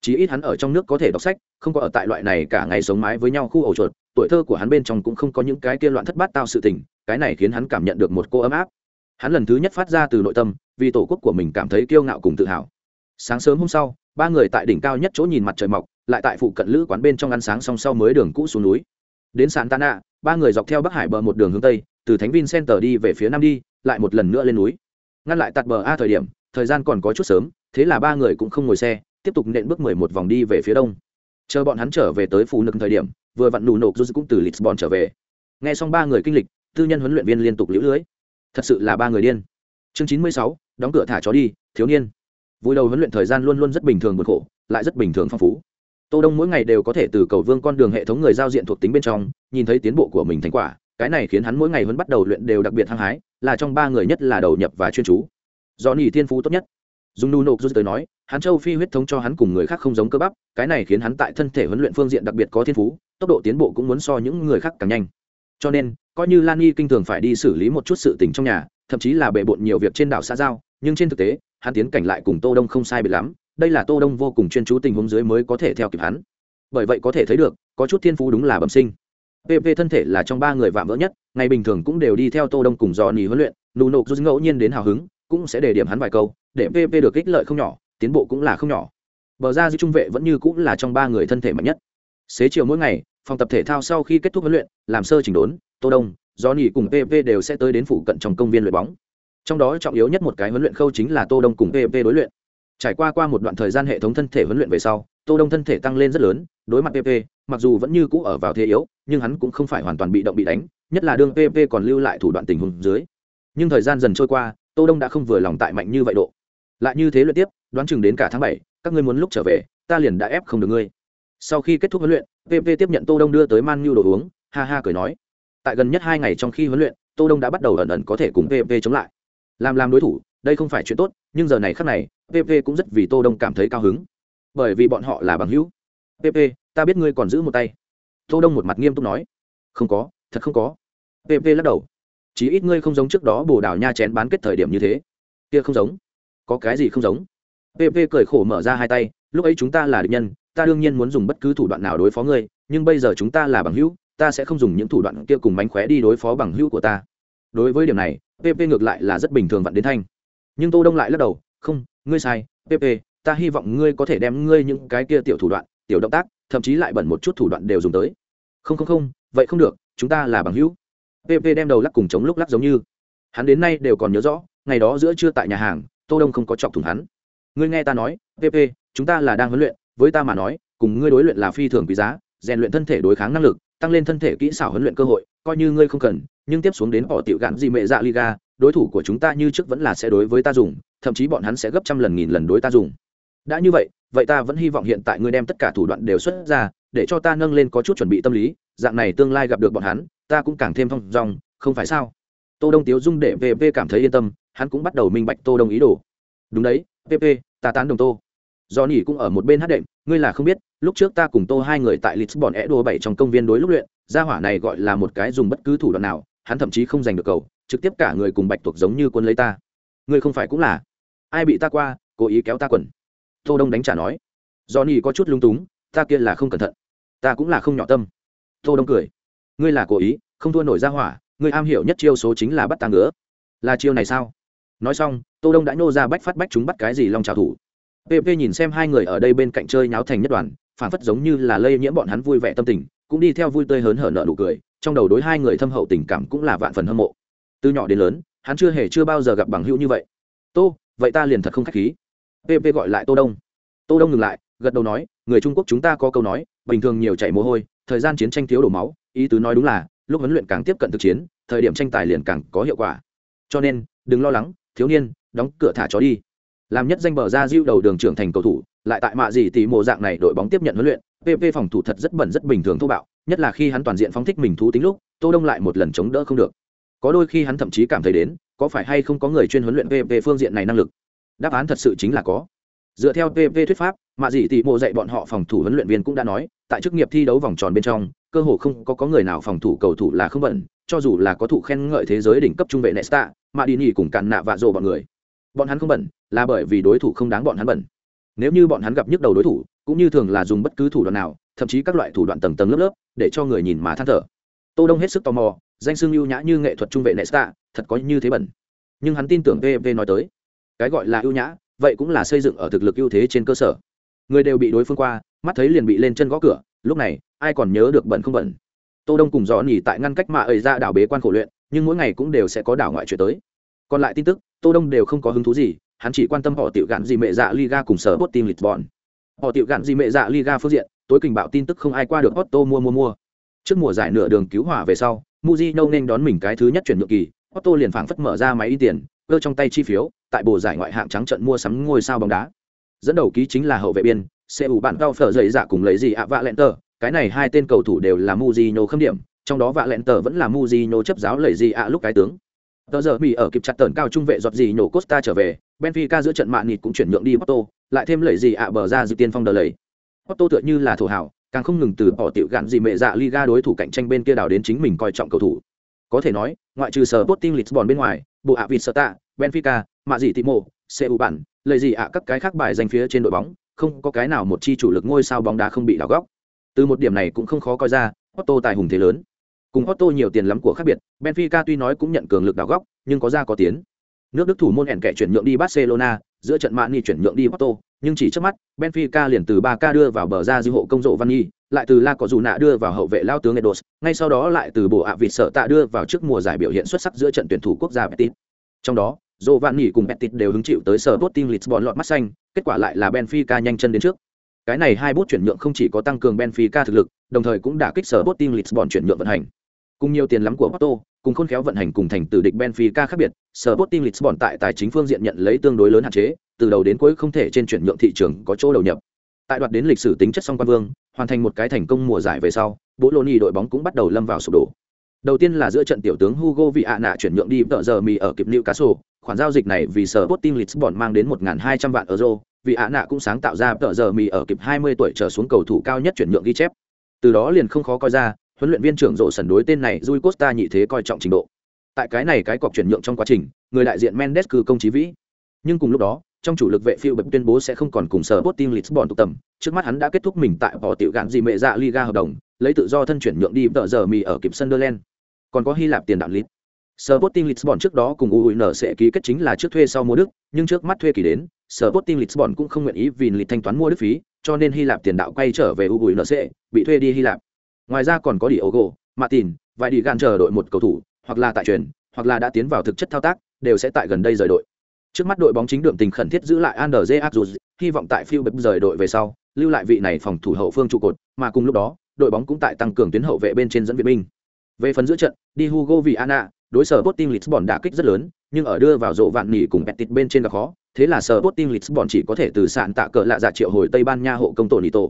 chí ít hắn ở trong nước có thể đọc sách, không có ở tại loại này cả ngày sống mái với nhau khu ổ chuột, tuổi thơ của hắn bên trong cũng không có những cái kia loạn thất bát tao sự tình, cái này khiến hắn cảm nhận được một cô ấm áp. Hắn lần thứ nhất phát ra từ nội tâm, vì tổ quốc của mình cảm thấy kiêu ngạo cùng tự hào. Sáng sớm hôm sau, ba người tại đỉnh cao nhất chỗ nhìn mặt trời mọc, lại tại phụ cận lữ quán bên trong ăn sáng song sau mới đường cũ xuống núi. Đến sàn tana ba người dọc theo bắc hải bờ một đường hướng tây, từ thánh vin center đi về phía nam đi, lại một lần nữa lên núi. Ngăn lại tạt bờ a thời điểm, thời gian còn có chút sớm, thế là ba người cũng không ngồi xe tiếp tục nện bước mười một vòng đi về phía đông. Chờ bọn hắn trở về tới phù nực thời điểm, vừa vặn nụ nộp rút cũng từ lisbon trở về. Nghe xong ba người kinh lịch, tư nhân huấn luyện viên liên tục liễu lưới. Thật sự là ba người điên. Chương chín mươi sáu, đóng cửa thả chó đi, thiếu niên. Vui đầu huấn luyện thời gian luôn luôn rất bình thường bực khổ, lại rất bình thường phong phú. Tô đông mỗi ngày đều có thể từ cầu vương con đường hệ thống người giao diện thuộc tính bên trong, nhìn thấy tiến bộ của mình thành quả, cái này khiến hắn mỗi ngày vẫn bắt đầu luyện đều đặc biệt hăng hái, là trong ba người nhất là đầu nhập và chuyên chú. Do nhì thiên phú tốt nhất. Dùng nu nộp tới nói hắn châu phi huyết thống cho hắn cùng người khác không giống cơ bắp, cái này khiến hắn tại thân thể huấn luyện phương diện đặc biệt có thiên phú, tốc độ tiến bộ cũng muốn so những người khác càng nhanh. Cho nên, coi như lan nghi kinh thường phải đi xử lý một chút sự tình trong nhà, thậm chí là bề bộn nhiều việc trên đảo xã giao, nhưng trên thực tế, hắn tiến cảnh lại cùng tô đông không sai biệt lắm, đây là tô đông vô cùng chuyên chú tình huống dưới mới có thể theo kịp hắn. Bởi vậy có thể thấy được, có chút thiên phú đúng là bẩm sinh. Pp thân thể là trong ba người vạm vỡ nhất, ngày bình thường cũng đều đi theo tô đông cùng dò nỉ huấn luyện, nụ nộp rút ngẫu nhiên đến hào hứng, cũng sẽ để điểm hắn vài câu, để pp được ích lợi không nhỏ tiến bộ cũng là không nhỏ. Bờ ra dư trung vệ vẫn như cũng là trong ba người thân thể mạnh nhất. Xế chiều mỗi ngày, phòng tập thể thao sau khi kết thúc huấn luyện, làm sơ chỉnh đốn, tô đông do nỉ cùng pp đều sẽ tới đến phụ cận trong công viên luyện bóng. Trong đó trọng yếu nhất một cái huấn luyện khâu chính là tô đông cùng pp đối luyện. Trải qua qua một đoạn thời gian hệ thống thân thể huấn luyện về sau, tô đông thân thể tăng lên rất lớn, đối mặt pp mặc dù vẫn như cũ ở vào thế yếu, nhưng hắn cũng không phải hoàn toàn bị động bị đánh, nhất là đương pp còn lưu lại thủ đoạn tình huống dưới. Nhưng thời gian dần trôi qua, tô đông đã không vừa lòng tại mạnh như vậy độ lại như thế luyện tiếp, đoán chừng đến cả tháng bảy, các ngươi muốn lúc trở về, ta liền đã ép không được ngươi. Sau khi kết thúc huấn luyện pp tiếp nhận tô đông đưa tới man nhu đồ uống, ha ha cười nói. Tại gần nhất hai ngày trong khi huấn luyện, tô đông đã bắt đầu ẩn ẩn có thể cùng pp chống lại. Làm làm đối thủ, đây không phải chuyện tốt, nhưng giờ này khắc này pp cũng rất vì tô đông cảm thấy cao hứng. Bởi vì bọn họ là bằng hữu. Pp ta biết ngươi còn giữ một tay. Tô đông một mặt nghiêm túc nói. Không có, thật không có. Pp lắc đầu. Chí ít ngươi không giống trước đó bồ đào nha chén bán kết thời điểm như thế. Kia không giống có cái gì không giống. Pp cười khổ mở ra hai tay, lúc ấy chúng ta là địch nhân, ta đương nhiên muốn dùng bất cứ thủ đoạn nào đối phó ngươi, nhưng bây giờ chúng ta là bằng hữu, ta sẽ không dùng những thủ đoạn kia cùng mánh khóe đi đối phó bằng hữu của ta. Đối với điểm này pp ngược lại là rất bình thường vặn đến thanh. Nhưng tô đông lại lắc đầu, không, ngươi sai pp ta hy vọng ngươi có thể đem ngươi những cái kia tiểu thủ đoạn, tiểu động tác, thậm chí lại bẩn một chút thủ đoạn đều dùng tới. Không không không, vậy không được, chúng ta là bằng hữu. Pp đem đầu lắc cùng chống lúc lắc giống như. Hắn đến nay đều còn nhớ rõ, ngày đó giữa trưa tại nhà hàng tô đông không có chọc thủng hắn. Ngươi nghe ta nói pp chúng ta là đang huấn luyện, với ta mà nói, cùng ngươi đối luyện là phi thường quý giá, rèn luyện thân thể đối kháng năng lực, tăng lên thân thể kỹ xảo huấn luyện cơ hội, coi như ngươi không cần, nhưng tiếp xuống đến họ tiểu gạn gì mẹ dạ liga đối thủ của chúng ta như trước vẫn là sẽ đối với ta dùng, thậm chí bọn hắn sẽ gấp trăm lần nghìn lần đối ta dùng. Đã như vậy vậy ta vẫn hy vọng hiện tại ngươi đem tất cả thủ đoạn đều xuất ra, để cho ta nâng lên có chút chuẩn bị tâm lý, dạng này tương lai gặp được bọn hắn, ta cũng càng thêm thong dong, không phải sao? Tô đông tiếu dung để vp cảm thấy yên tâm hắn cũng bắt đầu minh bạch tô đông ý đồ. Đúng đấy pp ta tán đồng tô. Do nỉ cũng ở một bên hát đệm, ngươi là không biết, lúc trước ta cùng tô hai người tại lisbon é đô bảy trong công viên đối lúc luyện, gia hỏa này gọi là một cái dùng bất cứ thủ đoạn nào, hắn thậm chí không giành được cầu, trực tiếp cả người cùng bạch tuộc giống như quân lấy ta. Ngươi không phải cũng là. Ai bị ta qua, cố ý kéo ta quần. Tô đông đánh trả nói. Do nỉ có chút lung túng, ta kia là không cẩn thận. Ta cũng là không nhỏ tâm. Tô đông cười. Ngươi là cố ý, không thua nổi gia hỏa, ngươi am hiểu nhất chiêu số chính là bắt ta ngứa. Là chiêu này sao? Nói xong, tô đông đã nô ra bách phát bách chúng bắt cái gì long trào thủ. Pp nhìn xem hai người ở đây bên cạnh chơi nháo thành nhất đoàn, phản phất giống như là lây nhiễm bọn hắn vui vẻ tâm tình, cũng đi theo vui tươi hớn hở nợ nụ cười, trong đầu đối hai người thâm hậu tình cảm cũng là vạn phần hâm mộ. Từ nhỏ đến lớn, hắn chưa hề chưa bao giờ gặp bằng hữu như vậy. Tô, vậy ta liền thật không khách khí. Pp gọi lại tô đông. Tô đông ngừng lại, gật đầu nói, người trung quốc chúng ta có câu nói, bình thường nhiều chảy mồ hôi, thời gian chiến tranh thiếu đổ máu, ý tứ nói đúng là, lúc huấn luyện càng tiếp cận thực chiến, thời điểm tranh tài liền càng có hiệu quả. Cho nên, đừng lo lắng thiếu niên đóng cửa thả chó đi. Làm nhất danh bờ ra diêu đầu đường trưởng thành cầu thủ lại tại mạ gì tỷ mộ dạng này đội bóng tiếp nhận huấn luyện pp phòng thủ thật rất bẩn rất bình thường thô bạo nhất là khi hắn toàn diện phóng thích mình thú tính lúc tô đông lại một lần chống đỡ không được. Có đôi khi hắn thậm chí cảm thấy đến có phải hay không có người chuyên huấn luyện pp phương diện này năng lực? Đáp án thật sự chính là có. Dựa theo pv thuyết pháp mạ dị tỷ mộ dạy bọn họ phòng thủ huấn luyện viên cũng đã nói tại chức nghiệp thi đấu vòng tròn bên trong cơ hồ không có, có người nào phòng thủ cầu thủ là không bẩn cho dù là có thủ khen ngợi thế giới đỉnh cấp trung vệ nesta mà đi nhì cùng càn nạ vạ dồ bọn người. Bọn hắn không bẩn, là bởi vì đối thủ không đáng bọn hắn bẩn. Nếu như bọn hắn gặp nhức đầu đối thủ, cũng như thường là dùng bất cứ thủ đoạn nào, thậm chí các loại thủ đoạn tầng tầng lớp lớp, để cho người nhìn mà than thở. Tô đông hết sức tò mò, danh xưng ưu nhã như nghệ thuật trung vệ nesta, thật có như thế bẩn. Nhưng hắn tin tưởng pv nói tới, cái gọi là ưu nhã, vậy cũng là xây dựng ở thực lực ưu thế trên cơ sở. Người đều bị đối phương qua, mắt thấy liền bị lên chân gõ cửa, lúc này, ai còn nhớ được bẩn không bẩn? Tô đông cùng gió nhỉ tại ngăn cách mà ấy ra đảo bế quan khổ luyện, nhưng mỗi ngày cũng đều sẽ có đảo ngoại chuyện tới. Còn lại tin tức, tô đông đều không có hứng thú gì, hắn chỉ quan tâm họ tiểu gạn gì mẹ dạ liga cùng sở bot team lisbon. Họ tiểu gạn gì mẹ dạ liga phương diện, tối kình bạo tin tức không ai qua được otto mua mua mua. Trước mùa giải nửa đường cứu hỏa về sau Mujino nên đón mình cái thứ nhất chuyển nhượng kỳ, Otto liền phảng phất mở ra máy y tiền, cơ trong tay chi phiếu, tại bồ giải ngoại hạng trắng trận mua sắm ngôi sao bóng đá. Dẫn đầu ký chính là hậu vệ biên cu bạn cao phở dậy dạ cùng lấy gì ạ, vạ lẹn tờ cái này hai tên cầu thủ đều là Mujino khâm điểm, trong đó vạ lẹn tờ vẫn là Mujino chấp giáo lợi gì ạ lúc cái tướng. Tờ giờ bị ở kịp chặt tờn cao trung vệ giọt gì nhổ costa trở về, benfica giữa trận mạng nịt cũng chuyển nhượng đi porto, lại thêm lẩy gì ạ bờ ra dự tiên phong đờ lấy. porto tựa như là thổ hảo, càng không ngừng từ bỏ tiểu gạn gì mẹ dạ liga đối thủ cạnh tranh bên kia đào đến chính mình coi trọng cầu thủ. Có thể nói, ngoại trừ sở Sporting Lisbon bên ngoài, bộ ạ vịt sở benfica, mạ gì timo cu bản lợi gì ạ các cái khác bài danh phía trên đội bóng, không có cái nào một chi chủ lực ngôi sao bóng đá không bị đào góc từ một điểm này cũng không khó coi ra Otto tài hùng thế lớn. Cùng Otto nhiều tiền lắm của khác biệt Benfica tuy nói cũng nhận cường lực đào góc nhưng có ra có tiến. Nước đức thủ môn ẻn kẻ chuyển nhượng đi barcelona giữa trận mani chuyển nhượng đi Otto, nhưng chỉ trước mắt benfica liền từ ba k đưa vào bờ ra dư hộ công rộ văn nhi lại từ la cọ dù nạ đưa vào hậu vệ lao tướng edos ngay sau đó lại từ bộ ạ vịt sợ tạ đưa vào trước mùa giải biểu hiện xuất sắc giữa trận tuyển thủ quốc gia betis. Trong đó dô van cùng betis đều hứng chịu tới sở tốt team lisbon lọt mắt xanh kết quả lại là benfica nhanh chân đến trước cái này hai bút chuyển nhượng không chỉ có tăng cường benfica thực lực đồng thời cũng đã kích sở tốt team lisbon chuyển nhượng vận hành cùng nhiều tiền lắm của Porto, cùng khôn khéo vận hành cùng thành từ địch Benfica khác biệt, Sporting Lisbon tại tài chính phương diện nhận lấy tương đối lớn hạn chế, từ đầu đến cuối không thể trên chuyển nhượng thị trường có chỗ đầu nhập. Tại đoạt đến lịch sử tính chất song quan vương, hoàn thành một cái thành công mùa giải về sau, Bologna đội bóng cũng bắt đầu lâm vào sụp đổ. Đầu tiên là giữa trận tiểu tướng Hugo Viana chuyển nhượng đi tợ giờ mì ở kịp Newcastle, khoản giao dịch này vì sở Sporting Lisbon mang đến 1.200 vạn euro, Viana cũng sáng tạo ra tờ giờ mì ở kịp 20 tuổi trở xuống cầu thủ cao nhất chuyển nhượng ghi chép. Từ đó liền không khó coi ra, huấn luyện viên trưởng rộ sần đối tên này Rui Costa nhị thế coi trọng trình độ. Tại cái này cái cọc chuyển nhượng trong quá trình, người đại diện Mendes cư công chí vĩ. Nhưng cùng lúc đó, trong chủ lực vệ phiêu bập tuyên bố sẽ không còn cùng sở Sporting Lisbon tụ tập, trước mắt hắn đã kết thúc mình tại bỏ tiểu gạn gì mẹ dạ Liga hợp đồng, lấy tự do thân chuyển nhượng đi tờ giờ mì ở kịp Sunderland. Còn có Hy Lạp tiền đạo lít. Sporting Lisbon trước đó cùng UUN sẽ ký kết chính là trước thuê sau mua Đức, nhưng trước mắt thuê kỳ đến, Sporting Lisbon cũng không nguyện ý vì lịch thanh toán mua Đức phí, cho nên Hy Lạp tiền đạo quay trở về UUN sẽ bị thuê đi Hy Lạp ngoài ra còn có Diogo, Martin, vài đi gan chờ đội một cầu thủ, hoặc là tại truyền, hoặc là đã tiến vào thực chất thao tác, đều sẽ tại gần đây rời đội. Trước mắt đội bóng chính đường tình khẩn thiết giữ lại Andre Azuz, hy vọng tại phiêu bập rời đội về sau, lưu lại vị này phòng thủ hậu phương trụ cột, mà cùng lúc đó, đội bóng cũng tại tăng cường tuyến hậu vệ bên trên dẫn viện binh. Về phần giữa trận, đi Hugo Viana, đối sở Sporting Lisbon đã kích rất lớn, nhưng ở đưa vào rộ vạn nỉ cùng Betis bên trên là khó, thế là sở Sporting Lisbon chỉ có thể từ sạn tạ cờ lạ dạ triệu hồi Tây Ban Nha hộ công tổ Nito.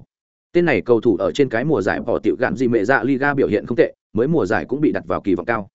Tên này cầu thủ ở trên cái mùa giải bỏ tiểu gạn gì mẹ dạ Liga biểu hiện không tệ, mới mùa giải cũng bị đặt vào kỳ vọng cao.